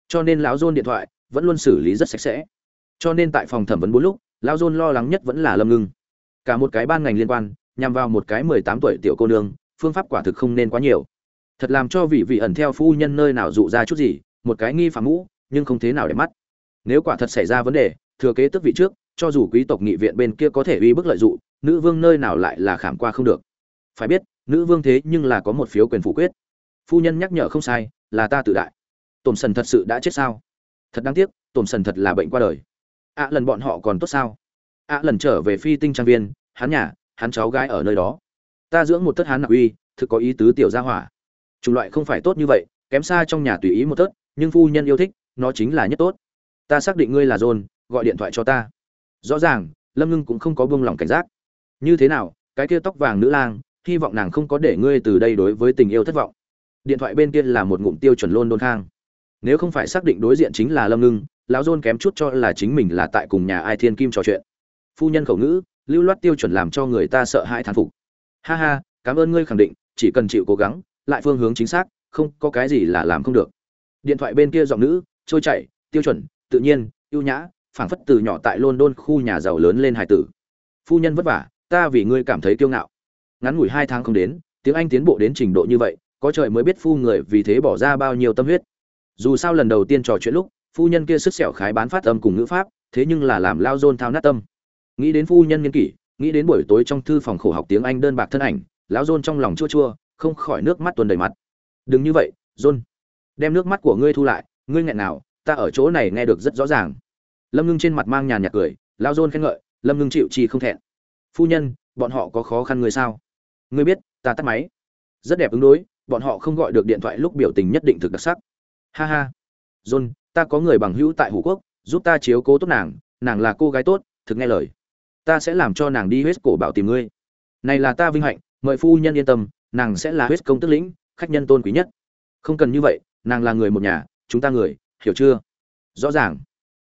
Cho nên lão dôn điện thoại vẫn luôn xử lý rất sạch sẽ. Cho nên tại phòng thẩm vấn bốn lúc lão dôn lo lắng nhất vẫn là lâm ngưng. Cả một cái ban ngành liên quan nhằm vào một cái mười tám tuổi tiểu cô nương phương pháp quả thực không nên quá nhiều. Thật làm cho vị vị ẩn theo phu nhân nơi nào dụ ra chút gì một cái nghi phạm ngũ nhưng không thế nào để mắt nếu quả thật xảy ra vấn đề, thừa kế tức vị trước, cho dù quý tộc nghị viện bên kia có thể uy bức lợi dụng, nữ vương nơi nào lại là khảm qua không được. Phải biết, nữ vương thế nhưng là có một phiếu quyền phủ quyết. Phu nhân nhắc nhở không sai, là ta tự đại. Tổn sần thật sự đã chết sao? Thật đáng tiếc, tổn sần thật là bệnh qua đời. Ạ lần bọn họ còn tốt sao? Ạ lần trở về phi tinh trang viên, hắn nhà, hắn cháu gái ở nơi đó. Ta dưỡng một tất hắn nặc uy, thực có ý tứ tiểu gia hỏa. Chủng loại không phải tốt như vậy, kém xa trong nhà tùy ý một tớt nhưng phu nhân yêu thích, nó chính là nhất tốt ta xác định ngươi là john, gọi điện thoại cho ta. Rõ ràng, lâm ngưng cũng không có buông lỏng cảnh giác. Như thế nào, cái kia tóc vàng nữ lang, hy vọng nàng không có để ngươi từ đây đối với tình yêu thất vọng. Điện thoại bên kia là một ngụm tiêu chuẩn luôn đôn khang. Nếu không phải xác định đối diện chính là lâm ngưng, lão dôn kém chút cho là chính mình là tại cùng nhà ai thiên kim trò chuyện. Phu nhân khẩu ngữ, lưu loát tiêu chuẩn làm cho người ta sợ hãi thán phục. Ha ha, cảm ơn ngươi khẳng định, chỉ cần chịu cố gắng, lại phương hướng chính xác, không có cái gì là làm không được. Điện thoại bên kia giọng nữ, trôi chảy, tiêu chuẩn tự nhiên, ưu nhã, phảng phất từ nhỏ tại london khu nhà giàu lớn lên hải tử. Phu nhân vất vả, ta vì ngươi cảm thấy kiêu ngạo. Ngắn ngủi hai tháng không đến, tiếng anh tiến bộ đến trình độ như vậy, có trời mới biết phu người vì thế bỏ ra bao nhiêu tâm huyết. Dù sao lần đầu tiên trò chuyện lúc, phu nhân kia sức sẹo khái bán phát âm cùng ngữ pháp, thế nhưng là làm lao dôn thao nát tâm. Nghĩ đến phu nhân nghiên kỷ, nghĩ đến buổi tối trong thư phòng khổ học tiếng anh đơn bạc thân ảnh, lão dôn trong lòng chua chua, không khỏi nước mắt tuần đầy mặt. Đừng như vậy, dôn. Đem nước mắt của ngươi thu lại, ngươi nghẹn nào ta ở chỗ này nghe được rất rõ ràng. Lâm ngưng trên mặt mang nhàn nhạt cười, lao dôn khen ngợi, lâm ngưng chịu chi không thẹn. Phu nhân, bọn họ có khó khăn người sao? Ngươi biết, ta tắt máy. Rất đẹp ứng đối, bọn họ không gọi được điện thoại lúc biểu tình nhất định thực đặc sắc. Ha ha. John ta có người bằng hữu tại hủ quốc, giúp ta chiếu cố tốt nàng nàng là cô gái tốt, thực nghe lời. Ta sẽ làm cho nàng đi huyết cổ bảo tìm ngươi. Này là ta vinh hạnh, mời phu nhân yên tâm, nàng sẽ là huyết công tức lĩnh, khách nhân tôn quý nhất. Không cần như vậy, nàng là người một nhà, chúng ta người hiểu chưa? Rõ ràng.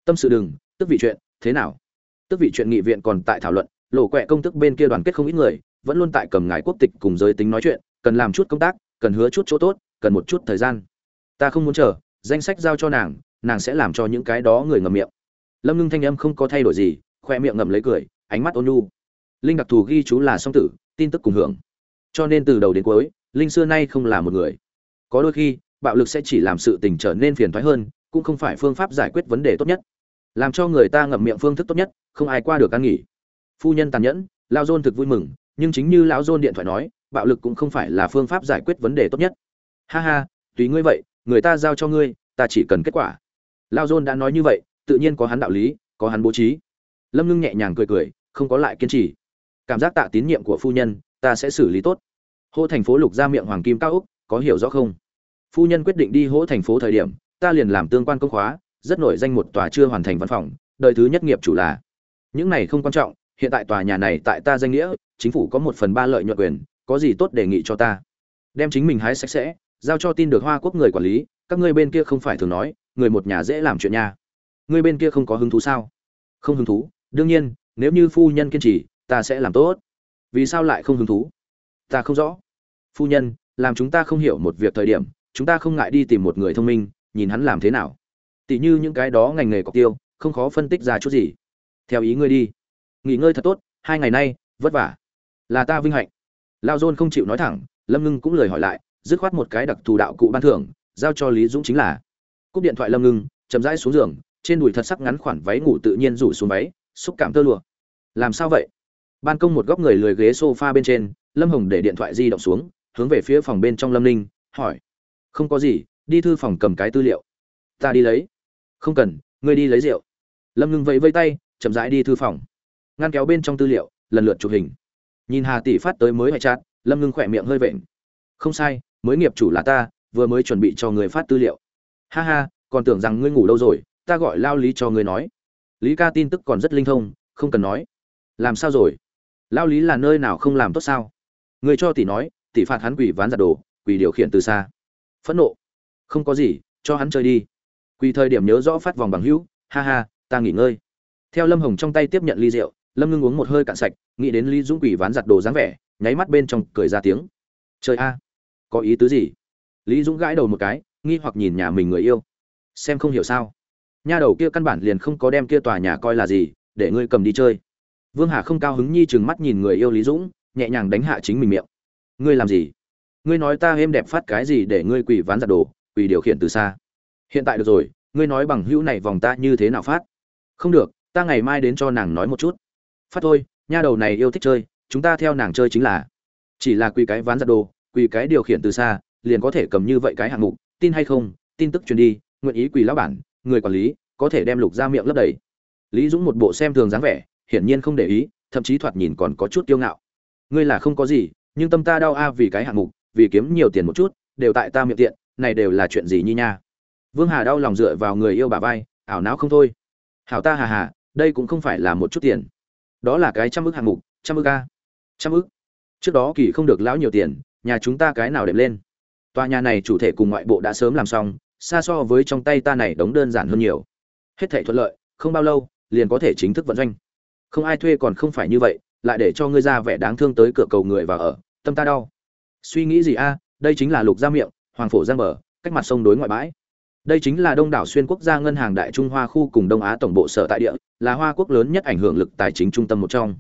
Tâm sự đừng, tức vị chuyện, thế nào? Tức vị chuyện nghị viện còn tại thảo luận, lộ quẹ công tức bên kia đoàn kết không ít người, vẫn luôn tại cầm ngài quốc tịch cùng giới tính nói chuyện, cần làm chút công tác, cần hứa chút chỗ tốt, cần một chút thời gian. Ta không muốn chờ, danh sách giao cho nàng nàng sẽ làm cho những cái đó người ngậm miệng. Lâm ngưng thanh âm không có thay đổi gì, khoe miệng ngậm lấy cười, ánh mắt ôn nhu. Linh đặc thù ghi chú là song tử, tin tức cùng hưởng. Cho nên từ đầu đến cuối, linh xưa nay không là một người. Có đôi khi, bạo lực sẽ chỉ làm sự tình trở nên phiền thoái hơn cũng không phải phương pháp giải quyết vấn đề tốt nhất. Làm cho người ta ngậm miệng phương thức tốt nhất, không ai qua được ăn nghỉ. Phu nhân tàn nhẫn lao dôn thực vui mừng, nhưng chính như lão dôn điện thoại nói, bạo lực cũng không phải là phương pháp giải quyết vấn đề tốt nhất. Ha ha, tùy ngươi vậy, người ta giao cho ngươi, ta chỉ cần kết quả. Lao dôn đã nói như vậy, tự nhiên có hắn đạo lý, có hắn bố trí. Lâm ngưng nhẹ nhàng cười cười, không có lại kiên trì. Cảm giác tạ tín nhiệm của phu nhân, ta sẽ xử lý tốt. Hô thành phố lục ra miệng hoàng kim cao úc có hiểu rõ không? Phu nhân quyết định đi hỗ thành phố thời điểm ta liền làm tương quan công khóa, rất nổi danh một tòa chưa hoàn thành văn phòng, đời thứ nhất nghiệp chủ là. Những này không quan trọng, hiện tại tòa nhà này tại ta danh nghĩa, chính phủ có một phần ba lợi nhuận quyền, có gì tốt đề nghị cho ta? Đem chính mình hái sạch sẽ, giao cho tin được hoa quốc người quản lý, các ngươi bên kia không phải thường nói, người một nhà dễ làm chuyện nha. Ngươi bên kia không có hứng thú sao? Không hứng thú, đương nhiên, nếu như phu nhân kiên trì, ta sẽ làm tốt. Vì sao lại không hứng thú? Ta không rõ. Phu nhân, làm chúng ta không hiểu một việc thời điểm, chúng ta không ngại đi tìm một người thông minh nhìn hắn làm thế nào. Tỷ như những cái đó ngành nghề cọc tiêu, không khó phân tích ra chút gì. Theo ý ngươi đi. Nghỉ ngơi thật tốt, hai ngày nay, vất vả. Là ta vinh hạnh. Lao dôn không chịu nói thẳng, lâm ngưng cũng lời hỏi lại, dứt khoát một cái đặc thù đạo cụ ban thưởng, giao cho lý dũng chính là. Cúp điện thoại lâm ngưng, chậm rãi xuống giường, trên đùi thật sắc ngắn khoản váy ngủ tự nhiên rủ xuống váy, xúc cảm tơ lụa. Làm sao vậy? Ban công một góc người lười ghế sofa bên trên, lâm hồng để điện thoại di động xuống, hướng về phía phòng bên trong lâm ninh, hỏi. Không có gì đi thư phòng cầm cái tư liệu. Ta đi lấy. Không cần, ngươi đi lấy rượu. Lâm ngưng vẫy vây tay, chậm rãi đi thư phòng. Ngăn kéo bên trong tư liệu, lần lượt chụp hình. Nhìn hà tỷ phát tới mới hoại chát, lâm ngưng khỏe miệng hơi vện. Không sai, mới nghiệp chủ là ta, vừa mới chuẩn bị cho người phát tư liệu. Ha ha, còn tưởng rằng ngươi ngủ đâu rồi, ta gọi lao lý cho ngươi nói. Lý ca tin tức còn rất linh thông, không cần nói. Làm sao rồi? Lao lý là nơi nào không làm tốt sao? Người cho tỷ nói, tỷ phạt hắn quỷ ván giặt đồ, quỷ điều khiển từ xa. Phẫn nộ không có gì, cho hắn chơi đi. Quỳ thời điểm nhớ rõ phát vòng bằng hữu, ha ha, ta nghỉ ngơi. Theo lâm hồng trong tay tiếp nhận ly rượu, lâm ngưng uống một hơi cạn sạch, nghĩ đến lý dũng quỷ ván giặt đồ dáng vẻ, nháy mắt bên trong cười ra tiếng. Trời a, có ý tứ gì? Lý dũng gãi đầu một cái, nghi hoặc nhìn nhà mình người yêu. Xem không hiểu sao. Nha đầu kia căn bản liền không có đem kia tòa nhà coi là gì, để ngươi cầm đi chơi. Vương hà không cao hứng nhi chừng mắt nhìn người yêu lý dũng, nhẹ nhàng đánh hạ chính mình miệng. Ngươi làm gì? Ngươi nói ta êm đẹp phát cái gì để ngươi quỳ ván giặt đồ quỳ điều khiển từ xa. Hiện tại được rồi, ngươi nói bằng hữu này vòng ta như thế nào phát? Không được, ta ngày mai đến cho nàng nói một chút. Phát thôi, nha đầu này yêu thích chơi, chúng ta theo nàng chơi chính là. Chỉ là quỳ cái ván giặt đồ, quỳ cái điều khiển từ xa, liền có thể cầm như vậy cái hạng mục, tin hay không, tin tức truyền đi, nguyện ý quỳ lão bản, người quản lý, có thể đem lục ra miệng lấp đầy. Lý dũng một bộ xem thường dáng vẻ, hiển nhiên không để ý, thậm chí thoạt nhìn còn có chút kiêu ngạo. Ngươi là không có gì, nhưng tâm ta đau a vì cái hạng mục, vì kiếm nhiều tiền một chút, đều tại ta miệng tiện này đều là chuyện gì nhi nha? Vương hà đau lòng dựa vào người yêu bà vai, ảo não không thôi. Hảo ta hà hà, đây cũng không phải là một chút tiền. Đó là cái trăm ức hạng mục, trăm ức ca trăm ức? Trước đó kỳ không được lão nhiều tiền, nhà chúng ta cái nào đẹp lên? Tòa nhà này chủ thể cùng ngoại bộ đã sớm làm xong, xa so với trong tay ta này đóng đơn giản hơn nhiều. Hết thể thuận lợi, không bao lâu, liền có thể chính thức vận doanh. Không ai thuê còn không phải như vậy, lại để cho ngươi ra vẻ đáng thương tới cửa cầu người và ở, tâm ta đau. Suy nghĩ gì a, đây chính là lục gia miệng hoàng phổ giang bờ, cách mặt sông đối ngoại bãi. Đây chính là đông đảo xuyên quốc gia ngân hàng đại trung hoa khu cùng đông á tổng bộ sở tại địa, là hoa quốc lớn nhất ảnh hưởng lực tài chính trung tâm một trong.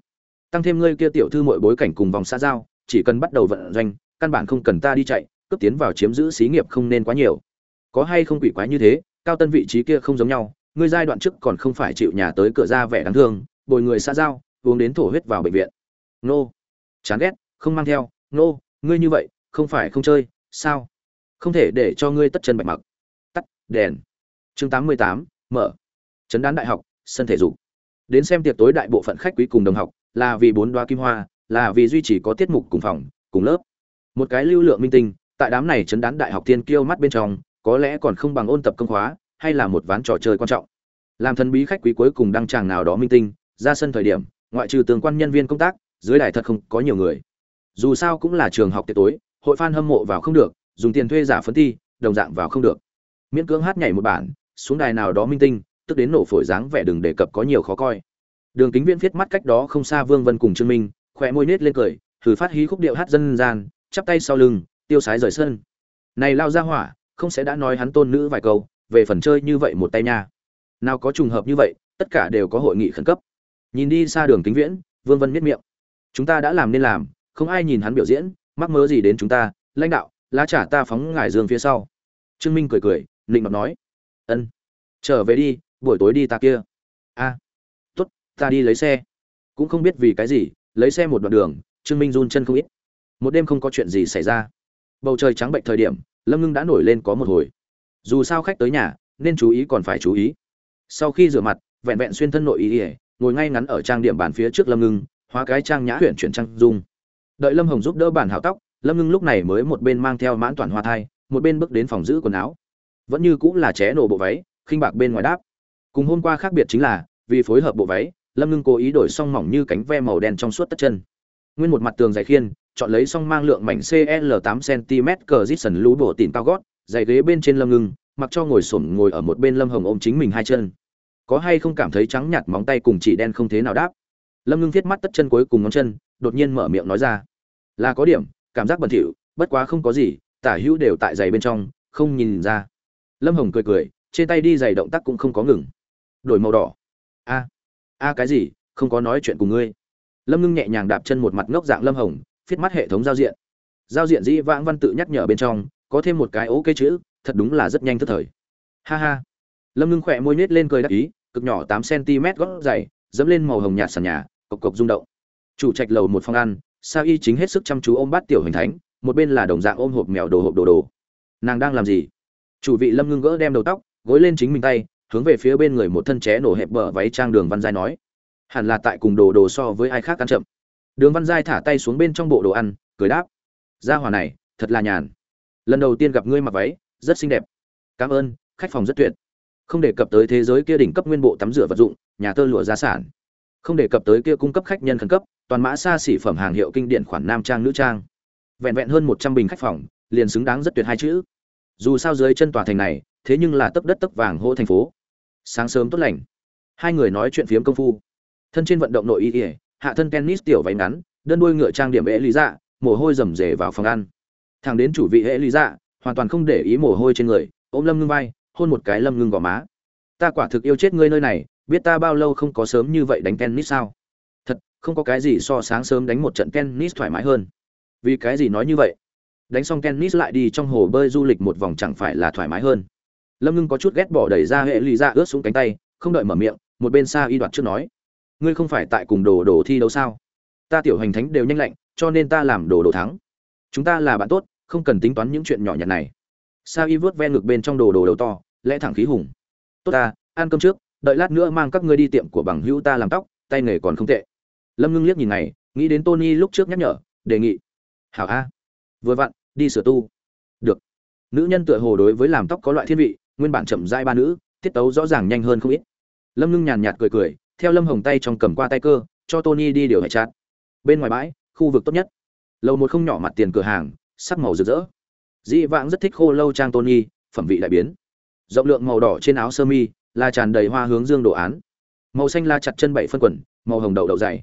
Tăng thêm ngươi kia tiểu thư mọi bối cảnh cùng vòng xã giao, chỉ cần bắt đầu vận doanh, căn bản không cần ta đi chạy, cướp tiến vào chiếm giữ xí nghiệp không nên quá nhiều. Có hay không quỷ quái như thế, cao tân vị trí kia không giống nhau, ngươi giai đoạn trước còn không phải chịu nhà tới cửa ra vẻ đáng thương, bồi người xã giao, uống đến thổ huyết vào bệnh viện. Nô. Chán ghét, không mang theo. Nô, ngươi như vậy, không phải không chơi, sao? Không thể để cho ngươi tất chân bạch mặc. Tắt, đèn. Chương tám mươi tám, mở. Chấn đán đại học, sân thể dục. Đến xem tiệc tối đại bộ phận khách quý cùng đồng học, là vì bốn đoá kim hoa, là vì duy trì có tiết mục cùng phòng, cùng lớp. Một cái lưu lượng minh tinh, tại đám này chấn đán đại học tiên kiêu mắt bên trong, có lẽ còn không bằng ôn tập công khóa, hay là một ván trò chơi quan trọng. Làm thần bí khách quý cuối cùng đăng tràng nào đó minh tinh, ra sân thời điểm, ngoại trừ tương quan nhân viên công tác, dưới đài thật không có nhiều người. Dù sao cũng là trường học tiệc tối, hội fan hâm mộ vào không được dùng tiền thuê giả phấn thi đồng dạng vào không được. Miễn cưỡng hát nhảy một bản, xuống đài nào đó minh tinh, tức đến nổ phổi dáng vẻ đừng đề cập có nhiều khó coi. Đường kính viễn viết mắt cách đó không xa vương vân cùng trương minh khỏe môi nết lên cười, thử phát hí khúc điệu hát dân gian, chắp tay sau lưng, tiêu sái rời sân. Này lao ra hỏa, không sẽ đã nói hắn tôn nữ vài câu, về phần chơi như vậy một tay nha. Nào có trùng hợp như vậy, tất cả đều có hội nghị khẩn cấp. Nhìn đi xa đường kính viễn, vương vân miết miệng. Chúng ta đã làm nên làm, không ai nhìn hắn biểu diễn, mắc mớ gì đến chúng ta, lãnh đạo lá trả ta phóng ngải dương phía sau. Trương minh cười cười nịnh mặt nói. Ân. Trở về đi buổi tối đi ta kia. A. À, tốt ta đi lấy xe. Cũng không biết vì cái gì lấy xe một đoạn đường trương minh run chân không ít. Một đêm không có chuyện gì xảy ra. Bầu trời trắng bệnh thời điểm lâm ngưng đã nổi lên có một hồi. Dù sao khách tới nhà nên chú ý còn phải chú ý. Sau khi rửa mặt vẹn vẹn xuyên thân nội ý ỉa ngồi ngay ngắn ở trang điểm bàn phía trước lâm ngưng hóa cái trang nhã huyện chuyển trang dung. Đợi lâm hồng giúp đỡ bản hảo tóc lâm ngưng lúc này mới một bên mang theo mãn toàn hoa thai, một bên bước đến phòng giữ quần áo. Vẫn như cũng là ché nổ bộ váy, khinh bạc bên ngoài đáp. Cùng hôm qua khác biệt chính là, vì phối hợp bộ váy, lâm ngưng cố ý đổi song mỏng như cánh ve màu đen trong suốt tất chân. Nguyên một mặt tường dày khiên, chọn lấy song mang lượng mảnh cl 8 cm cờ dít sần lũ bổ tỉn cao gót giày ghế bên trên lâm ngưng, mặc cho ngồi xổm ngồi ở một bên lâm hồng ôm chính mình hai chân. Có hay không cảm thấy trắng nhạt móng tay cùng chỉ đen không thế nào đáp. Lâm ngưng thiết mắt tất chân cuối cùng ngón chân, đột nhiên mở miệng nói ra. Là có điểm cảm giác bẩn thỉu, bất quá không có gì, tả hữu đều tại giày bên trong, không nhìn ra. Lâm hồng cười cười, trên tay đi giày động tác cũng không có ngừng. Đổi màu đỏ. A a cái gì, không có nói chuyện cùng ngươi. Lâm ngưng nhẹ nhàng đạp chân một mặt ngốc dạng lâm hồng viết mắt hệ thống giao diện. Giao diện dĩ vãng văn tự nhắc nhở bên trong, có thêm một cái ok chữ, thật đúng là rất nhanh thất thời. Ha ha. Lâm ngưng khỏe môi nết lên cười đắc ý, cực nhỏ tám cm gót dày dẫm lên màu hồng nhạt sàn nhà, cộc cộc rung động. Chủ trạch lầu một phòng ăn sa y chính hết sức chăm chú ôm bát tiểu hình thánh, một bên là đồng dạng ôm hộp mèo đồ hộp đồ đồ. Nàng đang làm gì? Chủ vị lâm ngưng gỡ đem đầu tóc, gối lên chính mình tay, hướng về phía bên người một thân ché nổ hẹp bờ váy trang đường văn giai nói, hẳn là tại cùng đồ đồ so với ai khác ăn chậm. Đường văn giai thả tay xuống bên trong bộ đồ ăn, cười đáp, gia hòa này, thật là nhàn. Lần đầu tiên gặp ngươi mặc váy, rất xinh đẹp. Cảm ơn, khách phòng rất tuyệt. Không đề cập tới thế giới kia đỉnh cấp nguyên bộ tắm rửa vật dụng, nhà tơ lụa gia sản. Không đề cập tới kia cung cấp khách nhân khẩn cấp toàn mã xa xỉ phẩm hàng hiệu kinh điển khoản nam trang nữ trang. Vẹn vẹn hơn một trăm bình khách phòng, liền xứng đáng rất tuyệt hai chữ. Dù sao dưới chân tòa thành này, thế nhưng là tấp đất tấp vàng hô thành phố. Sáng sớm tốt lành. Hai người nói chuyện phiếm công phu. Thân trên vận động nội y ỉa hạ thân tennis tiểu váy ngắn, đơn đuôi ngựa trang điểm ế lý dạ mồ hôi rầm rề vào phòng ăn. Thằng đến chủ vị ế lý dạ hoàn toàn không để ý mồ hôi trên người, ôm lâm ngưng vai, hôn một cái lâm ngưng gò má. Ta quả thực yêu chết ngươi nơi này, biết ta bao lâu không có sớm như vậy đánh tennis sao? Không có cái gì so sáng sớm đánh một trận tennis thoải mái hơn. Vì cái gì nói như vậy? Đánh xong tennis lại đi trong hồ bơi du lịch một vòng chẳng phải là thoải mái hơn. Lâm ngưng có chút ghét bỏ đẩy ra hệ lì ra ướt xuống cánh tay, không đợi mở miệng, một bên xa y đoạt trước nói, ngươi không phải tại cùng đồ đồ thi đấu sao? Ta tiểu hành thánh đều nhanh lạnh, cho nên ta làm đồ đồ thắng. Chúng ta là bạn tốt, không cần tính toán những chuyện nhỏ nhặt này. Sa y vớt ven ngực bên trong đồ đồ đầu to, lẽ thẳng khí hùng. Tốt ta, ăn cơm trước, đợi lát nữa mang các ngươi đi tiệm của bằng hữu ta làm tóc, tay nghề còn không tệ lâm ngưng liếc nhìn này nghĩ đến tony lúc trước nhắc nhở, đề nghị. Hảo a. Vừa vặn, đi sửa tu. Được. Nữ nhân tựa hồ đối với làm tóc có loại thiên vị, nguyên bản chậm dai ba nữ, tiết tấu rõ ràng nhanh hơn không ít. Lâm ngưng nhàn nhạt cười cười, theo lâm hồng tay trong cầm qua tay cơ, cho tony đi điều hệ chát. bên ngoài bãi, khu vực tốt nhất. Lầu một không nhỏ mặt tiền cửa hàng, sắc màu rực rỡ. Dĩ vãng rất thích khô lâu trang tony, phẩm vị đại biến. Rộng lượng màu đỏ trên áo sơ mi, là tràn đầy hoa hướng dương đồ án. Màu xanh la chặt chân bảy phân quần, màu hồng đậu đậu dày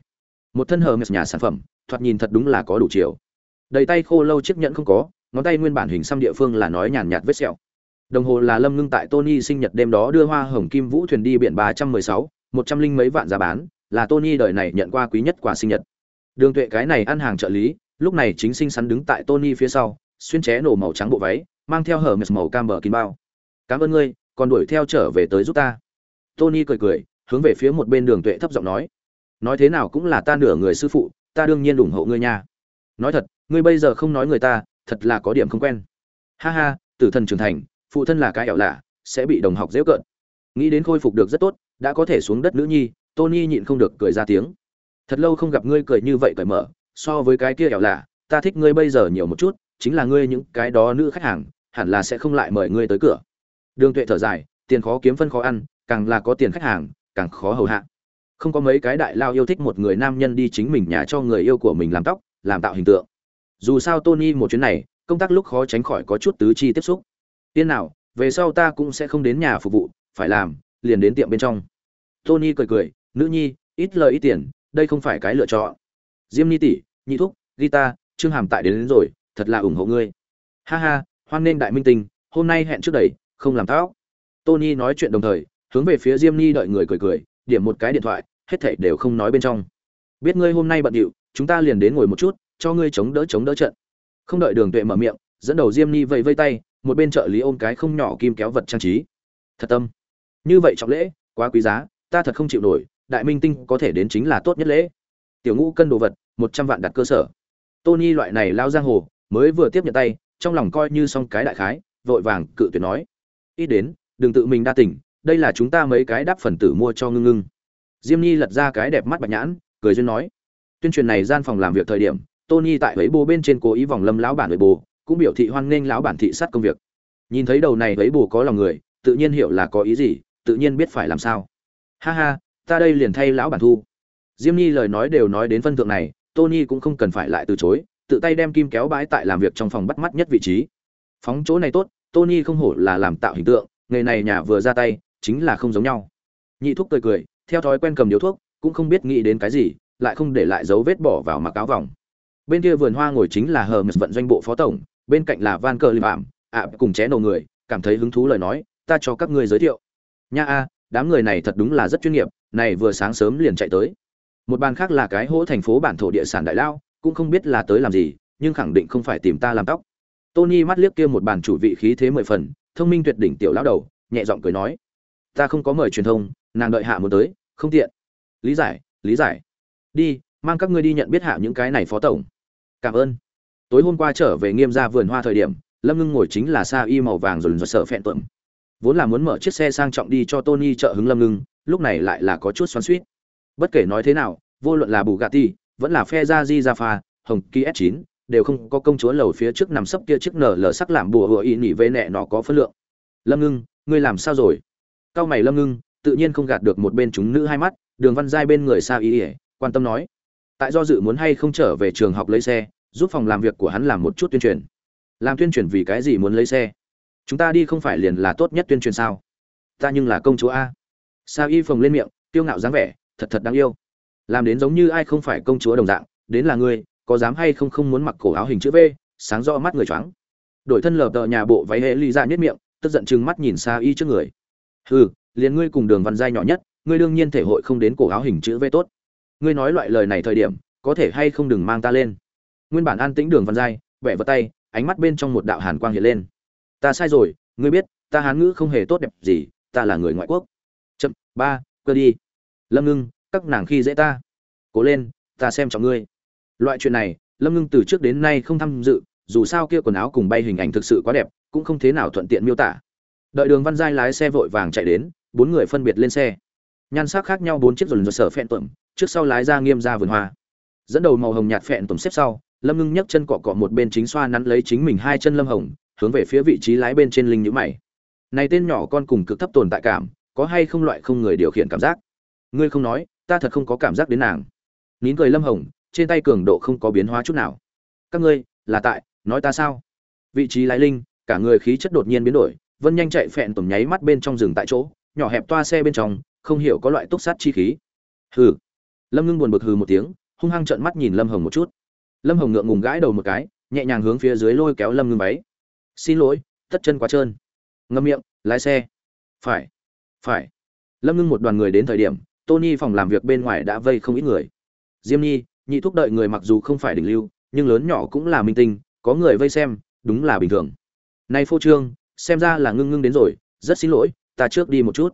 một thân hờ nhà sản phẩm, thoạt nhìn thật đúng là có đủ chiều. Đầy tay khô lâu chiếc nhẫn không có, ngón tay nguyên bản hình xăm địa phương là nói nhàn nhạt vết sẹo. Đồng hồ là lâm ngưng tại tony sinh nhật đêm đó đưa hoa hồng kim vũ thuyền đi biển ba trăm mười sáu, một trăm linh mấy vạn giá bán, là tony đời này nhận qua quý nhất quà sinh nhật. Đường tuệ cái này ăn hàng trợ lý, lúc này chính sinh sắn đứng tại tony phía sau, xuyên ché nổ màu trắng bộ váy, mang theo hở màu cam bờ kín bao. Cảm ơn ngươi, còn đuổi theo trở về tới giúp ta. Tony cười cười, hướng về phía một bên đường tuệ thấp giọng nói nói thế nào cũng là ta nửa người sư phụ, ta đương nhiên ủng hộ ngươi nha. Nói thật, ngươi bây giờ không nói người ta, thật là có điểm không quen. Ha ha, tử thần trưởng thành, phụ thân là cái ẻo lạ, sẽ bị đồng học dễ cợt. Nghĩ đến khôi phục được rất tốt, đã có thể xuống đất nữ nhi, tony nhịn không được cười ra tiếng. Thật lâu không gặp ngươi cười như vậy cởi mở, so với cái kia ẻo lạ, ta thích ngươi bây giờ nhiều một chút, chính là ngươi những cái đó nữ khách hàng, hẳn là sẽ không lại mời ngươi tới cửa. Đường tuệ thở dài, tiền khó kiếm phân khó ăn, càng là có tiền khách hàng, càng khó hầu hạ không có mấy cái đại lao yêu thích một người nam nhân đi chính mình nhà cho người yêu của mình làm tóc làm tạo hình tượng. Dù sao tony một chuyến này công tác lúc khó tránh khỏi có chút tứ chi tiếp xúc. Tiên nào về sau ta cũng sẽ không đến nhà phục vụ phải làm liền đến tiệm bên trong. Tony cười cười nữ nhi ít lời ít tiền đây không phải cái lựa chọn. Diêm ni tỷ nhị thúc guitar trương hàm tại đến, đến rồi thật là ủng hộ ngươi. Ha ha hoan nghênh đại minh tinh hôm nay hẹn trước đầy không làm tóc. Tony nói chuyện đồng thời hướng về phía diêm ni đợi người cười cười điểm một cái điện thoại hết thảy đều không nói bên trong. Biết ngươi hôm nay bận điệu, chúng ta liền đến ngồi một chút, cho ngươi chống đỡ chống đỡ trận. Không đợi đường tuệ mở miệng, dẫn đầu diêm ni vẫy vây tay, một bên trợ lý ôm cái không nhỏ kim kéo vật trang trí. Thật tâm. Như vậy trọng lễ, quá quý giá, ta thật không chịu nổi, đại minh tinh có thể đến chính là tốt nhất lễ. Tiểu ngũ cân đồ vật, một trăm vạn đặt cơ sở. Tony loại này lao giang hồ, mới vừa tiếp nhận tay, trong lòng coi như xong cái đại khái, vội vàng cự tuyệt nói. Ít đến, đừng tự mình đa tỉnh đây là chúng ta mấy cái đáp phần tử mua cho ngưng ngưng diêm nhi lật ra cái đẹp mắt bạch nhãn, cười duyên nói. Tuyên truyền này gian phòng làm việc thời điểm, tony tại ấy bồ bên trên cố ý vòng lâm lão bản ấy bồ cũng biểu thị hoan nghênh lão bản thị sát công việc. Nhìn thấy đầu này ấy bồ có lòng người, tự nhiên hiểu là có ý gì, tự nhiên biết phải làm sao. Ha ha, ta đây liền thay lão bản thu. Diêm nhi lời nói đều nói đến phân thượng này, tony cũng không cần phải lại từ chối, tự tay đem kim kéo bãi tại làm việc trong phòng bắt mắt nhất vị trí. Phóng chỗ này tốt, tony không hổ là làm tạo hình tượng, nghề này nhà vừa ra tay, chính là không giống nhau. Nhị thuốc cười cười theo thói quen cầm điếu thuốc, cũng không biết nghĩ đến cái gì, lại không để lại dấu vết bỏ vào mặc áo vòng. Bên kia vườn hoa ngồi chính là hờ mật vận doanh bộ phó tổng, bên cạnh là van cờ lim ảm ạ, cùng ché nổ người, cảm thấy hứng thú lời nói, ta cho các ngươi giới thiệu. Nha a, đám người này thật đúng là rất chuyên nghiệp, này vừa sáng sớm liền chạy tới. Một bàn khác là cái hỗ thành phố bản thổ địa sản đại lao, cũng không biết là tới làm gì, nhưng khẳng định không phải tìm ta làm tóc. Tony mắt liếc kia một bàn chủ vị khí thế mười phần, thông minh tuyệt đỉnh tiểu lão đầu, nhẹ giọng cười nói, ta không có mời truyền thông, nàng đợi hạ muốn tới không tiện. Lý giải lý giải. Đi, mang các ngươi đi nhận biết hạ những cái này phó tổng. Cảm ơn. Tối hôm qua trở về nghiêm ra vườn hoa thời điểm, lâm ngưng ngồi chính là sa y màu vàng rồi rồi sợ phẹn tuẩm vốn là muốn mở chiếc xe sang trọng đi cho tony trợ hứng lâm ngưng, lúc này lại là có chút xoắn suýt bất kể nói thế nào, vô luận là bù gà ti vẫn là phe ra di ra pha hồng kỳ s 9 đều không có công chúa lầu phía trước nằm sấp kia chiếc nở lờ sắc làm bùa hựa y nỉ về nẹ nó có phân lượng. Lâm ngưng, ngươi làm sao rồi? Cao mày lâm ngưng tự nhiên không gạt được một bên chúng nữ hai mắt, đường văn giai bên người xa ý ỉa quan tâm nói, tại do dự muốn hay không trở về trường học lấy xe, giúp phòng làm việc của hắn làm một chút tuyên truyền. Làm tuyên truyền vì cái gì muốn lấy xe? Chúng ta đi không phải liền là tốt nhất tuyên truyền sao? Ta nhưng là công chúa a. Sa y phồng lên miệng tiêu ngạo dáng vẻ, thật thật đáng yêu. Làm đến giống như ai không phải công chúa đồng dạng, đến là ngươi, có dám hay không không muốn mặc cổ áo hình chữ v, sáng rõ mắt người choáng. Đổi thân lờ tờ nhà bộ váy hệ ly ra nhất miệng, tức giận chừng mắt nhìn sa y trước người. Hừ liền ngươi cùng đường văn giai nhỏ nhất, ngươi đương nhiên thể hội không đến cổ áo hình chữ v tốt. Ngươi nói loại lời này thời điểm, có thể hay không đừng mang ta lên. Nguyên bản an tĩnh đường văn giai vẽ vào tay, ánh mắt bên trong một đạo hàn quang hiện lên. Ta sai rồi, ngươi biết, ta hán ngữ không hề tốt đẹp gì, ta là người ngoại quốc. Chậm, ba, cơ đi. Lâm ngưng, các nàng khi dễ ta. Cố lên, ta xem trọng ngươi. Loại chuyện này, lâm ngưng từ trước đến nay không tham dự, dù sao kia quần áo cùng bay hình ảnh thực sự quá đẹp, cũng không thế nào thuận tiện miêu tả. Đợi đường văn giai lái xe vội vàng chạy đến bốn người phân biệt lên xe. Nhan sắc khác nhau bốn chiếc dồn dồn sở phẹn tuẩm trước sau lái ra nghiêm ra vườn hoa. Dẫn đầu màu hồng nhạt phẹn tuẩm xếp sau, lâm ngưng nhấc chân cọ cọ một bên chính xoa nắn lấy chính mình hai chân lâm hồng, hướng về phía vị trí lái bên trên linh nhữ mày. Này tên nhỏ con cùng cực thấp tồn tại cảm, có hay không loại không người điều khiển cảm giác? Ngươi không nói, ta thật không có cảm giác đến nàng. Nín cười lâm hồng, trên tay cường độ không có biến hóa chút nào. Các ngươi, là tại, nói ta sao? Vị trí lái linh, cả người khí chất đột nhiên biến đổi, vân nhanh chạy phẹn tổm nháy mắt bên trong rừng tại chỗ nhỏ hẹp toa xe bên trong, không hiểu có loại túc sát chi khí. Hừ. Lâm ngưng buồn bực hừ một tiếng, hung hăng trợn mắt nhìn lâm hồng một chút. Lâm hồng ngượng ngùng gãi đầu một cái, nhẹ nhàng hướng phía dưới lôi kéo lâm ngưng váy. Xin lỗi, tất chân quá trơn. Ngâm miệng, lái xe. Phải phải. Lâm ngưng một đoàn người đến thời điểm, tony phòng làm việc bên ngoài đã vây không ít người. Diêm nhi, nhị thúc đợi người mặc dù không phải đỉnh lưu, nhưng lớn nhỏ cũng là minh tinh, có người vây xem, đúng là bình thường. Nay phô trương, xem ra là ngưng ngưng đến rồi, rất xin lỗi ta trước đi một chút.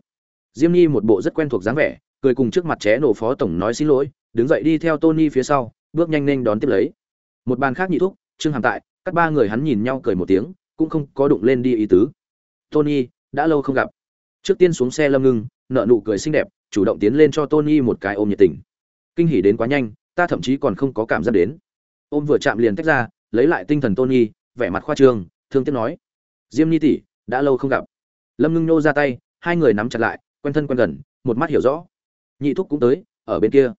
Diêm nhi một bộ rất quen thuộc dáng vẻ, cười cùng trước mặt ché nổ phó tổng nói xin lỗi, đứng dậy đi theo tony phía sau, bước nhanh nên đón tiếp lấy. Một bàn khác nhị thúc, trương hàm tại, các ba người hắn nhìn nhau cười một tiếng, cũng không có đụng lên đi ý tứ. Tony, đã lâu không gặp. Trước tiên xuống xe lâm ngưng, nợ nụ cười xinh đẹp, chủ động tiến lên cho tony một cái ôm nhiệt tình. Kinh hỉ đến quá nhanh, ta thậm chí còn không có cảm giác đến. Ôm vừa chạm liền tách ra, lấy lại tinh thần tony, vẻ mặt khoa trương, thương tiếc nói. Diêm ni tỷ, đã lâu không gặp lâm ngưng nô ra tay, hai người nắm chặt lại, quen thân quen gần, một mắt hiểu rõ. Nhị thúc cũng tới, ở bên kia.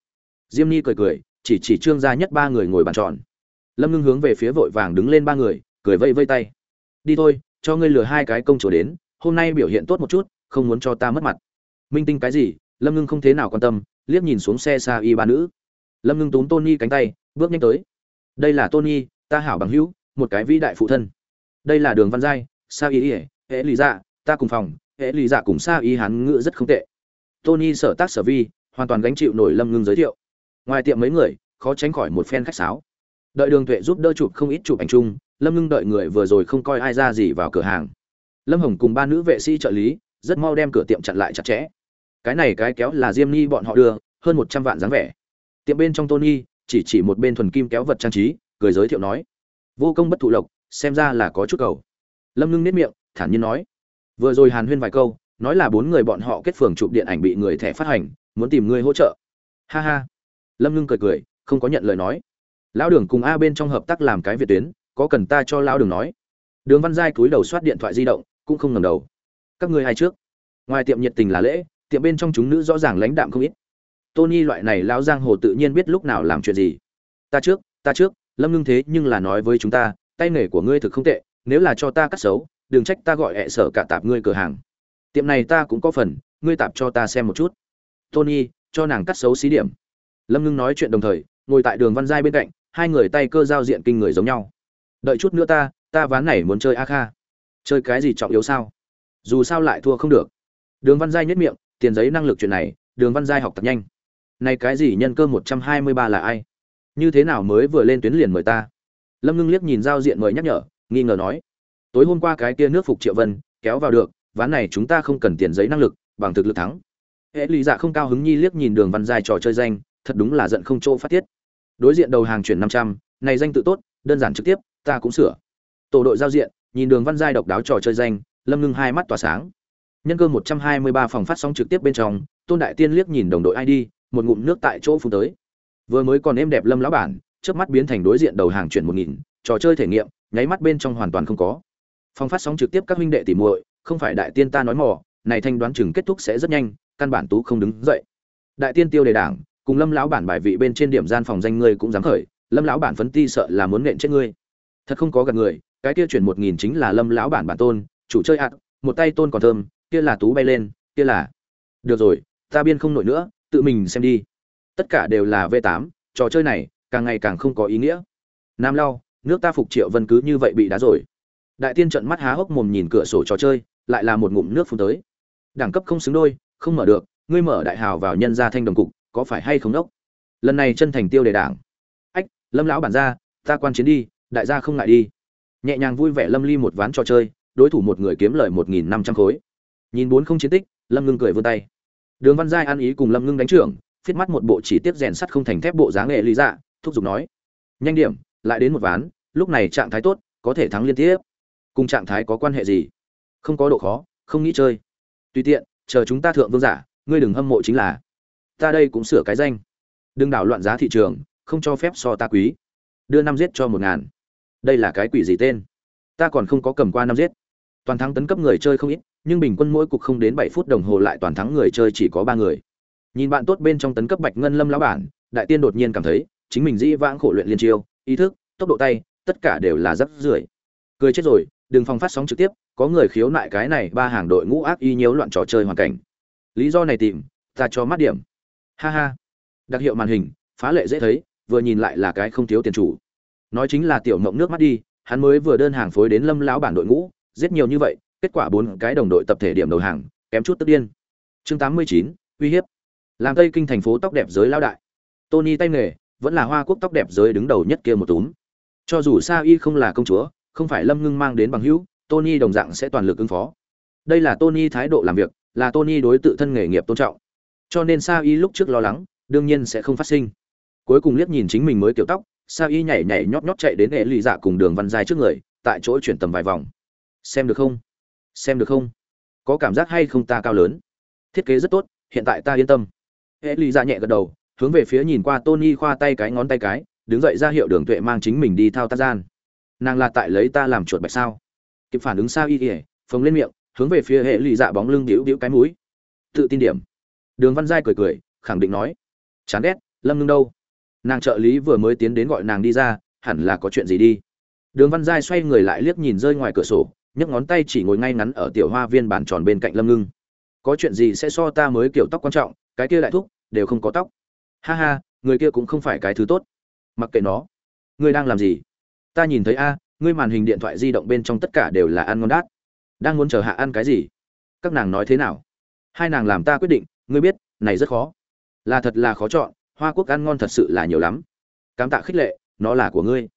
Diêm ni cười cười, chỉ chỉ trương gia nhất ba người ngồi bàn tròn. Lâm ngưng hướng về phía vội vàng đứng lên ba người, cười vây vây tay. Đi thôi, cho ngươi lừa hai cái công chúa đến, hôm nay biểu hiện tốt một chút, không muốn cho ta mất mặt. Minh tinh cái gì? Lâm ngưng không thế nào quan tâm, liếc nhìn xuống xe xa y ba nữ. Lâm ngưng túm tony cánh tay, bước nhanh tới. Đây là tony, ta hảo bằng hữu, một cái vĩ đại phụ thân. Đây là đường văn giai, sa y ỉa hệ lý dạ ta cùng phòng, hệ lý dạ cùng sa y hán ngữ rất không tệ. Tony sở tác sở vi, hoàn toàn gánh chịu nổi lâm ngưng giới thiệu. Ngoài tiệm mấy người, khó tránh khỏi một phen khách sáo. Đợi đường tuệ giúp đỡ chụp không ít chụp ảnh chung, lâm ngưng đợi người vừa rồi không coi ai ra gì vào cửa hàng. Lâm hồng cùng ba nữ vệ sĩ trợ lý, rất mau đem cửa tiệm chặn lại chặt chẽ. Cái này cái kéo là diêm ni bọn họ đưa, hơn một trăm vạn dáng vẻ. Tiệm bên trong tony, chỉ chỉ một bên thuần kim kéo vật trang trí, cười giới thiệu nói, vô công bất thụ lộc, xem ra là có chút cầu. Lâm ngưng nếp miệng, thản nhiên nói vừa rồi hàn huyên vài câu, nói là bốn người bọn họ kết phường chụp điện ảnh bị người thẻ phát hành, muốn tìm người hỗ trợ. Ha ha. Lâm ngưng cười cười, không có nhận lời nói. Lão đường cùng a bên trong hợp tác làm cái việt tuyến, có cần ta cho lão đường nói? Đường văn giai cúi đầu soát điện thoại di động, cũng không ngầm đầu. Các ngươi hai trước? Ngoài tiệm nhiệt tình là lễ, tiệm bên trong chúng nữ rõ ràng lãnh đạm không ít. Tony loại này lão giang hồ tự nhiên biết lúc nào làm chuyện gì. Ta trước ta trước, lâm ngưng thế nhưng là nói với chúng ta, tay nghề của ngươi thực không tệ, nếu là cho ta cắt xấu đừng trách ta gọi hẹ sở cả tạp ngươi cửa hàng. Tiệm này ta cũng có phần, ngươi tạp cho ta xem một chút. Tony, cho nàng cắt xấu xí điểm. Lâm ngưng nói chuyện đồng thời, ngồi tại đường văn giai bên cạnh, hai người tay cơ giao diện kinh người giống nhau. Đợi chút nữa ta ta ván này muốn chơi a kha. Chơi cái gì trọng yếu sao? Dù sao lại thua không được. Đường văn giai nhất miệng, tiền giấy năng lực chuyện này, đường văn giai học tập nhanh. Này cái gì nhân cơ một trăm hai mươi ba là ai? Như thế nào mới vừa lên tuyến liền mời ta? Lâm ngưng liếc nhìn giao diện mời nhắc nhở, nghi ngờ nói tối hôm qua cái kia nước phục triệu vân, kéo vào được, ván này chúng ta không cần tiền giấy năng lực, bằng thực lực thắng. Hệ lý dạ không cao hứng nhi liếc nhìn đường văn giai trò chơi danh, thật đúng là giận không chỗ phát tiết. Đối diện đầu hàng chuyển năm trăm, này danh tự tốt, đơn giản trực tiếp, ta cũng sửa. Tổ đội giao diện, nhìn đường văn giai độc đáo trò chơi danh, lâm ngưng hai mắt tỏa sáng. Nhân cơ một trăm hai mươi ba phòng phát sóng trực tiếp bên trong, tôn đại tiên liếc nhìn đồng đội id một ngụm nước tại chỗ phun tới. Vừa mới còn êm đẹp lâm lão bản trước mắt biến thành đối diện đầu hàng chuyển một nghìn, trò chơi thể nghiệm, nháy mắt bên trong hoàn toàn không có phòng phát sóng trực tiếp các huynh đệ tỉ muội không phải đại tiên ta nói mò này thanh đoán chừng kết thúc sẽ rất nhanh căn bản tú không đứng dậy. Đại tiên tiêu đề đảng cùng lâm lão bản bài vị bên trên điểm gian phòng danh ngươi cũng dám khởi lâm lão bản phấn ti sợ là muốn nện chết ngươi. Thật không có gạt người cái kia chuyển một nghìn chính là lâm lão bản bản tôn chủ chơi ạt một tay tôn còn thơm kia là tú bay lên kia là. Được rồi ta biên không nổi nữa tự mình xem đi. Tất cả đều là v 8 trò chơi này càng ngày càng không có ý nghĩa. Nam lao, nước ta phục triệu vân cứ như vậy bị đá rồi đại tiên trận mắt há hốc mồm nhìn cửa sổ trò chơi, lại là một ngụm nước phun tới. Đẳng cấp không xứng đôi, không mở được, ngươi mở đại hào vào nhân gia thanh đồng cục, có phải hay không đốc? Lần này chân thành tiêu đề đảng. Ách, lâm lão bản ra, ta quan chiến đi, đại gia không ngại đi. Nhẹ nhàng vui vẻ lâm ly một ván trò chơi, đối thủ một người kiếm lời một nghìn năm trăm khối. Nhìn bốn không chiến tích, lâm ngưng cười vươn tay. Đường văn giai ăn ý cùng lâm ngưng đánh trưởng, phiết mắt một bộ chỉ tiếp rèn sắt không thành thép bộ dáng nghệ lý dạ thúc giục nói. Nhanh điểm, lại đến một ván, lúc này trạng thái tốt, có thể thắng liên tiếp cùng trạng thái có quan hệ gì? Không có độ khó, không nghĩ chơi. Tùy tiện, chờ chúng ta thượng vương giả, ngươi đừng hâm mộ chính là. Ta đây cũng sửa cái danh. Đừng đảo loạn giá thị trường, không cho phép so ta quý. Đưa năm giết cho một ngàn. Đây là cái quỷ gì tên? Ta còn không có cầm qua năm giết. Toàn thắng tấn cấp người chơi không ít, nhưng bình quân mỗi cục không đến bảy phút đồng hồ lại toàn thắng người chơi chỉ có ba người. Nhìn bạn tốt bên trong tấn cấp bạch ngân lâm lão bản, đại tiên đột nhiên cảm thấy, chính mình dĩ vãng khổ luyện liên chiêu, ý thức, tốc độ tay, tất cả đều là rất rưởi cười chết rồi đừng phong phát sóng trực tiếp, có người khiếu nại cái này ba hàng đội ngũ ác y nhiễu loạn trò chơi hoàn cảnh. Lý do này tìm, ta cho mắt điểm. Ha ha. Đặc hiệu màn hình, phá lệ dễ thấy, vừa nhìn lại là cái không thiếu tiền chủ. Nói chính là tiểu mộng nước mắt đi, hắn mới vừa đơn hàng phối đến lâm lão bản đội ngũ, giết nhiều như vậy, kết quả bốn cái đồng đội tập thể điểm đầu hàng, kém chút tức điên. Chương tám mươi chín, uy hiếp. Làm tây kinh thành phố tóc đẹp giới lao đại. Tony tay nghề, vẫn là hoa quốc tóc đẹp giới đứng đầu nhất kia một túm. Cho dù sa y không là công chúa không phải lâm ngưng mang đến bằng hữu, tony đồng dạng sẽ toàn lực ứng phó. Đây là tony thái độ làm việc, là tony đối tự thân nghề nghiệp tôn trọng. Cho nên sa y lúc trước lo lắng, đương nhiên sẽ không phát sinh. Cuối cùng liếc nhìn chính mình mới kiểu tóc sa y nhảy nhảy nhót nhót chạy đến hệ lụy dạ cùng đường văn dài trước người, tại chỗ chuyển tầm vài vòng. Xem được không? Xem được không? Có cảm giác hay không ta cao lớn? Thiết kế rất tốt, hiện tại ta yên tâm. Hệ lụy dạ nhẹ gật đầu, hướng về phía nhìn qua tony khoa tay cái ngón tay cái, đứng dậy ra hiệu đường tuệ mang chính mình đi thao tác gian nàng là tại lấy ta làm chuột bạch sao? Kịp phản ứng sao y ỉa phồng lên miệng, hướng về phía hệ lụy dạ bóng lưng đĩu đĩu cái mũi. Tự tin điểm. Đường văn giai cười cười, khẳng định nói. Chán ghét, lâm ngưng đâu? Nàng trợ lý vừa mới tiến đến gọi nàng đi ra, hẳn là có chuyện gì đi? Đường văn giai xoay người lại liếc nhìn rơi ngoài cửa sổ, nhấc ngón tay chỉ ngồi ngay ngắn ở tiểu hoa viên bàn tròn bên cạnh lâm ngưng. Có chuyện gì sẽ so ta mới kiểu tóc quan trọng, cái kia lại thúc, đều không có tóc. Ha ha, người kia cũng không phải cái thứ tốt. Mặc kệ nó. Ngươi đang làm gì? Ta nhìn thấy a, ngươi màn hình điện thoại di động bên trong tất cả đều là ăn ngon đát. Đang muốn chờ hạ ăn cái gì? Các nàng nói thế nào? Hai nàng làm ta quyết định, ngươi biết, này rất khó. Là thật là khó chọn, hoa quốc ăn ngon thật sự là nhiều lắm. Cám tạ khích lệ, nó là của ngươi.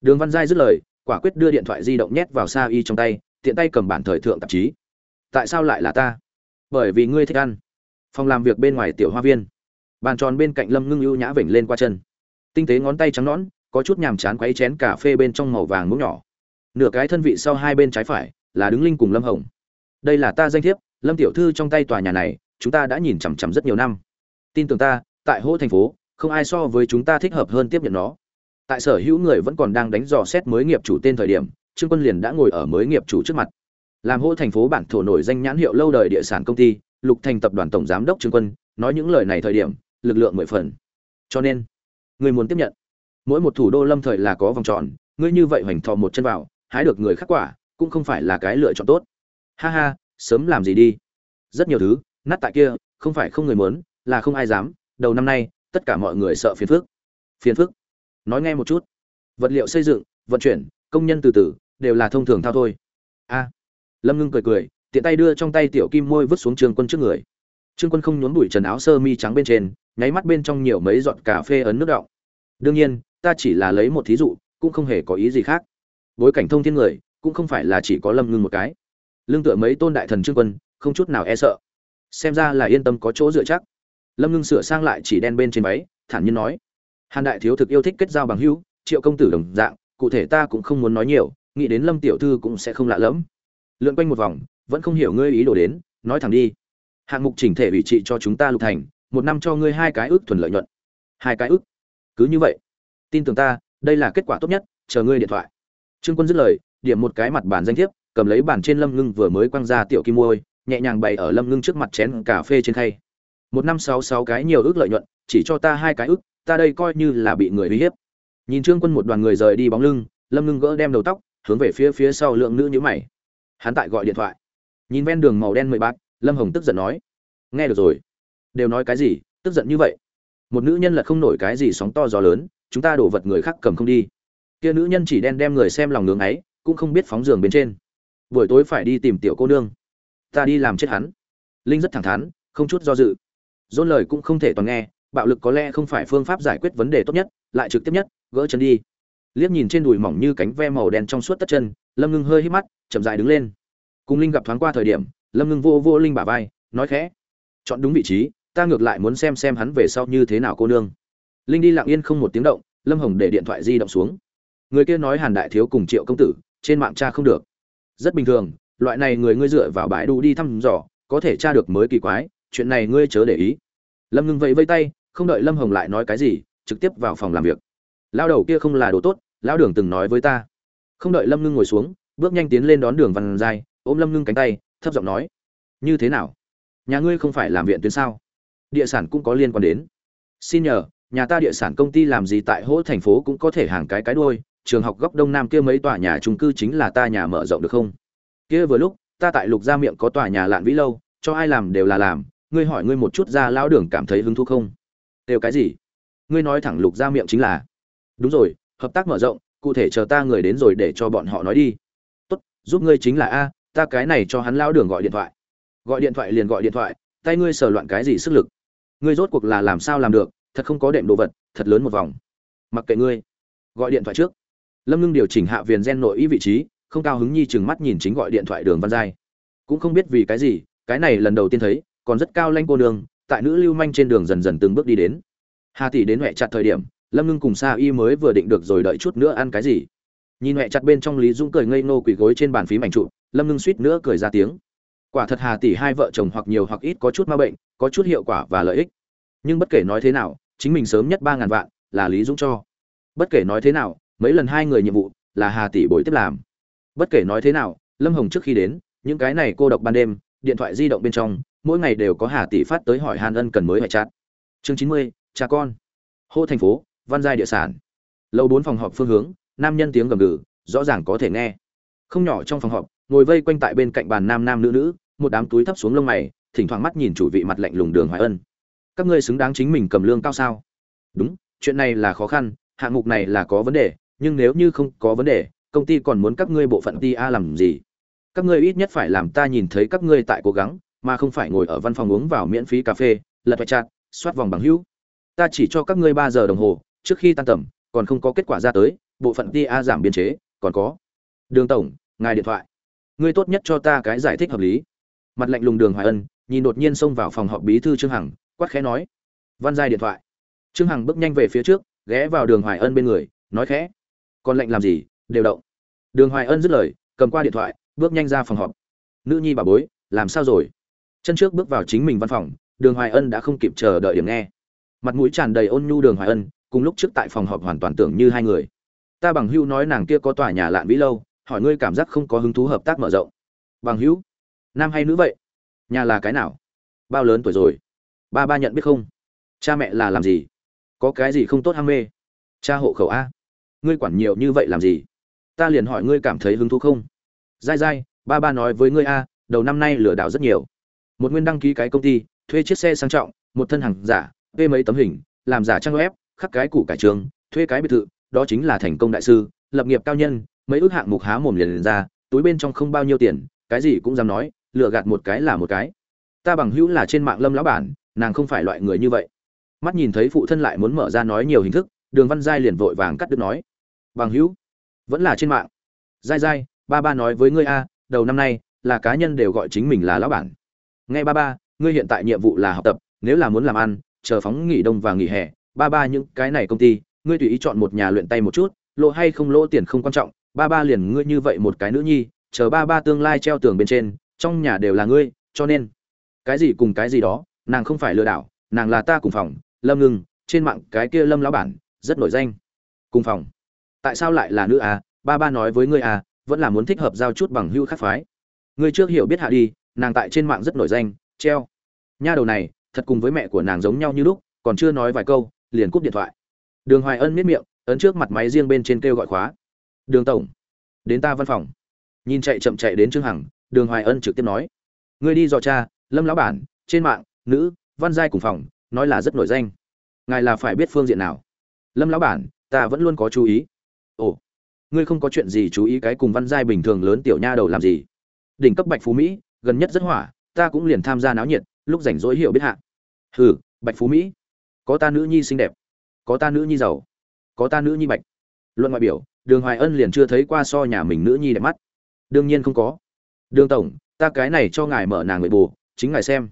Đường văn giai dứt lời, quả quyết đưa điện thoại di động nhét vào sa y trong tay, tiện tay cầm bản thời thượng tạp chí. Tại sao lại là ta? Bởi vì ngươi thích ăn. Phòng làm việc bên ngoài tiểu hoa viên. Bàn tròn bên cạnh lâm ngưng ưu nhã vểnh lên qua chân. Tinh tế ngón tay trắng nõn có chút nhàm chán quấy chén cà phê bên trong màu vàng muỗng nhỏ. Nửa cái thân vị sau hai bên trái phải là đứng linh cùng lâm hồng. Đây là ta danh thiếp, lâm tiểu thư trong tay tòa nhà này, chúng ta đã nhìn chằm chằm rất nhiều năm. Tin tưởng ta, tại hỗ thành phố, không ai so với chúng ta thích hợp hơn tiếp nhận nó. Tại sở hữu người vẫn còn đang đánh dò xét mới nghiệp chủ tên thời điểm, trương quân liền đã ngồi ở mới nghiệp chủ trước mặt. Làm hô thành phố bản thổ nổi danh nhãn hiệu lâu đời địa sản công ty, lục thành tập đoàn tổng giám đốc trương quân, nói những lời này thời điểm, lực lượng mười phần. Cho nên, người muốn tiếp nhận mỗi một thủ đô lâm thời là có vòng tròn, ngươi như vậy hoành thò một chân vào, hái được người khắc quả, cũng không phải là cái lựa chọn tốt. Ha ha, sớm làm gì đi. Rất nhiều thứ, nát tại kia, không phải không người muốn, là không ai dám. Đầu năm nay, tất cả mọi người sợ phiền phức. Phiền phức. Nói nghe một chút. Vật liệu xây dựng, vận chuyển, công nhân từ từ, đều là thông thường thao thôi. A. Lâm ngưng cười cười, tiện tay đưa trong tay tiểu kim môi vứt xuống trường quân trước người. Trương quân không nhốn bụi trần áo sơ mi trắng bên trên, nháy mắt bên trong nhiều mấy giọt cà phê ấn nước đọng. Đương nhiên ta chỉ là lấy một thí dụ, cũng không hề có ý gì khác. Bối cảnh thông thiên người, cũng không phải là chỉ có lâm ngưng một cái. Lương tựa mấy tôn đại thần trương quân, không chút nào e sợ. Xem ra là yên tâm có chỗ dựa chắc. Lâm ngưng sửa sang lại chỉ đen bên trên váy, thản nhiên nói. Hàn đại thiếu thực yêu thích kết giao bằng hữu, triệu công tử đồng dạng, cụ thể ta cũng không muốn nói nhiều, nghĩ đến lâm tiểu thư cũng sẽ không lạ lẫm. Lượn quanh một vòng, vẫn không hiểu ngươi ý đồ đến, nói thẳng đi. Hạng mục chỉnh thể ủy trị cho chúng ta lục thành, một năm cho ngươi hai cái ước thuần lợi nhuận. Hai cái ước? Cứ như vậy tin tưởng ta đây là kết quả tốt nhất chờ ngươi điện thoại. Trương quân dứt lời điểm một cái mặt bàn danh thiếp cầm lấy bàn trên lâm ngưng vừa mới quăng ra tiểu kim môi nhẹ nhàng bày ở lâm ngưng trước mặt chén cà phê trên khay. Một năm sáu sáu cái nhiều ước lợi nhuận chỉ cho ta hai cái ước ta đây coi như là bị người uy hiếp. Nhìn trương quân một đoàn người rời đi bóng lưng lâm ngưng gỡ đem đầu tóc hướng về phía phía sau lượng nữ nhữ mày. Hắn tại gọi điện thoại. Nhìn ven đường màu đen mười bạc, lâm hồng tức giận nói nghe được rồi. Đều nói cái gì tức giận như vậy? Một nữ nhân là không nổi cái gì sóng to gió lớn chúng ta đổ vật người khác cầm không đi. Kia nữ nhân chỉ đen đem người xem lòng ngưỡng ấy, cũng không biết phóng giường bên trên. Buổi tối phải đi tìm tiểu cô nương. Ta đi làm chết hắn. Linh rất thẳng thắn, không chút do dự. Dôn lời cũng không thể toàn nghe, bạo lực có lẽ không phải phương pháp giải quyết vấn đề tốt nhất, lại trực tiếp nhất, gỡ chân đi. Liếc nhìn trên đùi mỏng như cánh ve màu đen trong suốt tất chân, lâm ngưng hơi hít mắt, chậm dài đứng lên. Cùng linh gặp thoáng qua thời điểm, lâm ngưng vô vô linh bả vai, nói khẽ, chọn đúng vị trí, ta ngược lại muốn xem xem hắn về sau như thế nào cô nương linh đi lặng yên không một tiếng động lâm hồng để điện thoại di động xuống. Người kia nói hàn đại thiếu cùng triệu công tử trên mạng cha không được. Rất bình thường loại này người ngươi dựa vào bãi đu đi thăm dò có thể tra được mới kỳ quái chuyện này ngươi chớ để ý. Lâm ngưng vẫy vây tay không đợi lâm hồng lại nói cái gì trực tiếp vào phòng làm việc. Lao đầu kia không là đồ tốt lão đường từng nói với ta. Không đợi lâm ngưng ngồi xuống bước nhanh tiến lên đón đường văn Dài, ôm lâm ngưng cánh tay thấp giọng nói như thế nào? Nhà ngươi không phải làm viện tuyến sao? Địa sản cũng có liên quan đến. Xin nhờ nhà ta địa sản công ty làm gì tại hỗ thành phố cũng có thể hàng cái cái đôi trường học góc đông nam kia mấy tòa nhà trung cư chính là ta nhà mở rộng được không? Kia vừa lúc, ta tại lục gia miệng có tòa nhà lạn vĩ lâu, cho ai làm đều là làm, ngươi hỏi ngươi một chút ra lão đường cảm thấy hứng thú không? Đều cái gì? Ngươi nói thẳng lục gia miệng chính là. Đúng rồi, hợp tác mở rộng, cụ thể chờ ta người đến rồi để cho bọn họ nói đi. Tốt, giúp ngươi chính là a, ta cái này cho hắn lão đường gọi điện thoại. Gọi điện thoại liền gọi điện thoại, tay ngươi sờ loạn cái gì sức lực? Ngươi rốt cuộc là làm sao làm được? Thật không có đệm đồ vật, thật lớn một vòng. Mặc kệ ngươi. Gọi điện thoại trước. Lâm ngưng điều chỉnh hạ viền gen nội ý vị trí, không cao hứng nhi chừng mắt nhìn chính gọi điện thoại đường văn giai. Cũng không biết vì cái gì, cái này lần đầu tiên thấy, còn rất cao lanh cô nương, tại nữ lưu manh trên đường dần dần từng bước đi đến. Hà tỷ đến huệ chặt thời điểm, lâm ngưng cùng sa y mới vừa định được rồi đợi chút nữa ăn cái gì. Nhìn huệ chặt bên trong lý dũng cười ngây ngô quỳ gối trên bàn phím ảnh trụ lâm ngưng suýt nữa cười ra tiếng. Quả thật hà tỷ hai vợ chồng hoặc nhiều hoặc ít có chút ma bệnh, có chút hiệu quả và lợi ích. Nhưng bất kể nói thế nào chính mình sớm nhất ba ngàn vạn, là lý dũng cho. Bất kể nói thế nào, mấy lần hai người nhiệm vụ, là hà tỷ bồi tiếp làm. Bất kể nói thế nào, lâm hồng trước khi đến, những cái này cô độc ban đêm, điện thoại di động bên trong, mỗi ngày đều có hà tỷ phát tới hỏi hàn ân cần mới hoại chát chương chín mươi, cha con. Hô thành phố, văn giai địa sản. Lâu bốn phòng họp phương hướng, nam nhân tiếng gầm gừ, rõ ràng có thể nghe. Không nhỏ trong phòng họp, ngồi vây quanh tại bên cạnh bàn nam nam nữ nữ, một đám túi thấp xuống lông mày, thỉnh thoảng mắt nhìn chủ vị mặt lạnh lùng đường hoài ân các ngươi xứng đáng chính mình cầm lương cao sao? Đúng, chuyện này là khó khăn, hạng mục này là có vấn đề, nhưng nếu như không có vấn đề, công ty còn muốn các ngươi bộ phận ti a làm gì? Các ngươi ít nhất phải làm ta nhìn thấy các ngươi tại cố gắng, mà không phải ngồi ở văn phòng uống vào miễn phí cà phê, lật vạch chặt soát vòng bằng hữu. Ta chỉ cho các ngươi ba giờ đồng hồ, trước khi tan tầm, còn không có kết quả ra tới, bộ phận ti a giảm biên chế, còn có. Đường tổng, ngài điện thoại. Ngươi tốt nhất cho ta cái giải thích hợp lý. Mặt lạnh lùng đường hoài ân, nhìn đột nhiên xông vào phòng họp bí thư trương hằng quát khẽ nói. Văn giai điện thoại. Trương hằng bước nhanh về phía trước, ghé vào đường hoài ân bên người, nói khẽ. Còn lệnh làm gì? Đều động. Đường hoài ân dứt lời, cầm qua điện thoại, bước nhanh ra phòng họp. Nữ nhi bà bối, làm sao rồi? Chân trước bước vào chính mình văn phòng, đường hoài ân đã không kịp chờ đợi điểm nghe. Mặt mũi tràn đầy ôn nhu đường hoài ân, cùng lúc trước tại phòng họp hoàn toàn tưởng như hai người. Ta bằng hữu nói nàng kia có tòa nhà lạn vĩ lâu, hỏi ngươi cảm giác không có hứng thú hợp tác mở rộng. Bằng hữu? Nam hay nữ vậy? Nhà là cái nào? Bao lớn tuổi rồi? Ba ba nhận biết không? Cha mẹ là làm gì? Có cái gì không tốt ham mê? Cha hộ khẩu a. Ngươi quản nhiều như vậy làm gì? Ta liền hỏi ngươi cảm thấy hứng thú không? Dai dai ba ba nói với ngươi a đầu năm nay lừa đảo rất nhiều. Một nguyên đăng ký cái công ty thuê chiếc xe sang trọng một thân hàng giả thuê mấy tấm hình làm giả trang web khắc cái củ cải trường thuê cái biệt thự đó chính là thành công đại sư lập nghiệp cao nhân mấy ước hạng mục há mồm liền, liền ra túi bên trong không bao nhiêu tiền cái gì cũng dám nói lừa gạt một cái là một cái. Ta bằng hữu là trên mạng lâm lão bản nàng không phải loại người như vậy. Mắt nhìn thấy phụ thân lại muốn mở ra nói nhiều hình thức, đường văn giai liền vội vàng cắt đứt nói. Bằng hữu, vẫn là trên mạng. Giai giai, ba ba nói với ngươi a, đầu năm nay, là cá nhân đều gọi chính mình là lão bản. Nghe ba ba, ngươi hiện tại nhiệm vụ là học tập, nếu là muốn làm ăn, chờ phóng nghỉ đông và nghỉ hè, ba ba những cái này công ty, ngươi tùy ý chọn một nhà luyện tay một chút, lỗ hay không lỗ tiền không quan trọng, ba ba liền ngươi như vậy một cái nữ nhi, chờ ba ba tương lai treo tường bên trên, trong nhà đều là ngươi, cho nên, cái gì cùng cái gì đó nàng không phải lừa đảo, nàng là ta cùng phòng, lâm ngưng, trên mạng cái kia lâm lão bản, rất nổi danh. Cùng phòng. Tại sao lại là nữ à ba ba nói với ngươi à vẫn là muốn thích hợp giao chút bằng hưu khác phái. Ngươi trước hiểu biết hạ đi, nàng tại trên mạng rất nổi danh, treo. Nha đầu này, thật cùng với mẹ của nàng giống nhau như lúc, còn chưa nói vài câu, liền cúp điện thoại. Đường hoài ân miết miệng, ấn trước mặt máy riêng bên trên kêu gọi khóa. Đường tổng, đến ta văn phòng. Nhìn chạy chậm chạy đến trương hằng, đường hoài ân trực tiếp nói. Ngươi đi dò cha lâm lão bản, trên mạng nữ, văn giai cùng phòng, nói là rất nổi danh. Ngài là phải biết phương diện nào? Lâm lão bản, ta vẫn luôn có chú ý. Ồ, ngươi không có chuyện gì chú ý cái cùng văn giai bình thường lớn tiểu nha đầu làm gì? Đỉnh cấp bạch phú mỹ, gần nhất rất hỏa, ta cũng liền tham gia náo nhiệt, lúc rảnh rỗi hiểu biết hạ. Hừ, bạch phú mỹ, có ta nữ nhi xinh đẹp, có ta nữ nhi giàu, có ta nữ nhi bạch. Luận ngoại biểu, đường hoài ân liền chưa thấy qua so nhà mình nữ nhi đẹp mắt. Đương nhiên không có. Đường tổng, ta cái này cho ngài mở nàng người bù chính ngài xem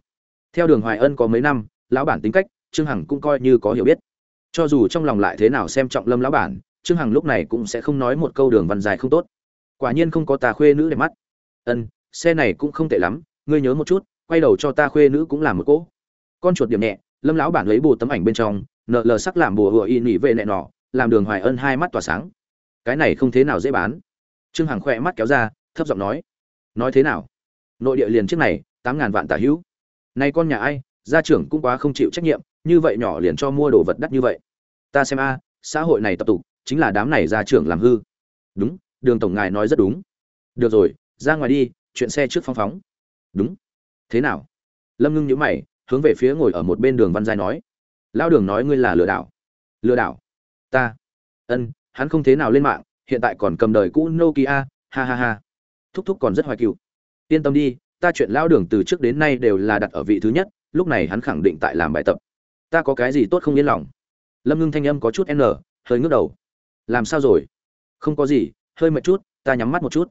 theo đường hoài ân có mấy năm, lão bản tính cách, trương hằng cũng coi như có hiểu biết. Cho dù trong lòng lại thế nào xem trọng lâm lão bản, trương hằng lúc này cũng sẽ không nói một câu đường văn dài không tốt. Quả nhiên không có ta khuê nữ đẹp mắt. Ân, xe này cũng không tệ lắm, ngươi nhớ một chút, quay đầu cho ta khuê nữ cũng làm một cỗ. Con chuột điểm nhẹ, lâm lão bản lấy bù tấm ảnh bên trong, nợ lờ sắc làm bùa hựa y nỉ về nẹ nọ, làm đường hoài ân hai mắt tỏa sáng. Cái này không thế nào dễ bán. Trương hằng khỏe mắt kéo ra, thấp giọng nói. Nói thế nào? Nội địa liền trước này, tám ngàn vạn tả hữu nay con nhà ai, gia trưởng cũng quá không chịu trách nhiệm, như vậy nhỏ liền cho mua đồ vật đắt như vậy. Ta xem a, xã hội này tập tục, chính là đám này gia trưởng làm hư. Đúng, đường tổng ngài nói rất đúng. Được rồi, ra ngoài đi, chuyện xe trước phong phóng. Đúng. Thế nào? Lâm ngưng nhữ mày, hướng về phía ngồi ở một bên đường văn giai nói. Lao đường nói ngươi là lừa đảo. Lừa đảo? Ta. Ân, hắn không thế nào lên mạng, hiện tại còn cầm đời cũ nokia, ha ha ha. Thúc thúc còn rất hoài cựu yên tâm đi ta chuyện lao đường từ trước đến nay đều là đặt ở vị thứ nhất, lúc này hắn khẳng định tại làm bài tập. Ta có cái gì tốt không yên lòng? Lâm ngưng thanh âm có chút n, hơi ngước đầu. Làm sao rồi? Không có gì, hơi mệt chút, ta nhắm mắt một chút.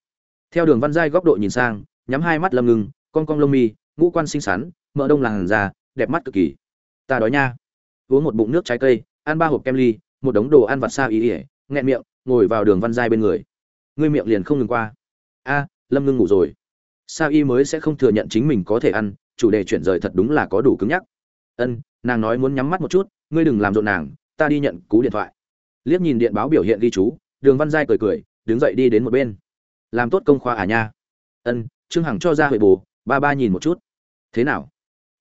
Theo đường văn giai góc độ nhìn sang, nhắm hai mắt lâm ngưng con cong lông mi, ngũ quan xinh xắn mỡ đông làn da, đẹp mắt cực kỳ. Ta đói nha. Uống một bụng nước trái cây, ăn ba hộp kem ly, một đống đồ ăn vặt xa ý ỉa nghẹn miệng, ngồi vào đường văn giai bên người. Ngươi miệng liền không ngừng qua. A, lâm ngưng ngủ rồi sao y mới sẽ không thừa nhận chính mình có thể ăn, chủ đề chuyển rời thật đúng là có đủ cứng nhắc. Ân, nàng nói muốn nhắm mắt một chút, ngươi đừng làm rộn nàng, ta đi nhận cú điện thoại. Liếc nhìn điện báo biểu hiện ghi chú, đường văn giai cười cười, đứng dậy đi đến một bên. Làm tốt công khoa à nha. Ân, trương hằng cho ra huệ bù ba ba nhìn một chút. Thế nào?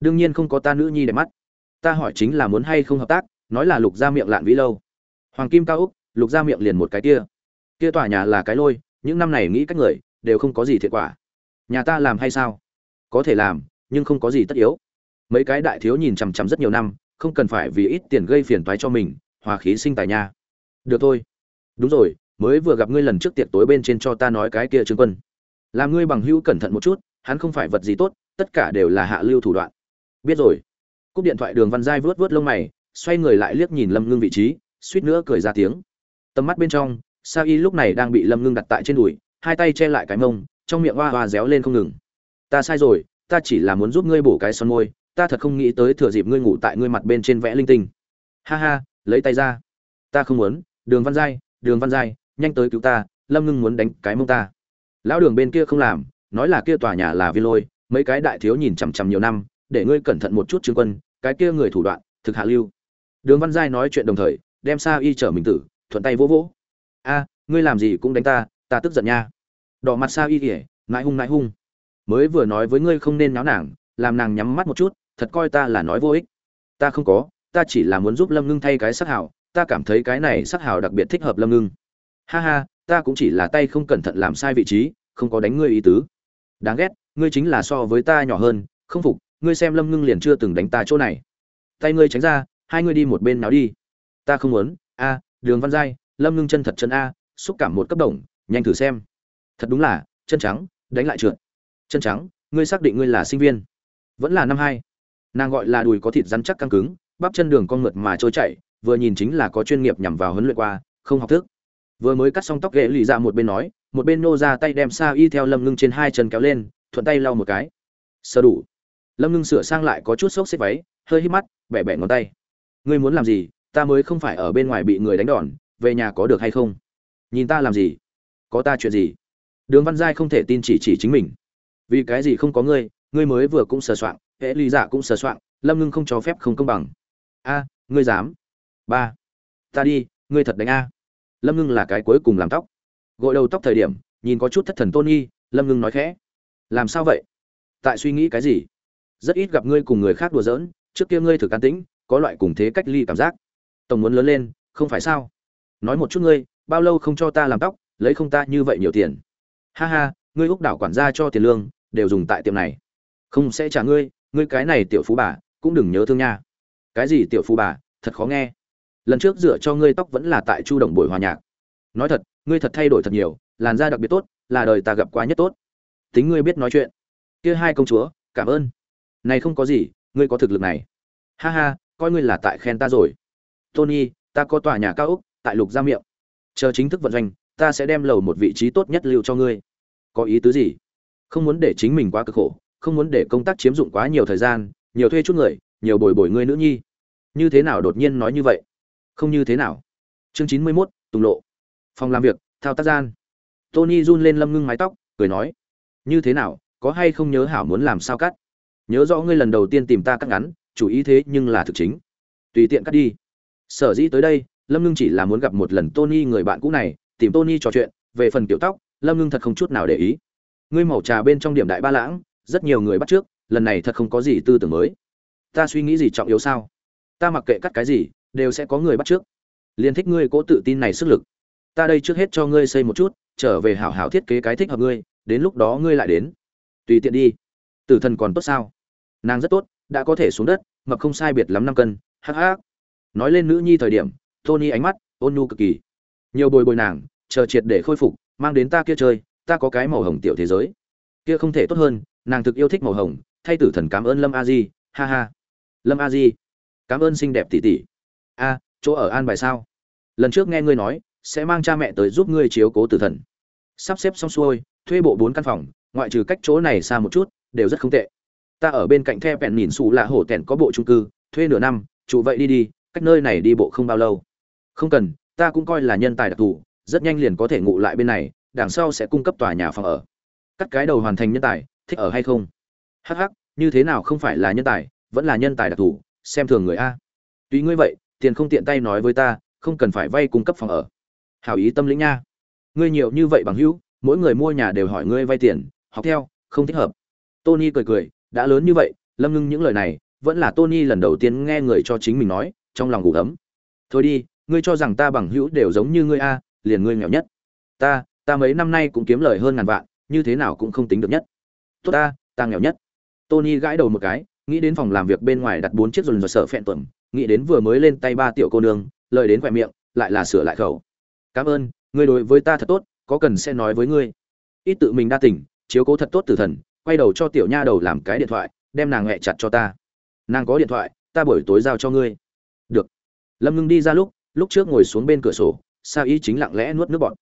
Đương nhiên không có ta nữ nhi đẹp mắt. Ta hỏi chính là muốn hay không hợp tác, nói là lục ra miệng lạn vĩ lâu. Hoàng kim cao úc, lục ra miệng liền một cái kia. Kia tòa nhà là cái lôi, những năm này nghĩ cách người, đều không có gì thiệt quả nhà ta làm hay sao? Có thể làm, nhưng không có gì tất yếu. Mấy cái đại thiếu nhìn chằm chằm rất nhiều năm, không cần phải vì ít tiền gây phiền toái cho mình, hòa khí sinh tài nha. Được thôi. Đúng rồi, mới vừa gặp ngươi lần trước tiệc tối bên trên cho ta nói cái kia trương quân. Làm ngươi bằng hữu cẩn thận một chút, hắn không phải vật gì tốt, tất cả đều là hạ lưu thủ đoạn. Biết rồi. Cúp điện thoại đường văn giai vớt vớt lông mày, xoay người lại liếc nhìn lâm ngưng vị trí, suýt nữa cười ra tiếng. Tầm mắt bên trong, sa y lúc này đang bị lâm ngưng đặt tại trên đùi, hai tay che lại cái mông trong miệng hoa hoa réo lên không ngừng. Ta sai rồi, ta chỉ là muốn giúp ngươi bổ cái son môi, ta thật không nghĩ tới thừa dịp ngươi ngủ tại ngươi mặt bên trên vẽ linh tinh. Ha ha, lấy tay ra. Ta không muốn, đường văn giai, đường văn giai, nhanh tới cứu ta, lâm ngưng muốn đánh cái mông ta. Lão đường bên kia không làm, nói là kia tòa nhà là vi lôi, mấy cái đại thiếu nhìn chằm chằm nhiều năm, để ngươi cẩn thận một chút trương quân, cái kia người thủ đoạn, thực hạ lưu. Đường văn giai nói chuyện đồng thời, đem sa y trở mình tử, thuận tay vỗ vỗ. A, ngươi làm gì cũng đánh ta ta tức giận nha đỏ mặt sa y ỉa nãi hung nãi hung. Mới vừa nói với ngươi không nên náo nàng làm nàng nhắm mắt một chút, thật coi ta là nói vô ích. Ta không có, ta chỉ là muốn giúp lâm ngưng thay cái sắc hảo, ta cảm thấy cái này sắc hảo đặc biệt thích hợp lâm ngưng. Ha ha, ta cũng chỉ là tay không cẩn thận làm sai vị trí, không có đánh ngươi ý tứ. Đáng ghét, ngươi chính là so với ta nhỏ hơn, không phục, ngươi xem lâm ngưng liền chưa từng đánh ta chỗ này. Tay ngươi tránh ra, hai ngươi đi một bên nào đi. Ta không muốn, a, đường văn giai, lâm ngưng chân thật chân a, xúc cảm một cấp đồng, nhanh thử xem thật đúng là, chân trắng, đánh lại trượt. Chân trắng, ngươi xác định ngươi là sinh viên. Vẫn là năm hai. Nàng gọi là đùi có thịt rắn chắc căng cứng, bắp chân đường con mượt mà trôi chạy vừa nhìn chính là có chuyên nghiệp nhằm vào huấn luyện qua, không học thức. Vừa mới cắt xong tóc ghệ lì ra một bên nói, một bên nô ra tay đem xa y theo lâm ngưng trên hai chân kéo lên, thuận tay lau một cái. Sơ đủ. Lâm ngưng sửa sang lại có chút xốc xếp váy, hơi hít mắt, bẻ bẻ ngón tay. Ngươi muốn làm gì, ta mới không phải ở bên ngoài bị người đánh đòn, về nhà có được hay không? Nhìn ta làm gì? Có ta chuyện gì? Đường văn giai không thể tin chỉ chỉ chính mình. Vì cái gì không có ngươi ngươi mới vừa cũng sờ soạng hễ ly dạ cũng sờ soạng, lâm ngưng không cho phép, không công bằng. A, ngươi dám. Ba, ta đi, ngươi thật đánh a. Lâm ngưng là cái cuối cùng làm tóc. Gội đầu tóc thời điểm, nhìn có chút thất thần tôn nghi, lâm ngưng nói khẽ. Làm sao vậy? Tại suy nghĩ cái gì? Rất ít gặp ngươi cùng người khác đùa giỡn, trước kia ngươi thực can tĩnh, có loại cùng thế cách ly cảm giác. Tổng muốn lớn lên, không phải sao? Nói một chút ngươi, bao lâu không cho ta làm tóc, lấy không ta như vậy nhiều tiền? Ha ha, ngươi úc đảo quản gia cho tiền lương, đều dùng tại tiệm này. Không sẽ trả ngươi ngươi cái này tiểu phú bà, cũng đừng nhớ thương nha. Cái gì tiểu phú bà, thật khó nghe. Lần trước dựa cho ngươi tóc vẫn là tại chu động buổi hòa nhạc. Nói thật, ngươi thật thay đổi thật nhiều, làn da đặc biệt tốt, là đời ta gặp quá nhất tốt. Tính ngươi biết nói chuyện. Kia hai công chúa, cảm ơn. Này không có gì, ngươi có thực lực này. Ha ha, coi ngươi là tại khen ta rồi. Tony, ta có tòa nhà cao ốc tại lục gia miệng. Chờ chính thức vận doanh ta sẽ đem lầu một vị trí tốt nhất lưu cho ngươi. Có ý tứ gì? Không muốn để chính mình quá cực khổ, không muốn để công tác chiếm dụng quá nhiều thời gian, nhiều thuê chút người, nhiều bồi bồi ngươi nữ nhi. Như thế nào đột nhiên nói như vậy? Không như thế nào. Chương chín mươi mốt, tùng lộ. Phòng làm việc, thao tác gian. Tony run lên lâm ngưng mái tóc, cười nói, như thế nào, có hay không nhớ hảo muốn làm sao cắt? Nhớ rõ ngươi lần đầu tiên tìm ta cắt ngắn, chủ ý thế nhưng là thực chính. Tùy tiện cắt đi. Sở dĩ tới đây, lâm ngưng chỉ là muốn gặp một lần tony người bạn cũ này tìm tony trò chuyện, về phần kiểu tóc, lâm ngưng thật không chút nào để ý. Ngươi màu trà bên trong điểm đại ba lãng, rất nhiều người bắt trước, lần này thật không có gì tư tưởng mới. Ta suy nghĩ gì trọng yếu sao? Ta mặc kệ cắt cái gì, đều sẽ có người bắt trước. Liên thích ngươi cố tự tin này sức lực. Ta đây trước hết cho ngươi xây một chút, trở về hảo hảo thiết kế cái thích hợp ngươi, đến lúc đó ngươi lại đến. Tùy tiện đi. Tử thần còn tốt sao? Nàng rất tốt, đã có thể xuống đất, mập không sai biệt lắm năm cân, hắc hắc. Nói lên nữ nhi thời điểm, tony ánh mắt ôn nhu cực kỳ. Nhiều bồi bồi nàng chờ triệt để khôi phục, mang đến ta kia chơi, ta có cái màu hồng tiểu thế giới. Kia không thể tốt hơn, nàng thực yêu thích màu hồng, thay tử thần cảm ơn lâm a di, ha ha. Lâm a di, cảm ơn xinh đẹp tỷ tỷ. A, chỗ ở an bài sao? Lần trước nghe ngươi nói, sẽ mang cha mẹ tới giúp ngươi chiếu cố tử thần. Sắp xếp xong xuôi, thuê bộ bốn căn phòng, ngoại trừ cách chỗ này xa một chút, đều rất không tệ. Ta ở bên cạnh the vẹn nhìn xù là hổ tẻn có bộ trung cư, thuê nửa năm trụ vậy đi đi, cách nơi này đi bộ không bao lâu. Không cần, ta cũng coi là nhân tài đặc thù rất nhanh liền có thể ngụ lại bên này, đằng sau sẽ cung cấp tòa nhà phòng ở. Cắt cái đầu hoàn thành nhân tài, thích ở hay không? Hh như thế nào không phải là nhân tài, vẫn là nhân tài đặc thù, xem thường người a. Tuy ngươi vậy, tiền không tiện tay nói với ta, không cần phải vay cung cấp phòng ở. Hảo ý tâm lĩnh nha. Ngươi nhiều như vậy bằng hữu, mỗi người mua nhà đều hỏi ngươi vay tiền, học theo, không thích hợp. Tony cười cười, đã lớn như vậy, lâm ngưng những lời này, vẫn là tony lần đầu tiên nghe người cho chính mình nói, trong lòng ngủ ấm thôi đi, ngươi cho rằng ta bằng hữu đều giống như ngươi a liền ngươi nghèo nhất. Ta ta mấy năm nay cũng kiếm lời hơn ngàn vạn, như thế nào cũng không tính được nhất. Tốt ta ta nghèo nhất. Tony gãi đầu một cái, nghĩ đến phòng làm việc bên ngoài đặt bốn chiếc dồn dồn sợ phẹn tuẩm nghĩ đến vừa mới lên tay ba tiểu cô nương, lời đến khỏe miệng, lại là sửa lại khẩu. Cảm ơn, ngươi đối với ta thật tốt, có cần sẽ nói với ngươi. Ít tự mình đa tỉnh chiếu cố thật tốt tử thần, quay đầu cho tiểu nha đầu làm cái điện thoại, đem nàng hẹ chặt cho ta. Nàng có điện thoại, ta buổi tối giao cho ngươi. Được. Lâm ngưng đi ra lúc lúc trước ngồi xuống bên cửa sổ sa ý chính lặng lẽ nuốt nước bọt.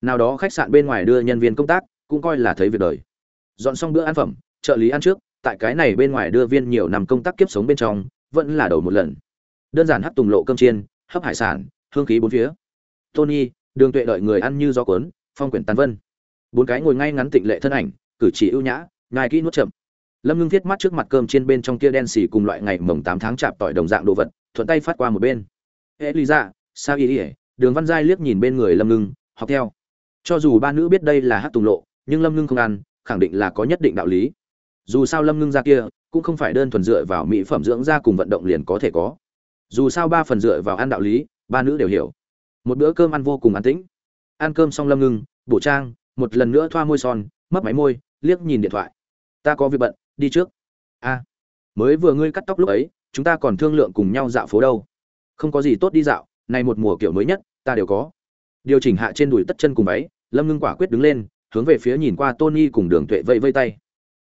Nào đó khách sạn bên ngoài đưa nhân viên công tác, cũng coi là thấy việc đời. Dọn xong bữa ăn phẩm, trợ lý ăn trước, tại cái này bên ngoài đưa viên nhiều năm công tác kiếp sống bên trong, vẫn là đầu một lần. Đơn giản hấp tùng lộ cơm chiên, hấp hải sản, hương khí bốn phía. Tony, đường tuệ đợi người ăn như gió cuốn, phong quyển tàn vân. Bốn cái ngồi ngay ngắn tịnh lệ thân ảnh, cử chỉ ưu nhã ngài kỹ nuốt chậm. Lâm ngưng thiết mắt trước mặt cơm trên bên trong kia đen xì cùng loại ngày mồng tám tháng chạp tỏi đồng dạng đồ vật, thuận tay phát qua một bên. Hệ sao y ỉa đường văn giai liếc nhìn bên người lâm ngưng, học theo. Cho dù ba nữ biết đây là hát tùng lộ, nhưng lâm ngưng không ăn, khẳng định là có nhất định đạo lý. Dù sao lâm ngưng ra kia, cũng không phải đơn thuần dựa vào mỹ phẩm dưỡng da cùng vận động liền có thể có. Dù sao ba phần dựa vào ăn đạo lý, ba nữ đều hiểu. Một bữa cơm ăn vô cùng an tĩnh. Ăn cơm xong lâm ngưng, bổ trang, một lần nữa thoa môi son, mấp máy môi, liếc nhìn điện thoại. Ta có việc bận, đi trước. A. Mới vừa ngươi cắt tóc lúc ấy, chúng ta còn thương lượng cùng nhau dạo phố đâu. Không có gì tốt đi dạo, này một mùa kiểu mới nhất ta đều có. Điều chỉnh hạ trên đùi tất chân cùng váy, lâm ngưng quả quyết đứng lên, hướng về phía nhìn qua tony cùng đường tuệ vẫy vây tay.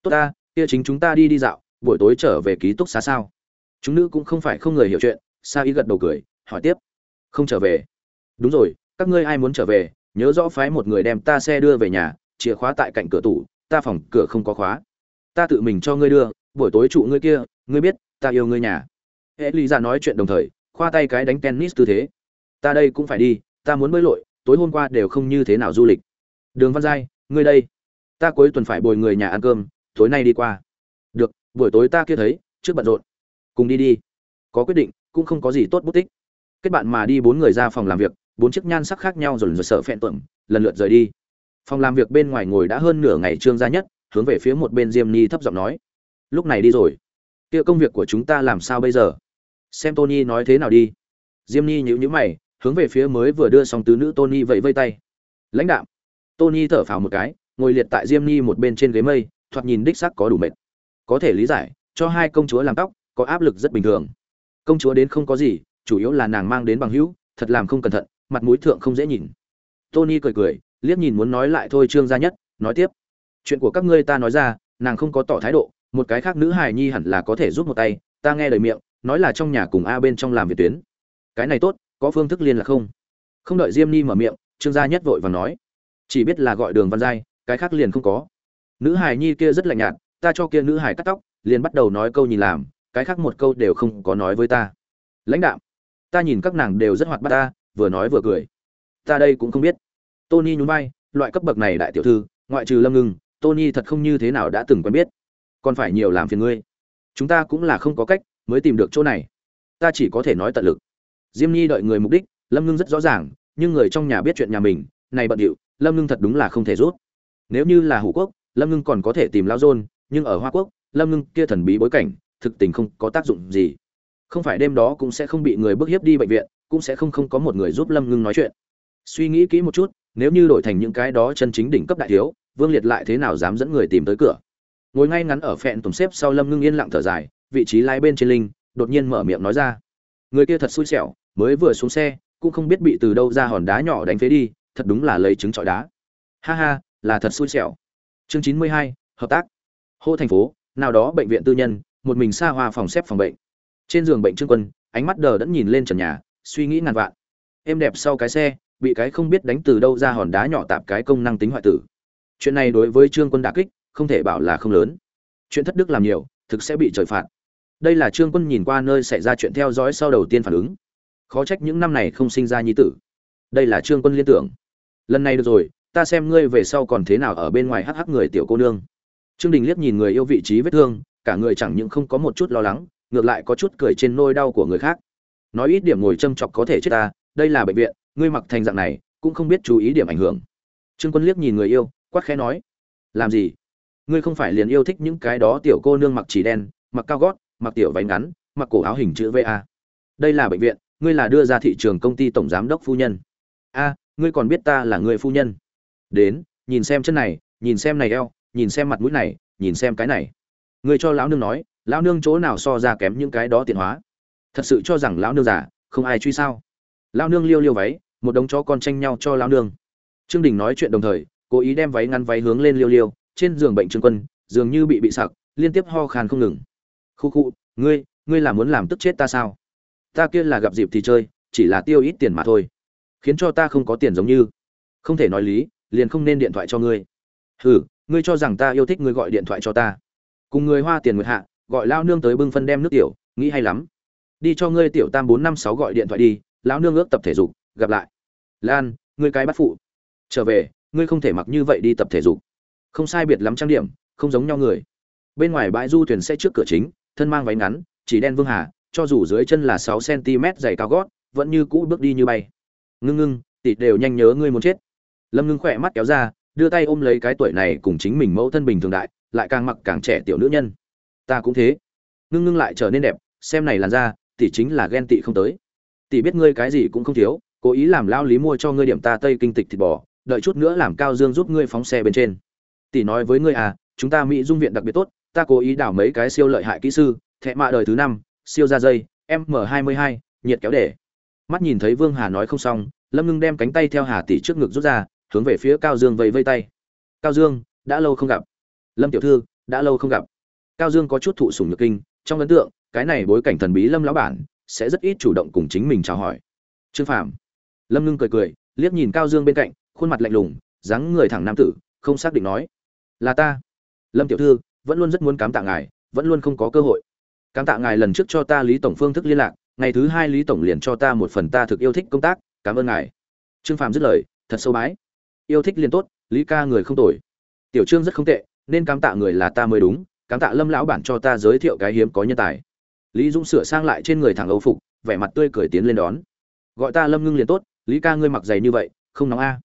Tốt ta, kia chính chúng ta đi đi dạo, buổi tối trở về ký túc xá sao? Chúng nữ cũng không phải không người hiểu chuyện, sa ý gật đầu cười, hỏi tiếp. Không trở về. Đúng rồi, các ngươi ai muốn trở về? Nhớ rõ phái một người đem ta xe đưa về nhà, chìa khóa tại cạnh cửa tủ, ta phòng cửa không có khóa. Ta tự mình cho ngươi đưa, buổi tối trụ ngươi kia, ngươi biết, ta yêu ngươi nhà. Hệ lý ra nói chuyện đồng thời, khoa tay cái đánh tennis tư thế ta đây cũng phải đi, ta muốn bơi lội, tối hôm qua đều không như thế nào du lịch. Đường văn giai, ngươi đây. Ta cuối tuần phải bồi người nhà ăn cơm, tối nay đi qua. Được, buổi tối ta kia thấy, trước bận rộn. Cùng đi đi. Có quyết định, cũng không có gì tốt bút tích. Kết bạn mà đi bốn người ra phòng làm việc, bốn chiếc nhan sắc khác nhau rồi rồi sợ phẹn tuẩm lần lượt rời đi. Phòng làm việc bên ngoài ngồi đã hơn nửa ngày trương gia nhất, hướng về phía một bên diêm ni thấp giọng nói. Lúc này đi rồi. Kia công việc của chúng ta làm sao bây giờ? Xem tony nói thế nào đi. Diêm ni nhíu nhíu mày hướng về phía mới vừa đưa xong tứ nữ tony vẫy vây tay. Lãnh đạo tony thở phào một cái, ngồi liệt tại diêm ni một bên trên ghế mây, thoạt nhìn đích xác có đủ mệt. Có thể lý giải, cho hai công chúa làm tóc, có áp lực rất bình thường. Công chúa đến không có gì, chủ yếu là nàng mang đến bằng hữu, thật làm không cẩn thận, mặt mũi thượng không dễ nhìn. Tony cười cười, liếc nhìn muốn nói lại thôi trương gia nhất, nói tiếp. Chuyện của các ngươi ta nói ra, nàng không có tỏ thái độ, một cái khác nữ hài nhi hẳn là có thể giúp một tay, ta nghe lời miệng, nói là trong nhà cùng a bên trong làm việc tuyến. Cái này tốt có phương thức liên lạc không? Không đợi diêm ni mở miệng, trương gia nhất vội và nói. Chỉ biết là gọi đường văn giai, cái khác liền không có. Nữ Hải nhi kia rất lạnh nhạt, ta cho kia nữ Hải cắt tóc, liền bắt đầu nói câu nhìn làm, cái khác một câu đều không có nói với ta. Lãnh đạo ta nhìn các nàng đều rất hoạt bát ta, vừa nói vừa cười. Ta đây cũng không biết. Tony nhún vai, loại cấp bậc này đại tiểu thư, ngoại trừ lâm ngưng, tony thật không như thế nào đã từng quen biết. Còn phải nhiều làm phiền ngươi. Chúng ta cũng là không có cách mới tìm được chỗ này. Ta chỉ có thể nói tận lực diêm nhi đợi người mục đích, lâm ngưng rất rõ ràng, nhưng người trong nhà biết chuyện nhà mình, này bận điệu, lâm ngưng thật đúng là không thể rút. Nếu như là hủ quốc, lâm ngưng còn có thể tìm lao dôn, nhưng ở hoa quốc, lâm ngưng kia thần bí bối cảnh, thực tình không có tác dụng gì. Không phải đêm đó cũng sẽ không bị người bức hiếp đi bệnh viện, cũng sẽ không không có một người giúp lâm ngưng nói chuyện. Suy nghĩ kỹ một chút, nếu như đổi thành những cái đó chân chính đỉnh cấp đại thiếu, vương liệt lại thế nào dám dẫn người tìm tới cửa? Ngồi ngay ngắn ở phẹn tùng xếp sau lâm ngưng yên lặng thở dài, vị trí lái bên trên linh, đột nhiên mở miệng nói ra. Người kia thật xui xẻo mới vừa xuống xe, cũng không biết bị từ đâu ra hòn đá nhỏ đánh phế đi, thật đúng là lấy trứng trọi đá. Ha ha, là thật xui xẻo. Chương chín mươi hai, hợp tác. Hô thành phố, nào đó bệnh viện tư nhân, một mình xa hoa phòng xếp phòng bệnh. Trên giường bệnh trương quân, ánh mắt đờ đẫn nhìn lên trần nhà, suy nghĩ ngàn vạn. Em đẹp sau cái xe, bị cái không biết đánh từ đâu ra hòn đá nhỏ tạp cái công năng tính hoại tử. Chuyện này đối với trương quân đà kích, không thể bảo là không lớn. Chuyện thất đức làm nhiều, thực sẽ bị trời phạt. Đây là trương quân nhìn qua nơi xảy ra chuyện theo dõi sau đầu tiên phản ứng khó trách những năm này không sinh ra nhi tử. Đây là trương quân liên tưởng. Lần này được rồi, ta xem ngươi về sau còn thế nào ở bên ngoài hắc hắc người tiểu cô nương. Trương đình liếc nhìn người yêu vị trí vết thương, cả người chẳng những không có một chút lo lắng, ngược lại có chút cười trên nôi đau của người khác. Nói ít điểm ngồi châm chọc có thể chết ta, đây là bệnh viện, ngươi mặc thành dạng này, cũng không biết chú ý điểm ảnh hưởng. Trương quân liếc nhìn người yêu, quát khẽ nói, làm gì? Ngươi không phải liền yêu thích những cái đó tiểu cô nương mặc chỉ đen, mặc cao gót, mặc tiểu váy ngắn, mặc cổ áo hình chữ va đây là bệnh viện ngươi là đưa ra thị trường công ty tổng giám đốc phu nhân. A, ngươi còn biết ta là người phu nhân. Đến, nhìn xem chân này, nhìn xem này eo, nhìn xem mặt mũi này, nhìn xem cái này. Ngươi cho lão nương nói, lão nương chỗ nào so ra kém những cái đó tiện hóa. Thật sự cho rằng lão nương giả không ai truy sao. Lão nương liêu liêu váy, một đống chó con tranh nhau cho lão nương. Trương đình nói chuyện đồng thời, cố ý đem váy ngăn váy hướng lên liêu liêu, trên giường bệnh trương quân, dường như bị bị sặc, liên tiếp ho khan không ngừng. Khu khu, ngươi ngươi là muốn làm tức chết ta sao? Ta kia là gặp dịp thì chơi, chỉ là tiêu ít tiền mà thôi. Khiến cho ta không có tiền giống như. Không thể nói lý, liền không nên điện thoại cho ngươi. Hừ, ngươi cho rằng ta yêu thích ngươi gọi điện thoại cho ta. Cùng người hoa tiền nguyệt hạ, gọi lao nương tới bưng phân đem nước tiểu, nghĩ hay lắm. Đi cho ngươi tiểu tam bốn năm sáu gọi điện thoại đi, lão nương ước tập thể dục, gặp lại. Lan, ngươi cái bắt phụ. Trở về, ngươi không thể mặc như vậy đi tập thể dục. Không sai biệt lắm trang điểm, không giống nhau người. Bên ngoài bãi du thuyền xe trước cửa chính, thân mang váy ngắn, chỉ đen vương hà cho dù dưới chân là sáu cm dày cao gót, vẫn như cũ bước đi như bay. Ngưng ngưng tỷ đều nhanh nhớ ngươi muốn chết. Lâm ngưng khỏe mắt kéo ra, đưa tay ôm lấy cái tuổi này cùng chính mình mẫu thân bình thường đại, lại càng mặc càng trẻ tiểu nữ nhân. Ta cũng thế. Ngưng ngưng lại trở nên đẹp, xem này làn da tỷ chính là ghen tị không tới. Tỷ biết ngươi cái gì cũng không thiếu, cố ý làm lao lý mua cho ngươi điểm ta tây kinh tịch thịt bò, đợi chút nữa làm cao dương giúp ngươi phóng xe bên trên. Tỷ nói với ngươi à chúng ta mỹ dung viện đặc biệt tốt, ta cố ý đảo mấy cái siêu lợi hại kỹ sư thệ mạ đời thứ năm siêu Ra dây, m hai mươi hai, nhiệt kéo để. Mắt nhìn thấy vương hà nói không xong, lâm ngưng đem cánh tay theo hà tỷ trước ngực rút ra, hướng về phía cao dương vẫy vây tay. Cao dương, đã lâu không gặp. Lâm tiểu thư, đã lâu không gặp. Cao dương có chút thụ sủng nhược kinh, trong ấn tượng, cái này bối cảnh thần bí lâm lão bản sẽ rất ít chủ động cùng chính mình chào hỏi. Trương phạm lâm ngưng cười cười, liếc nhìn cao dương bên cạnh, khuôn mặt lạnh lùng, dáng người thẳng nam tử, không xác định nói, là ta. Lâm tiểu thư, vẫn luôn rất muốn cám tạ ngài, vẫn luôn không có cơ hội cảm tạ ngài lần trước cho ta lý tổng phương thức liên lạc, ngày thứ hai lý tổng liền cho ta một phần ta thực yêu thích công tác, cảm ơn ngài. Trương phàm dứt lời, thật sâu bái. Yêu thích liền tốt, lý ca người không tồi. Tiểu trương rất không tệ, nên cảm tạ người là ta mới đúng, cảm tạ lâm lão bản cho ta giới thiệu cái hiếm có nhân tài. Lý dũng sửa sang lại trên người thẳng âu phục, vẻ mặt tươi cười tiến lên đón. Gọi ta lâm ngưng liền tốt, lý ca ngươi mặc giày như vậy, không nóng a.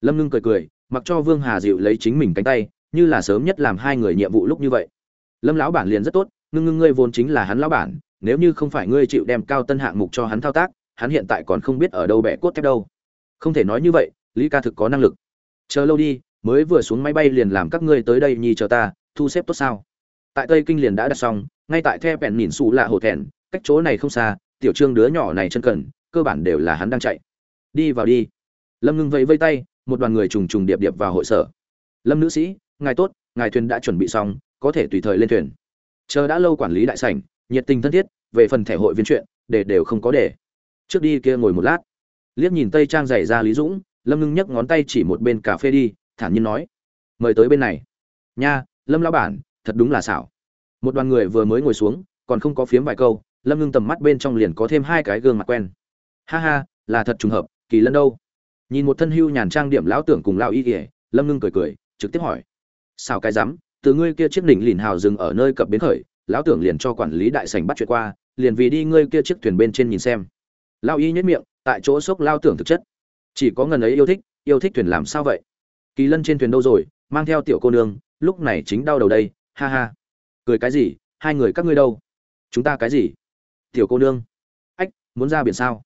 Lâm ngưng cười cười, mặc cho vương hà dịu lấy chính mình cánh tay, như là sớm nhất làm hai người nhiệm vụ lúc như vậy. Lâm lão bản liền rất tốt ngưng ngưng ngươi vốn chính là hắn lão bản, nếu như không phải ngươi chịu đem cao tân hạng mục cho hắn thao tác, hắn hiện tại còn không biết ở đâu bẻ cốt thép đâu. Không thể nói như vậy, lý ca thực có năng lực. Chờ lâu đi, mới vừa xuống máy bay liền làm các ngươi tới đây nhi chờ ta, thu xếp tốt sao? Tại tây kinh liền đã đặt xong, ngay tại the bèn nhìn xù lạ hồ thẹn cách chỗ này không xa, tiểu trương đứa nhỏ này chân cần, cơ bản đều là hắn đang chạy. Đi vào đi. Lâm ngưng vẫy vây tay, một đoàn người trùng trùng điệp điệp vào hội sở. Lâm nữ sĩ, ngài tốt, ngài thuyền đã chuẩn bị xong, có thể tùy thời lên thuyền chờ đã lâu quản lý đại sảnh, nhiệt tình thân thiết, về phần thẻ hội viên chuyện, để đều không có để. Trước đi kia ngồi một lát. Liếc nhìn tây trang dày ra lý dũng, lâm ngưng nhấc ngón tay chỉ một bên cà phê đi, thản nhiên nói. Mời tới bên này. Nha, lâm lão bản, thật đúng là xảo. Một đoàn người vừa mới ngồi xuống, còn không có phiếm vài câu, lâm ngưng tầm mắt bên trong liền có thêm hai cái gương mặt quen. Ha ha, là thật trùng hợp, kỳ lân đâu? Nhìn một thân hưu nhàn trang điểm lão tưởng cùng lão y kỉa lâm ngưng cười cười, trực tiếp hỏi. Sao cái rắm từ ngươi kia chiếc đỉnh lìn hào dừng ở nơi cập bến khởi, lão tưởng liền cho quản lý đại sảnh bắt chuyện qua, liền vì đi ngươi kia chiếc thuyền bên trên nhìn xem. Lão y nhất miệng, tại chỗ sốc lao tưởng thực chất. Chỉ có ngần ấy yêu thích yêu thích thuyền làm sao vậy? Kỳ lân trên thuyền đâu rồi, mang theo tiểu cô nương, lúc này chính đau đầu đây, ha ha. Cười cái gì, hai người các ngươi đâu? Chúng ta cái gì? Tiểu cô nương. Ách, muốn ra biển sao?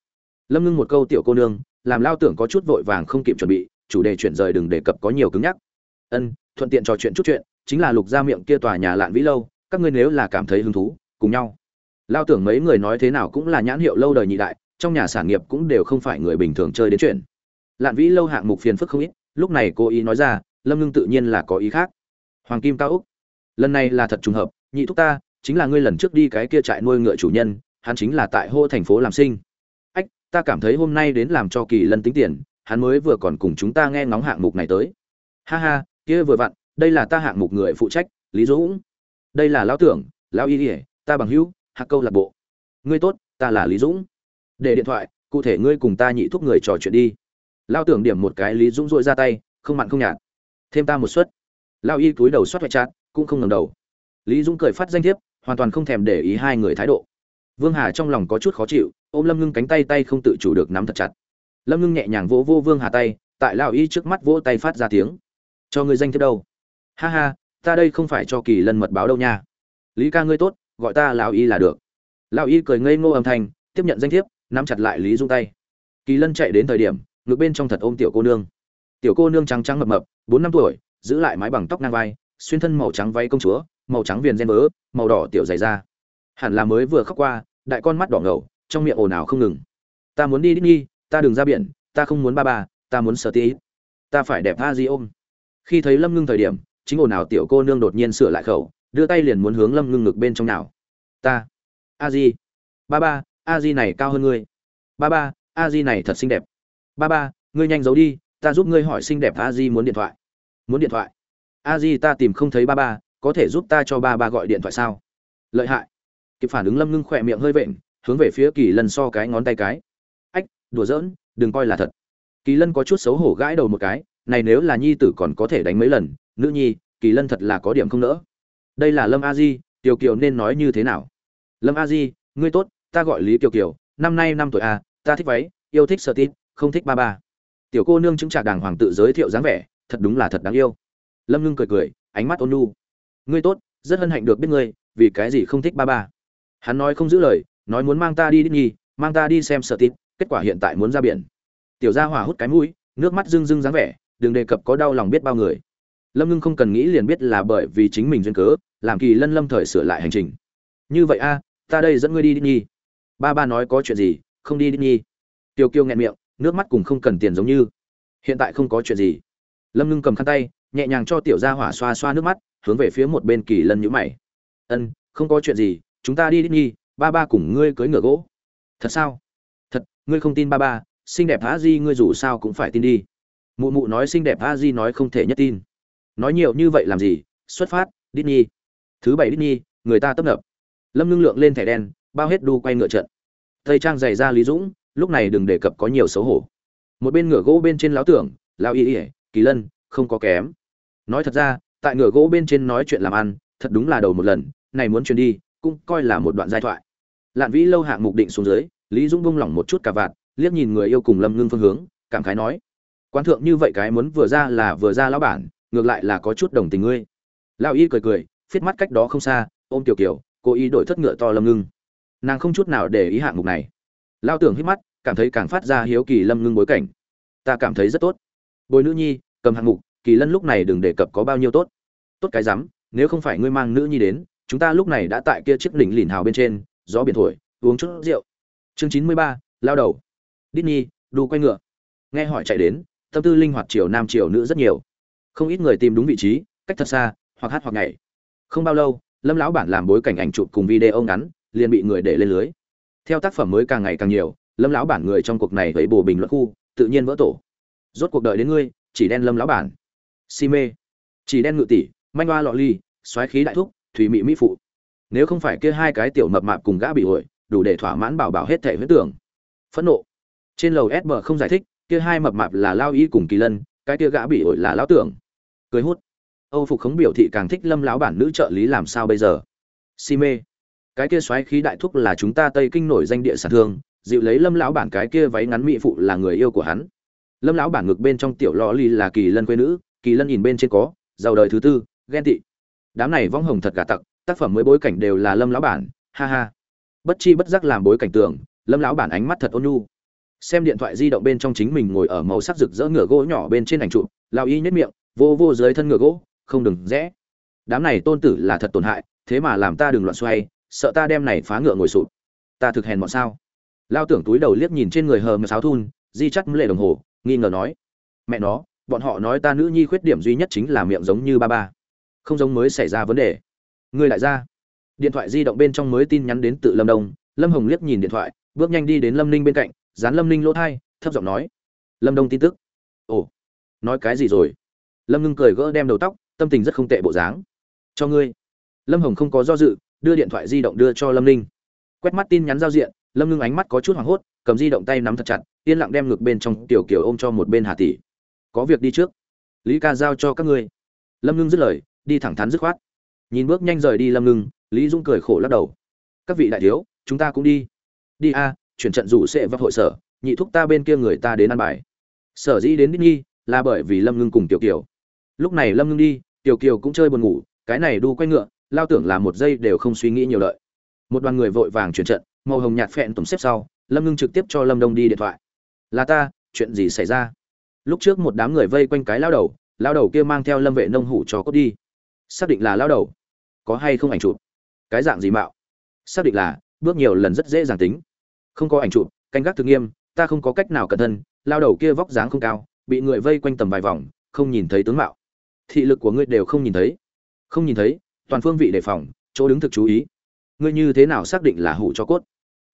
Lâm ngưng một câu tiểu cô nương, làm lao tưởng có chút vội vàng không kịp chuẩn bị, chủ đề chuyển rời đừng đề cập có nhiều cứng nhắc. Ân, thuận tiện trò chuyện chút chuyện chính là lục ra miệng kia tòa nhà lạn vĩ lâu, các ngươi nếu là cảm thấy hứng thú, cùng nhau. Lao tưởng mấy người nói thế nào cũng là nhãn hiệu lâu đời nhị đại, trong nhà sản nghiệp cũng đều không phải người bình thường chơi đến chuyện. Lạn vĩ lâu hạng mục phiền phức không ít, lúc này cô ý nói ra, lâm ngưng tự nhiên là có ý khác. Hoàng kim cao úc, lần này là thật trùng hợp, nhị thúc ta, chính là ngươi lần trước đi cái kia trại nuôi ngựa chủ nhân, hắn chính là tại hô thành phố làm sinh. Ách, ta cảm thấy hôm nay đến làm cho kỳ lân tính tiền, hắn mới vừa còn cùng chúng ta nghe ngóng hạng mục này tới. Ha ha, kia vừa vặn đây là ta hạng mục người phụ trách, lý dũng đây là lão tưởng, lão y ỉa ta bằng hữu, hạc câu lạc bộ. Ngươi tốt, ta là lý dũng để điện thoại, cụ thể ngươi cùng ta nhị thúc người trò chuyện đi. Lao tưởng điểm một cái lý dũng dội ra tay, không mặn không nhạt. Thêm ta một suất. Lao y cúi đầu soát vạch chát, cũng không ngầm đầu. Lý dũng cười phát danh thiếp, hoàn toàn không thèm để ý hai người thái độ. Vương hà trong lòng có chút khó chịu, ôm lâm ngưng cánh tay tay không tự chủ được nắm thật chặt. Lâm ngưng nhẹ nhàng vỗ vô vương hà tay, tại lao y trước mắt vỗ tay phát ra tiếng. Cho ngươi danh thiếp đâu? Ha ha, ta đây không phải cho kỳ lân mật báo đâu nha. Lý ca ngươi tốt, gọi ta lão y là được. Lão y cười ngây ngô âm thanh, tiếp nhận danh thiếp, nắm chặt lại lý dung tay. Kỳ lân chạy đến thời điểm ngược bên trong thật ôm tiểu cô nương. Tiểu cô nương trắng trắng mập mập, bốn năm tuổi, giữ lại mái bằng tóc ngang vai, xuyên thân màu trắng váy công chúa, màu trắng viền gen vớ, màu đỏ tiểu dày da. Hẳn là mới vừa khóc qua, đại con mắt đỏ ngầu, trong miệng ồn ào không ngừng. Ta muốn đi đi ta đừng ra biển, ta không muốn ba ba, ta muốn sợ tí. Ta phải đẹp tha di ôm. Khi thấy lâm ngưng thời điểm chính ồn ào tiểu cô nương đột nhiên sửa lại khẩu, đưa tay liền muốn hướng lâm ngưng ngực bên trong nào. Ta, a di. Ba ba, a di này cao hơn ngươi. Ba ba, a di này thật xinh đẹp. Ba ba, ngươi nhanh giấu đi, ta giúp ngươi hỏi xinh đẹp a di muốn điện thoại. Muốn điện thoại? A di ta tìm không thấy ba ba, có thể giúp ta cho ba ba gọi điện thoại sao? Lợi hại. Kịp phản ứng lâm ngưng khỏe miệng hơi vện, hướng về phía kỳ lân so cái ngón tay cái. Ách, đùa giỡn, đừng coi là thật. Kỳ lân có chút xấu hổ gãi đầu một cái, này nếu là nhi tử còn có thể đánh mấy lần nữ nhi, kỳ lân thật là có điểm không nỡ. Đây là lâm a di, tiểu kiều nên nói như thế nào? Lâm a di, ngươi tốt, ta gọi lý kiều kiều, năm nay năm tuổi a ta thích váy, yêu thích sở tít, không thích ba ba. Tiểu cô nương chứng trạc đàng hoàng tự giới thiệu dáng vẻ, thật đúng là thật đáng yêu. Lâm ngưng cười cười, ánh mắt ôn nhu. Ngươi tốt, rất hân hạnh được biết ngươi, vì cái gì không thích ba ba? Hắn nói không giữ lời, nói muốn mang ta đi đi nhi mang ta đi xem sở tít, kết quả hiện tại muốn ra biển. Tiểu gia hỏa hút cái mũi, nước mắt rưng rưng dáng vẻ, đừng đề cập có đau lòng biết bao người lâm ngưng không cần nghĩ liền biết là bởi vì chính mình duyên cớ, làm kỳ lân lâm thời sửa lại hành trình. Như vậy a, ta đây dẫn ngươi đi đi nhi ba ba nói có chuyện gì, không đi đi nhi tiêu kiêu nghẹn miệng, nước mắt cùng không cần tiền giống như. Hiện tại không có chuyện gì. Lâm ngưng cầm khăn tay, nhẹ nhàng cho tiểu gia hỏa xoa xoa nước mắt, hướng về phía một bên kỳ lân nhữ mày. Ân, không có chuyện gì, chúng ta đi đi nhi ba ba cùng ngươi cưới ngựa gỗ. Thật sao? Thật, ngươi không tin ba ba, xinh đẹp a di ngươi dù sao cũng phải tin đi. Mụ mụ nói xinh đẹp a di nói không thể nhất tin nói nhiều như vậy làm gì? Xuất phát đít nhi thứ bảy đít nhi người ta tấp nập. Lâm ngưng lượng lên thẻ đen, bao hết đu quay ngựa trận. Tây trang dày ra lý dũng, lúc này đừng đề cập có nhiều xấu hổ. Một bên ngựa gỗ bên trên láo tưởng lao y ỉa kỳ lân, không có kém. Nói thật ra, tại ngựa gỗ bên trên nói chuyện làm ăn, thật đúng là đầu một lần, này muốn truyền đi, cũng coi là một đoạn giai thoại. Lạn vĩ lâu hạng mục định xuống dưới, lý dũng bung lỏng một chút cả vạt, liếc nhìn người yêu cùng lâm ngưng phương hướng, cảm khái nói quan thượng như vậy cái muốn vừa ra là vừa ra lão bản ngược lại là có chút đồng tình ngươi. Lão y cười cười phiết mắt cách đó không xa ôm tiểu kiều cố ý đổi thất ngựa to lâm ngưng. Nàng không chút nào để ý hạng mục này. Lao tưởng hít mắt cảm thấy càng phát ra hiếu kỳ lâm ngưng bối cảnh. Ta cảm thấy rất tốt. Bồi nữ nhi cầm hạng mục kỳ lân lúc này đừng đề cập có bao nhiêu tốt. Tốt cái rắm nếu không phải ngươi mang nữ nhi đến chúng ta lúc này đã tại kia chiếc đỉnh lìn hào bên trên gió biển thổi uống chút rượu. Chương chín mươi ba lao đầu. Disney, đu quay ngựa. Nghe hỏi chạy đến, tâm tư linh hoạt chiều nam chiều nữ rất nhiều. Không ít người tìm đúng vị trí, cách thật xa, hoặc hát hoặc nhảy. Không bao lâu, Lâm lão bản làm bối cảnh ảnh chụp cùng video ngắn, liền bị người để lên lưới. Theo tác phẩm mới càng ngày càng nhiều, Lâm lão bản người trong cuộc này với bồ bình luận khu, tự nhiên vỡ tổ. Rốt cuộc đợi đến ngươi, chỉ đen Lâm lão bản. Si mê, chỉ đen ngự tỷ, manh hoa lọ ly, xoáy khí đại thúc, thủy mị mỹ phụ. Nếu không phải kia hai cái tiểu mập mạp cùng gã bị ổi, đủ để thỏa mãn bảo bảo hết thể huyết tưởng. Phẫn nộ trên lầu sb không giải thích kia hai mập mạp là lao y cùng kỳ lân cái kia gã bị ổi là lão tưởng cười hút. Âu phục khống biểu thị càng thích lâm lão bản nữ trợ lý làm sao bây giờ? Si mê. Cái kia xoáy khí đại thúc là chúng ta tây kinh nổi danh địa sản thương, dịu lấy lâm lão bản cái kia váy ngắn mỹ phụ là người yêu của hắn. Lâm lão bản ngực bên trong tiểu lò ly là kỳ lân quê nữ, kỳ lân nhìn bên trên có, giàu đời thứ tư, ghen tị. Đám này vong hồng thật gà tặc, tác phẩm mới bối cảnh đều là lâm lão bản, ha ha. Bất chi bất giác làm bối cảnh tưởng. lâm lão bản ánh mắt thật ôn nhu. Xem điện thoại di động bên trong chính mình ngồi ở màu sắc rực rỡ ngửa gỗ nhỏ bên trên ảnh trụ lao y nhất miệng vô vô dưới thân ngựa gỗ, không đừng rẽ. Đám này tôn tử là thật tổn hại, thế mà làm ta đừng loạn xoay, sợ ta đem này phá ngựa ngồi sụp. Ta thực hèn bọn sao? Lao tưởng túi đầu liếc nhìn trên người hờ mờ sáo thun, di chắt lệ đồng hồ, nghi ngờ nói. Mẹ nó, bọn họ nói ta nữ nhi khuyết điểm duy nhất chính là miệng giống như ba ba. Không giống mới xảy ra vấn đề. Ngươi lại ra. Điện thoại di động bên trong mới tin nhắn đến tự lâm đông, lâm hồng liếc nhìn điện thoại, bước nhanh đi đến lâm ninh bên cạnh, dán lâm ninh lỗ thai, thấp giọng nói. Lâm đông tin tức. Ồ, nói cái gì rồi? Lâm ngưng cười gỡ đem đầu tóc, tâm tình rất không tệ bộ dáng. Cho ngươi. Lâm hồng không có do dự, đưa điện thoại di động đưa cho lâm ninh. Quét mắt tin nhắn giao diện, lâm ngưng ánh mắt có chút hoảng hốt, cầm di động tay nắm thật chặt, yên lặng đem ngược bên trong tiểu kiểu ôm cho một bên hà tỷ. Có việc đi trước. Lý ca giao cho các ngươi. Lâm ngưng dứt lời, đi thẳng thắn dứt khoát. Nhìn bước nhanh rời đi lâm ngưng, lý dung cười khổ lắc đầu. Các vị đại thiếu, chúng ta cũng đi. Đi a, chuyển trận rủ sẽ vào hội sở, nhị thúc ta bên kia người ta đến ăn bài. Sở dĩ đến Nhi là bởi vì lâm ngưng cùng tiểu kiều lúc này lâm ngưng đi, tiểu kiều cũng chơi buồn ngủ, cái này đu quay ngựa, lao tưởng là một giây đều không suy nghĩ nhiều lợi một đoàn người vội vàng chuyển trận, màu hồng nhạt phẹn tùng xếp sau, lâm ngưng trực tiếp cho lâm đông đi điện thoại. Là ta, chuyện gì xảy ra? Lúc trước một đám người vây quanh cái lao đầu lao đầu kia mang theo lâm vệ nông hủ cho cốt đi. Xác định là lao đầu, có hay không ảnh chụp? Cái dạng gì mạo? Xác định là, bước nhiều lần rất dễ dàng tính. Không có ảnh chụp, canh gác thực nghiêm, ta không có cách nào cẩn thân, lao đầu kia vóc dáng không cao, bị người vây quanh tầm vài vòng, không nhìn thấy tướng mạo thị lực của ngươi đều không nhìn thấy. Không nhìn thấy, toàn phương vị đề phòng, chỗ đứng thực chú ý. Ngươi như thế nào xác định là hủ cho cốt?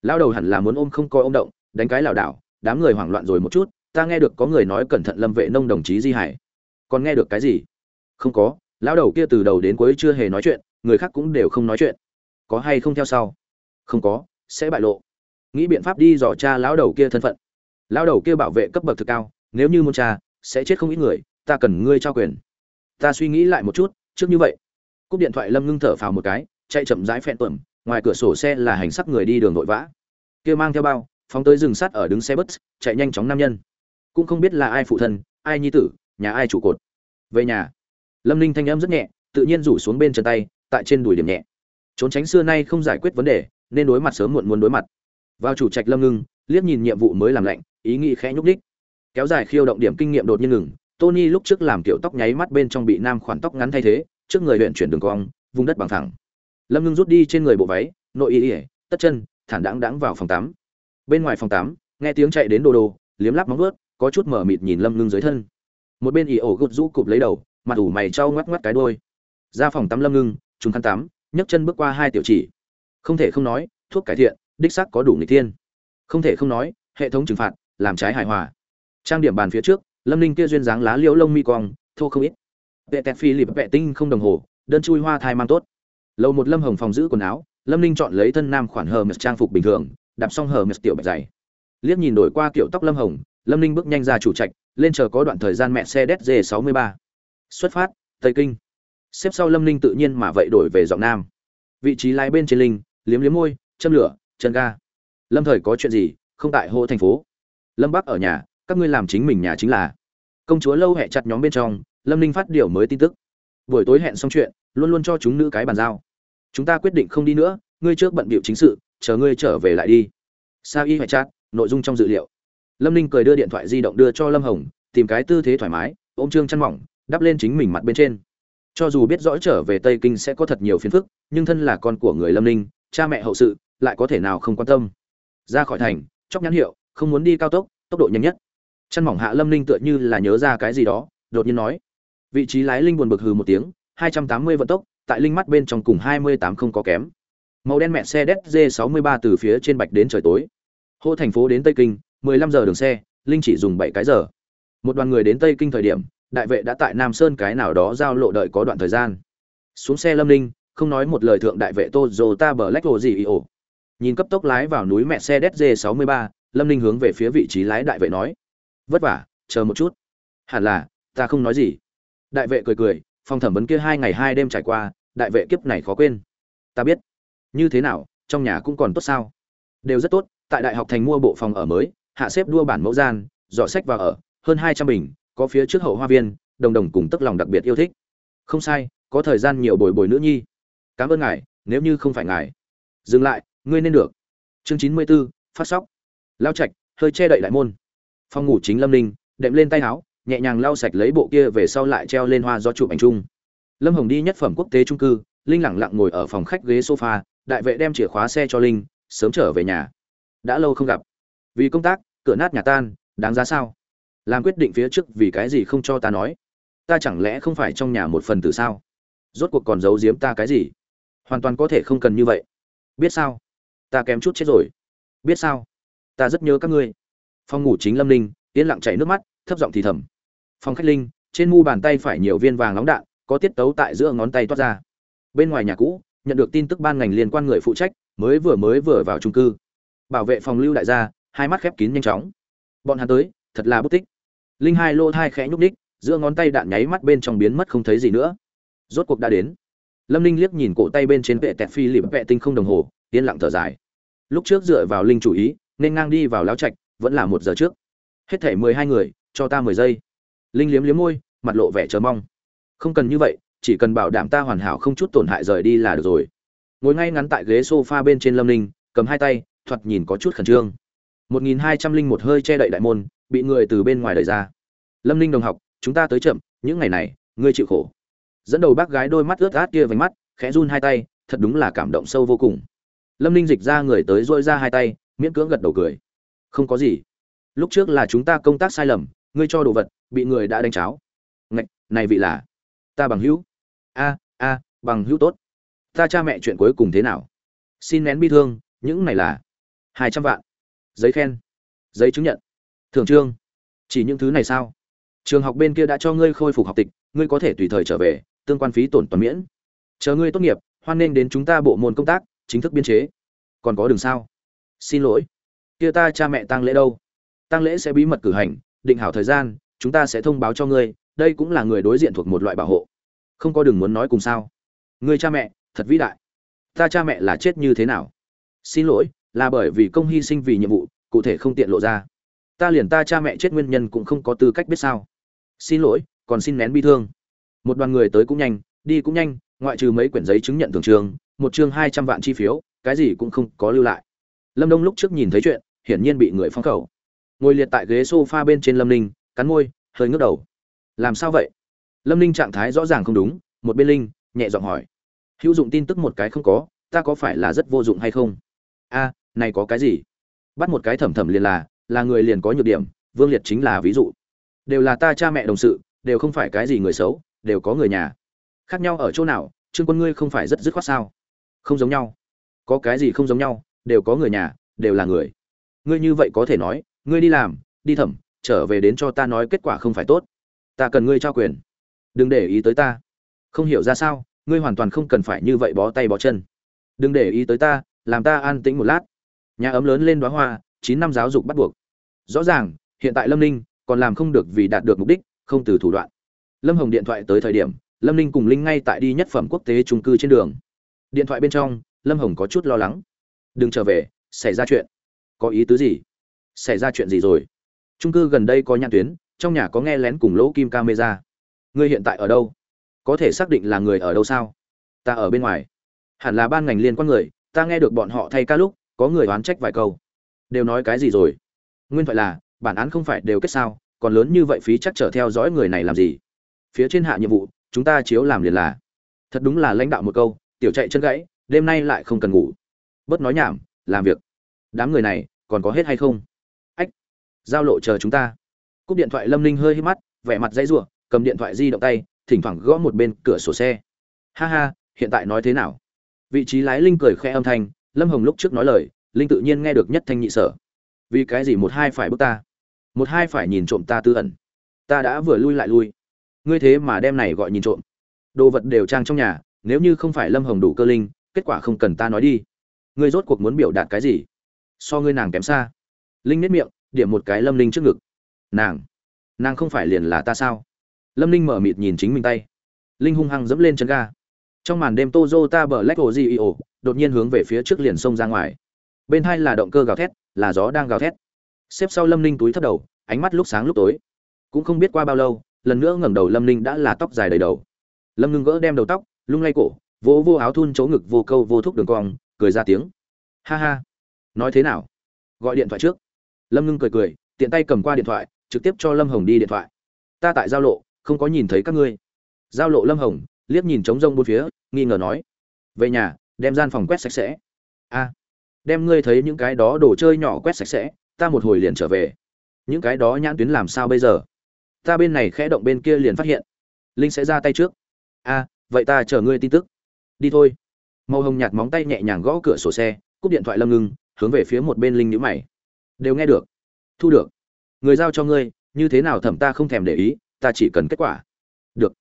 Lao đầu hẳn là muốn ôm không coi ôm động, đánh cái lảo đảo, đám người hoảng loạn rồi một chút, ta nghe được có người nói cẩn thận lâm vệ nông đồng chí di hải. Còn nghe được cái gì? Không có, lão đầu kia từ đầu đến cuối chưa hề nói chuyện, người khác cũng đều không nói chuyện. Có hay không theo sau? Không có, sẽ bại lộ. Nghĩ biện pháp đi dò cha lão đầu kia thân phận. Lão đầu kia bảo vệ cấp bậc thực cao, nếu như muốn cha sẽ chết không ít người, ta cần ngươi trao quyền ta suy nghĩ lại một chút, trước như vậy. Cúp điện thoại lâm ngưng thở phào một cái, chạy chậm rãi phẹn tuẩm, ngoài cửa sổ xe là hành sắc người đi đường vội vã. Kia mang theo bao, phóng tới rừng sắt ở đứng xe bus, chạy nhanh chóng nam nhân. Cũng không biết là ai phụ thân, ai nhi tử, nhà ai trụ cột. Về nhà, lâm ninh thanh âm rất nhẹ, tự nhiên rủ xuống bên chân tay, tại trên đùi điểm nhẹ. Trốn tránh xưa nay không giải quyết vấn đề, nên đối mặt sớm muộn muốn đối mặt. Vào chủ trạch lâm ngưng, liếc nhìn nhiệm vụ mới làm lạnh, ý nghĩ khẽ nhúc đích kéo dài khiêu động điểm kinh nghiệm đột nhiên ngừng tony lúc trước làm kiểu tóc nháy mắt bên trong bị nam khoản tóc ngắn thay thế, trước người luyện chuyển đường cong, vùng đất bằng thẳng. Lâm ngưng rút đi trên người bộ váy, nội y tất chân, thản đãng đãng vào phòng tắm. Bên ngoài phòng tắm, nghe tiếng chạy đến đồ đồ, liếm lắp móng vuốt, có chút mở mịt nhìn lâm ngưng dưới thân. Một bên ỉ ổ gục rũ cụp lấy đầu, mặt ủ mày trao ngoắc ngoắc cái đuôi. Ra phòng tắm lâm ngưng, trùng khăn tắm, nhấc chân bước qua hai tiểu chỉ. Không thể không nói, thuốc cải thiện, đích xác có đủ nghịch tiên không thể không nói, hệ thống trừng phạt, làm trái hài hòa. Trang điểm bàn phía trước lâm ninh kia duyên dáng lá liễu lông mi cong, thô không ít. Vệ tẹt phi lịp vệ tinh không đồng hồ, đơn chui hoa thai mang tốt. Lầu một lâm hồng phòng giữ quần áo, lâm ninh chọn lấy thân nam khoản hờ mật trang phục bình thường, đạp xong hờ mật tiểu bạch dày liếc nhìn đổi qua kiểu tóc lâm hồng, lâm ninh bước nhanh ra chủ trạch, lên chờ có đoạn thời gian mẹ xe đét d sáu mươi ba xuất phát, tây kinh. Xếp sau lâm ninh tự nhiên mà vậy đổi về giọng nam. Vị trí lái bên trên linh, liếm liếm môi, châm lửa, chân ga. Lâm thời có chuyện gì, không tại hộ thành phố. Lâm bắc ở nhà các ngươi làm chính mình nhà chính là. Công chúa lâu hẹ chặt nhóm bên trong, lâm ninh phát điều mới tin tức. Buổi tối hẹn xong chuyện, luôn luôn cho chúng nữ cái bàn giao. Chúng ta quyết định không đi nữa, ngươi trước bận bịu chính sự, chờ ngươi trở về lại đi. Sao y hẹ chặt, nội dung trong dự liệu. Lâm ninh cười đưa điện thoại di động đưa cho lâm hồng, tìm cái tư thế thoải mái, ôm trương chăn mỏng, đắp lên chính mình mặt bên trên. Cho dù biết rõ trở về tây kinh sẽ có thật nhiều phiền phức, nhưng thân là con của người lâm ninh, cha mẹ hậu sự, lại có thể nào không quan tâm. Ra khỏi thành chóc nhãn hiệu, không muốn đi cao tốc tốc độ nhanh nhất chăn mỏng hạ lâm linh tựa như là nhớ ra cái gì đó, đột nhiên nói. Vị trí lái linh buồn bực hừ một tiếng, hai trăm tám mươi vận tốc, tại linh mắt bên trong cùng hai mươi tám không có kém. Màu đen mẹ xe d sáu mươi ba từ phía trên bạch đến trời tối. Hô thành phố đến tây kinh, mười lăm giờ đường xe, linh chỉ dùng bảy cái giờ. Một đoàn người đến tây kinh thời điểm, đại vệ đã tại nam sơn cái nào đó giao lộ đợi có đoạn thời gian. Xuống xe lâm linh không nói một lời thượng đại vệ tô dồ ta bờ lách hồ gì ý ổ nhìn cấp tốc lái vào núi mẹ xe dg 63 lâm linh hướng về phía vị trí lái đại vệ nói vất vả, chờ một chút. Hẳn là, ta không nói gì. Đại vệ cười cười, phòng thẩm vấn kia hai ngày hai đêm trải qua, đại vệ kiếp này khó quên. Ta biết. Như thế nào, trong nhà cũng còn tốt sao? Đều rất tốt, tại đại học thành mua bộ phòng ở mới, hạ xếp đua bản mẫu gian, dọ sách vào ở, hơn hai trăm bình, có phía trước hậu hoa viên, đồng đồng cùng tức lòng đặc biệt yêu thích. Không sai, có thời gian nhiều bồi bồi nữ nhi. Cảm ơn ngài, nếu như không phải ngài. Dừng lại, ngươi nên được. Chương chín mươi b ố phát sóc. Lao trạch, hơi che đậy đại môn phòng ngủ chính lâm ninh, đệm lên tay áo, nhẹ nhàng lau sạch lấy bộ kia về sau lại treo lên hoa do chụp ảnh chung. Lâm hồng đi nhất phẩm quốc tế trung cư, linh lẳng lặng ngồi ở phòng khách ghế sofa, đại vệ đem chìa khóa xe cho linh, sớm trở về nhà. Đã lâu không gặp. Vì công tác, cửa nát nhà tan, đáng giá sao? Làm quyết định phía trước vì cái gì không cho ta nói? Ta chẳng lẽ không phải trong nhà một phần từ sao? Rốt cuộc còn giấu giếm ta cái gì? Hoàn toàn có thể không cần như vậy. Biết sao? Ta kém chút chết rồi. Biết sao? Ta rất nhớ các ngươi phòng ngủ chính lâm linh yên lặng chảy nước mắt, thấp giọng thì thầm. Phòng khách linh, trên mu bàn tay phải nhiều viên vàng nóng đạn, có tiết tấu tại giữa ngón tay toát ra. Bên ngoài nhà cũ, nhận được tin tức ban ngành liên quan người phụ trách, mới vừa mới vừa vào trung cư. Bảo vệ phòng lưu đại gia, hai mắt khép kín nhanh chóng. Bọn hắn tới, thật là bút tích. Linh hai lô thai khẽ nhúc ních giữa ngón tay đạn nháy mắt bên trong biến mất không thấy gì nữa. Rốt cuộc đã đến. Lâm linh liếc nhìn cổ tay bên trên vệ tẹt phi lịp vệ tinh không đồng hồ, yên lặng thở dài. Lúc trước dựa vào linh chủ ý, nên ngang đi vào láo trạch vẫn là một giờ trước. Hết thể mười hai người, cho ta mười giây. Linh liếm liếm môi, mặt lộ vẻ chờ mong. Không cần như vậy, chỉ cần bảo đảm ta hoàn hảo không chút tổn hại rời đi là được rồi. Ngồi ngay ngắn tại ghế sofa bên trên lâm ninh, cầm hai tay, thoạt nhìn có chút khẩn trương. Một nghìn hai trăm linh một hơi che đậy đại môn, bị người từ bên ngoài đẩy ra. Lâm ninh đồng học, chúng ta tới chậm, những ngày này, ngươi chịu khổ. Dẫn đầu bác gái đôi mắt ướt át kia vánh mắt, khẽ run hai tay, thật đúng là cảm động sâu vô cùng. Lâm ninh dịch ra người tới dôi ra hai tay, miễn cưỡng gật đầu cười không có gì. Lúc trước là chúng ta công tác sai lầm, ngươi cho đồ vật, bị người đã đánh cháo. Ngạch, này vị là? Ta bằng hữu. A a, bằng hữu tốt. Ta cha mẹ chuyện cuối cùng thế nào? Xin nén bi thương, những này là hai trăm vạn. Giấy khen. Giấy chứng nhận. Thường trương. Chỉ những thứ này sao? Trường học bên kia đã cho ngươi khôi phục học tịch, ngươi có thể tùy thời trở về, tương quan phí tổn toàn miễn. Chờ ngươi tốt nghiệp, hoan nghênh đến chúng ta bộ môn công tác, chính thức biên chế. Còn có đường sao? Xin lỗi kia ta cha mẹ tang lễ đâu? Tang lễ sẽ bí mật cử hành, định hảo thời gian, chúng ta sẽ thông báo cho ngươi, đây cũng là người đối diện thuộc một loại bảo hộ. Không có đường muốn nói cùng sao? Người cha mẹ, thật vĩ đại. Ta cha mẹ là chết như thế nào? Xin lỗi, là bởi vì công hy sinh vì nhiệm vụ, cụ thể không tiện lộ ra. Ta liền ta cha mẹ chết nguyên nhân cũng không có tư cách biết sao. Xin lỗi, còn xin nén bi thương. Một đoàn người tới cũng nhanh, đi cũng nhanh, ngoại trừ mấy quyển giấy chứng nhận thường trường, một chương hai trăm vạn chi phiếu, cái gì cũng không có lưu lại. Lâm đông lúc trước nhìn thấy chuyện hiển nhiên bị người phong khẩu. Ngồi liệt tại ghế sofa bên trên lâm ninh, cắn môi, hơi ngước đầu. Làm sao vậy? Lâm ninh trạng thái rõ ràng không đúng, một bên linh, nhẹ giọng hỏi. Hữu dụng tin tức một cái không có, ta có phải là rất vô dụng hay không? A, này có cái gì? Bắt một cái thẩm thẩm liền là là người liền có nhược điểm, vương liệt chính là ví dụ. Đều là ta cha mẹ đồng sự, đều không phải cái gì người xấu, đều có người nhà. Khác nhau ở chỗ nào, trương quân ngươi không phải rất dứt khoát sao? Không giống nhau. Có cái gì không giống nhau, đều có người nhà, đều là người ngươi như vậy có thể nói, ngươi đi làm, đi thẩm, trở về đến cho ta nói kết quả không phải tốt. Ta cần ngươi trao quyền. Đừng để ý tới ta. Không hiểu ra sao, ngươi hoàn toàn không cần phải như vậy bó tay bó chân. Đừng để ý tới ta, làm ta an tĩnh một lát. Nhà ấm lớn lên đoá hoa, chín năm giáo dục bắt buộc. Rõ ràng, hiện tại lâm ninh còn làm không được vì đạt được mục đích, không từ thủ đoạn. Lâm hồng điện thoại tới thời điểm, lâm ninh cùng linh ngay tại đi nhất phẩm quốc tế trung cư trên đường. Điện thoại bên trong, lâm hồng có chút lo lắng. Đừng trở về, xảy ra chuyện có ý tứ gì? Xảy ra chuyện gì rồi? Trung cư gần đây có nhãn tuyến, trong nhà có nghe lén cùng lỗ kim camera. Ngươi hiện tại ở đâu? Có thể xác định là người ở đâu sao? Ta ở bên ngoài. Hẳn là ban ngành liên quan người, ta nghe được bọn họ thay ca lúc, có người oán trách vài câu. Đều nói cái gì rồi? Nguyên thoại là, bản án không phải đều kết sao, còn lớn như vậy phí chắc trở theo dõi người này làm gì? Phía trên hạ nhiệm vụ, chúng ta chiếu làm liền là. Thật đúng là lãnh đạo một câu, tiểu chạy chân gãy, đêm nay lại không cần ngủ. Bớt nói nhảm, làm việc đám người này, còn có hết hay không? Ách, giao lộ chờ chúng ta. Cúp điện thoại lâm ninh hơi hít mắt, vẻ mặt dãy ruộng cầm điện thoại di động tay, thỉnh thoảng gõ một bên cửa sổ xe. Ha ha, hiện tại nói thế nào? Vị trí lái linh cười khẽ âm thanh, lâm hồng lúc trước nói lời, linh tự nhiên nghe được nhất thanh nhị sở. Vì cái gì một hai phải bước ta? Một hai phải nhìn trộm ta tư ẩn. Ta đã vừa lui lại lui. Ngươi thế mà đem này gọi nhìn trộm. Đồ vật đều trang trong nhà, nếu như không phải lâm hồng đủ cơ linh, kết quả không cần ta nói đi. Ngươi rốt cuộc muốn biểu đạt cái gì? So ngươi nàng kém xa. Linh nếp miệng, điểm một cái lâm linh trước ngực. Nàng nàng không phải liền là ta sao? Lâm linh mở mịt nhìn chính mình tay. Linh hung hăng dẫm lên chân ga. Trong màn đêm Toyota di Gio đột nhiên hướng về phía trước liền xông ra ngoài. Bên hai là động cơ gào thét, là gió đang gào thét. Xếp sau lâm ninh túi thấp đầu, ánh mắt lúc sáng lúc tối. Cũng không biết qua bao lâu, lần nữa ngẩng đầu lâm ninh đã là tóc dài đầy đầu. Lâm ngưng gỡ đem đầu tóc, lung lay cổ, vỗ vô áo thun chỗ ngực vô câu vô thúc đường cong, cười ra tiếng. Ha ha nói thế nào? Gọi điện thoại trước. Lâm ngưng cười cười, tiện tay cầm qua điện thoại, trực tiếp cho lâm hồng đi điện thoại. Ta tại giao lộ, không có nhìn thấy các ngươi. Giao lộ lâm hồng, liếc nhìn trống rông bốn phía, nghi ngờ nói. Về nhà, đem gian phòng quét sạch sẽ. A. Đem ngươi thấy những cái đó đồ chơi nhỏ quét sạch sẽ, ta một hồi liền trở về. Những cái đó nhãn tuyến làm sao bây giờ? Ta bên này khẽ động bên kia liền phát hiện. Linh sẽ ra tay trước. A, vậy ta chờ ngươi tin tức. Đi thôi. Màu hồng nhạt móng tay nhẹ nhàng gõ cửa sổ xe, cúp điện thoại lâm ngưng hướng về phía một bên linh nhữ mày. Đều nghe được. Thu được. Người giao cho ngươi, như thế nào thẩm ta không thèm để ý, ta chỉ cần kết quả. Được.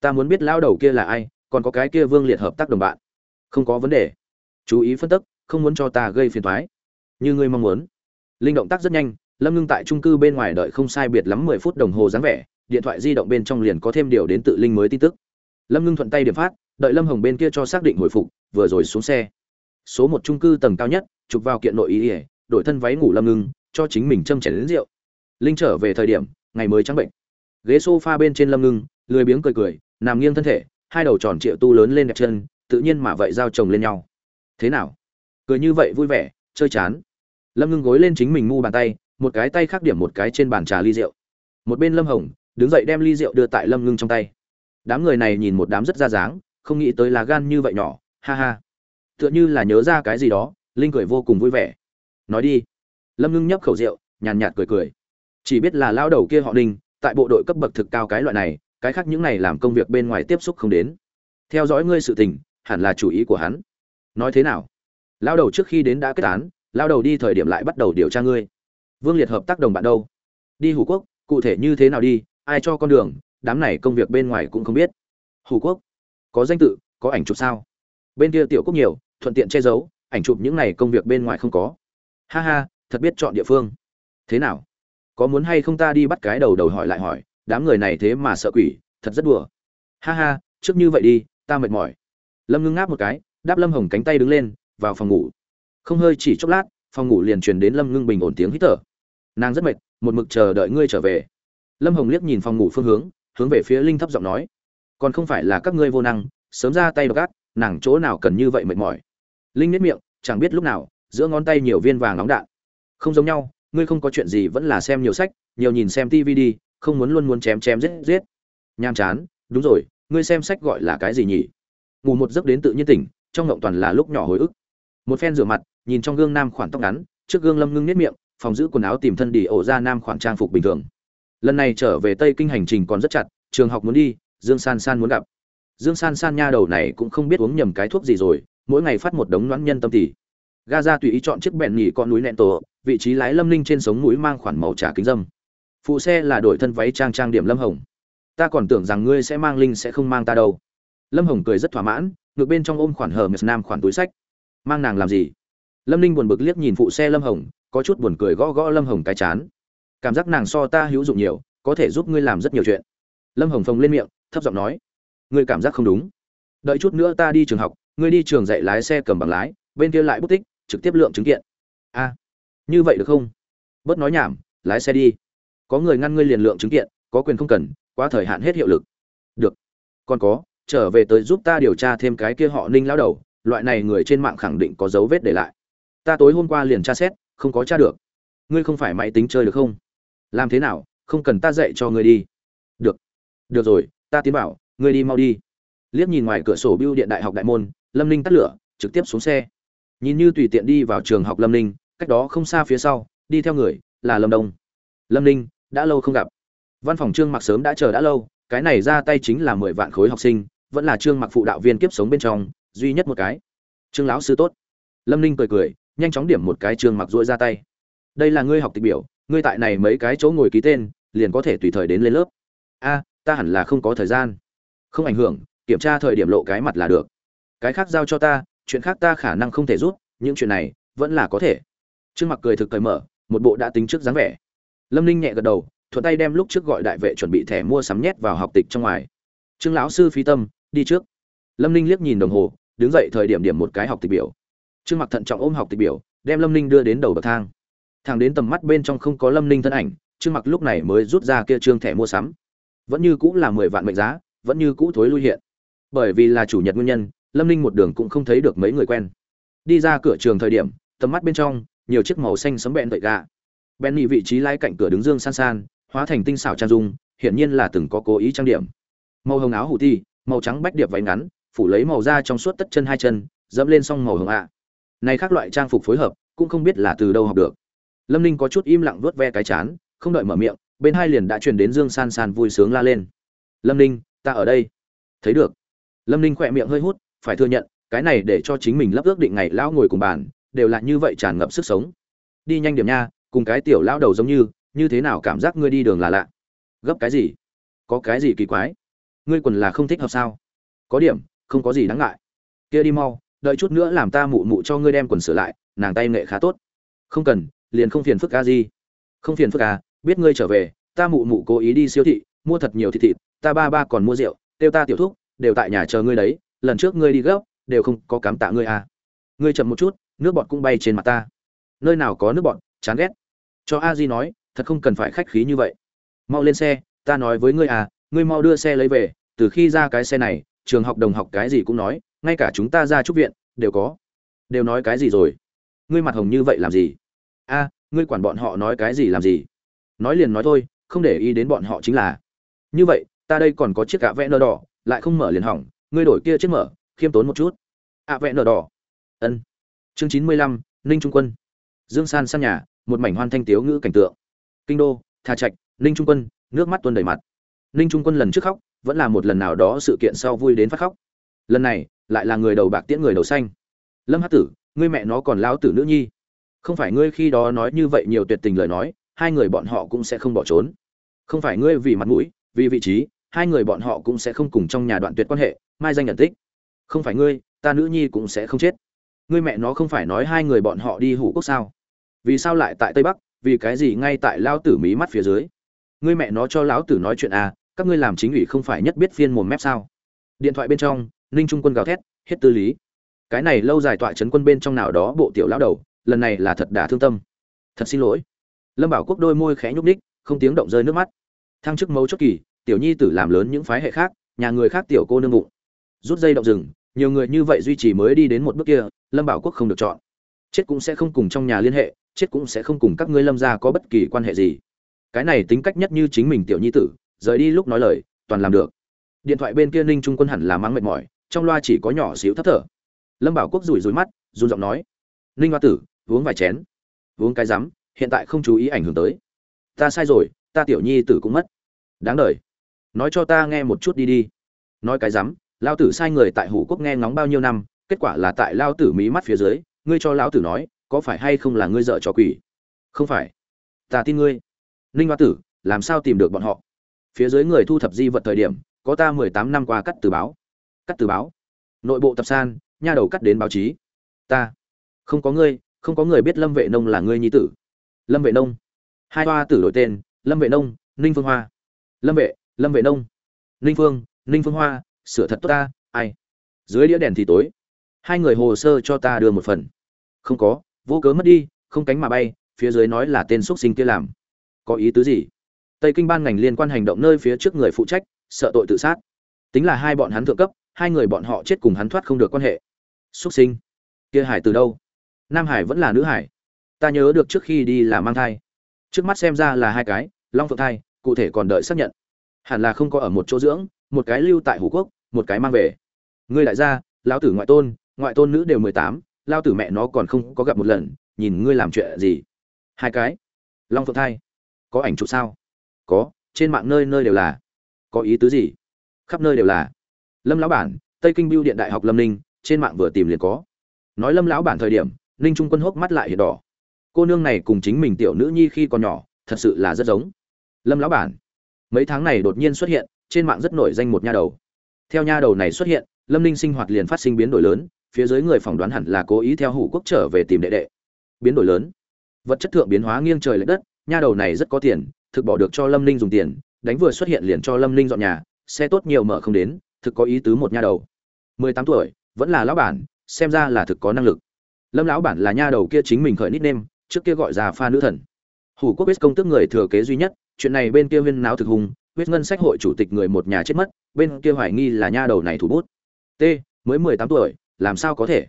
Ta muốn biết lao đầu kia là ai, còn có cái kia vương liệt hợp tác đồng bạn. Không có vấn đề. Chú ý phân tích không muốn cho ta gây phiền toái. Như ngươi mong muốn. Linh động tác rất nhanh, lâm ngưng tại trung cư bên ngoài đợi không sai biệt lắm mười phút đồng hồ dáng vẻ, điện thoại di động bên trong liền có thêm điều đến tự linh mới tin tức. Lâm ngưng thuận tay điểm phát, đợi lâm hồng bên kia cho xác định hồi phục, vừa rồi xuống xe. Số một trung cư tầng cao nhất chụp vào kiện nội ý ỉa đổi thân váy ngủ lâm ngưng, cho chính mình châm chén đến rượu. Linh trở về thời điểm, ngày mới trắng bệnh. Ghế sofa bên trên lâm ngưng, lười biếng cười cười, nằm nghiêng thân thể, hai đầu tròn triệu tu lớn lên đẹp chân, tự nhiên mà vậy giao chồng lên nhau. Thế nào? Cười như vậy vui vẻ, chơi chán. Lâm ngưng gối lên chính mình mu bàn tay, một cái tay khác điểm một cái trên bàn trà ly rượu. Một bên lâm hồng, đứng dậy đem ly rượu đưa tại lâm ngưng trong tay. Đám người này nhìn một đám rất ra dáng, không nghĩ tới là gan như vậy nhỏ, ha ha. Tựa như là nhớ ra cái gì đó linh cười vô cùng vui vẻ. Nói đi. Lâm ngưng nhấp khẩu rượu, nhàn nhạt cười cười. Chỉ biết là lao đầu kia họ đinh tại bộ đội cấp bậc thực cao cái loại này, cái khác những này làm công việc bên ngoài tiếp xúc không đến. Theo dõi ngươi sự tình, hẳn là chủ ý của hắn. Nói thế nào? Lao đầu trước khi đến đã kết án lao đầu đi thời điểm lại bắt đầu điều tra ngươi. Vương liệt hợp tác đồng bạn đâu? Đi hủ quốc, cụ thể như thế nào đi, ai cho con đường, đám này công việc bên ngoài cũng không biết. Hủ quốc? Có danh tự, có ảnh chụp sao? Bên kia tiểu quốc nhiều, thuận tiện che giấu ảnh chụp những này công việc bên ngoài không có. Ha ha, thật biết chọn địa phương. Thế nào? Có muốn hay không ta đi bắt cái đầu đầu hỏi lại hỏi, đám người này thế mà sợ quỷ, thật rất đùa. Ha ha, trước như vậy đi, ta mệt mỏi. Lâm ngưng ngáp một cái, đáp lâm hồng cánh tay đứng lên, vào phòng ngủ. Không hơi chỉ chốc lát, phòng ngủ liền truyền đến lâm ngưng bình ổn tiếng hít thở. Nàng rất mệt, một mực chờ đợi ngươi trở về. Lâm hồng liếc nhìn phòng ngủ phương hướng hướng về phía linh thấp giọng nói. Còn không phải là các ngươi vô năng, sớm ra tay gác nàng chỗ nào cần như vậy mệt mỏi linh nếp miệng, chẳng biết lúc nào, giữa ngón tay nhiều viên vàng nóng đạn. Không giống nhau, ngươi không có chuyện gì vẫn là xem nhiều sách, nhiều nhìn xem tv đi, không muốn luôn muốn chém chém giết giết. Nham chán, đúng rồi, ngươi xem sách gọi là cái gì nhỉ? Ngủ một giấc đến tự nhiên tỉnh, trong ngộng toàn là lúc nhỏ hồi ức. Một phen rửa mặt, nhìn trong gương nam khoản tóc ngắn, trước gương lâm ngưng nếp miệng, phòng giữ quần áo tìm thân đi ổ ra nam khoản trang phục bình thường. Lần này trở về tây kinh hành trình còn rất chặt, trường học muốn đi, dương san san muốn gặp. Dương san san nha đầu này cũng không biết uống nhầm cái thuốc gì rồi mỗi ngày phát một đống loãng nhân tâm tỉ Gaza tùy ý chọn chiếc bẹn nhỉ con núi nẹn tổ, vị trí lái lâm ninh trên sống mũi mang khoản màu trà kính dâm. Phụ xe là đổi thân váy trang trang điểm lâm hồng. Ta còn tưởng rằng ngươi sẽ mang linh sẽ không mang ta đâu. Lâm hồng cười rất thỏa mãn, ngược bên trong ôm khoản hờ mệt nam khoản túi sách. Mang nàng làm gì? Lâm ninh buồn bực liếc nhìn phụ xe lâm hồng, có chút buồn cười gõ gõ lâm hồng cái chán. Cảm giác nàng so ta hữu dụng nhiều, có thể giúp ngươi làm rất nhiều chuyện. Lâm hồng phồng lên miệng, thấp giọng nói, ngươi cảm giác không đúng. Đợi chút nữa ta đi trường học ngươi đi trường dạy lái xe cầm bằng lái, bên kia lại bút tích, trực tiếp lượng chứng kiện. A, như vậy được không? Bớt nói nhảm, lái xe đi. Có người ngăn ngươi liền lượng chứng kiện, có quyền không cần, quá thời hạn hết hiệu lực. Được. Còn có, trở về tới giúp ta điều tra thêm cái kia họ ninh lao đầu, loại này người trên mạng khẳng định có dấu vết để lại. Ta tối hôm qua liền tra xét, không có tra được. Ngươi không phải máy tính chơi được không? Làm thế nào, không cần ta dạy cho ngươi đi. Được. Được rồi, ta tiến bảo, ngươi đi mau đi. Liếc nhìn ngoài cửa sổ biêu điện đại học đại môn lâm ninh tắt lửa, trực tiếp xuống xe. Nhìn như tùy tiện đi vào trường học lâm ninh, cách đó không xa phía sau, đi theo người, là lâm đông. Lâm ninh, đã lâu không gặp. Văn phòng trương mặc sớm đã chờ đã lâu, cái này ra tay chính là mười vạn khối học sinh, vẫn là trương mặc phụ đạo viên kiếp sống bên trong, duy nhất một cái. Trương lão sư tốt. Lâm ninh cười cười, nhanh chóng điểm một cái trương mặc dỗi ra tay. Đây là ngươi học tịch biểu, ngươi tại này mấy cái chỗ ngồi ký tên, liền có thể tùy thời đến lên lớp. A, ta hẳn là không có thời gian. Không ảnh hưởng, kiểm tra thời điểm lộ cái mặt là được cái khác giao cho ta, chuyện khác ta khả năng không thể rút, những chuyện này vẫn là có thể. Trương mặc cười thực thời mở, một bộ đã tính trước dáng vẻ. Lâm ninh nhẹ gật đầu, thuận tay đem lúc trước gọi đại vệ chuẩn bị thẻ mua sắm nhét vào học tịch trong ngoài. Trương lão sư phi tâm, đi trước. Lâm ninh liếc nhìn đồng hồ, đứng dậy thời điểm điểm một cái học tịch biểu. Trương mặc thận trọng ôm học tịch biểu, đem lâm ninh đưa đến đầu bậc thang. Thang đến tầm mắt bên trong không có lâm ninh thân ảnh, trương mặc lúc này mới rút ra kia trương thẻ mua sắm. Vẫn như cũ là mười vạn mệnh giá, vẫn như cũ thối lui hiện. Bởi vì là chủ nhật nguyên nhân lâm ninh một đường cũng không thấy được mấy người quen. Đi ra cửa trường thời điểm, tầm mắt bên trong, nhiều chiếc màu xanh sấm bẹn tợi gà. Nhị vị trí lái cạnh cửa đứng dương san san, hóa thành tinh xảo trang dung, hiển nhiên là từng có cố ý trang điểm. Màu hồng áo hủ ti, màu trắng bách điệp váy ngắn, phủ lấy màu da trong suốt tất chân hai chân, dẫm lên xong màu hồng ạ. Này khác loại trang phục phối hợp, cũng không biết là từ đâu học được. Lâm ninh có chút im lặng vuốt ve cái chán, không đợi mở miệng, bên hai liền đã truyền đến dương san san vui sướng la lên. Lâm ninh, ta ở đây. Thấy được. Lâm ninh khỏe miệng hơi hút phải thừa nhận, cái này để cho chính mình lắp ước định ngày lão ngồi cùng bàn, đều là như vậy tràn ngập sức sống. Đi nhanh điểm nha, cùng cái tiểu lão đầu giống như như thế nào cảm giác ngươi đi đường là lạ? Gấp cái gì? Có cái gì kỳ quái? Ngươi quần là không thích hợp sao? Có điểm, không có gì đáng ngại. Kia đi mau, đợi chút nữa làm ta mụ mụ cho ngươi đem quần sửa lại, nàng tay nghệ khá tốt. Không cần, liền không phiền phức ca gì không phiền phức à biết ngươi trở về, ta mụ mụ cố ý đi siêu thị, mua thật nhiều thịt thịt, ta ba ba còn mua rượu, tiêu ta tiểu thúc, đều tại nhà chờ ngươi đấy lần trước ngươi đi gấp, đều không có cám tạ ngươi à. Ngươi chậm một chút, nước bọt cũng bay trên mặt ta. Nơi nào có nước bọt, chán ghét. Cho a di nói, thật không cần phải khách khí như vậy. Mau lên xe, ta nói với ngươi à ngươi mau đưa xe lấy về, từ khi ra cái xe này, trường học đồng học cái gì cũng nói, ngay cả chúng ta ra trúc viện, đều có. Đều nói cái gì rồi? Ngươi mặt hồng như vậy làm gì? A, ngươi quản bọn họ nói cái gì làm gì? Nói liền nói thôi, không để ý đến bọn họ chính là. Như vậy, ta đây còn có chiếc gạ vẽ nơ đỏ, lại không mở liền hỏng ngươi đổi kia chết mở, khiêm tốn một chút. Ạ vẽ nở đỏ. Ân. Chương chín mươi lăm, ninh trung quân. Dương san san nhà, một mảnh hoan thanh tiếu ngữ cảnh tượng. Kinh đô, thà trạch, ninh trung quân, nước mắt tuôn đầy mặt. Ninh trung quân lần trước khóc, vẫn là một lần nào đó sự kiện sau vui đến phát khóc. Lần này, lại là người đầu bạc tiễn người đầu xanh. Lâm hát tử, ngươi mẹ nó còn lao tử nữ nhi. Không phải ngươi khi đó nói như vậy nhiều tuyệt tình lời nói, hai người bọn họ cũng sẽ không bỏ trốn. Không phải ngươi vì mặt mũi, vì vị trí hai người bọn họ cũng sẽ không cùng trong nhà đoạn tuyệt quan hệ, mai danh nhận tích. Không phải ngươi, ta nữ nhi cũng sẽ không chết. Ngươi mẹ nó không phải nói hai người bọn họ đi hủ quốc sao? Vì sao lại tại tây bắc, vì cái gì ngay tại lao tử mí mắt phía dưới? Ngươi mẹ nó cho lão tử nói chuyện à các ngươi làm chính ủy không phải nhất biết phiên mồm mép sao? Điện thoại bên trong, ninh trung quân gào thét, hết tư lý. Cái này lâu dài tọa chấn quân bên trong nào đó bộ tiểu lão đầu, lần này là thật đả thương tâm. Thật xin lỗi. Lâm bảo quốc đôi môi khẽ nhúc ních không tiếng động rơi nước mắt. Thăng chức mấu chốt kỳ tiểu nhi tử làm lớn những phái hệ khác, nhà người khác tiểu cô nương bụng. Rút dây động rừng, nhiều người như vậy duy trì mới đi đến một bước kia, lâm bảo quốc không được chọn. Chết cũng sẽ không cùng trong nhà liên hệ, chết cũng sẽ không cùng các ngươi lâm gia có bất kỳ quan hệ gì. Cái này tính cách nhất như chính mình tiểu nhi tử, rời đi lúc nói lời, toàn làm được. Điện thoại bên kia ninh trung quân hẳn là mắng mệt mỏi, trong loa chỉ có nhỏ xíu thấp thở. Lâm bảo quốc rủi rủi mắt, run giọng nói, ninh hoa tử, uống vài chén, uống cái rắm, hiện tại không chú ý ảnh hưởng tới. Ta sai rồi, ta tiểu nhi tử cũng mất. Đáng đời nói cho ta nghe một chút đi đi. Nói cái rắm, lao tử sai người tại hủ quốc nghe ngóng bao nhiêu năm, kết quả là tại lao tử mí mắt phía dưới, ngươi cho lão tử nói, có phải hay không là ngươi dợ cho quỷ? Không phải. Ta tin ngươi. Ninh hoa tử, làm sao tìm được bọn họ? Phía dưới người thu thập di vật thời điểm, có ta mười tám năm qua cắt từ báo. Cắt từ báo. Nội bộ tập san, nha đầu cắt đến báo chí. Ta. Không có ngươi, không có người biết lâm vệ nông là ngươi nhi tử. Lâm vệ nông. Hai hoa tử đổi tên, lâm vệ nông, ninh phương hoa. Lâm vệ lâm vệ nông. Ninh phương ninh phương hoa, sửa thật tốt ta, ai? Dưới đĩa đèn thì tối. Hai người hồ sơ cho ta đưa một phần. Không có, vô cớ mất đi, không cánh mà bay, phía dưới nói là tên x sinh kia làm. Có ý tứ gì? Tây kinh ban ngành liên quan hành động nơi phía trước người phụ trách, sợ tội tự sát. Tính là hai bọn hắn thượng cấp, hai người bọn họ chết cùng hắn thoát không được quan hệ. Xuất sinh? Kia hải từ đâu? Nam hải vẫn là nữ hải. Ta nhớ được trước khi đi là mang thai. Trước mắt xem ra là hai cái, long phượng thai, cụ thể còn đợi xác nhận hẳn là không có ở một chỗ dưỡng, một cái lưu tại hủ quốc, một cái mang về. Ngươi đại gia, lão tử ngoại tôn ngoại tôn nữ đều mười tám lao tử mẹ nó còn không có gặp một lần, nhìn ngươi làm chuyện gì? Hai cái. Long phượng thai. Có ảnh chụp sao? Có, trên mạng nơi nơi đều là. Có ý tứ gì? Khắp nơi đều là. Lâm lão bản, tây kinh biêu điện đại học lâm ninh, trên mạng vừa tìm liền có. Nói lâm lão bản thời điểm, ninh trung quân hốc mắt lại hiện đỏ. Cô nương này cùng chính mình tiểu nữ nhi khi còn nhỏ, thật sự là rất giống. Lâm lão bản mấy tháng này đột nhiên xuất hiện, trên mạng rất nổi danh một nha đầu. Theo nha đầu này xuất hiện, lâm ninh sinh hoạt liền phát sinh biến đổi lớn, phía dưới người phỏng đoán hẳn là cố ý theo hủ quốc trở về tìm đệ đệ. Biến đổi lớn. Vật chất thượng biến hóa nghiêng trời lệch đất, nha đầu này rất có tiền, thực bỏ được cho lâm ninh dùng tiền, đánh vừa xuất hiện liền cho lâm ninh dọn nhà, xe tốt nhiều mở không đến, thực có ý tứ một nha đầu. Mười tám tuổi, vẫn là lão bản, xem ra là thực có năng lực. Lâm lão bản là nha đầu kia chính mình khởi nít nêm trước kia gọi già pha nữ thần hủ quốc biết công tước người thừa kế duy nhất, chuyện này bên kia huyên náo thực hùng, huyết ngân sách hội chủ tịch người một nhà chết mất, bên kia hoài nghi là nha đầu này thủ bút. T, mới mười tám tuổi, làm sao có thể?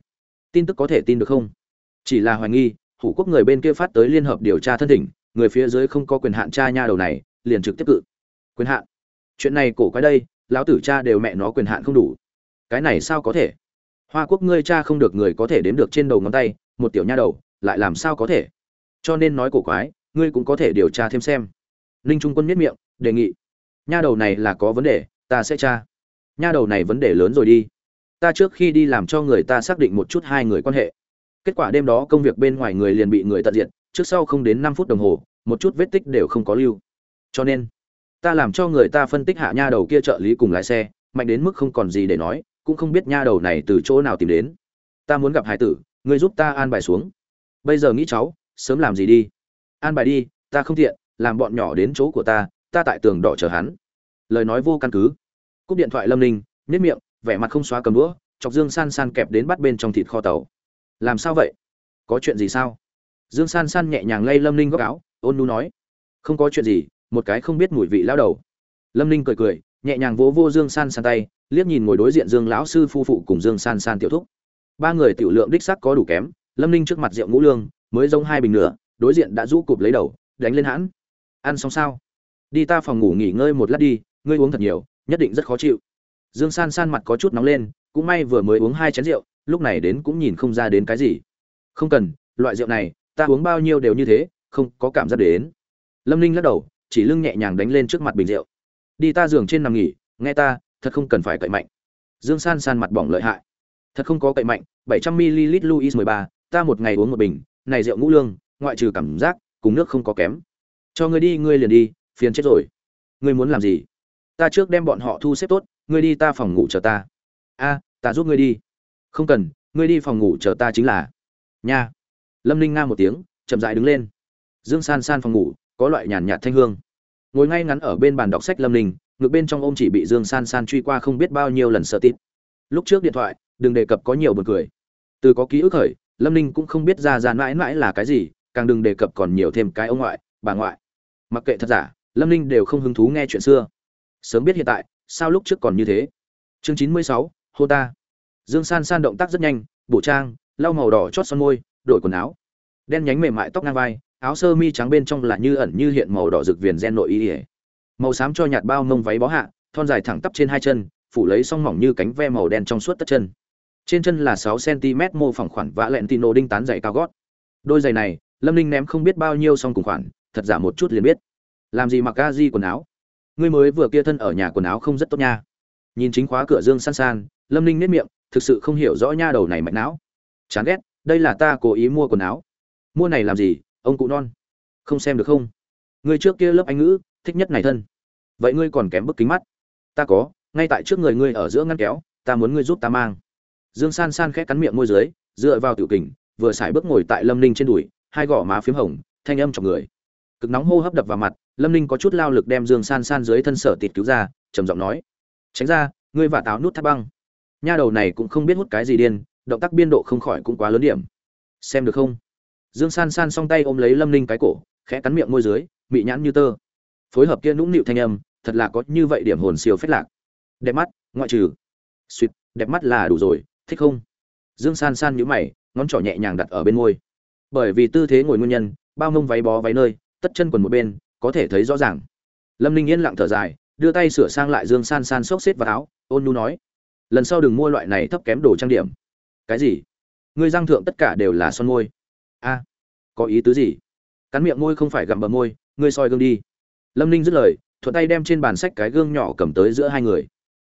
Tin tức có thể tin được không? Chỉ là hoài nghi, hủ quốc người bên kia phát tới liên hợp điều tra thân thỉnh, người phía dưới không có quyền hạn tra nha đầu này, liền trực tiếp cự. Quyền hạn. Chuyện này cổ quái đây, lão tử cha đều mẹ nó quyền hạn không đủ. Cái này sao có thể? Hoa quốc ngươi cha không được người có thể đếm được trên đầu ngón tay, một tiểu nha đầu, lại làm sao có thể? Cho nên nói cổ quái ngươi cũng có thể điều tra thêm xem. Ninh trung quân miết miệng, đề nghị. Nha đầu này là có vấn đề, ta sẽ tra. Nha đầu này vấn đề lớn rồi đi. Ta trước khi đi làm cho người ta xác định một chút hai người quan hệ. Kết quả đêm đó công việc bên ngoài người liền bị người tận diện trước sau không đến năm phút đồng hồ, một chút vết tích đều không có lưu. Cho nên, ta làm cho người ta phân tích hạ nha đầu kia trợ lý cùng lái xe, mạnh đến mức không còn gì để nói, cũng không biết nha đầu này từ chỗ nào tìm đến. Ta muốn gặp hải tử, ngươi giúp ta an bài xuống. Bây giờ nghĩ cháu, sớm làm gì đi an bài đi, ta không thiện làm bọn nhỏ đến chỗ của ta ta tại tường đỏ chờ hắn. Lời nói vô căn cứ. Cúp điện thoại lâm ninh nếp miệng, vẻ mặt không xóa cầm đũa, chọc dương san san kẹp đến bắt bên trong thịt kho tàu. Làm sao vậy? Có chuyện gì sao? Dương san san nhẹ nhàng lay lâm ninh góc áo, ôn nu nói. Không có chuyện gì, một cái không biết mùi vị lao đầu. Lâm ninh cười cười, nhẹ nhàng vỗ vô dương san san tay, liếc nhìn ngồi đối diện dương lão sư phu phụ cùng dương san san tiểu thúc. Ba người tiểu lượng đích sắc có đủ kém, lâm ninh trước mặt rượu ngũ lương, mới giống hai bình nửa đối diện đã rũ cụp lấy đầu, đánh lên hãn. Ăn xong sao? Đi ta phòng ngủ nghỉ ngơi một lát đi, ngươi uống thật nhiều, nhất định rất khó chịu. Dương san san mặt có chút nóng lên, cũng may vừa mới uống hai chén rượu, lúc này đến cũng nhìn không ra đến cái gì. Không cần, loại rượu này, ta uống bao nhiêu đều như thế, không có cảm giác đến. Lâm ninh lắc đầu, chỉ lưng nhẹ nhàng đánh lên trước mặt bình rượu. Đi ta giường trên nằm nghỉ, nghe ta, thật không cần phải cậy mạnh. Dương san san mặt bỏng lợi hại. Thật không có cậy mạnh, bảy trăm ml louis mười ba, ta một ngày uống một bình, này rượu ngũ lương ngoại trừ cảm giác, cùng nước không có kém. Cho ngươi đi, ngươi liền đi, phiền chết rồi. Ngươi muốn làm gì? Ta trước đem bọn họ thu xếp tốt, ngươi đi ta phòng ngủ chờ ta. A, ta giúp ngươi đi. Không cần, ngươi đi phòng ngủ chờ ta chính là. Nha. Lâm ninh nga một tiếng, chậm dại đứng lên. Dương san san phòng ngủ, có loại nhàn nhạt thanh hương. Ngồi ngay ngắn ở bên bàn đọc sách lâm ninh ngược bên trong ôm chỉ bị dương san san truy qua không biết bao nhiêu lần sợ tít. Lúc trước điện thoại, đừng đề cập có nhiều buồn cười. Từ có ký ức khởi, lâm ninh cũng không biết ra ra mãi mãi là cái gì càng đừng đề cập còn nhiều thêm cái ông ngoại, bà ngoại. Mặc kệ thật giả, lâm ninh đều không hứng thú nghe chuyện xưa. Sớm biết hiện tại, sao lúc trước còn như thế? Chương chín mươi sáu, hô ta. Dương san san động tác rất nhanh, bổ trang, lau màu đỏ chót son môi, đổi quần áo. Đen nhánh mềm mại tóc ngang vai, áo sơ mi trắng bên trong là như ẩn như hiện màu đỏ rực viền gen nội y ỉa màu xám cho nhạt bao mông váy bó hạ, thon dài thẳng tắp trên hai chân, phủ lấy song mỏng như cánh ve màu đen trong suốt tất chân. Trên chân là sáu cm mô phỏng khoản vã lẹn tino đinh tán dày cao gót. Đôi giày này lâm ninh ném không biết bao nhiêu xong cùng khoản, thật giả một chút liền biết. Làm gì mặc ga di quần áo? Ngươi mới vừa kia thân ở nhà quần áo không rất tốt nha. Nhìn chính khóa cửa dương san san, lâm ninh nếp miệng, thực sự không hiểu rõ nha đầu này mạnh não. Chán ghét, đây là ta cố ý mua quần áo. Mua này làm gì, ông cụ non? Không xem được không? Ngươi trước kia lớp anh ngữ, thích nhất này thân. Vậy ngươi còn kém bức kính mắt. Ta có, ngay tại trước người ngươi ở giữa ngăn kéo, ta muốn ngươi giúp ta mang. Dương san san khẽ cắn miệng môi dưới, dựa vào tiểu kình, vừa xài bước ngồi tại lâm ninh trên đùi hai gò má phím hồng, thanh âm chọc người. Cực nóng hô hấp đập vào mặt, lâm ninh có chút lao lực đem dương san san dưới thân sở tịt cứu ra, trầm giọng nói. Tránh ra, ngươi và táo nút thắt băng. Nha đầu này cũng không biết hút cái gì điên, động tác biên độ không khỏi cũng quá lớn điểm. Xem được không? Dương san san song tay ôm lấy lâm ninh cái cổ, khẽ cắn miệng môi dưới bị nhãn như tơ. Phối hợp kia nũng nịu thanh âm, thật là có như vậy điểm hồn siêu phách lạc. Đẹp mắt, ngoại trừ. Suýt đẹp mắt là đủ rồi, thích không? Dương san san nhíu mày, ngón trỏ nhẹ nhàng đặt ở bên môi bởi vì tư thế ngồi nguyên nhân, bao mông váy bó váy nơi, tất chân quần một bên, có thể thấy rõ ràng. Lâm ninh yên lặng thở dài, đưa tay sửa sang lại dương san san xốc xếp vào áo, ôn nu nói, lần sau đừng mua loại này thấp kém đồ trang điểm. Cái gì? Ngươi răng thượng tất cả đều là son môi. A, có ý tứ gì? Cắn miệng môi không phải gặm bờ môi, ngươi soi gương đi. Lâm ninh dứt lời, thuận tay đem trên bàn sách cái gương nhỏ cầm tới giữa hai người.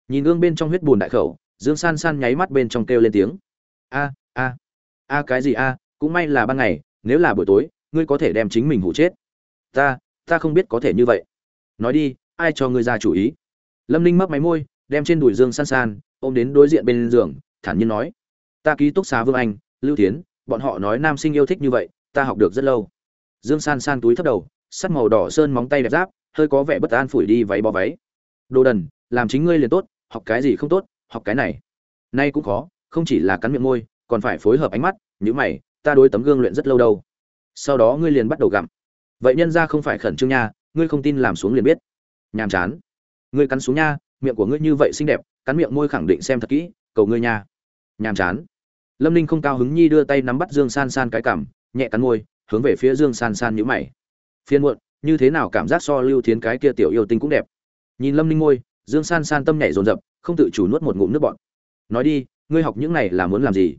Nhìn gương bên trong huyết bùn đại khẩu, dương san san nháy mắt bên trong kêu lên tiếng. A a a, cái gì a? Cũng may là ban ngày, nếu là buổi tối, ngươi có thể đem chính mình hụ chết. Ta ta không biết có thể như vậy. Nói đi, ai cho ngươi ra chủ ý? Lâm ninh mấp máy môi, đem trên đùi dương san san, ôm đến đối diện bên giường, thản nhiên nói. Ta ký túc xá vương anh, lưu tiến bọn họ nói nam sinh yêu thích như vậy, ta học được rất lâu. Dương san san túi thấp đầu sắt màu đỏ sơn móng tay đẹp giáp, hơi có vẻ bất an phủi đi váy bó váy. Đồ đần, làm chính ngươi liền tốt, học cái gì không tốt, học cái này. Nay cũng khó, không chỉ là cắn miệng môi, còn phải phối hợp ánh mắt nhữ mày ta đối tấm gương luyện rất lâu đâu. Sau đó ngươi liền bắt đầu gặm. Vậy nhân ra không phải khẩn trương nha ngươi không tin làm xuống liền biết. Nhàm chán. Ngươi cắn xuống nha miệng của ngươi như vậy xinh đẹp cắn miệng môi khẳng định xem thật kỹ cầu ngươi nha. Nhàm chán. Lâm ninh không cao hứng nhi đưa tay nắm bắt dương san san cái cảm nhẹ cắn môi hướng về phía dương san san nhữ mày. Phiên muộn như thế nào cảm giác so lưu thiến cái kia tiểu yêu tinh cũng đẹp. Nhìn lâm ninh môi dương san san tâm nhảy rồn rập, không tự chủ nuốt một ngụm nước bọt. Nói đi ngươi học những này là muốn làm gì?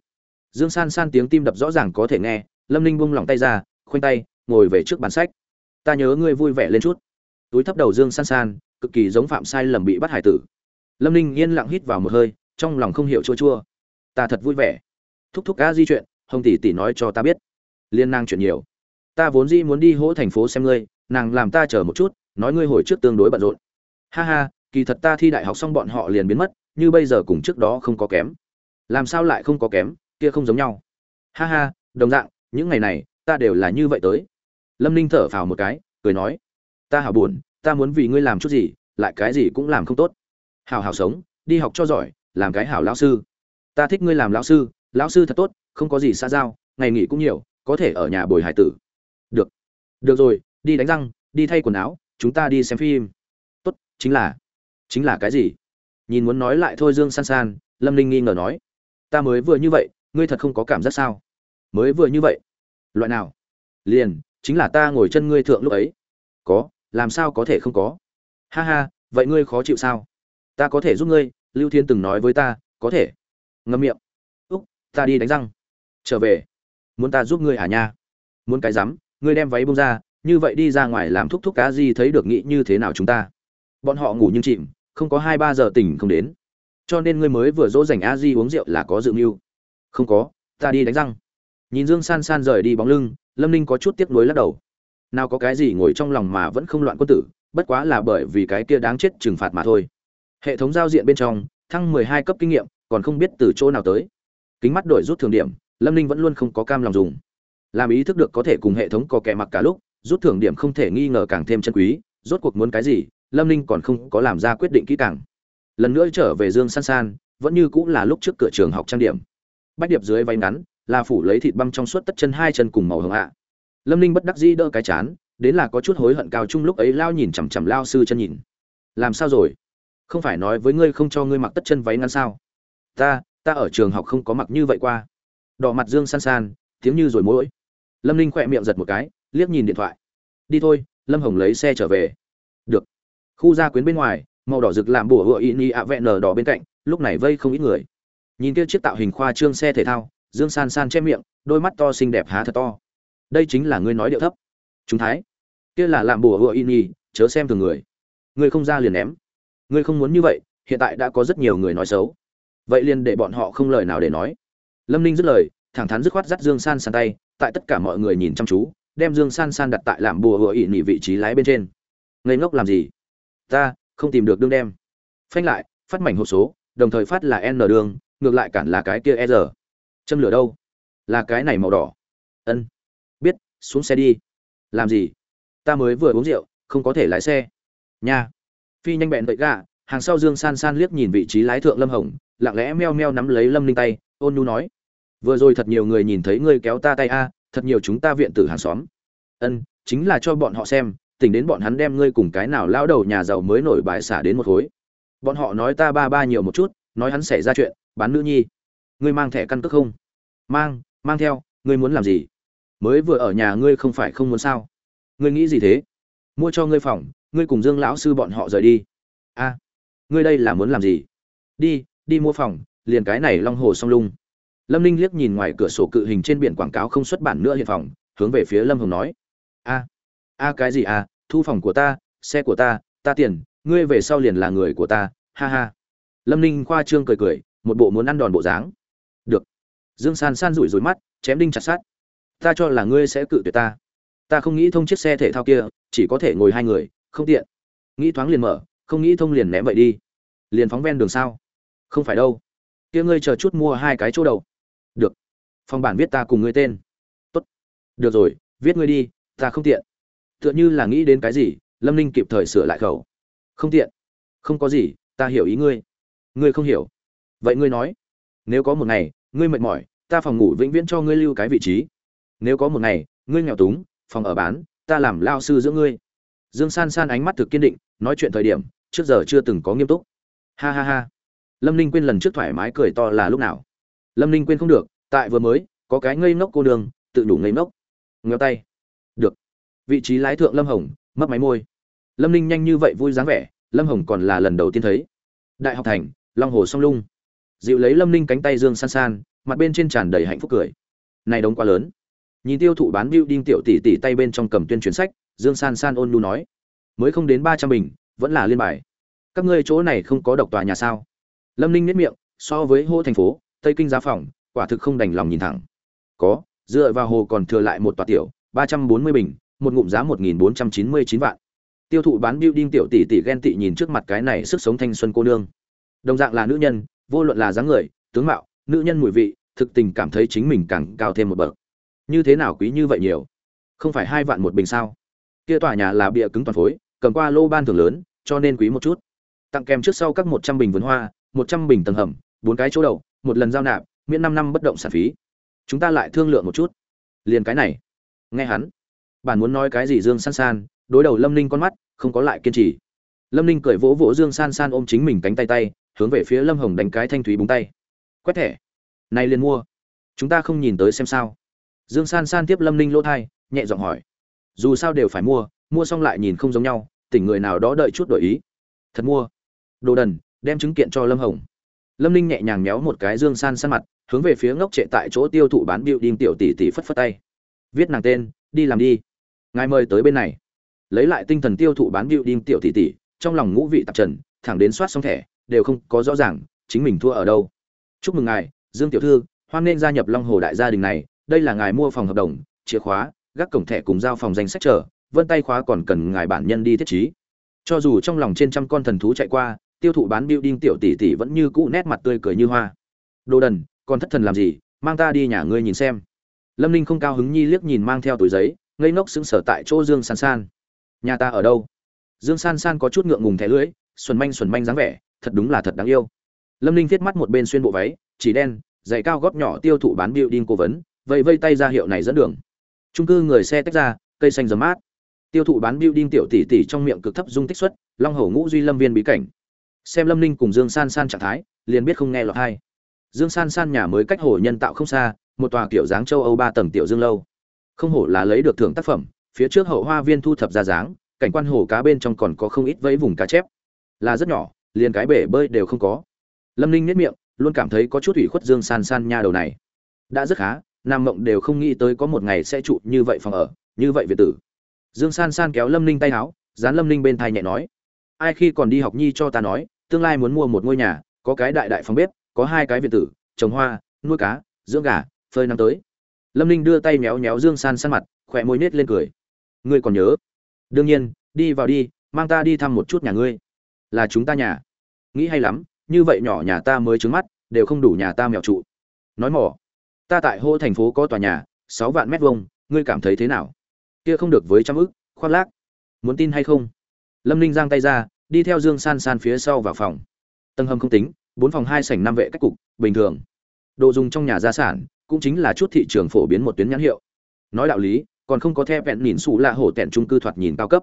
Dương san san tiếng tim đập rõ ràng có thể nghe, lâm ninh bung lỏng tay ra, khoanh tay, ngồi về trước bàn sách. Ta nhớ ngươi vui vẻ lên chút. Túi thấp đầu dương san san, cực kỳ giống phạm sai lầm bị bắt hải tử. Lâm ninh yên lặng hít vào một hơi, trong lòng không hiểu chua chua. Ta thật vui vẻ. Thúc thúc cá di chuyện, hồng tỷ tỷ nói cho ta biết. Liên năng chuyện nhiều. Ta vốn dĩ muốn đi hỗ thành phố xem ngươi, nàng làm ta chờ một chút, nói ngươi hồi trước tương đối bận rộn. Ha ha, kỳ thật ta thi đại học xong bọn họ liền biến mất, như bây giờ cùng trước đó không có kém. Làm sao lại không có kém? Kia không giống nhau. Ha ha, đồng dạng, những ngày này, ta đều là như vậy tới. Lâm ninh thở phào một cái, cười nói, ta hảo buồn, ta muốn vì ngươi làm chút gì, lại cái gì cũng làm không tốt. Hảo hảo sống, đi học cho giỏi, làm cái hảo lão sư. Ta thích ngươi làm lão sư lão sư thật tốt, không có gì xa giao, ngày nghỉ cũng nhiều, có thể ở nhà bồi hải tử. Được được rồi, đi đánh răng, đi thay quần áo, chúng ta đi xem phim. Tốt, chính là chính là cái gì? Nhìn muốn nói lại thôi dương san san, lâm linh nghi ngờ nói, ta mới vừa như vậy ngươi thật không có cảm giác sao? Mới vừa như vậy, loại nào? Liền, chính là ta ngồi chân ngươi thượng lúc ấy. Có, làm sao có thể không có? Ha ha, vậy ngươi khó chịu sao? Ta có thể giúp ngươi, lưu thiên từng nói với ta, có thể. Ngâm miệng. Úc, ta đi đánh răng. Trở về. Muốn ta giúp ngươi à nha? Muốn cái rắm, ngươi đem váy bông ra, như vậy đi ra ngoài làm thúc thúc cá gì thấy được nghĩ như thế nào chúng ta? Bọn họ ngủ nhưng chìm, không có hai ba giờ tỉnh không đến. Cho nên ngươi mới vừa dỗ dành a di uống rượu là có dự mưu không có, ta đi đánh răng. Nhìn dương san san rời đi bóng lưng, lâm ninh có chút tiếc nuối lắc đầu. Nào có cái gì ngồi trong lòng mà vẫn không loạn quân tử, bất quá là bởi vì cái kia đáng chết trừng phạt mà thôi. Hệ thống giao diện bên trong, thăng mười hai cấp kinh nghiệm, còn không biết từ chỗ nào tới. Kính mắt đổi rút thường điểm, lâm ninh vẫn luôn không có cam lòng dùng. Làm ý thức được có thể cùng hệ thống có kẻ mặc cả lúc, rút thưởng điểm không thể nghi ngờ càng thêm chân quý, rốt cuộc muốn cái gì, lâm ninh còn không có làm ra quyết định kỹ càng. Lần nữa trở về dương san san, vẫn như cũng là lúc trước cửa trường học trang điểm bách điệp dưới váy ngắn, là phủ lấy thịt băm trong suốt tất chân hai chân cùng màu hồng ạ. Lâm ninh bất đắc dĩ đỡ cái chán, đến là có chút hối hận cao trung lúc ấy lao nhìn chằm chằm lao sư chân nhìn. Làm sao rồi? Không phải nói với ngươi không cho ngươi mặc tất chân váy ngắn sao? Ta ta ở trường học không có mặc như vậy qua. Đỏ mặt dương san san, tiếng như rồi mỗi. Lâm ninh khỏe miệng giật một cái, liếc nhìn điện thoại. Đi thôi, lâm hồng lấy xe trở về. Được. Khu gia quyến bên ngoài, màu đỏ rực làm bùa hựa y ni ạ vẹn nở đỏ bên cạnh, lúc này vây không ít người nhìn kia chiếc tạo hình khoa trương xe thể thao, dương san san che miệng, đôi mắt to xinh đẹp há thật to. Đây chính là ngươi nói điệu thấp. Chúng thái, kia là làm bùa hựa y ni chớ xem thường người. Ngươi không ra liền ném. Ngươi không muốn như vậy, hiện tại đã có rất nhiều người nói xấu. Vậy liền để bọn họ không lời nào để nói. Lâm ninh dứt lời, thẳng thắn dứt khoát dắt dương san san tay, tại tất cả mọi người nhìn chăm chú, đem dương san san đặt tại làm bùa hựa y nỉ vị trí lái bên trên. Ngây ngốc làm gì? Ta, không tìm được đương đem. Phanh lại, phát mảnh hộp số, đồng thời phát là n đường ngược lại cản là cái kia e giờ châm lửa đâu? Là cái này màu đỏ. Ân. Biết, xuống xe đi. Làm gì? Ta mới vừa uống rượu, không có thể lái xe. Nha. Phi nhanh bẹn vậy gà, hàng sau dương san san liếc nhìn vị trí lái thượng lâm hồng, lặng lẽ meo meo nắm lấy lâm ninh tay, ôn nhu nói. Vừa rồi thật nhiều người nhìn thấy ngươi kéo ta tay a, thật nhiều chúng ta viện tử hàng xóm. Ân, chính là cho bọn họ xem, tỉnh đến bọn hắn đem ngươi cùng cái nào lao đầu nhà giàu mới nổi bãi xả đến một khối. Bọn họ nói ta ba ba nhiều một chút nói hắn xảy ra chuyện, bán nữ nhi. Ngươi mang thẻ căn cước không? Mang mang theo, ngươi muốn làm gì? Mới vừa ở nhà ngươi không phải không muốn sao? Ngươi nghĩ gì thế? Mua cho ngươi phòng, ngươi cùng dương lão sư bọn họ rời đi. A, ngươi đây là muốn làm gì? Đi đi mua phòng, liền cái này long hồ song lung. Lâm ninh liếc nhìn ngoài cửa sổ cự hình trên biển quảng cáo không xuất bản nữa hiện phòng, hướng về phía lâm hồng nói. A a cái gì a? Thu phòng của ta, xe của ta ta tiền, ngươi về sau liền là người của ta. Ha ha lâm ninh khoa trương cười cười, một bộ muốn ăn đòn bộ dáng. Được. Dương san san rủi rủi mắt, chém đinh chặt sát ta cho là ngươi sẽ cự tuyệt ta. Ta không nghĩ thông chiếc xe thể thao kia, chỉ có thể ngồi hai người, không tiện. Nghĩ thoáng liền mở, không nghĩ thông liền ném vậy đi. Liền phóng ven đường sao? Không phải đâu. Kia ngươi chờ chút mua hai cái chỗ đầu. Được. Phòng bản viết ta cùng ngươi tên. Tốt. Được rồi, viết ngươi đi, ta không tiện. Tựa như là nghĩ đến cái gì, lâm ninh kịp thời sửa lại khẩu. Không tiện. Không có gì, ta hiểu ý ngươi ngươi không hiểu. Vậy ngươi nói, nếu có một ngày, ngươi mệt mỏi, ta phòng ngủ vĩnh viễn cho ngươi lưu cái vị trí. Nếu có một ngày, ngươi nghèo túng, phòng ở bán, ta làm lao sư giữa ngươi. Dương san san ánh mắt thực kiên định, nói chuyện thời điểm, trước giờ chưa từng có nghiêm túc. Ha ha ha. Lâm ninh quên lần trước thoải mái cười to là lúc nào. Lâm ninh quên không được, tại vừa mới, có cái ngây ngốc cô đường tự đủ ngây ngốc. Ngheo tay. Được. Vị trí lái thượng lâm hồng, mất máy môi. Lâm ninh nhanh như vậy vui dáng vẻ, lâm hồng còn là lần đầu tiên thấy. Đại học thành long hồ song lung. Dịu lấy lâm ninh cánh tay dương san san, mặt bên trên tràn đầy hạnh phúc cười. Này đống quá lớn. Nhìn tiêu thụ bán building tiểu tỷ tỷ tay bên trong cầm tuyên truyền sách, dương san san ôn nu nói. Mới không đến ba trăm bình, vẫn là liên bài. Các ngươi chỗ này không có độc tòa nhà sao? Lâm ninh nếp miệng, so với hô thành phố, tây kinh giá phòng, quả thực không đành lòng nhìn thẳng. Có, dựa vào hồ còn thừa lại một tòa tiểu, ba trăm bốn mươi bình, một ngụm giá một nghìn bốn trăm chín mươi chín vạn. Tiêu thụ bán building tiểu tỷ tỷ ghen tị nhìn trước mặt cái này sức sống thanh xuân cô nương đồng dạng là nữ nhân, vô luận là dáng người, tướng mạo, nữ nhân mùi vị, thực tình cảm thấy chính mình càng cao thêm một bậc. Như thế nào quý như vậy nhiều? Không phải hai vạn một bình sao? Kia tòa nhà là bịa cứng toàn phối, cầm qua lô ban thường lớn, cho nên quý một chút. Tặng kèm trước sau các một trăm bình vườn hoa, một trăm bình tầng hầm, bốn cái chỗ đầu, một lần giao nạp, miễn năm năm bất động sản phí. Chúng ta lại thương lượng một chút. Liền cái này. Nghe hắn. Bản muốn nói cái gì dương san san, đối đầu lâm ninh con mắt, không có lại kiên trì. Lâm ninh cười vỗ vỗ dương san san ôm chính mình cánh tay tay hướng về phía lâm hồng đánh cái thanh thúy búng tay. Quét thẻ. Nay liền mua. Chúng ta không nhìn tới xem sao. Dương san san tiếp lâm ninh lỗ thai, nhẹ giọng hỏi. Dù sao đều phải mua mua xong lại nhìn không giống nhau, tỉnh người nào đó đợi chút đổi ý. Thật mua. Đồ đần, đem chứng kiện cho lâm hồng. Lâm ninh nhẹ nhàng méo một cái dương san san mặt, hướng về phía ngốc trệ tại chỗ tiêu thụ bán biểu đinh tiểu tỷ tỷ phất phất tay. Viết nàng tên, đi làm đi. Ngài mời tới bên này. Lấy lại tinh thần tiêu thụ bán biểu đinh tiểu tỷ tỷ, trong lòng ngũ vị tạp trần, thẳng đến soát xong thẻ đều không có rõ ràng, chính mình thua ở đâu. Chúc mừng ngài, dương tiểu thư, hoan nên gia nhập long hồ đại gia đình này, đây là ngài mua phòng hợp đồng, chìa khóa, gác cổng thẻ cùng giao phòng danh sách chờ, vân tay khóa còn cần ngài bản nhân đi thiết trí. Cho dù trong lòng trên trăm con thần thú chạy qua, tiêu thụ bán building tiểu tỷ tỷ vẫn như cũ nét mặt tươi cười như hoa. Đồ đần, còn thất thần làm gì, mang ta đi nhà ngươi nhìn xem. Lâm ninh không cao hứng nhi liếc nhìn mang theo túi giấy, ngây ngốc sững sờ tại chỗ dương san san. Nhà ta ở đâu? Dương san san có chút ngượng ngùng thẻ lưỡi, xuẩn manh xuẩn manh dáng vẻ thật đúng là thật đáng yêu. Lâm ninh viết mắt một bên xuyên bộ váy, chỉ đen, giày cao gót nhỏ tiêu thụ bán điệu đinh cố vấn vậy vây tay ra hiệu này dẫn đường. Trung cư người xe tách ra, cây xanh giấm mát. Tiêu thụ bán biểu đinh tiểu tỷ tỷ trong miệng cực thấp dung tích xuất, long hổ ngũ duy lâm viên bí cảnh. Xem lâm ninh cùng dương san san trạng thái, liền biết không nghe lọt hay dương san san nhà mới cách hồ nhân tạo không xa, một tòa kiểu dáng châu âu ba tầng tiểu dương lâu. Không hổ là lấy được thưởng tác phẩm, phía trước hậu hoa viên thu thập ra dáng, cảnh quan hồ cá bên trong còn có không ít vẫy vùng cá chép. Là rất nhỏ liền cái bể bơi đều không có. Lâm ninh nếp miệng, luôn cảm thấy có chút ủy khuất dương san san nha đầu này. Đã rất khá, nam mộng đều không nghĩ tới có một ngày sẽ trụ như vậy phòng ở, như vậy việt tử. Dương san san kéo lâm ninh tay áo, dán lâm ninh bên thai nhẹ nói, ai khi còn đi học nhi cho ta nói, tương lai muốn mua một ngôi nhà, có cái đại đại phòng bếp, có hai cái việt tử, trồng hoa, nuôi cá, dưỡng gà, phơi năm tới. Lâm ninh đưa tay méo méo dương san san mặt, khỏe môi nết lên cười. Ngươi còn nhớ? Đương nhiên, đi vào đi, mang ta đi thăm một chút nhà ngươi. Là chúng ta nhà nghĩ hay lắm, như vậy nhỏ nhà ta mới trứng mắt, đều không đủ nhà ta mèo trụ. Nói mỏ, ta tại hô thành phố có tòa nhà, sáu vạn mét vuông, ngươi cảm thấy thế nào? Kia không được với trăm ức, khoác lác. Muốn tin hay không? Lâm ninh giang tay ra, đi theo dương san san phía sau vào phòng. Tầng hầm không tính, bốn phòng hai sảnh năm vệ cách cục, bình thường. Đồ dùng trong nhà gia sản, cũng chính là chút thị trường phổ biến một tuyến nhãn hiệu. Nói đạo lý, còn không có theo vẹn nhìn xù lạ hổ tẹn trung cư thoạt nhìn cao cấp.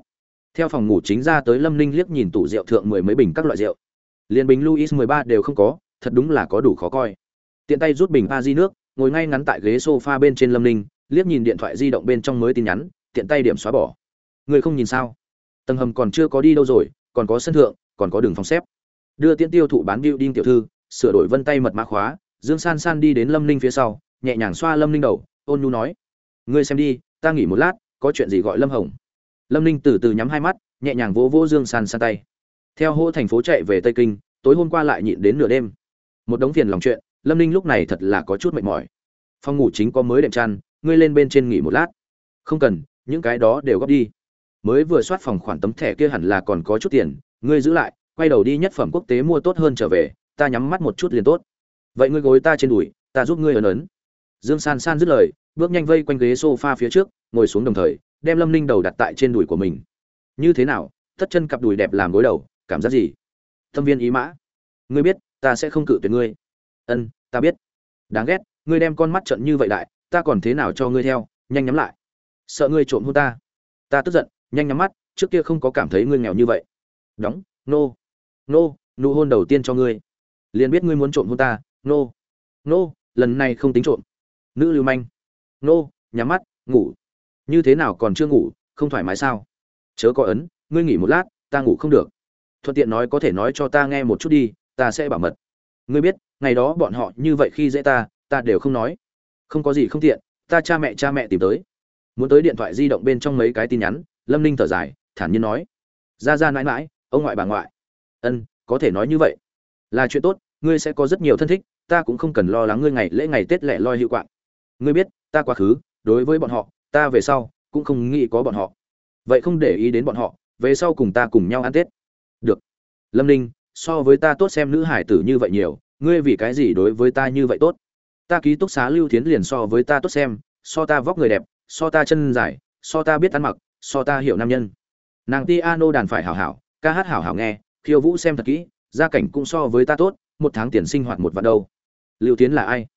Theo phòng ngủ chính ra tới lâm ninh liếc nhìn tủ rượu thượng mười mấy bình các loại rượu liên bình luis mười ba đều không có, thật đúng là có đủ khó coi. Tiện tay rút bình pa nước, ngồi ngay ngắn tại ghế sofa bên trên lâm ninh, liếc nhìn điện thoại di động bên trong mới tin nhắn, tiện tay điểm xóa bỏ. Người không nhìn sao? Tầng hầm còn chưa có đi đâu rồi, còn có sân thượng, còn có đường phòng xếp. Đưa tiễn tiêu thụ bán bưu đinh tiểu thư, sửa đổi vân tay mật mã khóa, dương san san đi đến lâm ninh phía sau, nhẹ nhàng xoa lâm ninh đầu, ôn nhu nói. Ngươi xem đi, ta nghỉ một lát, có chuyện gì gọi lâm hồng. Lâm ninh từ từ nhắm hai mắt, nhẹ nhàng vỗ vỗ dương san san tay theo hô thành phố chạy về tây kinh, tối hôm qua lại nhịn đến nửa đêm. Một đống phiền lòng chuyện, lâm ninh lúc này thật là có chút mệt mỏi. Phòng ngủ chính có mới đệm chăn, ngươi lên bên trên nghỉ một lát. Không cần, những cái đó đều góp đi. Mới vừa soát phòng khoản tấm thẻ kia hẳn là còn có chút tiền, ngươi giữ lại, quay đầu đi nhất phẩm quốc tế mua tốt hơn trở về, ta nhắm mắt một chút liền tốt. Vậy ngươi gối ta trên đùi, ta giúp ngươi ấn ấn. Dương san san dứt lời, bước nhanh vây quanh ghế sofa phía trước, ngồi xuống đồng thời, đem lâm ninh đầu đặt tại trên đùi của mình. Như thế nào, tất chân cặp đùi đẹp làm gối đầu cảm giác gì? Tâm viên ý mã. Ngươi biết, ta sẽ không cự tuyệt ngươi. Ân, ta biết. Đáng ghét, ngươi đem con mắt trận như vậy đại ta còn thế nào cho ngươi theo? Nhanh nhắm lại. Sợ ngươi trộm hôn ta. Ta tức giận, nhanh nhắm mắt, trước kia không có cảm thấy ngươi nghèo như vậy. Đóng, nô. Nô, nụ hôn đầu tiên cho ngươi. Liền biết ngươi muốn trộm hôn ta. Nô. Nô, lần này không tính trộm. Nữ lưu manh. Nô, nhắm mắt, ngủ. Như thế nào còn chưa ngủ, không thoải mái sao? Chớ có ấn, ngươi nghỉ một lát, ta ngủ không được thuận tiện nói có thể nói cho ta nghe một chút đi, ta sẽ bảo mật. Ngươi biết, ngày đó bọn họ như vậy khi dễ ta ta đều không nói. Không có gì không tiện, ta cha mẹ cha mẹ tìm tới. Muốn tới điện thoại di động bên trong mấy cái tin nhắn, lâm ninh thở dài, thản nhiên nói. Ra ra mãi mãi, ông ngoại bà ngoại. Ân, có thể nói như vậy. Là chuyện tốt, ngươi sẽ có rất nhiều thân thích, ta cũng không cần lo lắng ngươi ngày lễ ngày tết lẻ loi hiệu quạng. Ngươi biết, ta quá khứ, đối với bọn họ, ta về sau, cũng không nghĩ có bọn họ. Vậy không để ý đến bọn họ, về sau cùng ta cùng nhau ăn tết được. Lâm ninh, so với ta tốt xem nữ hải tử như vậy nhiều, ngươi vì cái gì đối với ta như vậy tốt? Ta ký túc xá lưu thiến liền so với ta tốt xem, so ta vóc người đẹp, so ta chân dài, so ta biết ăn mặc, so ta hiểu nam nhân. Nàng ti ano đàn phải hảo hảo, ca hát hảo hảo nghe, khiêu vũ xem thật kỹ, gia cảnh cũng so với ta tốt, một tháng tiền sinh hoạt một vạn đâu. Lưu tiến là ai?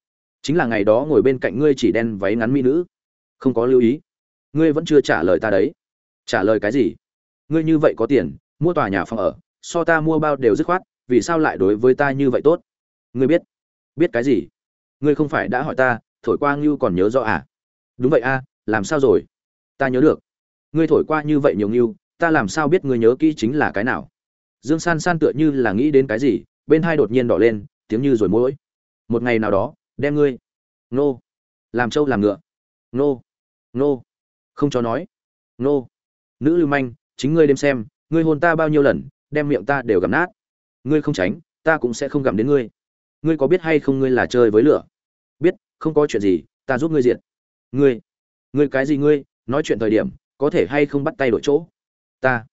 Chính là ngày đó ngồi bên cạnh ngươi chỉ đen váy ngắn mỹ nữ. Không có lưu ý. Ngươi vẫn chưa trả lời ta đấy. Trả lời cái gì? Ngươi như vậy có tiền mua tòa nhà phòng ở, so ta mua bao đều dứt khoát, vì sao lại đối với ta như vậy tốt? Ngươi biết. Biết cái gì? Ngươi không phải đã hỏi ta, thổi qua ngưu còn nhớ rõ à? Đúng vậy a, làm sao rồi? Ta nhớ được. Ngươi thổi qua như vậy nhiều ngưu, ta làm sao biết ngươi nhớ kỹ chính là cái nào? Dương san san tựa như là nghĩ đến cái gì, bên hai đột nhiên đỏ lên, tiếng như rồi mỗi. Một ngày nào đó, đem ngươi. Nô. Làm trâu làm ngựa. Nô. Nô. Không cho nói. Nô. Nữ lưu manh, chính ngươi đêm xem ngươi hôn ta bao nhiêu lần, đem miệng ta đều gặm nát. Ngươi không tránh, ta cũng sẽ không gặm đến ngươi. Ngươi có biết hay không ngươi là chơi với lửa? Biết, không có chuyện gì, ta giúp ngươi diệt. Ngươi ngươi cái gì ngươi, nói chuyện thời điểm, có thể hay không bắt tay đổi chỗ? Ta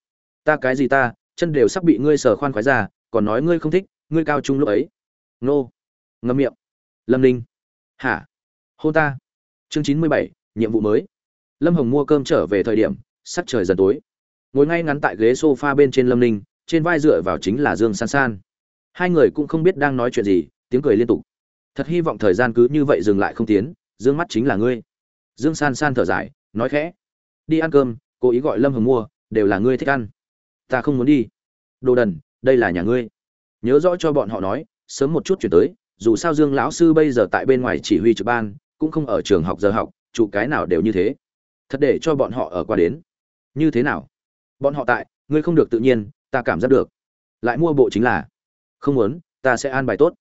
ta cái gì ta, chân đều sắp bị ngươi sờ khoan khoái ra, còn nói ngươi không thích, ngươi cao trung lúc ấy. Nô ngâm miệng. Lâm ninh. Hả? Hôn ta. Chương chín mươi bảy, nhiệm vụ mới. Lâm hồng mua cơm trở về thời điểm, sắc trời dần tối ngồi ngay ngắn tại ghế sofa bên trên lâm ninh, trên vai dựa vào chính là dương san san. Hai người cũng không biết đang nói chuyện gì, tiếng cười liên tục. Thật hy vọng thời gian cứ như vậy dừng lại không tiến, dương mắt chính là ngươi. Dương san san thở dài, nói khẽ. Đi ăn cơm, cố ý gọi lâm hồng mua, đều là ngươi thích ăn. Ta không muốn đi. Đồ đần, đây là nhà ngươi. Nhớ rõ cho bọn họ nói, sớm một chút chuyển tới, dù sao dương lão sư bây giờ tại bên ngoài chỉ huy trực ban, cũng không ở trường học giờ học trụ cái nào đều như thế. Thật để cho bọn họ ở qua đến. Như thế nào? Bọn họ tại, ngươi không được tự nhiên, ta cảm giác được. Lại mua bộ chính là, không muốn, ta sẽ an bài tốt.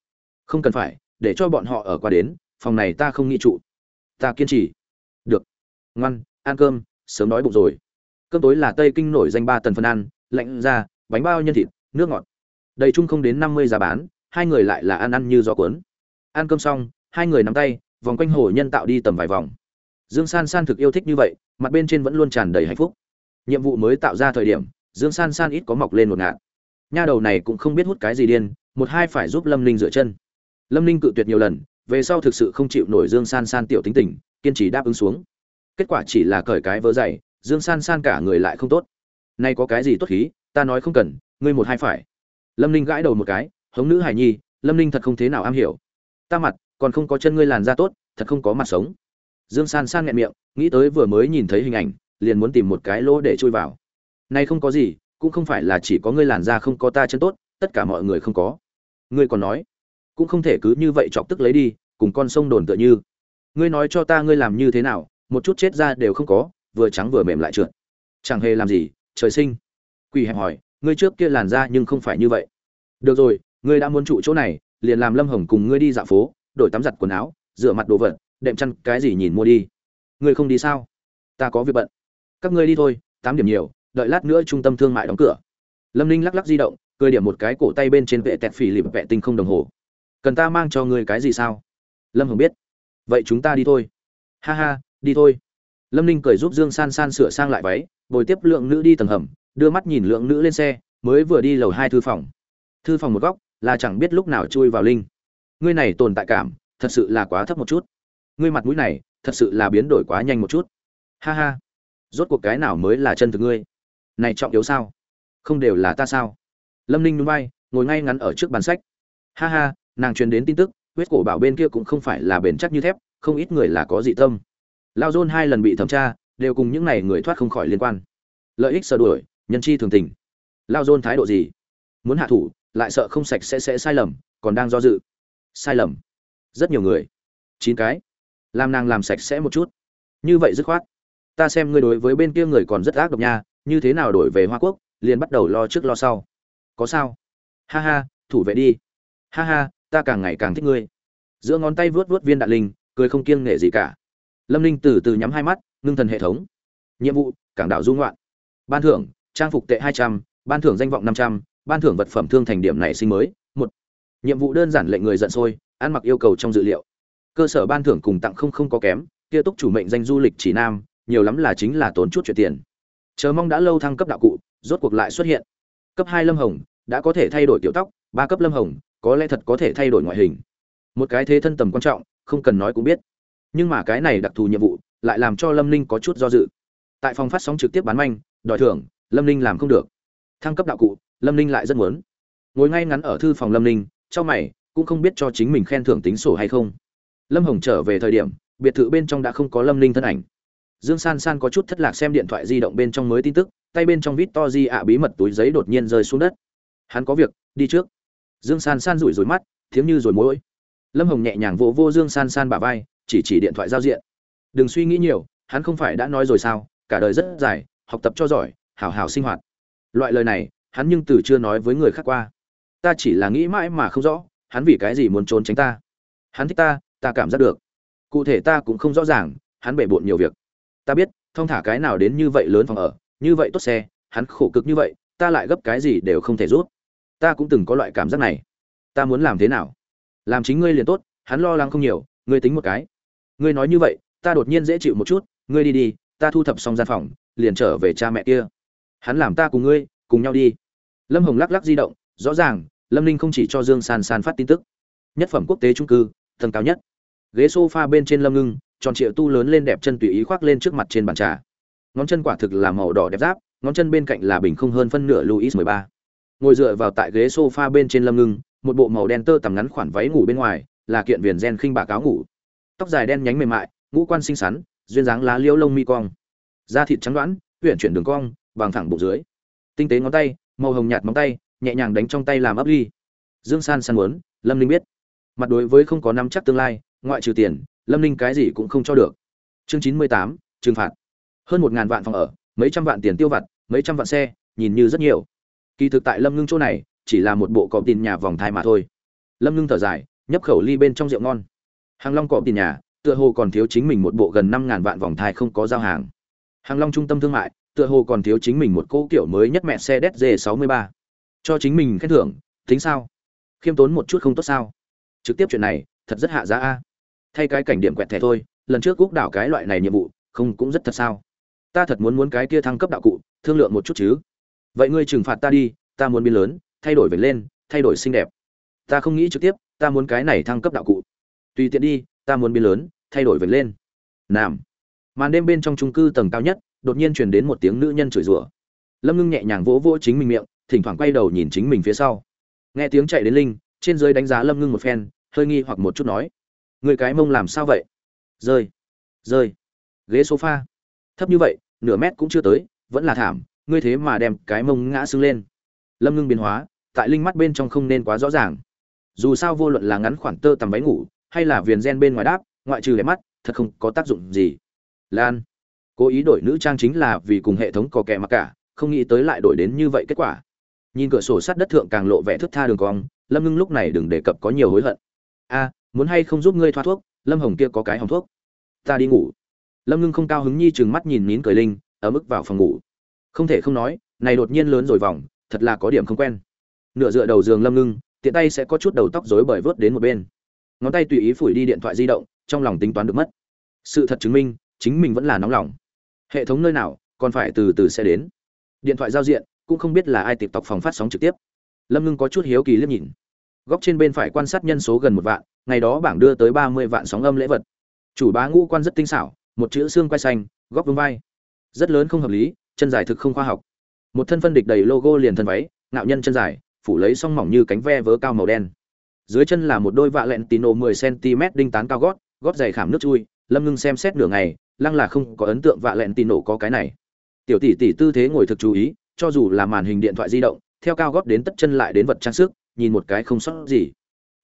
Không cần phải, để cho bọn họ ở qua đến, phòng này ta không nghĩ trụ. Ta kiên trì. Được. Ngoan, ăn cơm, sớm đói bụng rồi. Cơm tối là tây kinh nổi danh ba tần phân ăn, lạnh ra, bánh bao nhân thịt, nước ngọt. Đầy chung không đến năm mươi giá bán, hai người lại là ăn ăn như gió cuốn. Ăn cơm xong, hai người nắm tay, vòng quanh hồ nhân tạo đi tầm vài vòng. Dương san san thực yêu thích như vậy, mặt bên trên vẫn luôn tràn đầy hạnh phúc nhiệm vụ mới tạo ra thời điểm, dương san san ít có mọc lên một ngạn nha đầu này cũng không biết hút cái gì điên, một hai phải giúp lâm ninh rửa chân. Lâm ninh cự tuyệt nhiều lần, về sau thực sự không chịu nổi dương san san tiểu tính tình, kiên trì đáp ứng xuống. Kết quả chỉ là cởi cái vớ dày, dương san san cả người lại không tốt. Nay có cái gì tốt khí, ta nói không cần, ngươi một hai phải. Lâm ninh gãi đầu một cái, hống nữ hải nhi, lâm ninh thật không thế nào am hiểu. Ta mặt, còn không có chân ngươi làn da tốt, thật không có mặt sống. Dương san san nghẹn miệng, nghĩ tới vừa mới nhìn thấy hình ảnh liền muốn tìm một cái lỗ để chui vào. Nay không có gì, cũng không phải là chỉ có ngươi làn da không có ta chân tốt, tất cả mọi người không có. Ngươi còn nói, cũng không thể cứ như vậy chọc tức lấy đi, cùng con sông đồn tựa như. Ngươi nói cho ta ngươi làm như thế nào, một chút chết ra đều không có, vừa trắng vừa mềm lại trượt. Chẳng hề làm gì, trời sinh. Quỳ hẹp hỏi, ngươi trước kia làn da nhưng không phải như vậy. Được rồi, ngươi đã muốn trụ chỗ này, liền làm lâm hồng cùng ngươi đi dạo phố, đổi tắm giặt quần áo, rửa mặt đồ vật, đệm chăn cái gì nhìn mua đi. Ngươi không đi sao? Ta có việc bận các ngươi đi thôi, tám điểm nhiều, đợi lát nữa trung tâm thương mại đóng cửa. Lâm ninh lắc lắc di động, cười điểm một cái cổ tay bên trên vệ tẹt phỉ lịp vệ tinh không đồng hồ. Cần ta mang cho ngươi cái gì sao? Lâm hồng biết. Vậy chúng ta đi thôi. Ha ha, đi thôi. Lâm ninh cười giúp dương san san sửa sang lại váy, bồi tiếp lượng nữ đi tầng hầm, đưa mắt nhìn lượng nữ lên xe, mới vừa đi lầu hai thư phòng. Thư phòng một góc, là chẳng biết lúc nào chui vào linh. Ngươi này tồn tại cảm, thật sự là quá thấp một chút. Ngươi mặt mũi này, thật sự là biến đổi quá nhanh một chút. Ha ha rốt cuộc cái nào mới là chân thực ngươi? Này trọng yếu sao? Không đều là ta sao? Lâm ninh núi bay ngồi ngay ngắn ở trước bàn sách. Ha ha, nàng truyền đến tin tức, huyết cổ bảo bên kia cũng không phải là bền chắc như thép, không ít người là có dị tâm. Lao dôn hai lần bị thẩm tra, đều cùng những n à y người thoát không khỏi liên quan. Lợi ích sờ đuổi, nhân chi thường tình. Lao dôn thái độ gì? Muốn hạ thủ, lại sợ không sạch sẽ sẽ sai lầm, còn đang do dự. Sai lầm. Rất nhiều người. Chín cái. Làm nàng làm sạch sẽ một chút. Như vậy dứt khoát ta xem ngươi đối với bên kia người còn rất ác độc nha, như thế nào đổi về hoa quốc, liền bắt đầu lo trước lo sau. Có sao? Ha ha, thủ vệ đi. Ha ha, ta càng ngày càng thích ngươi. Giữa ngón tay vớt vớt viên đạn linh, cười không kiêng nể gì cả. Lâm linh từ từ nhắm hai mắt, ngưng thần hệ thống. Nhiệm vụ, cảng đảo dung loạn ban thưởng, trang phục tệ hai trăm, ban thưởng danh vọng năm trăm, ban thưởng vật phẩm thương thành điểm này sinh mới, một. Nhiệm vụ đơn giản lệnh người giận sôi, ăn mặc yêu cầu trong dự liệu. Cơ sở ban thưởng cùng tặng không không có kém, kia túc chủ mệnh danh du lịch chỉ nam nhiều lắm là chính là tốn chút chuyện tiền. Chờ mong đã lâu thăng cấp đạo cụ, rốt cuộc lại xuất hiện. Cấp hai lâm hồng, đã có thể thay đổi tiểu tóc, ba cấp lâm hồng, có lẽ thật có thể thay đổi ngoại hình. Một cái thế thân tầm quan trọng, không cần nói cũng biết. Nhưng mà cái này đặc thù nhiệm vụ, lại làm cho lâm ninh có chút do dự. Tại phòng phát sóng trực tiếp bán manh, đòi thưởng, lâm ninh làm không được. Thăng cấp đạo cụ, lâm ninh lại rất muốn. Ngồi ngay ngắn ở thư phòng lâm ninh, trong mày, cũng không biết cho chính mình khen thưởng tính sổ hay không. Lâm hồng trở về thời điểm, biệt thự bên trong đã không có lâm ninh thân ảnh dương san san có chút thất lạc xem điện thoại di động bên trong mới tin tức, tay bên trong vít to di ạ bí mật túi giấy đột nhiên rơi xuống đất. Hắn có việc, đi trước. Dương san san rủi rủi mắt, thiếm như rồi mối. lâm hồng nhẹ nhàng vỗ vô dương san san bả vai, chỉ chỉ điện thoại giao diện. Đừng suy nghĩ nhiều, hắn không phải đã nói rồi sao, cả đời rất dài, học tập cho giỏi, hảo hảo sinh hoạt. Loại lời này, hắn nhưng từ chưa nói với người khác qua. Ta chỉ là nghĩ mãi mà không rõ, hắn vì cái gì muốn trốn tránh ta. Hắn thích ta ta cảm giác được. Cụ thể ta cũng không rõ ràng, hắn bể bộn nhiều việc ta biết, thông thả cái nào đến như vậy lớn phòng ở, như vậy tốt xe, hắn khổ cực như vậy, ta lại gấp cái gì đều không thể rút. Ta cũng từng có loại cảm giác này. Ta muốn làm thế nào? Làm chính ngươi liền tốt, hắn lo lắng không nhiều, ngươi tính một cái. Ngươi nói như vậy, ta đột nhiên dễ chịu một chút, ngươi đi đi, ta thu thập xong gian phòng, liền trở về cha mẹ kia. Hắn làm ta cùng ngươi, cùng nhau đi. Lâm hồng lắc lắc di động, rõ ràng, lâm ninh không chỉ cho dương san san phát tin tức. Nhất phẩm quốc tế trung cư, tầng cao nhất. Ghế s o f a bên trên lâm ngưng tròn triệu tu lớn lên đẹp chân tùy ý khoác lên trước mặt trên bàn trà. Ngón chân quả thực là màu đỏ đẹp giáp, ngón chân bên cạnh là bình không hơn phân nửa louis mười ba. Ngồi dựa vào tại ghế sofa bên trên lâm ngưng, một bộ màu đen tơ tằm ngắn khoản váy ngủ bên ngoài, là kiện viền gen khinh bạc áo ngủ. Tóc dài đen nhánh mềm mại, ngũ quan xinh xắn, duyên dáng lá liễu lông mi cong. Da thịt trắng đoán huyện chuyển đường cong, bằng thẳng bụng dưới. Tinh tế ngón tay, màu hồng nhạt móng tay, nhẹ nhàng đánh trong tay làm ấp ly. Dương san san muốn, lâm linh biết. Mặt đối với không có nắm chắc tương lai, ngoại trừ tiền lâm ninh cái gì cũng không cho được. Chương chín mươi tám, trừng phạt. Hơn một ngàn vạn phòng ở, mấy trăm vạn tiền tiêu vặt, mấy trăm vạn xe, nhìn như rất nhiều. Kỳ thực tại lâm ngưng chỗ này, chỉ là một bộ cọp tin nhà vòng thai mà thôi. Lâm ngưng thở dài, nhấp khẩu ly bên trong rượu ngon. Hàng long cọp tin nhà, tựa hồ còn thiếu chính mình một bộ gần năm ngàn vạn vòng thai không có giao hàng. Hàng long trung tâm thương mại, tựa hồ còn thiếu chính mình một cỗ kiểu mới nhất mẹ xe đét sáu mươi ba cho chính mình khen thưởng, tính sao? Khiêm tốn một chút không tốt sao? Trực tiếp chuyện này, thật rất hạ giá a thay cái cảnh điểm quẹt thẻ thôi, lần trước cúc đảo cái loại này nhiệm vụ, không, cũng rất thật sao? Ta thật muốn muốn cái kia thăng cấp đạo cụ, thương lượng một chút chứ. Vậy ngươi trừng phạt ta đi, ta muốn biến lớn, thay đổi về lên, thay đổi xinh đẹp. Ta không nghĩ trực tiếp, ta muốn cái này thăng cấp đạo cụ. Tùy tiện đi, ta muốn biến lớn, thay đổi về lên. Nam màn đêm bên trong trung cư tầng cao nhất, đột nhiên truyền đến một tiếng nữ nhân chửi rủa. Lâm ngưng nhẹ nhàng vỗ vỗ chính mình miệng, thỉnh thoảng quay đầu nhìn chính mình phía sau. Nghe tiếng chạy đến linh, trên dưới đánh giá lâm ngưng một phen, hơi nghi hoặc một chút nói người cái mông làm sao vậy? Rơi rơi. Ghế sofa. Thấp như vậy, nửa mét cũng chưa tới, vẫn là thảm, ngươi thế mà đem cái mông ngã sưng lên. Lâm ngưng biến hóa, tại linh mắt bên trong không nên quá rõ ràng. Dù sao vô luận là ngắn khoản tơ tầm váy ngủ, hay là viền gen bên ngoài đáp, ngoại trừ đẹp mắt, thật không có tác dụng gì. Lan. Cố ý đổi nữ trang chính là vì cùng hệ thống có kẻ mặc cả, không nghĩ tới lại đổi đến như vậy kết quả. Nhìn cửa sổ sắt đất thượng càng lộ vẻ thức tha đường cong, lâm ngưng lúc này đừng đề cập có nhiều hối hận. A muốn hay không giúp ngươi thoát thuốc, lâm hồng kia có cái hồng thuốc. Ta đi ngủ. Lâm ngưng không cao hứng nhi chừng mắt nhìn nín cười linh, ở mức vào phòng ngủ. Không thể không nói, này đột nhiên lớn rồi vòng, thật là có điểm không quen. Nửa dựa đầu giường lâm ngưng, tiện tay sẽ có chút đầu tóc rối bời vớt đến một bên. Ngón tay tùy ý phủi đi điện thoại di động, trong lòng tính toán được mất. Sự thật chứng minh, chính mình vẫn là nóng lòng. Hệ thống nơi nào, còn phải từ từ sẽ đến. Điện thoại giao diện, cũng không biết là ai tiếp tộc phòng phát sóng trực tiếp. Lâm ngưng có chút hiếu kỳ liếc nhìn góc trên bên phải quan sát nhân số gần một vạn, ngày đó bảng đưa tới ba mươi vạn sóng âm lễ vật. Chủ bá ngũ quan rất tinh xảo, một chữ xương quay xanh, góc vương vai. Rất lớn không hợp lý, chân dài thực không khoa học. Một thân phân địch đầy logo liền thân váy, ngạo nhân chân dài, phủ lấy song mỏng như cánh ve vớ cao màu đen. Dưới chân là một đôi vạ lẹn tì nổ mười cm đinh tán cao gót gót dày khảm nước chui, lâm ngưng xem xét nửa ngày, lăng là không có ấn tượng vạ lẹn tì nổ có cái này. Tiểu tỷ tỷ tư thế ngồi thực chú ý, cho dù là màn hình điện thoại di động, theo cao gót đến tất chân lại đến vật trang sức nhìn một cái không sót gì.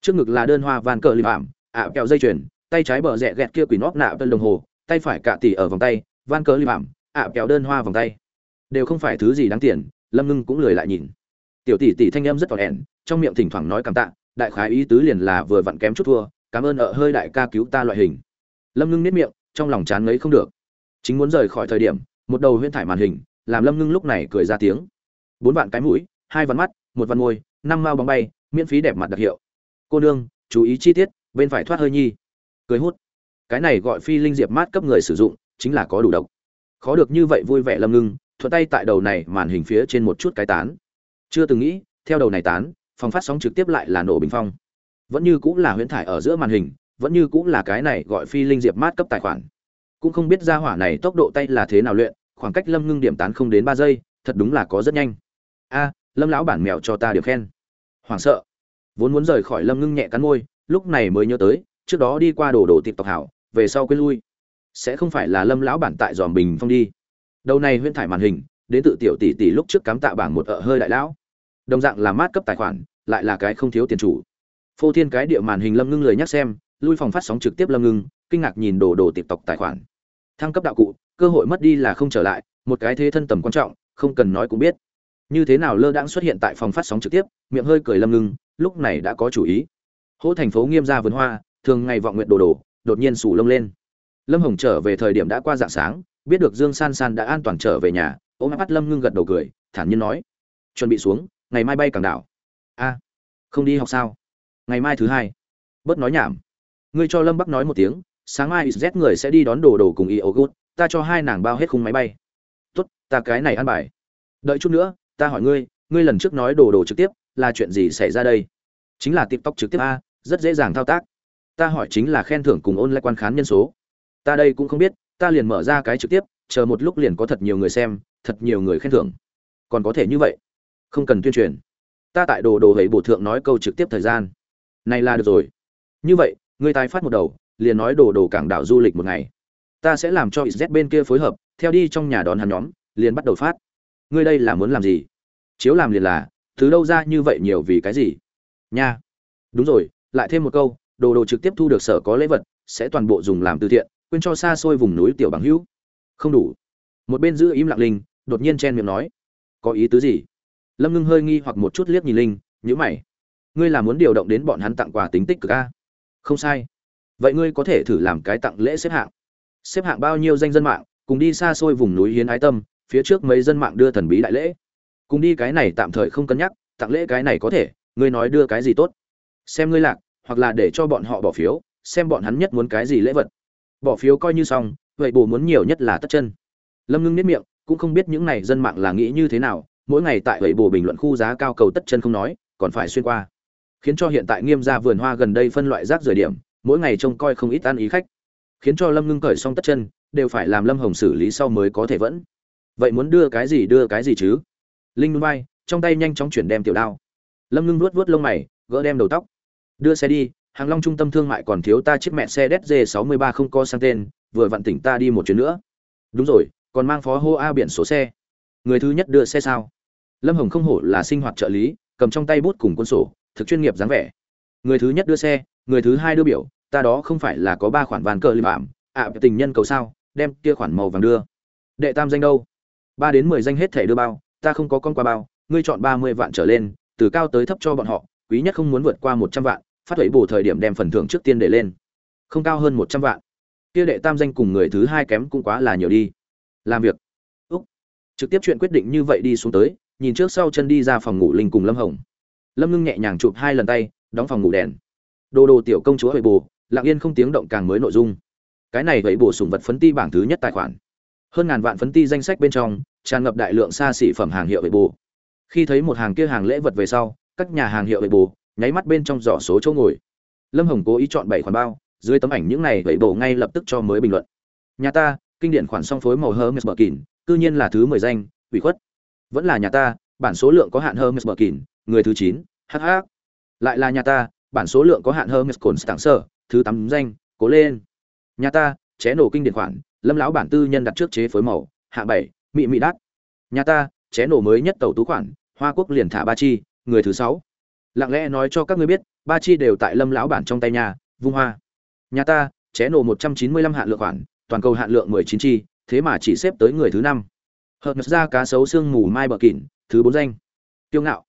Trước ngực là đơn hoa van cờ lìm ảm ạ kẹo dây chuyền, tay trái bờ rẽ gẹt kia quỷ nóp nạ tân đồng hồ, tay phải cạ tỉ ở vòng tay, van cờ lìm ảm ạ kẹo đơn hoa vòng tay. Đều không phải thứ gì đáng tiền, lâm ngưng cũng lười lại nhìn. Tiểu tỷ tỷ thanh âm rất tỏn ẻn trong miệng thỉnh thoảng nói cảm tạ, đại khái ý tứ liền là vừa vặn kém chút thua, cảm ơn ở hơi đại ca cứu ta loại hình. Lâm ngưng nếp miệng, trong lòng chán ngấy không được. Chính muốn rời khỏi thời điểm, một đầu huyễn thải màn hình, làm lâm ngưng lúc này cười ra tiếng. Bốn vạn cái mũi, hai vạn mắt, một vạn môi năm mao bóng bay, miễn phí đẹp mặt đặc hiệu. Cô nương, chú ý chi tiết, bên phải thoát hơi nhi. Cười hút. Cái này gọi phi linh diệp mát cấp người sử dụng, chính là có đủ độc. Khó được như vậy vui vẻ lâm ngưng, thuận tay tại đầu này màn hình phía trên một chút cái tán. Chưa từng nghĩ, theo đầu này tán, phòng phát sóng trực tiếp lại là nổ bình phong. Vẫn như cũng là huyễn thải ở giữa màn hình, vẫn như cũng là cái này gọi phi linh diệp mát cấp tài khoản. Cũng không biết ra hỏa này tốc độ tay là thế nào luyện, khoảng cách lâm ngưng điểm tán không đến ba giây, thật đúng là có rất nhanh. A lâm lão bản mèo cho ta điểm khen. Hoảng sợ. Vốn muốn rời khỏi lâm ngưng nhẹ cắn môi, lúc này mới nhớ tới, trước đó đi qua đồ đồ tiệp tộc hảo, về sau quên lui. Sẽ không phải là lâm lão bản tại dòm bình phong đi. Đầu này huyên thải màn hình, đến tự tiểu tỷ tỷ lúc trước cắm tạ bảng một ợ hơi đại lão. Đồng dạng là mát cấp tài khoản, lại là cái không thiếu tiền chủ. Phô thiên cái địa màn hình lâm ngưng lời nhắc xem, lui phòng phát sóng trực tiếp lâm ngưng, kinh ngạc nhìn đồ đồ tiệp tộc tài khoản. Thăng cấp đạo cụ, cơ hội mất đi là không trở lại, một cái thế thân tầm quan trọng, không cần nói cũng biết như thế nào lơ đãng xuất hiện tại phòng phát sóng trực tiếp, miệng hơi cười lâm ngưng, lúc này đã có chủ ý. Hỗ thành phố nghiêm ra vườn hoa, thường ngày vọng nguyện đồ đồ, đột nhiên sủ lông lên. Lâm hồng trở về thời điểm đã qua dạng sáng, biết được dương san san đã an toàn trở về nhà, ôm mắt lâm ngưng gật đầu cười, thản nhiên nói, chuẩn bị xuống, ngày mai bay cảng đảo. A, không đi học sao? Ngày mai thứ hai. Bớt nói nhảm. Ngươi cho lâm bắc nói một tiếng, sáng mai z người sẽ đi đón đồ đồ cùng y ô gút ta cho hai nàng bao hết khung máy bay. Tốt, ta cái này ăn bài. Đợi chút nữa ta hỏi ngươi ngươi lần trước nói đồ đồ trực tiếp, là chuyện gì xảy ra đây? Chính là tiktok trực tiếp a, rất dễ dàng thao tác. Ta hỏi chính là khen thưởng cùng ôn lại quan khán nhân số. Ta đây cũng không biết, ta liền mở ra cái trực tiếp, chờ một lúc liền có thật nhiều người xem, thật nhiều người khen thưởng. Còn có thể như vậy? Không cần tuyên truyền. Ta tại đồ đồ hầy bổ thượng nói câu trực tiếp thời gian. Này là được rồi. Như vậy, ngươi tái phát một đầu, liền nói đồ đồ cảng đảo du lịch một ngày. Ta sẽ làm cho iz bên kia phối hợp, theo đi trong nhà đón hắn nhóm, liền bắt đầu phát ngươi đây là muốn làm gì? Chiếu làm liền là thứ đâu ra như vậy nhiều vì cái gì? Nha. Đúng rồi, lại thêm một câu, đồ đồ trực tiếp thu được sở có lễ vật, sẽ toàn bộ dùng làm từ thiện, quên cho xa xôi vùng núi tiểu bằng hữu. Không đủ. Một bên giữ im lặng linh, đột nhiên chen miệng nói. Có ý tứ gì? Lâm ngưng hơi nghi hoặc một chút liếc nhìn linh nhữ mày. Ngươi là muốn điều động đến bọn hắn tặng quà tính tích cực a? Không sai. Vậy ngươi có thể thử làm cái tặng lễ xếp hạng. Xếp hạng bao nhiêu danh dân mạng, cùng đi xa xôi vùng núi hiến ái tâm phía trước mấy dân mạng đưa thần bí đại lễ. Cùng đi cái này tạm thời không cân nhắc, tặng lễ cái này có thể, ngươi nói đưa cái gì tốt? Xem ngươi lạc, hoặc là để cho bọn họ bỏ phiếu, xem bọn hắn nhất muốn cái gì lễ vật. Bỏ phiếu coi như xong, vậy bù muốn nhiều nhất là tất chân. Lâm ngưng nếp miệng, cũng không biết những này dân mạng là nghĩ như thế nào, mỗi ngày tại vậy bù bình luận khu giá cao cầu tất chân không nói, còn phải xuyên qua. Khiến cho hiện tại nghiêm ra vườn hoa gần đây phân loại rác rời điểm, mỗi ngày trông coi không ít ăn ý khách. Khiến cho lâm ngưng cởi xong tất chân, đều phải làm lâm hồng xử lý sau mới có thể vẫn vậy muốn đưa cái gì đưa cái gì chứ? Linh núi bay trong tay nhanh chóng chuyển đem tiểu đao. Lâm ngưng nuốt vuốt lông mày, gỡ đem đầu tóc. Đưa xe đi, hàng long trung tâm thương mại còn thiếu ta chiếc mẹ xe dz sáu mươi ba không co sang tên, vừa vặn tỉnh ta đi một chuyến nữa. Đúng rồi, còn mang phó hô a biển số xe. Người thứ nhất đưa xe sao? Lâm hồng không hổ là sinh hoạt trợ lý, cầm trong tay bút cùng quân sổ, thực chuyên nghiệp dáng vẻ. Người thứ nhất đưa xe, người thứ hai đưa biểu, ta đó không phải là có ba khoản vàn cờ liệm ảm ạ tình nhân cầu sao, đem kia khoản màu vàng đưa. Đệ tam danh đâu? Ba đến mười danh hết thể đưa bao, ta không có con qua bao, ngươi chọn ba mươi vạn trở lên, từ cao tới thấp cho bọn họ, quý nhất không muốn vượt qua một trăm vạn, phát thuế bù thời điểm đem phần thưởng trước tiên để lên. Không cao hơn một trăm vạn. Kia đệ tam danh cùng người thứ hai kém cũng quá là nhiều đi. Làm việc. Úc. Trực tiếp chuyện quyết định như vậy đi xuống tới, nhìn trước sau chân đi ra phòng ngủ linh cùng lâm hồng. Lâm ngưng nhẹ nhàng chụp hai lần tay, đóng phòng ngủ đèn. Đồ đồ tiểu công chúa huệ bù lặng yên không tiếng động càng mới nội dung. Cái này vậy bổ sung vật phấn ti bảng thứ nhất tài khoản. Hơn ngàn vạn phấn ti danh sách bên trong tràn ngập đại lượng xa xỉ phẩm hàng hiệu vậy bù khi thấy một hàng kia hàng lễ vật về sau các nhà hàng hiệu vậy bù nháy mắt bên trong giỏ số chỗ ngồi. Lâm hồng cố ý chọn bảy khoản bao dưới tấm ảnh những này vậy bổ ngay lập tức cho mới bình luận. Nhà ta kinh điển khoản song phối màu hermes bờ kín, cư nhiên là thứ mười danh ủy khuất. Vẫn là nhà ta bản số lượng có hạn hermes bờ kín người thứ chín hh lại là nhà ta bản số lượng có hạn hermes cồn stạng sở thứ tám danh cố lên. Nhà ta ché nổ kinh điển khoản lâm lão bản tư nhân đặt trước chế phối màu hạ bảy mị mị đắt nhà ta, ché nổ mới nhất tàu tú khoản, hoa quốc liền thả ba chi, người thứ sáu. Lặng lẽ nói cho các ngươi biết, ba chi đều tại lâm lão bản trong tay nhà, vung hoa. Nhà ta, ché nổ một trăm chín mươi lăm hạn lượng khoản, toàn cầu hạn lượng mười chín chi, thế mà chỉ xếp tới người thứ năm. Hợp ra cá sấu xương mù mai bờ kỉn, thứ bốn danh. Tiêu ngạo.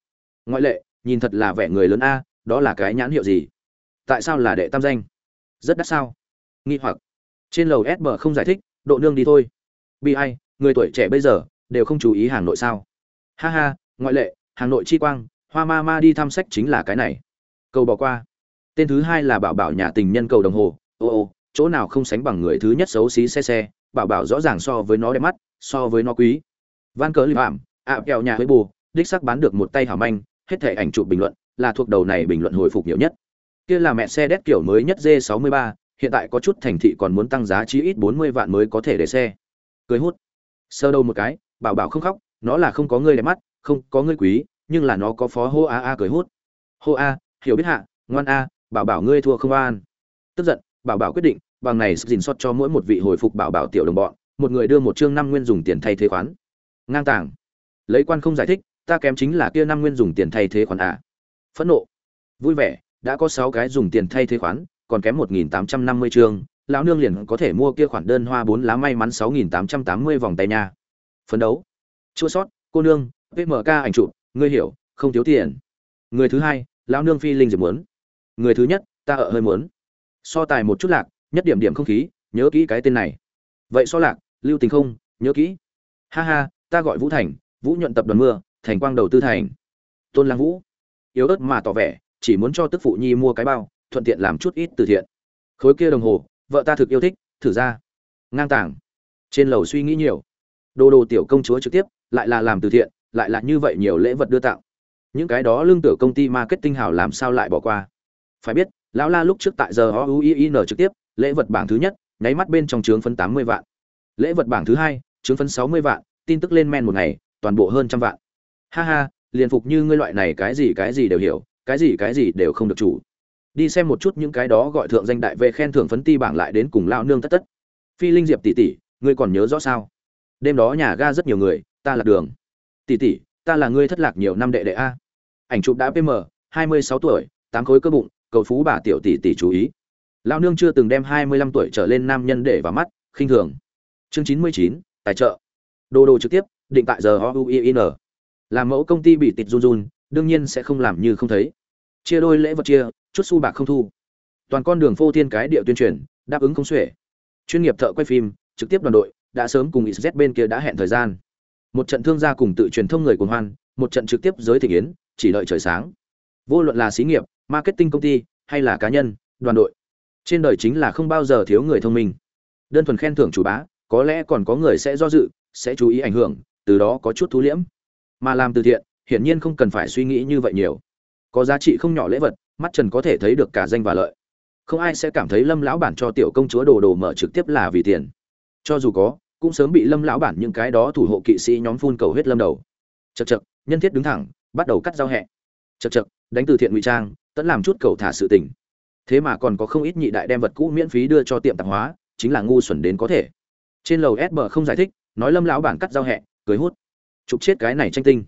Ngoại lệ, nhìn thật là vẻ người lớn a, đó là cái nhãn hiệu gì? Tại sao là đệ tam danh? Rất đắt sao? Nghi hoặc. Trên lầu s bờ không giải thích, độ nương đi thôi. Bi ai người tuổi trẻ bây giờ đều không chú ý hàng nội sao? Ha ha, ngoại lệ, hàng nội chi quang, hoa ma ma đi thăm sách chính là cái này. Cầu bỏ qua. Tên thứ hai là bảo bảo nhà tình nhân cầu đồng hồ. Ô ô, chỗ nào không sánh bằng người thứ nhất xấu xí xe xe, bảo bảo rõ ràng so với nó đẹp mắt, so với nó quý. Van cớ li phạm ạ kẹo nhà hơi bù, đích sắc bán được một tay hảo manh, hết thể ảnh chụp bình luận, là thuộc đầu này bình luận hồi phục nhiều nhất. Kia là mẹ xe đét kiểu mới nhất d 63 hiện tại có chút thành thị còn muốn tăng giá chí ít 40 vạn mới có thể để xe. Cưới hút sơ đâu một cái, bảo bảo không khóc, nó là không có người đẹp mắt, không có người quý, nhưng là nó có phó hô a a cười hút. Hô a, hiểu biết hạ, ngoan a, bảo bảo ngươi thua không an. Tức giận, bảo bảo quyết định, bằng này dình xót cho mỗi một vị hồi phục bảo bảo tiểu đồng bọn, một người đưa một chương năm nguyên dùng tiền thay thế khoán. Ngang tàng. Lấy quan không giải thích, ta kém chính là kia năm nguyên dùng tiền thay thế khoán à. Phẫn nộ. Vui vẻ, đã có sáu cái dùng tiền thay thế khoán, còn kém một nghìn tám trăm năm mươi chương lão nương liền có thể mua kia khoản đơn hoa bốn lá may mắn sáu nghìn tám trăm tám mươi vòng tay nha. Phấn đấu. Chua sót, cô nương pmk ảnh chụp, ngươi hiểu, không thiếu tiền. Người thứ hai, lão nương phi linh diệp muốn. Người thứ nhất, ta ở hơi muốn. So tài một chút lạc, nhất điểm điểm không khí, nhớ kỹ cái tên này. Vậy so lạc, lưu tình không, nhớ kỹ. Ha ha, ta gọi vũ thành, vũ nhuận tập đoàn mưa, thành quang đầu tư thành. Tôn lang vũ. Yếu ớt mà tỏ vẻ, chỉ muốn cho tức phụ nhi mua cái bao, thuận tiện làm chút ít từ thiện. Khối kia đồng hồ vợ ta thực yêu thích, thử ra. Ngang tàng. Trên lầu suy nghĩ nhiều. Đồ đồ tiểu công chúa trực tiếp, lại là làm từ thiện, lại là như vậy nhiều lễ vật đưa tặng. Những cái đó lương tử công ty marketing hảo làm sao lại bỏ qua? Phải biết, lão la lúc trước tại giờ o u i n trực tiếp, lễ vật bảng thứ nhất, nháy mắt bên trong trướng phân tám mươi vạn. Lễ vật bảng thứ hai trướng phân sáu mươi vạn, tin tức lên men một ngày, toàn bộ hơn trăm vạn. Ha ha, liền phục như ngươi loại này cái gì cái gì đều hiểu, cái gì cái gì đều không được chủ đi xem một chút những cái đó gọi thượng danh đại về khen thưởng phấn ti bảng lại đến cùng lao nương tất tất. Phi linh diệp tỷ tỷ, ngươi còn nhớ rõ sao? Đêm đó nhà ga rất nhiều người, ta lạc đường. Tỷ tỷ, ta là ngươi thất lạc nhiều năm đệ đệ a. Ảnh chụp đã pm hai mươi sáu tuổi, tám khối cơ bụng, cầu phú bà tiểu tỷ tỷ chú ý. Lao nương chưa từng đem hai mươi lăm tuổi trở lên nam nhân để vào mắt, khinh thường. Chương chín mươi chín, tài trợ. Đồ đồ trực tiếp, định tại giờ oin làm mẫu công ty bị tịt run run, đương nhiên sẽ không làm như không thấy chia đôi lễ vật chia, chút xu bạc không thu. Toàn con đường phô thiên cái địa tuyên truyền, đáp ứng không xuể. Chuyên nghiệp thợ quay phim, trực tiếp đoàn đội, đã sớm cùng xz bên kia đã hẹn thời gian. Một trận thương gia cùng tự truyền thông người cuồng hoan, một trận trực tiếp giới thị yến, chỉ đợi trời sáng. Vô luận là xí nghiệp, marketing công ty, hay là cá nhân, đoàn đội. Trên đời chính là không bao giờ thiếu người thông minh. Đơn thuần khen thưởng chủ bá, có lẽ còn có người sẽ do dự, sẽ chú ý ảnh hưởng, từ đó có chút thú liễm. Mà làm từ thiện, hiển nhiên không cần phải suy nghĩ như vậy nhiều có giá trị không nhỏ lễ vật, mắt trần có thể thấy được cả danh và lợi. Không ai sẽ cảm thấy lâm lão bản cho tiểu công chúa đồ đồ mở trực tiếp là vì tiền. Cho dù có, cũng sớm bị lâm lão bản những cái đó thủ hộ kỵ sĩ nhóm phun cầu hết lâm đầu. Chật chật nhân thiết đứng thẳng, bắt đầu cắt giao hẹ. Chật chật đánh từ thiện ngụy trang, tẫn làm chút cầu thả sự tình. Thế mà còn có không ít nhị đại đem vật cũ miễn phí đưa cho tiệm tạp hóa, chính là ngu xuẩn đến có thể. Trên lầu sb không giải thích, nói lâm lão bản cắt giao hẹ cưới hút. Chụp chết cái này tranh tinh.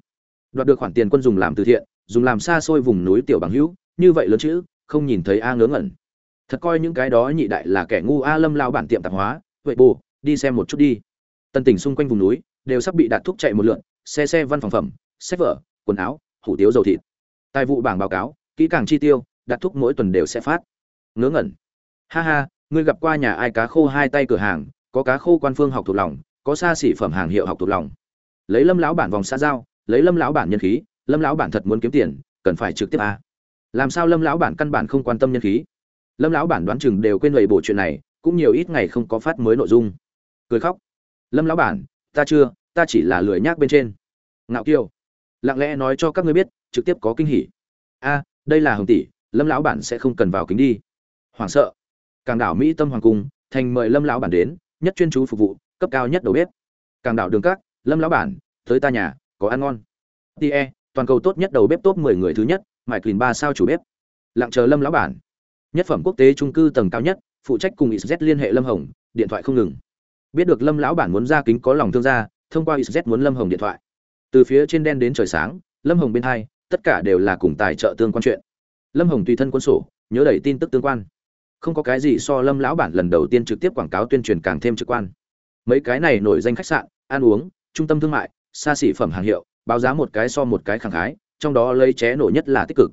Đoạt được khoản tiền quân dùng làm từ thiện dùng làm xa xôi vùng núi tiểu bằng hữu, như vậy lớn chữ, không nhìn thấy a ngớ ngẩn. Thật coi những cái đó nhị đại là kẻ ngu a lâm lao bản tiệm tạp hóa, vậy bù, đi xem một chút đi. Tân tỉnh xung quanh vùng núi, đều sắp bị đạt thúc chạy một lượn, xe xe văn phòng phẩm, sách vở, quần áo, hủ tiếu dầu thịt. Tài vụ bảng báo cáo, kỹ càng chi tiêu, đạt thúc mỗi tuần đều sẽ phát. Ngớ ngẩn. Ha ha, ngươi gặp qua nhà ai cá khô hai tay cửa hàng, có cá khô quan phương học thuộc lòng, có xa xỉ phẩm hàng hiệu học thuộc lòng. Lấy lâm lão bản vòng xa giao, lấy lâm lão bản nhân khí lâm lão bản thật muốn kiếm tiền, cần phải trực tiếp a. Làm sao lâm lão bản căn bản không quan tâm nhân khí? Lâm lão bản đoán chừng đều quên lầy bộ chuyện này, cũng nhiều ít ngày không có phát mới nội dung. Cười khóc. Lâm lão bản, ta chưa, ta chỉ là lười nhác bên trên. Ngạo kiêu lặng lẽ nói cho các ngươi biết, trực tiếp có kinh hỉ. A, đây là hồng tỷ, lâm lão bản sẽ không cần vào kính đi. Hoảng sợ. Càng đảo mỹ tâm hoàng cung, thành mời lâm lão bản đến, nhất chuyên chú phục vụ, cấp cao nhất đầu bếp. Càng đảo đường các, lâm lão bản, tới ta nhà, có ăn ngon. Tie toàn cầu tốt nhất đầu bếp top 10 người thứ nhất mải clean ba sao chủ bếp? Lặng chờ lâm lão bản. Nhất phẩm quốc tế trung cư tầng cao nhất, phụ trách cùng xz liên hệ lâm hồng, điện thoại không ngừng. Biết được lâm lão bản muốn ra kính có lòng thương gia, thông qua xz muốn lâm hồng điện thoại. Từ phía trên đen đến trời sáng, lâm hồng bên hai, tất cả đều là cùng tài trợ tương quan chuyện. Lâm hồng tùy thân quân sổ, nhớ đẩy tin tức tương quan. Không có cái gì so lâm lão bản lần đầu tiên trực tiếp quảng cáo tuyên truyền càng thêm trực quan. Mấy cái này nổi danh khách sạn, ăn uống, trung tâm thương mại, xa xỉ phẩm hàng hiệu báo giá một cái so một cái khẳng khái trong đó lấy ché nổ nhất là tích cực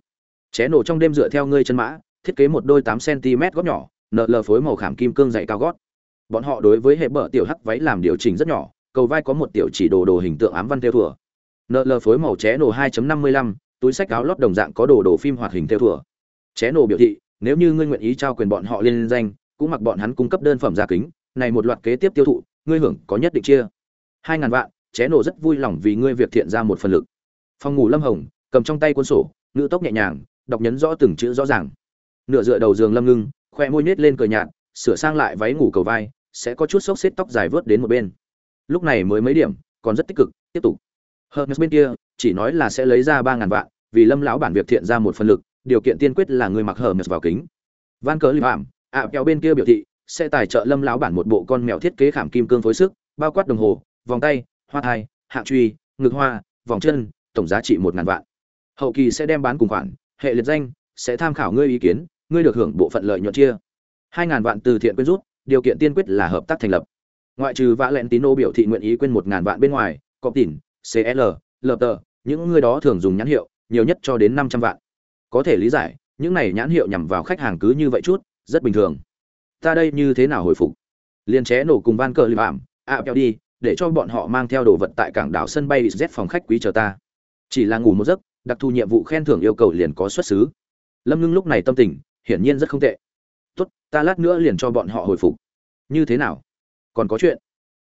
ché nổ trong đêm dựa theo ngươi chân mã thiết kế một đôi tám cm gót nhỏ nợ lờ phối màu khảm kim cương dày cao gót bọn họ đối với hệ bờ tiểu hắc váy làm điều chỉnh rất nhỏ cầu vai có một tiểu chỉ đồ đồ hình tượng ám văn theo thừa. nợ lờ phối màu ché nổ 2.55, túi sách áo lót đồng dạng có đồ đồ phim hoạt hình theo thừa. ché nổ biểu thị nếu như ngươi nguyện ý trao quyền bọn họ liên danh cũng mặc bọn hắn cung cấp đơn phẩm gia kính này một loạt kế tiếp tiêu thụ ngươi hưởng có nhất định chia hai ngàn vạn ché nổ rất vui lòng vì ngươi việc thiện ra một phần lực. Phòng ngủ lâm hồng, cầm trong tay cuốn sổ, ngữ tốc nhẹ nhàng, đọc nhấn rõ từng chữ rõ ràng. Nửa dựa đầu giường lâm ngưng, khoe môi nết lên cười nhạt, sửa sang lại váy ngủ cầu vai, sẽ có chút xốc xếp tóc dài vớt đến một bên. Lúc này mới mấy điểm, còn rất tích cực, tiếp tục. Hermes bên kia, chỉ nói là sẽ lấy ra ba ngàn vạn, vì lâm lão bản việc thiện ra một phần lực, điều kiện tiên quyết là người mặc hermes vào kính. Van cờ li phạm, ạ kéo bên kia biểu thị, sẽ tài trợ lâm lão bản một bộ con mèo thiết kế khảm kim cương phối sức, bao quát đồng hồ, vòng tay hoa thai hạng truy, ngực hoa, vòng chân, tổng giá trị một ngàn vạn. Hậu kỳ sẽ đem bán cùng khoản, hệ liệt danh, sẽ tham khảo ngươi ý kiến, ngươi được hưởng bộ phận lợi nhuận chia. Hai ngàn vạn từ thiện quyên rút, điều kiện tiên quyết là hợp tác thành lập. Ngoại trừ vã lẹn tín ô biểu thị nguyện ý quên một ngàn vạn bên ngoài cọp tỉn cl lợp tờ, những người đó thường dùng nhãn hiệu, nhiều nhất cho đến năm trăm vạn. Có thể lý giải, những này nhãn hiệu nhằm vào khách hàng cứ như vậy chút, rất bình thường. Ta đây như thế nào hồi phục? Liền ché nổ cùng van cờ lì ảm ạ kéo đi để cho bọn họ mang theo đồ vật tại cảng đảo sân bay z phòng khách quý chờ ta. Chỉ là ngủ một giấc, đặc thù nhiệm vụ khen thưởng yêu cầu liền có xuất xứ. Lâm ngưng lúc này tâm tình, hiển nhiên rất không tệ. Tốt, ta lát nữa liền cho bọn họ hồi phục. Như thế nào? Còn có chuyện.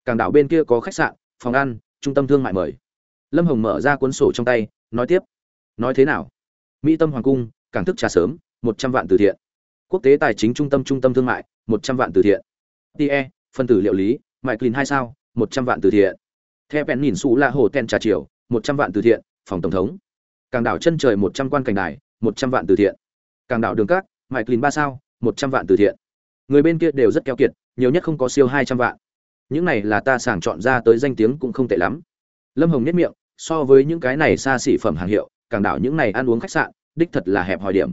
Cảng đảo bên kia có khách sạn, phòng ăn, trung tâm thương mại mời. Lâm hồng mở ra cuốn sổ trong tay, nói tiếp. Nói thế nào? Mỹ tâm hoàng cung, cảng thức trà sớm, một trăm vạn từ thiện. Quốc tế tài chính trung tâm trung tâm thương mại, một trăm vạn từ thiện. Tie phân tử liệu lý mại clean hai sao? Một trăm vạn từ thiện. Theo bèn nhìn xù là hồ ten trà chiều, một trăm vạn từ thiện, phòng tổng thống. Càng đảo chân trời một trăm quan cảnh đài, một trăm vạn từ thiện. Càng đảo đường cát mike clean ba sao, một trăm vạn từ thiện. Người bên kia đều rất keo kiệt, nhiều nhất không có siêu hai trăm vạn. Những này là ta sàng chọn ra tới danh tiếng cũng không tệ lắm. Lâm hồng nhất miệng, so với những cái này xa xỉ phẩm hàng hiệu, càng đảo những này ăn uống khách sạn, đích thật là hẹp hòi điểm.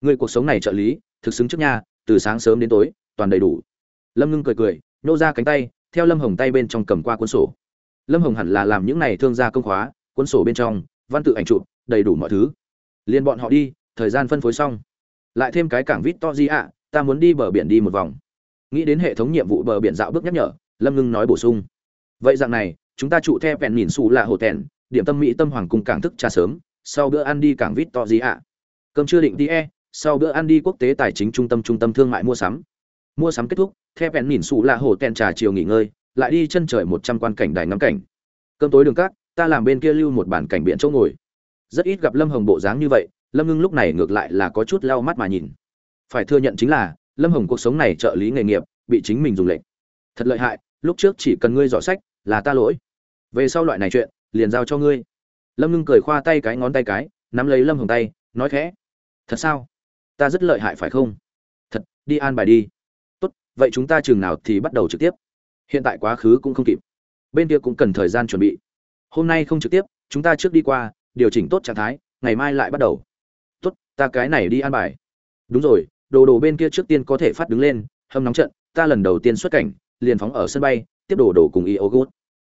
Người cuộc sống này trợ lý, thực xứng trước nha từ sáng sớm đến tối, toàn đầy đủ. Lâm ngưng cười cười, nhô ra cánh tay theo lâm hồng tay bên trong cầm qua cuốn sổ. Lâm hồng hẳn là làm những này thương gia công khóa, cuốn sổ bên trong, văn tự ảnh chụp, đầy đủ mọi thứ. Liền bọn họ đi, thời gian phân phối xong. Lại thêm cái cảng vít to gì ạ ta muốn đi bờ biển đi một vòng. Nghĩ đến hệ thống nhiệm vụ bờ biển dạo bước nhắc nhở, lâm ngưng nói bổ sung. Vậy dạng này, chúng ta trụ theo vẹn nhìn xù là hồ tèn, điểm tâm mỹ tâm hoàng cung cảng thức trà sớm, sau bữa ăn đi cảng vít to gì ạ cơm chưa định đi e sau bữa ăn đi quốc tế tài chính trung tâm trung tâm thương mại mua sắm. Mua sắm kết thúc theo vẹn nhìn xù là hồ tèn trà chiều nghỉ ngơi, lại đi chân trời một trăm quan cảnh đài ngắm cảnh. Cơm tối đường cát, ta làm bên kia lưu một bản cảnh biển chỗ ngồi. Rất ít gặp lâm hồng bộ dáng như vậy, lâm ngưng lúc này ngược lại là có chút lau mắt mà nhìn. Phải thừa nhận chính là, lâm hồng cuộc sống này trợ lý nghề nghiệp, bị chính mình dùng lệnh. Thật lợi hại, lúc trước chỉ cần ngươi dò sách, là ta lỗi. Về sau loại này chuyện, liền giao cho ngươi. Lâm ngưng cười khoa tay cái ngón tay cái, nắm lấy lâm hồng tay, nói khẽ. Thật sao? Ta rất lợi hại phải không? Thật, đi an bài đi vậy chúng ta chừng nào thì bắt đầu trực tiếp? Hiện tại quá khứ cũng không kịp. Bên kia cũng cần thời gian chuẩn bị. Hôm nay không trực tiếp, chúng ta trước đi qua, điều chỉnh tốt trạng thái, ngày mai lại bắt đầu. Tốt, ta cái này đi an bài. Đúng rồi, đồ đồ bên kia trước tiên có thể phát đứng lên, hâm nóng trận, ta lần đầu tiên xuất cảnh, liền phóng ở sân bay, tiếp đồ đồ cùng y ô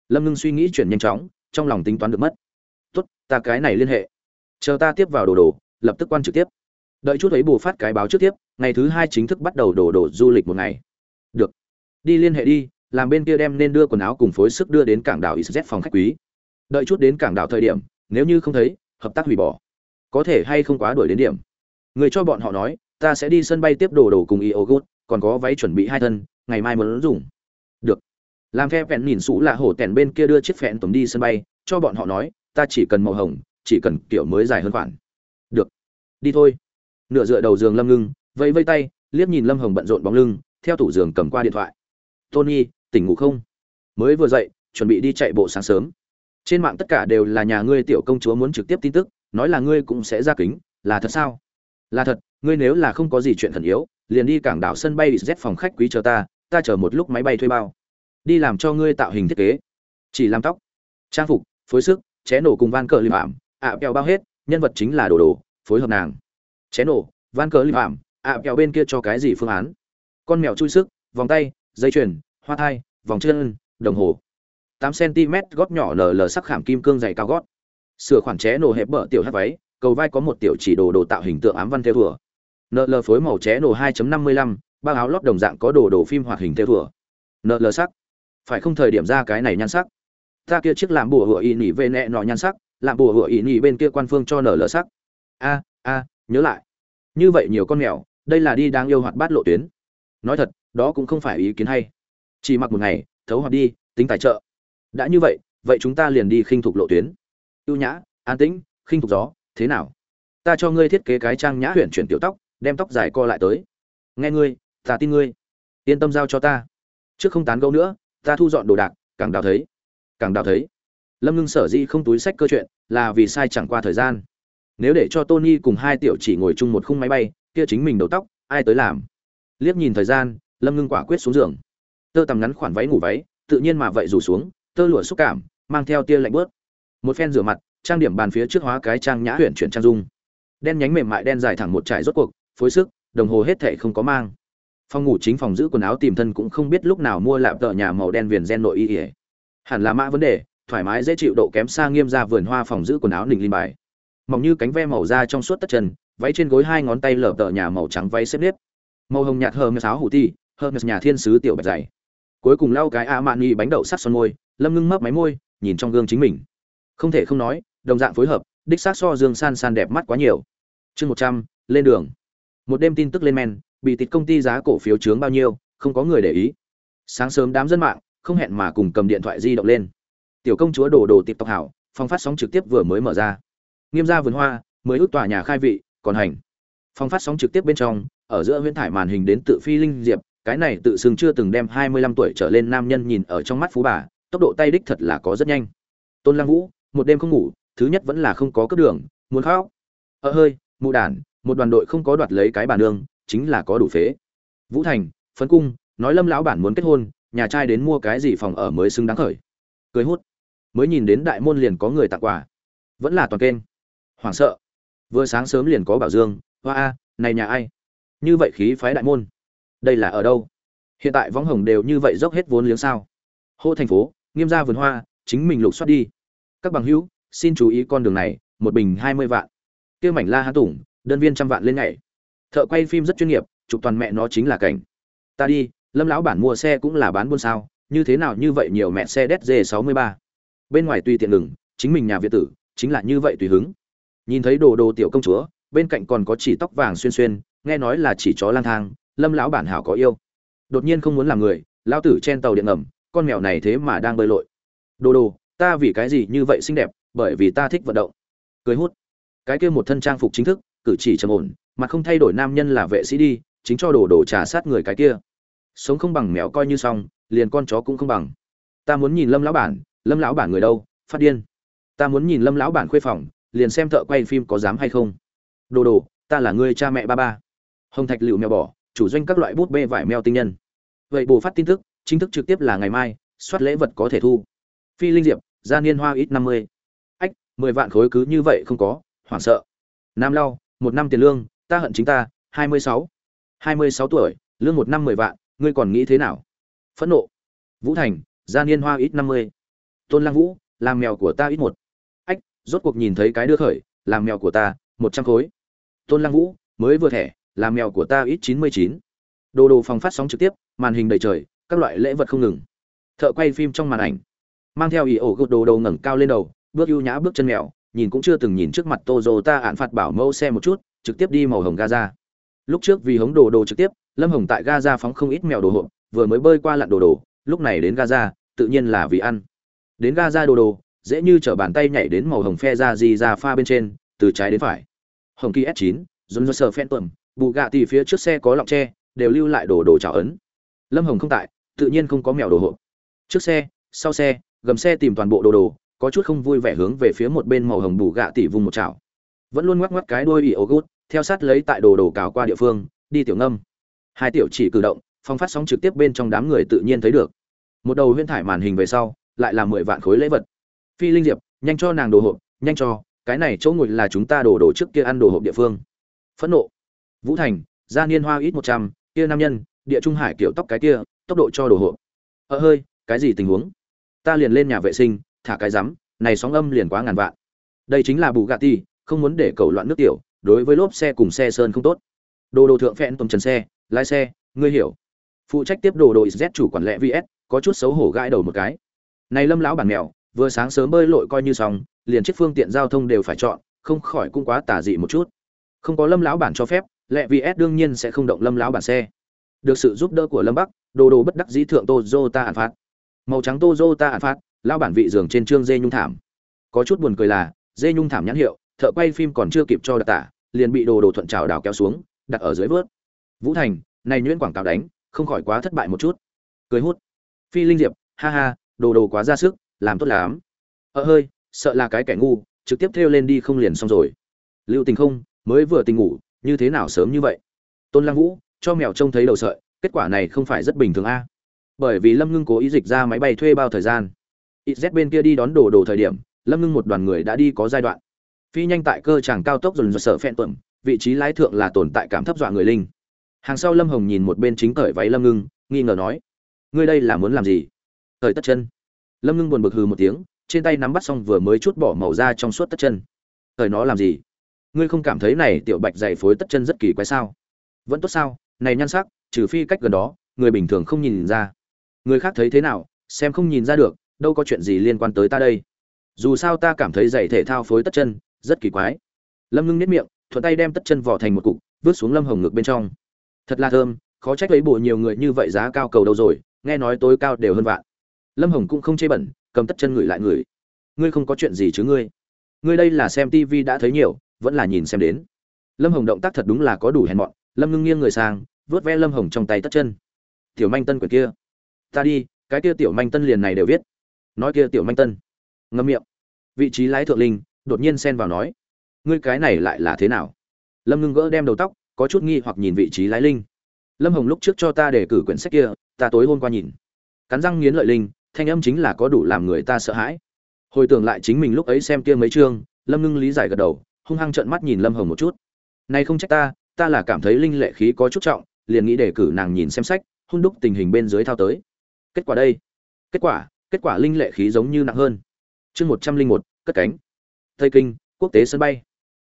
lâm ngưng suy nghĩ chuyển nhanh chóng, trong lòng tính toán được mất. Tốt, ta cái này liên hệ. Chờ ta tiếp vào đồ đồ, lập tức quan trực tiếp. Đợi chút ấy bù phát cái báo trước tiếp, ngày thứ hai chính thức bắt đầu đồ đồ du lịch một ngày đi liên hệ đi làm bên kia đem nên đưa quần áo cùng phối sức đưa đến cảng đảo IZ phòng khách quý. Đợi chút đến cảng đảo thời điểm, nếu như không thấy, hợp tác hủy bỏ. Có thể hay không quá đuổi đến điểm. Người cho bọn họ nói, ta sẽ đi sân bay tiếp đồ đồ cùng Iogut, còn có váy chuẩn bị hai thân, ngày mai muốn dùng. Được. Làm phe vẹn nhìn sủ là hổ tèn bên kia đưa chiếc phẹn tầm đi sân bay, cho bọn họ nói, ta chỉ cần màu hồng, chỉ cần kiểu mới dài hơn khoản. Được. Đi thôi. Nửa dựa đầu giường Lâm Ngưng, vẫy vây tay, liếc nhìn Lâm Hồng bận rộn bóng lưng, theo tủ giường cầm qua điện thoại. Tony, tỉnh ngủ không? Mới vừa dậy chuẩn bị đi chạy bộ sáng sớm. Trên mạng tất cả đều là nhà ngươi tiểu công chúa muốn trực tiếp tin tức nói là ngươi cũng sẽ ra kính là thật sao? Là thật ngươi nếu là không có gì chuyện thần yếu liền đi cảng đảo sân bay z phòng khách quý chờ ta ta chờ một lúc máy bay thuê bao. Đi làm cho ngươi tạo hình thiết kế. Chỉ làm tóc trang phục phối sức ché nổ cùng van cờ liêm ảm ạ kẹo bao hết nhân vật chính là đồ đồ phối hợp nàng. Ché nổ van cờ liêm ảm ạ kẹo bên kia cho cái gì phương án? Con mèo chui sức vòng tay dây chuyền hoa thai vòng chân đồng hồ. Tám cm gót nhỏ lờ lờ sắc khảm kim cương dày cao gót. Sửa khoản ché nổ hẹp bờ tiểu hát váy cầu vai có một tiểu chỉ đồ đồ tạo hình tượng ám văn theo thừa nợ lờ phối màu ché nổ 2.55, bao áo lót đồng dạng có đồ đồ phim hoạt hình theo thừa nợ lờ sắc. Phải không thời điểm ra cái này nhan sắc? Ta kia chiếc làm bùa hựa y nỉ về nẹ nọ nhan sắc làm bùa hựa y nỉ bên kia quan phương cho nở lờ sắc. A a nhớ lại. Như vậy nhiều con mèo đây là đi đang yêu hoạt bát lộ tuyến. Nói thật đó cũng không phải ý kiến hay. Chỉ mặc một ngày, thấu hoạt đi, tính tài trợ. Đã như vậy vậy chúng ta liền đi khinh thục lộ tuyến. Ưu nhã, an tĩnh, khinh thục gió, thế nào? Ta cho ngươi thiết kế cái trang nhã huyện chuyển tiểu tóc, đem tóc dài co lại tới. Nghe ngươi, ta tin ngươi. Yên tâm giao cho ta. Trước không tán gẫu nữa, ta thu dọn đồ đạc càng đào thấy. Càng đào thấy. Lâm ngưng sở di không túi sách cơ chuyện, là vì sai chẳng qua thời gian. Nếu để cho tony cùng hai tiểu chỉ ngồi chung một khung máy bay, kia chính mình đầu tóc, ai tới làm? Liếc nhìn thời gian lâm ngưng quả quyết xuống giường. Tơ tằm ngắn khoản váy ngủ váy, tự nhiên mà vậy rủ xuống, tơ lụa xúc cảm, mang theo tia lạnh bớt một phen rửa mặt, trang điểm bàn phía trước hóa cái trang nhã huyện chuyển trang dung. Đen nhánh mềm mại đen dài thẳng một trải rốt cuộc, phối sức, đồng hồ hết thệ không có mang. Phòng ngủ chính phòng giữ quần áo tìm thân cũng không biết lúc nào mua lạp tợ nhà màu đen viền gen nội y ỉa hẳn là mã vấn đề, thoải mái dễ chịu độ kém xa nghiêm ra vườn hoa phòng giữ quần áo nình linh bài. Mỏng như cánh ve màu da trong suốt tất chân, váy trên gối hai ngón tay lở tợ nhà màu trắng váy xếp nếp. Màu hồng nhạt hờ mờ sáo hủ ti Hermes nhà thiên sứ tiểu bạch dày. Cuối cùng lau cái a mạn nghi bánh đậu sắc son môi, lâm ngưng mấp máy môi, nhìn trong gương chính mình. Không thể không nói, đồng dạng phối hợp, đích xác so dương san san đẹp mắt quá nhiều. Chương một trăm, lên đường. Một đêm tin tức lên men, bị tịt công ty giá cổ phiếu trướng bao nhiêu, không có người để ý. Sáng sớm đám dân mạng, không hẹn mà cùng cầm điện thoại di động lên. Tiểu công chúa đổ đồ tịp tộc hảo phong phát sóng trực tiếp vừa mới mở ra. Nghiêm gia vườn hoa mới ước tòa nhà khai vị, còn hành. Phong phát sóng trực tiếp bên trong, ở giữa huyễn thải màn hình đến tự phi linh diệp cái này tự xưng chưa từng đem hai mươi lăm tuổi trở lên nam nhân nhìn ở trong mắt phú bà, tốc độ tay đích thật là có rất nhanh. Tôn lăng vũ, một đêm không ngủ, thứ nhất vẫn là không có cướp đường, muốn khóc. Ở hơi, mụ đản, một đoàn đội không có đoạt lấy cái bàn nương, chính là có đủ phế. Vũ thành, phấn cung, nói lâm lão bản muốn kết hôn, nhà trai đến mua cái gì phòng ở mới xứng đáng khởi. Cười hút. Mới nhìn đến đại môn liền có người tặng quà. Vẫn là toàn kênh. Hoảng sợ. Vừa sáng sớm liền có bảo dương, hoa a, này nhà ai? Như vậy khí phái đại môn đây là ở đâu? Hiện tại võng hồng đều như vậy dốc hết vốn liếng sao? Hô thành phố, nghiêm gia vườn hoa, chính mình lục soát đi. Các bằng hữu, xin chú ý con đường này, một bình hai mươi vạn. Kia mảnh la hán tủng, đơn viên trăm vạn lên ngày thợ quay phim rất chuyên nghiệp, chụp toàn mẹ nó chính là cảnh. Ta đi, lâm lão bản mua xe cũng là bán buôn sao, như thế nào như vậy nhiều mẹ xe đét dê sáu mươi ba. Bên ngoài tùy tiện ngừng, chính mình nhà việt tử, chính là như vậy tùy hứng. Nhìn thấy đồ đồ tiểu công chúa, bên cạnh còn có chỉ tóc vàng xuyên xuyên, nghe nói là chỉ chó lang thang lâm lão bản hảo có yêu. Đột nhiên không muốn làm người, lão tử trên tàu điện ngầm, con mèo này thế mà đang bơi lội. Đồ đồ, ta vì cái gì như vậy xinh đẹp, bởi vì ta thích vận động. Cười hút. Cái kia một thân trang phục chính thức, cử chỉ trầm ổn, mà không thay đổi nam nhân là vệ sĩ đi, chính cho đồ đồ trà sát người cái kia. Sống không bằng mèo coi như xong, liền con chó cũng không bằng. Ta muốn nhìn lâm lão bản, lâm lão bản người đâu, phát điên. Ta muốn nhìn lâm lão bản khuê phòng, liền xem thợ quay phim có dám hay không. Đồ đồ, ta là người cha mẹ ba ba. Hồng thạch liệu mèo bỏ chủ doanh các loại bút bê vải mèo tinh nhân. Vậy bù phát tin tức, chính thức trực tiếp là ngày mai, soát lễ vật có thể thu. Phi linh diệp, gia niên hoa ít năm mươi. Ách, mười vạn khối cứ như vậy không có, hoảng sợ. Nam lau một năm tiền lương, ta hận chính ta, hai mươi sáu. Hai mươi sáu tuổi, lương một năm mười vạn, ngươi còn nghĩ thế nào? Phẫn nộ. Vũ thành, gia niên hoa ít năm mươi. Tôn lăng vũ, làm mèo của ta ít một. Ách, rốt cuộc nhìn thấy cái đưa khởi, làm mèo của ta, một trăm khối. Tôn lăng vũ, mới vừa thẻ làm mèo của ta ít chín mươi chín đồ đồ phòng phát sóng trực tiếp màn hình đầy trời các loại lễ vật không ngừng thợ quay phim trong màn ảnh mang theo ý ổ gột đồ đồ ngẩng cao lên đầu bước ưu nhã bước chân mèo nhìn cũng chưa từng nhìn trước mặt Toyota ạn phạt bảo mẫu xe một chút, trực tiếp đi màu hồng Gaza. Lúc trước vì hống đồ đồ trực tiếp, Lâm Hồng tại Gaza phóng không ít mèo đồ hộp, vừa mới bơi qua lặn đồ đồ, lúc này đến Gaza, tự nhiên là vì ăn. Đến Gaza đồ đồ, dễ như trở bàn tay nhảy đến màu hồng phe ra gì ra pha bên trên, từ trái đến phải. Hồng kỳ S9, John bù gạ Bugatti phía trước xe có lọng tre, đều lưu lại đồ đồ trào ấn. Lâm Hồng không tại, tự nhiên không có mèo đồ hộp. Trước xe, sau xe, gầm xe tìm toàn bộ đồ đồ, có chút không vui vẻ hướng về phía một bên màu hồng bù gạ tỷ vùng một chảo. Vẫn luôn ngoắc ngoắc cái đuôi ỉ ô gút theo sát lấy tại đồ đồ cào qua địa phương đi tiểu ngâm. Hai tiểu chỉ cử động phong phát sóng trực tiếp bên trong đám người tự nhiên thấy được. Một đầu huyên thải màn hình về sau lại là mười vạn khối lễ vật. Phi linh diệp nhanh cho nàng đồ hộp nhanh cho cái này chỗ ngồi là chúng ta đồ đồ trước kia ăn đồ hộp địa phương. Phẫn nộ vũ thành, gia niên hoa ít một trăm, kia nam nhân, địa trung hải kiểu tóc cái kia, tốc độ cho đồ hộ ờ hơi, cái gì tình huống? Ta liền lên nhà vệ sinh, thả cái rắm, này sóng âm liền quá ngàn vạn. Đây chính là bù gà ti không muốn để cầu loạn nước tiểu, đối với lốp xe cùng xe sơn không tốt. Đồ đồ thượng phẹn tầm trần xe, lái xe, ngươi hiểu. Phụ trách tiếp đồ đồ z chủ quản lệ vs có chút xấu hổ gãi đầu một cái. Này lâm lão bản mèo, vừa sáng sớm bơi lội coi như xong, liền chiếc phương tiện giao thông đều phải chọn, không khỏi cũng quá tả dị một chút. Không có lâm lão bản cho phép lệ s đương nhiên sẽ không động lâm lão bản xe. Được sự giúp đỡ của lâm bắc, đồ đồ bất đắc dĩ thượng tozota ạn phát. Màu trắng tozota ạn phát lao bản vị giường trên trương dê nhung thảm. Có chút buồn cười là, dê nhung thảm nhãn hiệu, thợ quay phim còn chưa kịp cho đặc tả, liền bị đồ đồ thuận trào đào kéo xuống, đặt ở dưới vớt. Vũ thành, này nhuyễn quảng cáo đánh, không khỏi quá thất bại một chút. Cười hút. Phi linh diệp, ha ha, đồ đồ quá ra sức, làm tốt lắm. Ờ hơi, sợ là cái kẻ ngu, trực tiếp theo lên đi không liền xong rồi. Lưu tình không, mới vừa tình ngủ như thế nào sớm như vậy? Tôn lăng vũ, cho mèo trông thấy đầu sợi, kết quả này không phải rất bình thường a. Bởi vì lâm ngưng cố ý dịch ra máy bay thuê bao thời gian. Ít z bên kia đi đón đồ đồ thời điểm, lâm ngưng một đoàn người đã đi có giai đoạn. Phi nhanh tại cơ tràng cao tốc dồn dồn sợ phen tuẩm, vị trí lái thượng là tồn tại cảm thấp dọa người linh. Hàng sau lâm hồng nhìn một bên chính cởi váy lâm ngưng, nghi ngờ nói, ngươi đây là muốn làm gì? Thời tất chân. Lâm ngưng buồn bực hừ một tiếng, trên tay nắm bắt xong vừa mới chút bỏ màu ra trong suốt tất chân. Thời nó làm gì? Ngươi không cảm thấy này tiểu bạch dày phối tất chân rất kỳ quái sao? Vẫn tốt sao? Này nhan sắc, trừ phi cách gần đó, người bình thường không nhìn ra. Người khác thấy thế nào, xem không nhìn ra được, đâu có chuyện gì liên quan tới ta đây. Dù sao ta cảm thấy giày thể thao phối tất chân, rất kỳ quái. Lâm ngưng nếp miệng, thuận tay đem tất chân vỏ thành một cục, vứt xuống lâm hồng ngực bên trong. Thật là thơm, khó trách lấy bộ nhiều người như vậy giá cao cầu đâu rồi, nghe nói tối cao đều hơn vạn. Lâm hồng cũng không chê bẩn, cầm tất chân ngửi lại ngửi. Ngươi không có chuyện gì chứ ngươi? Ngươi đây là xem tv đã thấy nhiều vẫn là nhìn xem đến. Lâm hồng động tác thật đúng là có đủ hèn mọn, lâm ngưng nghiêng người sang, vớt ve lâm hồng trong tay tất chân. Tiểu manh tân quyển kia, ta đi, cái kia tiểu manh tân liền này đều viết. Nói kia tiểu manh tân, ngâm miệng. Vị trí lái thượng linh, đột nhiên xen vào nói, ngươi cái này lại là thế nào? Lâm ngưng gỡ đem đầu tóc, có chút nghi hoặc nhìn vị trí lái linh. Lâm hồng lúc trước cho ta để cử quyển sách kia, ta tối hôm qua nhìn. Cắn răng nghiến lợi linh, thanh âm chính là có đủ làm người ta sợ hãi. Hồi tưởng lại chính mình lúc ấy xem kia mấy chương, lâm ngưng lý giải gật đầu hung hăng trợn mắt nhìn lâm hồng một chút. Này không trách ta ta là cảm thấy linh lệ khí có chút trọng, liền nghĩ để cử nàng nhìn xem sách hôn đúc tình hình bên dưới thao tới. Kết quả đây? Kết quả kết quả linh lệ khí giống như nặng hơn. Chương một trăm linh một, cất cánh. Tây kinh, quốc tế sân bay.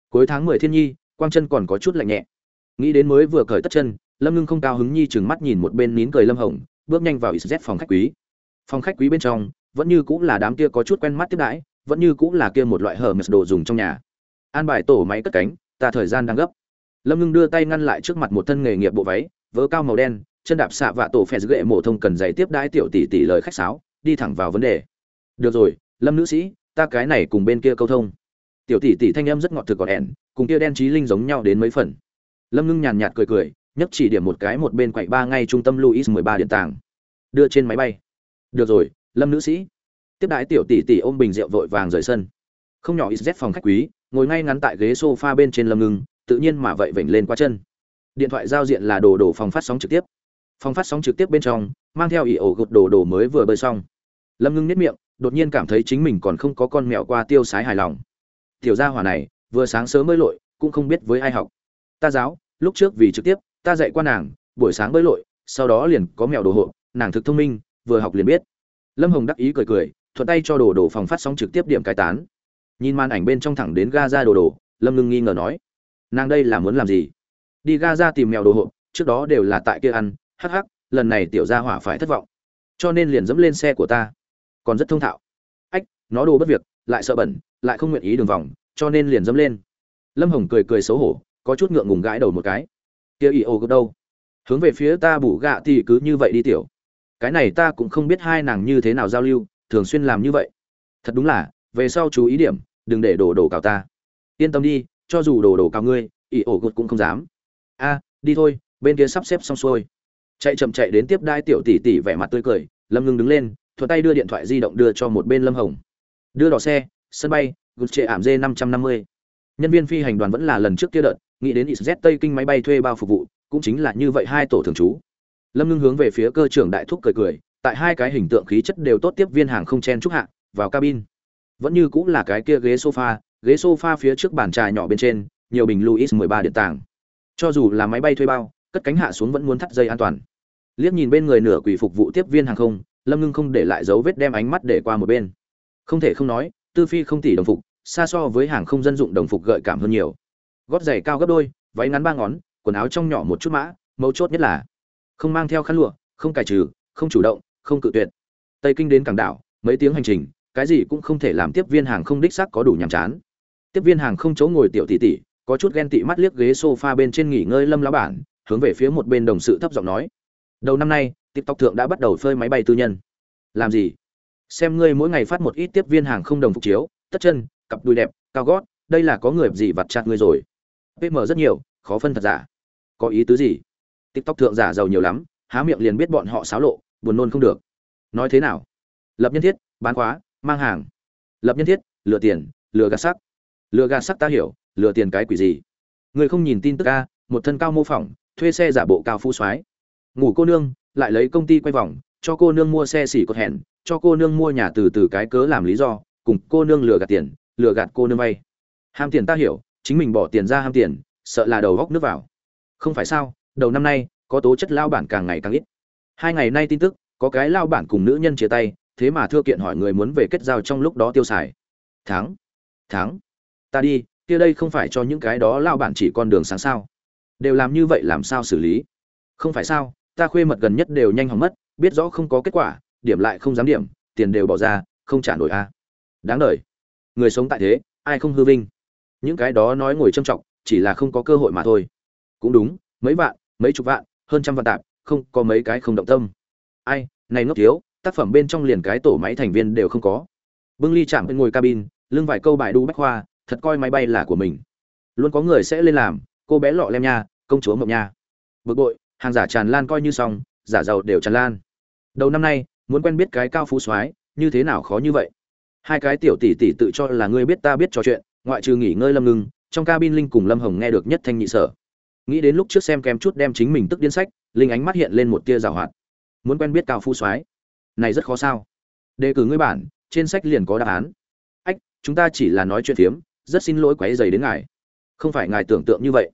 Cuối tháng mười thiên nhi, quang chân còn có chút lạnh nhẹ. Nghĩ đến mới vừa cởi tất chân, lâm ngưng không cao hứng nhi chừng mắt nhìn một bên nín cười lâm hồng, bước nhanh vào iz phòng khách quý. Phòng khách quý bên trong, vẫn như cũng là đám kia có chút quen mắt tiếp đãi, vẫn như cũng là kia một loại hở mật đồ dùng trong nhà an bài tổ máy cất cánh, ta thời gian đang gấp. Lâm ngưng đưa tay ngăn lại trước mặt một thân nghề nghiệp bộ váy, vớ cao màu đen, chân đạp xạ vạ tổ phe gậy mổ thông cần giày tiếp đãi tiểu tỷ tỷ lời khách sáo, đi thẳng vào vấn đề. Được rồi, lâm nữ sĩ, ta cái này cùng bên kia câu thông. Tiểu tỷ tỷ thanh âm rất ngọt thực còn ẻn cùng kia đen trí linh giống nhau đến mấy phần. Lâm ngưng nhàn nhạt cười cười, nhấc chỉ điểm một cái một bên quậy ba ngay trung tâm luis mười ba điện tàng. Đưa trên máy bay. Được rồi, lâm nữ sĩ. Tiếp đái tiểu tỷ tỷ ôm bình rượu vội vàng rời sân. Không nhỏ ít z phòng khách quý ngồi ngay ngắn tại ghế sofa bên trên lâm ngưng, tự nhiên mà vậy vểnh lên qua chân. Điện thoại giao diện là đồ đồ phòng phát sóng trực tiếp. Phòng phát sóng trực tiếp bên trong, mang theo ỷ ổ gột đồ đồ mới vừa bơi xong. Lâm ngưng nếp miệng, đột nhiên cảm thấy chính mình còn không có con mèo qua tiêu sái hài lòng. Tiểu gia hỏa này, vừa sáng sớm mới lội, cũng không biết với ai học. Ta giáo, lúc trước vì trực tiếp, ta dạy qua nàng, buổi sáng bơi lội, sau đó liền có mèo đồ hộ, nàng thực thông minh, vừa học liền biết. Lâm hồng đắc ý cười cười, thuận tay cho đồ đồ phòng phát sóng trực tiếp điểm cai tán nhìn màn ảnh bên trong thẳng đến Gaza đồ đồ, lâm ngưng nghi ngờ nói, nàng đây là muốn làm gì? Đi Gaza tìm mèo đồ hộ trước đó đều là tại kia ăn, hắc hắc, lần này tiểu gia hỏa phải thất vọng. Cho nên liền dẫm lên xe của ta. Còn rất thông thạo. Ách, nó đồ bất việc, lại sợ bẩn, lại không nguyện ý đường vòng, cho nên liền dẫm lên. Lâm hồng cười cười xấu hổ, có chút ngượng ngùng gãi đầu một cái. Kia ý ô đâu? Hướng về phía ta bủ gạ thì cứ như vậy đi tiểu. Cái này ta cũng không biết hai nàng như thế nào giao lưu, thường xuyên làm như vậy. Thật đúng là về sau chú ý điểm, đừng để đổ đổ cào ta. Yên tâm đi, cho dù đổ đổ cào ngươi, ỷ ổ gột cũng không dám. A, đi thôi, bên kia sắp xếp xong xuôi. Chạy chậm chạy đến tiếp đai tiểu tỷ tỷ vẻ mặt tươi cười, lâm ngưng đứng lên thuật tay đưa điện thoại di động đưa cho một bên lâm hồng. Đưa đỏ xe, sân bay gục trệ ảm d năm trăm năm mươi. Nhân viên phi hành đoàn vẫn là lần trước kia đợt, nghĩ đến z tây kinh máy bay thuê bao phục vụ, cũng chính là như vậy hai tổ thường trú. Lâm ngưng hướng về phía cơ trưởng đại thúc cười cười, tại hai cái hình tượng khí chất đều tốt tiếp viên hàng không chen trúc hạ, vào cabin vẫn như cũng là cái kia ghế sofa ghế sofa phía trước bàn trà nhỏ bên trên, nhiều bình Louis 13 điện tàng cho dù là máy bay thuê bao, cất cánh hạ xuống vẫn muốn thắt dây an toàn. Liếc nhìn bên người nửa quỷ phục vụ tiếp viên hàng không, lâm ngưng không để lại dấu vết đem ánh mắt để qua một bên. Không thể không nói, tư phi không tỷ đồng phục, xa so với hàng không dân dụng đồng phục gợi cảm hơn nhiều. Gót giày cao gấp đôi, váy ngắn ba ngón, quần áo trong nhỏ một chút mã, mấu chốt nhất là không mang theo khăn lụa, không cài trừ, không chủ động, không cự tuyệt. Tây kinh đến cảng đảo, mấy tiếng hành trình cái gì cũng không thể làm tiếp viên hàng không đích xác có đủ nhàm chán. Tiếp viên hàng không chỗ ngồi tiểu tỷ tỷ, có chút ghen tị mắt liếc ghế sofa bên trên nghỉ ngơi lâm lão bản, hướng về phía một bên đồng sự thấp giọng nói. Đầu năm nay, tiktok thượng đã bắt đầu phơi máy bay tư nhân. Làm gì? Xem ngươi mỗi ngày phát một ít tiếp viên hàng không đồng phục chiếu, tất chân, cặp đùi đẹp, cao gót, đây là có người gì vặt chặt ngươi rồi? Pm rất nhiều, khó phân thật giả. Có ý tứ gì? Tiktok thượng giả giàu nhiều lắm, há miệng liền biết bọn họ xáo lộ, buồn nôn không được. Nói thế nào? Lập nhân thiết, bán khóa mang hàng. Lập nhân thiết lừa tiền lừa gạt sắc. Lừa gạt sắc ta hiểu lừa tiền cái quỷ gì? Người không nhìn tin tức a, một thân cao mô phỏng, thuê xe giả bộ cao phu soái. Ngủ cô nương, lại lấy công ty quay vòng, cho cô nương mua xe xỉ cột hẹn, cho cô nương mua nhà từ từ cái cớ làm lý do, cùng cô nương lừa gạt tiền, lừa gạt cô nương vay. Ham tiền ta hiểu, chính mình bỏ tiền ra ham tiền, sợ là đầu góc nước vào. Không phải sao, đầu năm nay, có tố chất lao bản càng ngày càng ít. Hai ngày nay tin tức, có cái lao bản cùng nữ nhân chia tay thế mà thưa kiện hỏi người muốn về kết giao trong lúc đó tiêu xài. Tháng tháng ta đi, kia đây không phải cho những cái đó lao bản chỉ con đường sáng sao. Đều làm như vậy làm sao xử lý? Không phải sao, ta khuê mật gần nhất đều nhanh hỏng mất, biết rõ không có kết quả, điểm lại không dám điểm, tiền đều bỏ ra, không trả nổi a đáng đời. Người sống tại thế, ai không hư vinh? Những cái đó nói ngồi trâm trọng, chỉ là không có cơ hội mà thôi. Cũng đúng, mấy vạn, mấy chục vạn, hơn trăm vạn tạp, không có mấy cái không động tâm. Ai, này ngốc thiếu tác phẩm bên trong liền cái tổ máy thành viên đều không có. Bưng ly chạm bên ngồi cabin, lưng vài câu bài đu bách khoa, thật coi máy bay là của mình. Luôn có người sẽ lên làm, cô bé lọ lem nha, công chúa mộng nha. Bực bội, hàng giả tràn lan coi như xong, giả giàu đều tràn lan. Đầu năm nay, muốn quen biết cái cao phú soái, như thế nào khó như vậy? Hai cái tiểu tỷ tỷ tự cho là ngươi biết ta biết trò chuyện, ngoại trừ nghỉ ngơi lâm ngưng, trong cabin linh cùng lâm hồng nghe được nhất thanh nhị sở. Nghĩ đến lúc trước xem kém chút đem chính mình tức điên sách, linh ánh mắt hiện lên một tia rào hoạt. Muốn quen biết cao phú soái này rất khó sao. Đề cử ngươi bản, trên sách liền có đáp án. Ách, chúng ta chỉ là nói chuyện phiếm, rất xin lỗi quấy dày đến ngài. Không phải ngài tưởng tượng như vậy.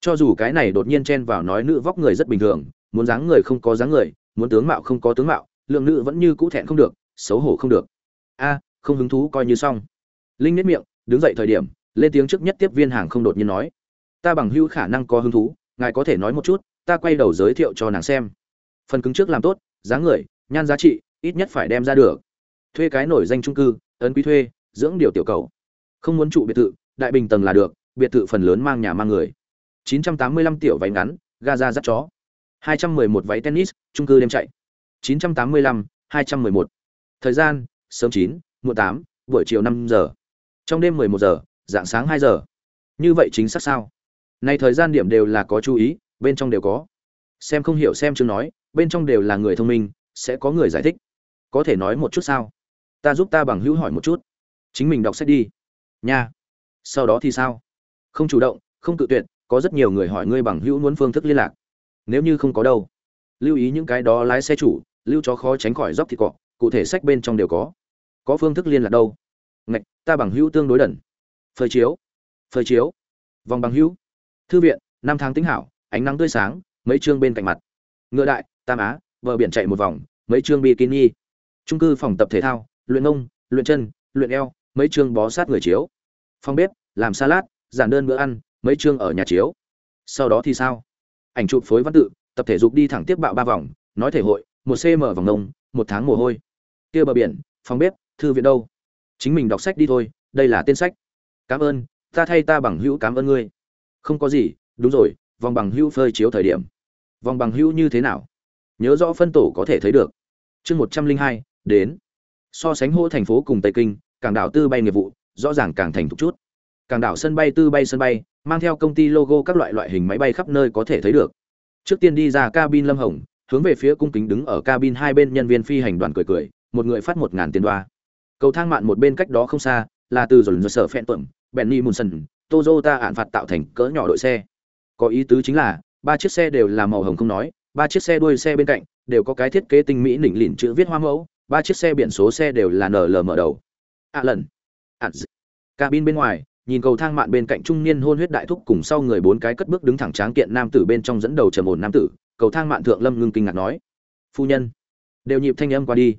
Cho dù cái này đột nhiên chen vào nói nữ vóc người rất bình thường, muốn dáng người không có dáng người, muốn tướng mạo không có tướng mạo, lượng nữ vẫn như cũ thẹn không được, xấu hổ không được. A, không hứng thú coi như xong. Linh nếp miệng, đứng dậy thời điểm, lên tiếng trước nhất tiếp viên hàng không đột nhiên nói. Ta bằng hữu khả năng có hứng thú, ngài có thể nói một chút, ta quay đầu giới thiệu cho nàng xem. Phần cứng trước làm tốt, dáng người nhan giá trị, ít nhất phải đem ra được. Thuê cái nổi danh trung cư, ấn quý thuê, dưỡng điều tiểu cầu. Không muốn trụ biệt thự, đại bình tầng là được, biệt thự phần lớn mang nhà mang người. 985 tiểu váy ngắn, gaza dắt chó. 211 váy tennis trung cư đêm chạy. 985 211 thời gian, sớm 9 muộn 8 buổi chiều 5 giờ. Trong đêm 11 giờ, dạng sáng 2 giờ. Như vậy chính xác sao? Này thời gian điểm đều là có chú ý, bên trong đều có. Xem không hiểu xem chưa nói, bên trong đều là người thông minh sẽ có người giải thích. Có thể nói một chút sao? Ta giúp ta bằng hữu hỏi một chút. Chính mình đọc sách đi. Nha. Sau đó thì sao? Không chủ động, không tự tuyệt, có rất nhiều người hỏi ngươi bằng hữu muốn phương thức liên lạc. Nếu như không có đâu. Lưu ý những cái đó lái xe chủ, lưu cho khó tránh khỏi dốc thì cọ, cụ thể sách bên trong đều có. Có phương thức liên lạc đâu? Ngạch, ta bằng hữu tương đối đẩn phơi chiếu. Phơi chiếu. Vòng bằng hữu. Thư viện, năm tháng tính hảo, ánh nắng tươi sáng, mấy chương bên cạnh mặt. Ngựa đại, tam á bờ biển chạy một vòng mấy chương bikini. Trung cư phòng tập thể thao luyện ngông, luyện chân luyện eo mấy chương bó sát người chiếu. Phòng bếp làm salad giản đơn bữa ăn mấy chương ở nhà chiếu. Sau đó thì sao? Ảnh chụp phối văn tự tập thể dục đi thẳng tiếp bạo ba vòng nói thể hội một cm vòng ngông, một tháng mồ hôi. Kia bờ biển phòng bếp thư viện đâu? Chính mình đọc sách đi thôi đây là tên sách. Cảm ơn ta thay ta bằng hữu cảm ơn ngươi. Không có gì đúng rồi vòng bằng hữu phơi chiếu thời điểm. Vòng bằng hữu như thế nào? Nhớ rõ phân tổ có thể thấy được. Chương một trăm linh hai, đến. So sánh hô thành phố cùng tây kinh, cảng đảo tư bay nghiệp vụ, rõ ràng càng thành thục chút. Cảng đảo sân bay tư bay sân bay, mang theo công ty logo các loại loại hình máy bay khắp nơi có thể thấy được. Trước tiên đi ra cabin lâm hồng, hướng về phía cung kính đứng ở cabin hai bên nhân viên phi hành đoàn cười cười, một người phát một ngàn tiền đoa. Cầu thang mạn một bên cách đó không xa, là từ dồn sở phen tuẩm, benny munson toyota hạn phạt tạo thành cỡ nhỏ đội xe. Có ý tứ chính là, ba chiếc xe đều là màu hồng không nói ba chiếc xe đuôi xe bên cạnh đều có cái thiết kế tinh mỹ đỉnh lỉnh chữ viết hoa mẫu, ba chiếc xe biển số xe đều là nl mở đầu. À lần. À cabin bên ngoài, nhìn cầu thang mạn bên cạnh trung niên hôn huyết đại thúc cùng sau người bốn cái cất bước đứng thẳng tráng kiện nam tử bên trong dẫn đầu trầm ổn nam tử, cầu thang mạn thượng lâm ngưng kinh ngạc nói, phu nhân. Đều nhịp thanh âm qua đi.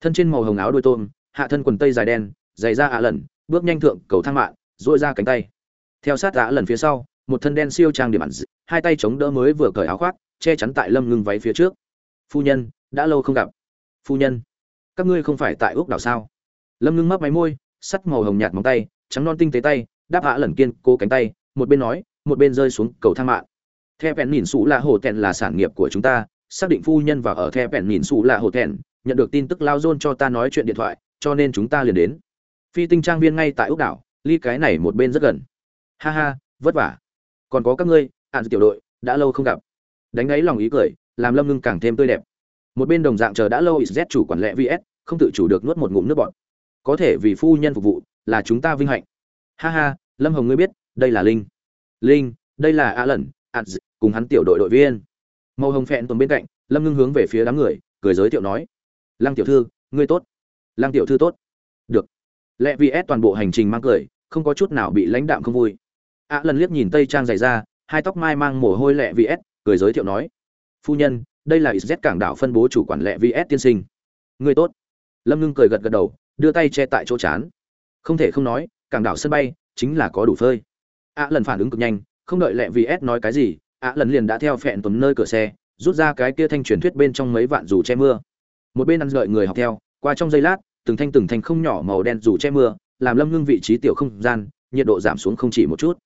Thân trên màu hồng áo đôi tôm, hạ thân quần tây dài đen dày ra ạ à lần, bước nhanh thượng cầu thang mạn dội ra cánh tay. Theo sát ạ lần phía sau, một thân đen siêu trang điểm ẩn hai tay chống đỡ mới vừa cởi áo khoác che chắn tại lâm ngưng váy phía trước. Phu nhân đã lâu không gặp. Phu nhân các ngươi không phải tại úc đảo sao? Lâm ngưng mấp máy môi sắt màu hồng nhạt móng tay trắng non tinh tế tay đáp hạ lần kiên cố cánh tay một bên nói một bên rơi xuống cầu thang mạng. The vẹn nhìn xù là hồ thẹn là sản nghiệp của chúng ta xác định phu nhân và ở the vẹn nhìn xù là hồ thẹn, nhận được tin tức lao dôn cho ta nói chuyện điện thoại cho nên chúng ta liền đến. Phi tinh trang viên ngay tại úc đảo ly cái này một bên rất gần. Ha ha vất vả. Còn có các ngươi ạn tiểu đội đã lâu không gặp đánh ấy lòng ý cười, làm lâm ngưng càng thêm tươi đẹp. Một bên đồng dạng chờ đã lâu z chủ quản lệ vs không tự chủ được nuốt một ngụm nước bọt. Có thể vì phu nhân phục vụ là chúng ta vinh hạnh. Ha ha, lâm hồng ngươi biết, đây là linh. Linh, đây là a lần a cùng hắn tiểu đội đội viên. Màu hồng phẹn tuần bên cạnh, lâm ngưng hướng về phía đám người, cười giới thiệu nói. Lăng tiểu thư, ngươi tốt. Lăng tiểu thư tốt. Được. Lệ vs toàn bộ hành trình mang cười, không có chút nào bị lãnh đạm không vui. A lần liếc nhìn tây trang dày ra hai tóc mai mang mồ hôi lệ vs cười giới thiệu nói, phu nhân, đây là z cảng đảo phân bố chủ quản lệ vs tiên sinh. Người tốt. Lâm ngưng cười gật gật đầu, đưa tay che tại chỗ chán. Không thể không nói, cảng đảo sân bay chính là có đủ phơi. Ạ lần phản ứng cực nhanh, không đợi lệ vs nói cái gì ạ lần liền đã theo phẹn tuần nơi cửa xe, rút ra cái kia thanh truyền thuyết bên trong mấy vạn dù che mưa. Một bên ăn lợi người học theo, qua trong giây lát, từng thanh từng thanh không nhỏ màu đen dù che mưa, làm lâm ngưng vị trí tiểu không gian, nhiệt độ giảm xuống không chỉ một chút.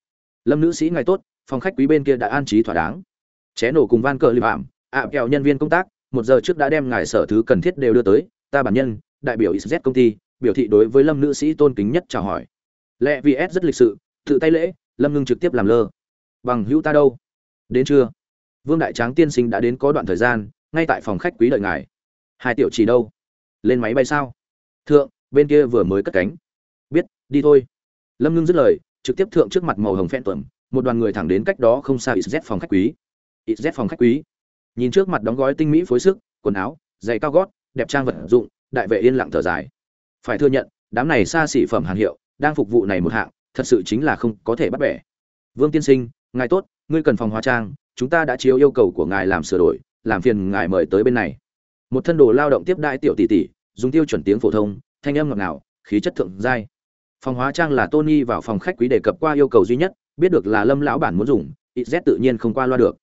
Lâm nữ sĩ ngày tốt, phòng khách quý bên kia đã an trí thỏa đáng ché nổ cùng van cờ liệp ảm ạ, kẹo nhân viên công tác, một giờ trước đã đem ngài sở thứ cần thiết đều đưa tới, ta bản nhân, đại biểu xz công ty, biểu thị đối với lâm nữ sĩ tôn kính nhất chào hỏi. Lệ vs rất lịch sự, tự tay lễ, lâm ngưng trực tiếp làm lơ. Bằng hữu ta đâu? Đến chưa? Vương đại tráng tiên sinh đã đến có đoạn thời gian, ngay tại phòng khách quý đợi ngài. Hai tiểu chỉ đâu? Lên máy bay sao? Thượng, bên kia vừa mới cất cánh. Biết, đi thôi. Lâm ngưng dứt lời, trực tiếp thượng trước mặt màu hồng phen tuẩm một đoàn người thẳng đến cách đó không xa XZ phòng khách quý. XZ phòng khách quý. Nhìn trước mặt đóng gói tinh mỹ phối sức, quần áo, giày cao gót, đẹp trang vật dụng, đại vệ yên lặng thở dài. Phải thừa nhận, đám này xa xỉ phẩm hàng hiệu, đang phục vụ này một hạng, thật sự chính là không có thể bắt bẻ. Vương tiên sinh, ngài tốt, ngươi cần phòng hóa trang, chúng ta đã chiếu yêu cầu của ngài làm sửa đổi, làm phiền ngài mời tới bên này. Một thân đồ lao động tiếp đại tiểu tỷ tỷ, dùng tiêu chuẩn tiếng phổ thông, thanh âm ngọt ngào, khí chất thượng giai. Phòng hóa trang là Tony vào phòng khách quý đề cập qua yêu cầu duy nhất, biết được là Lâm lão bản muốn dùng, Z tự nhiên không qua loa được.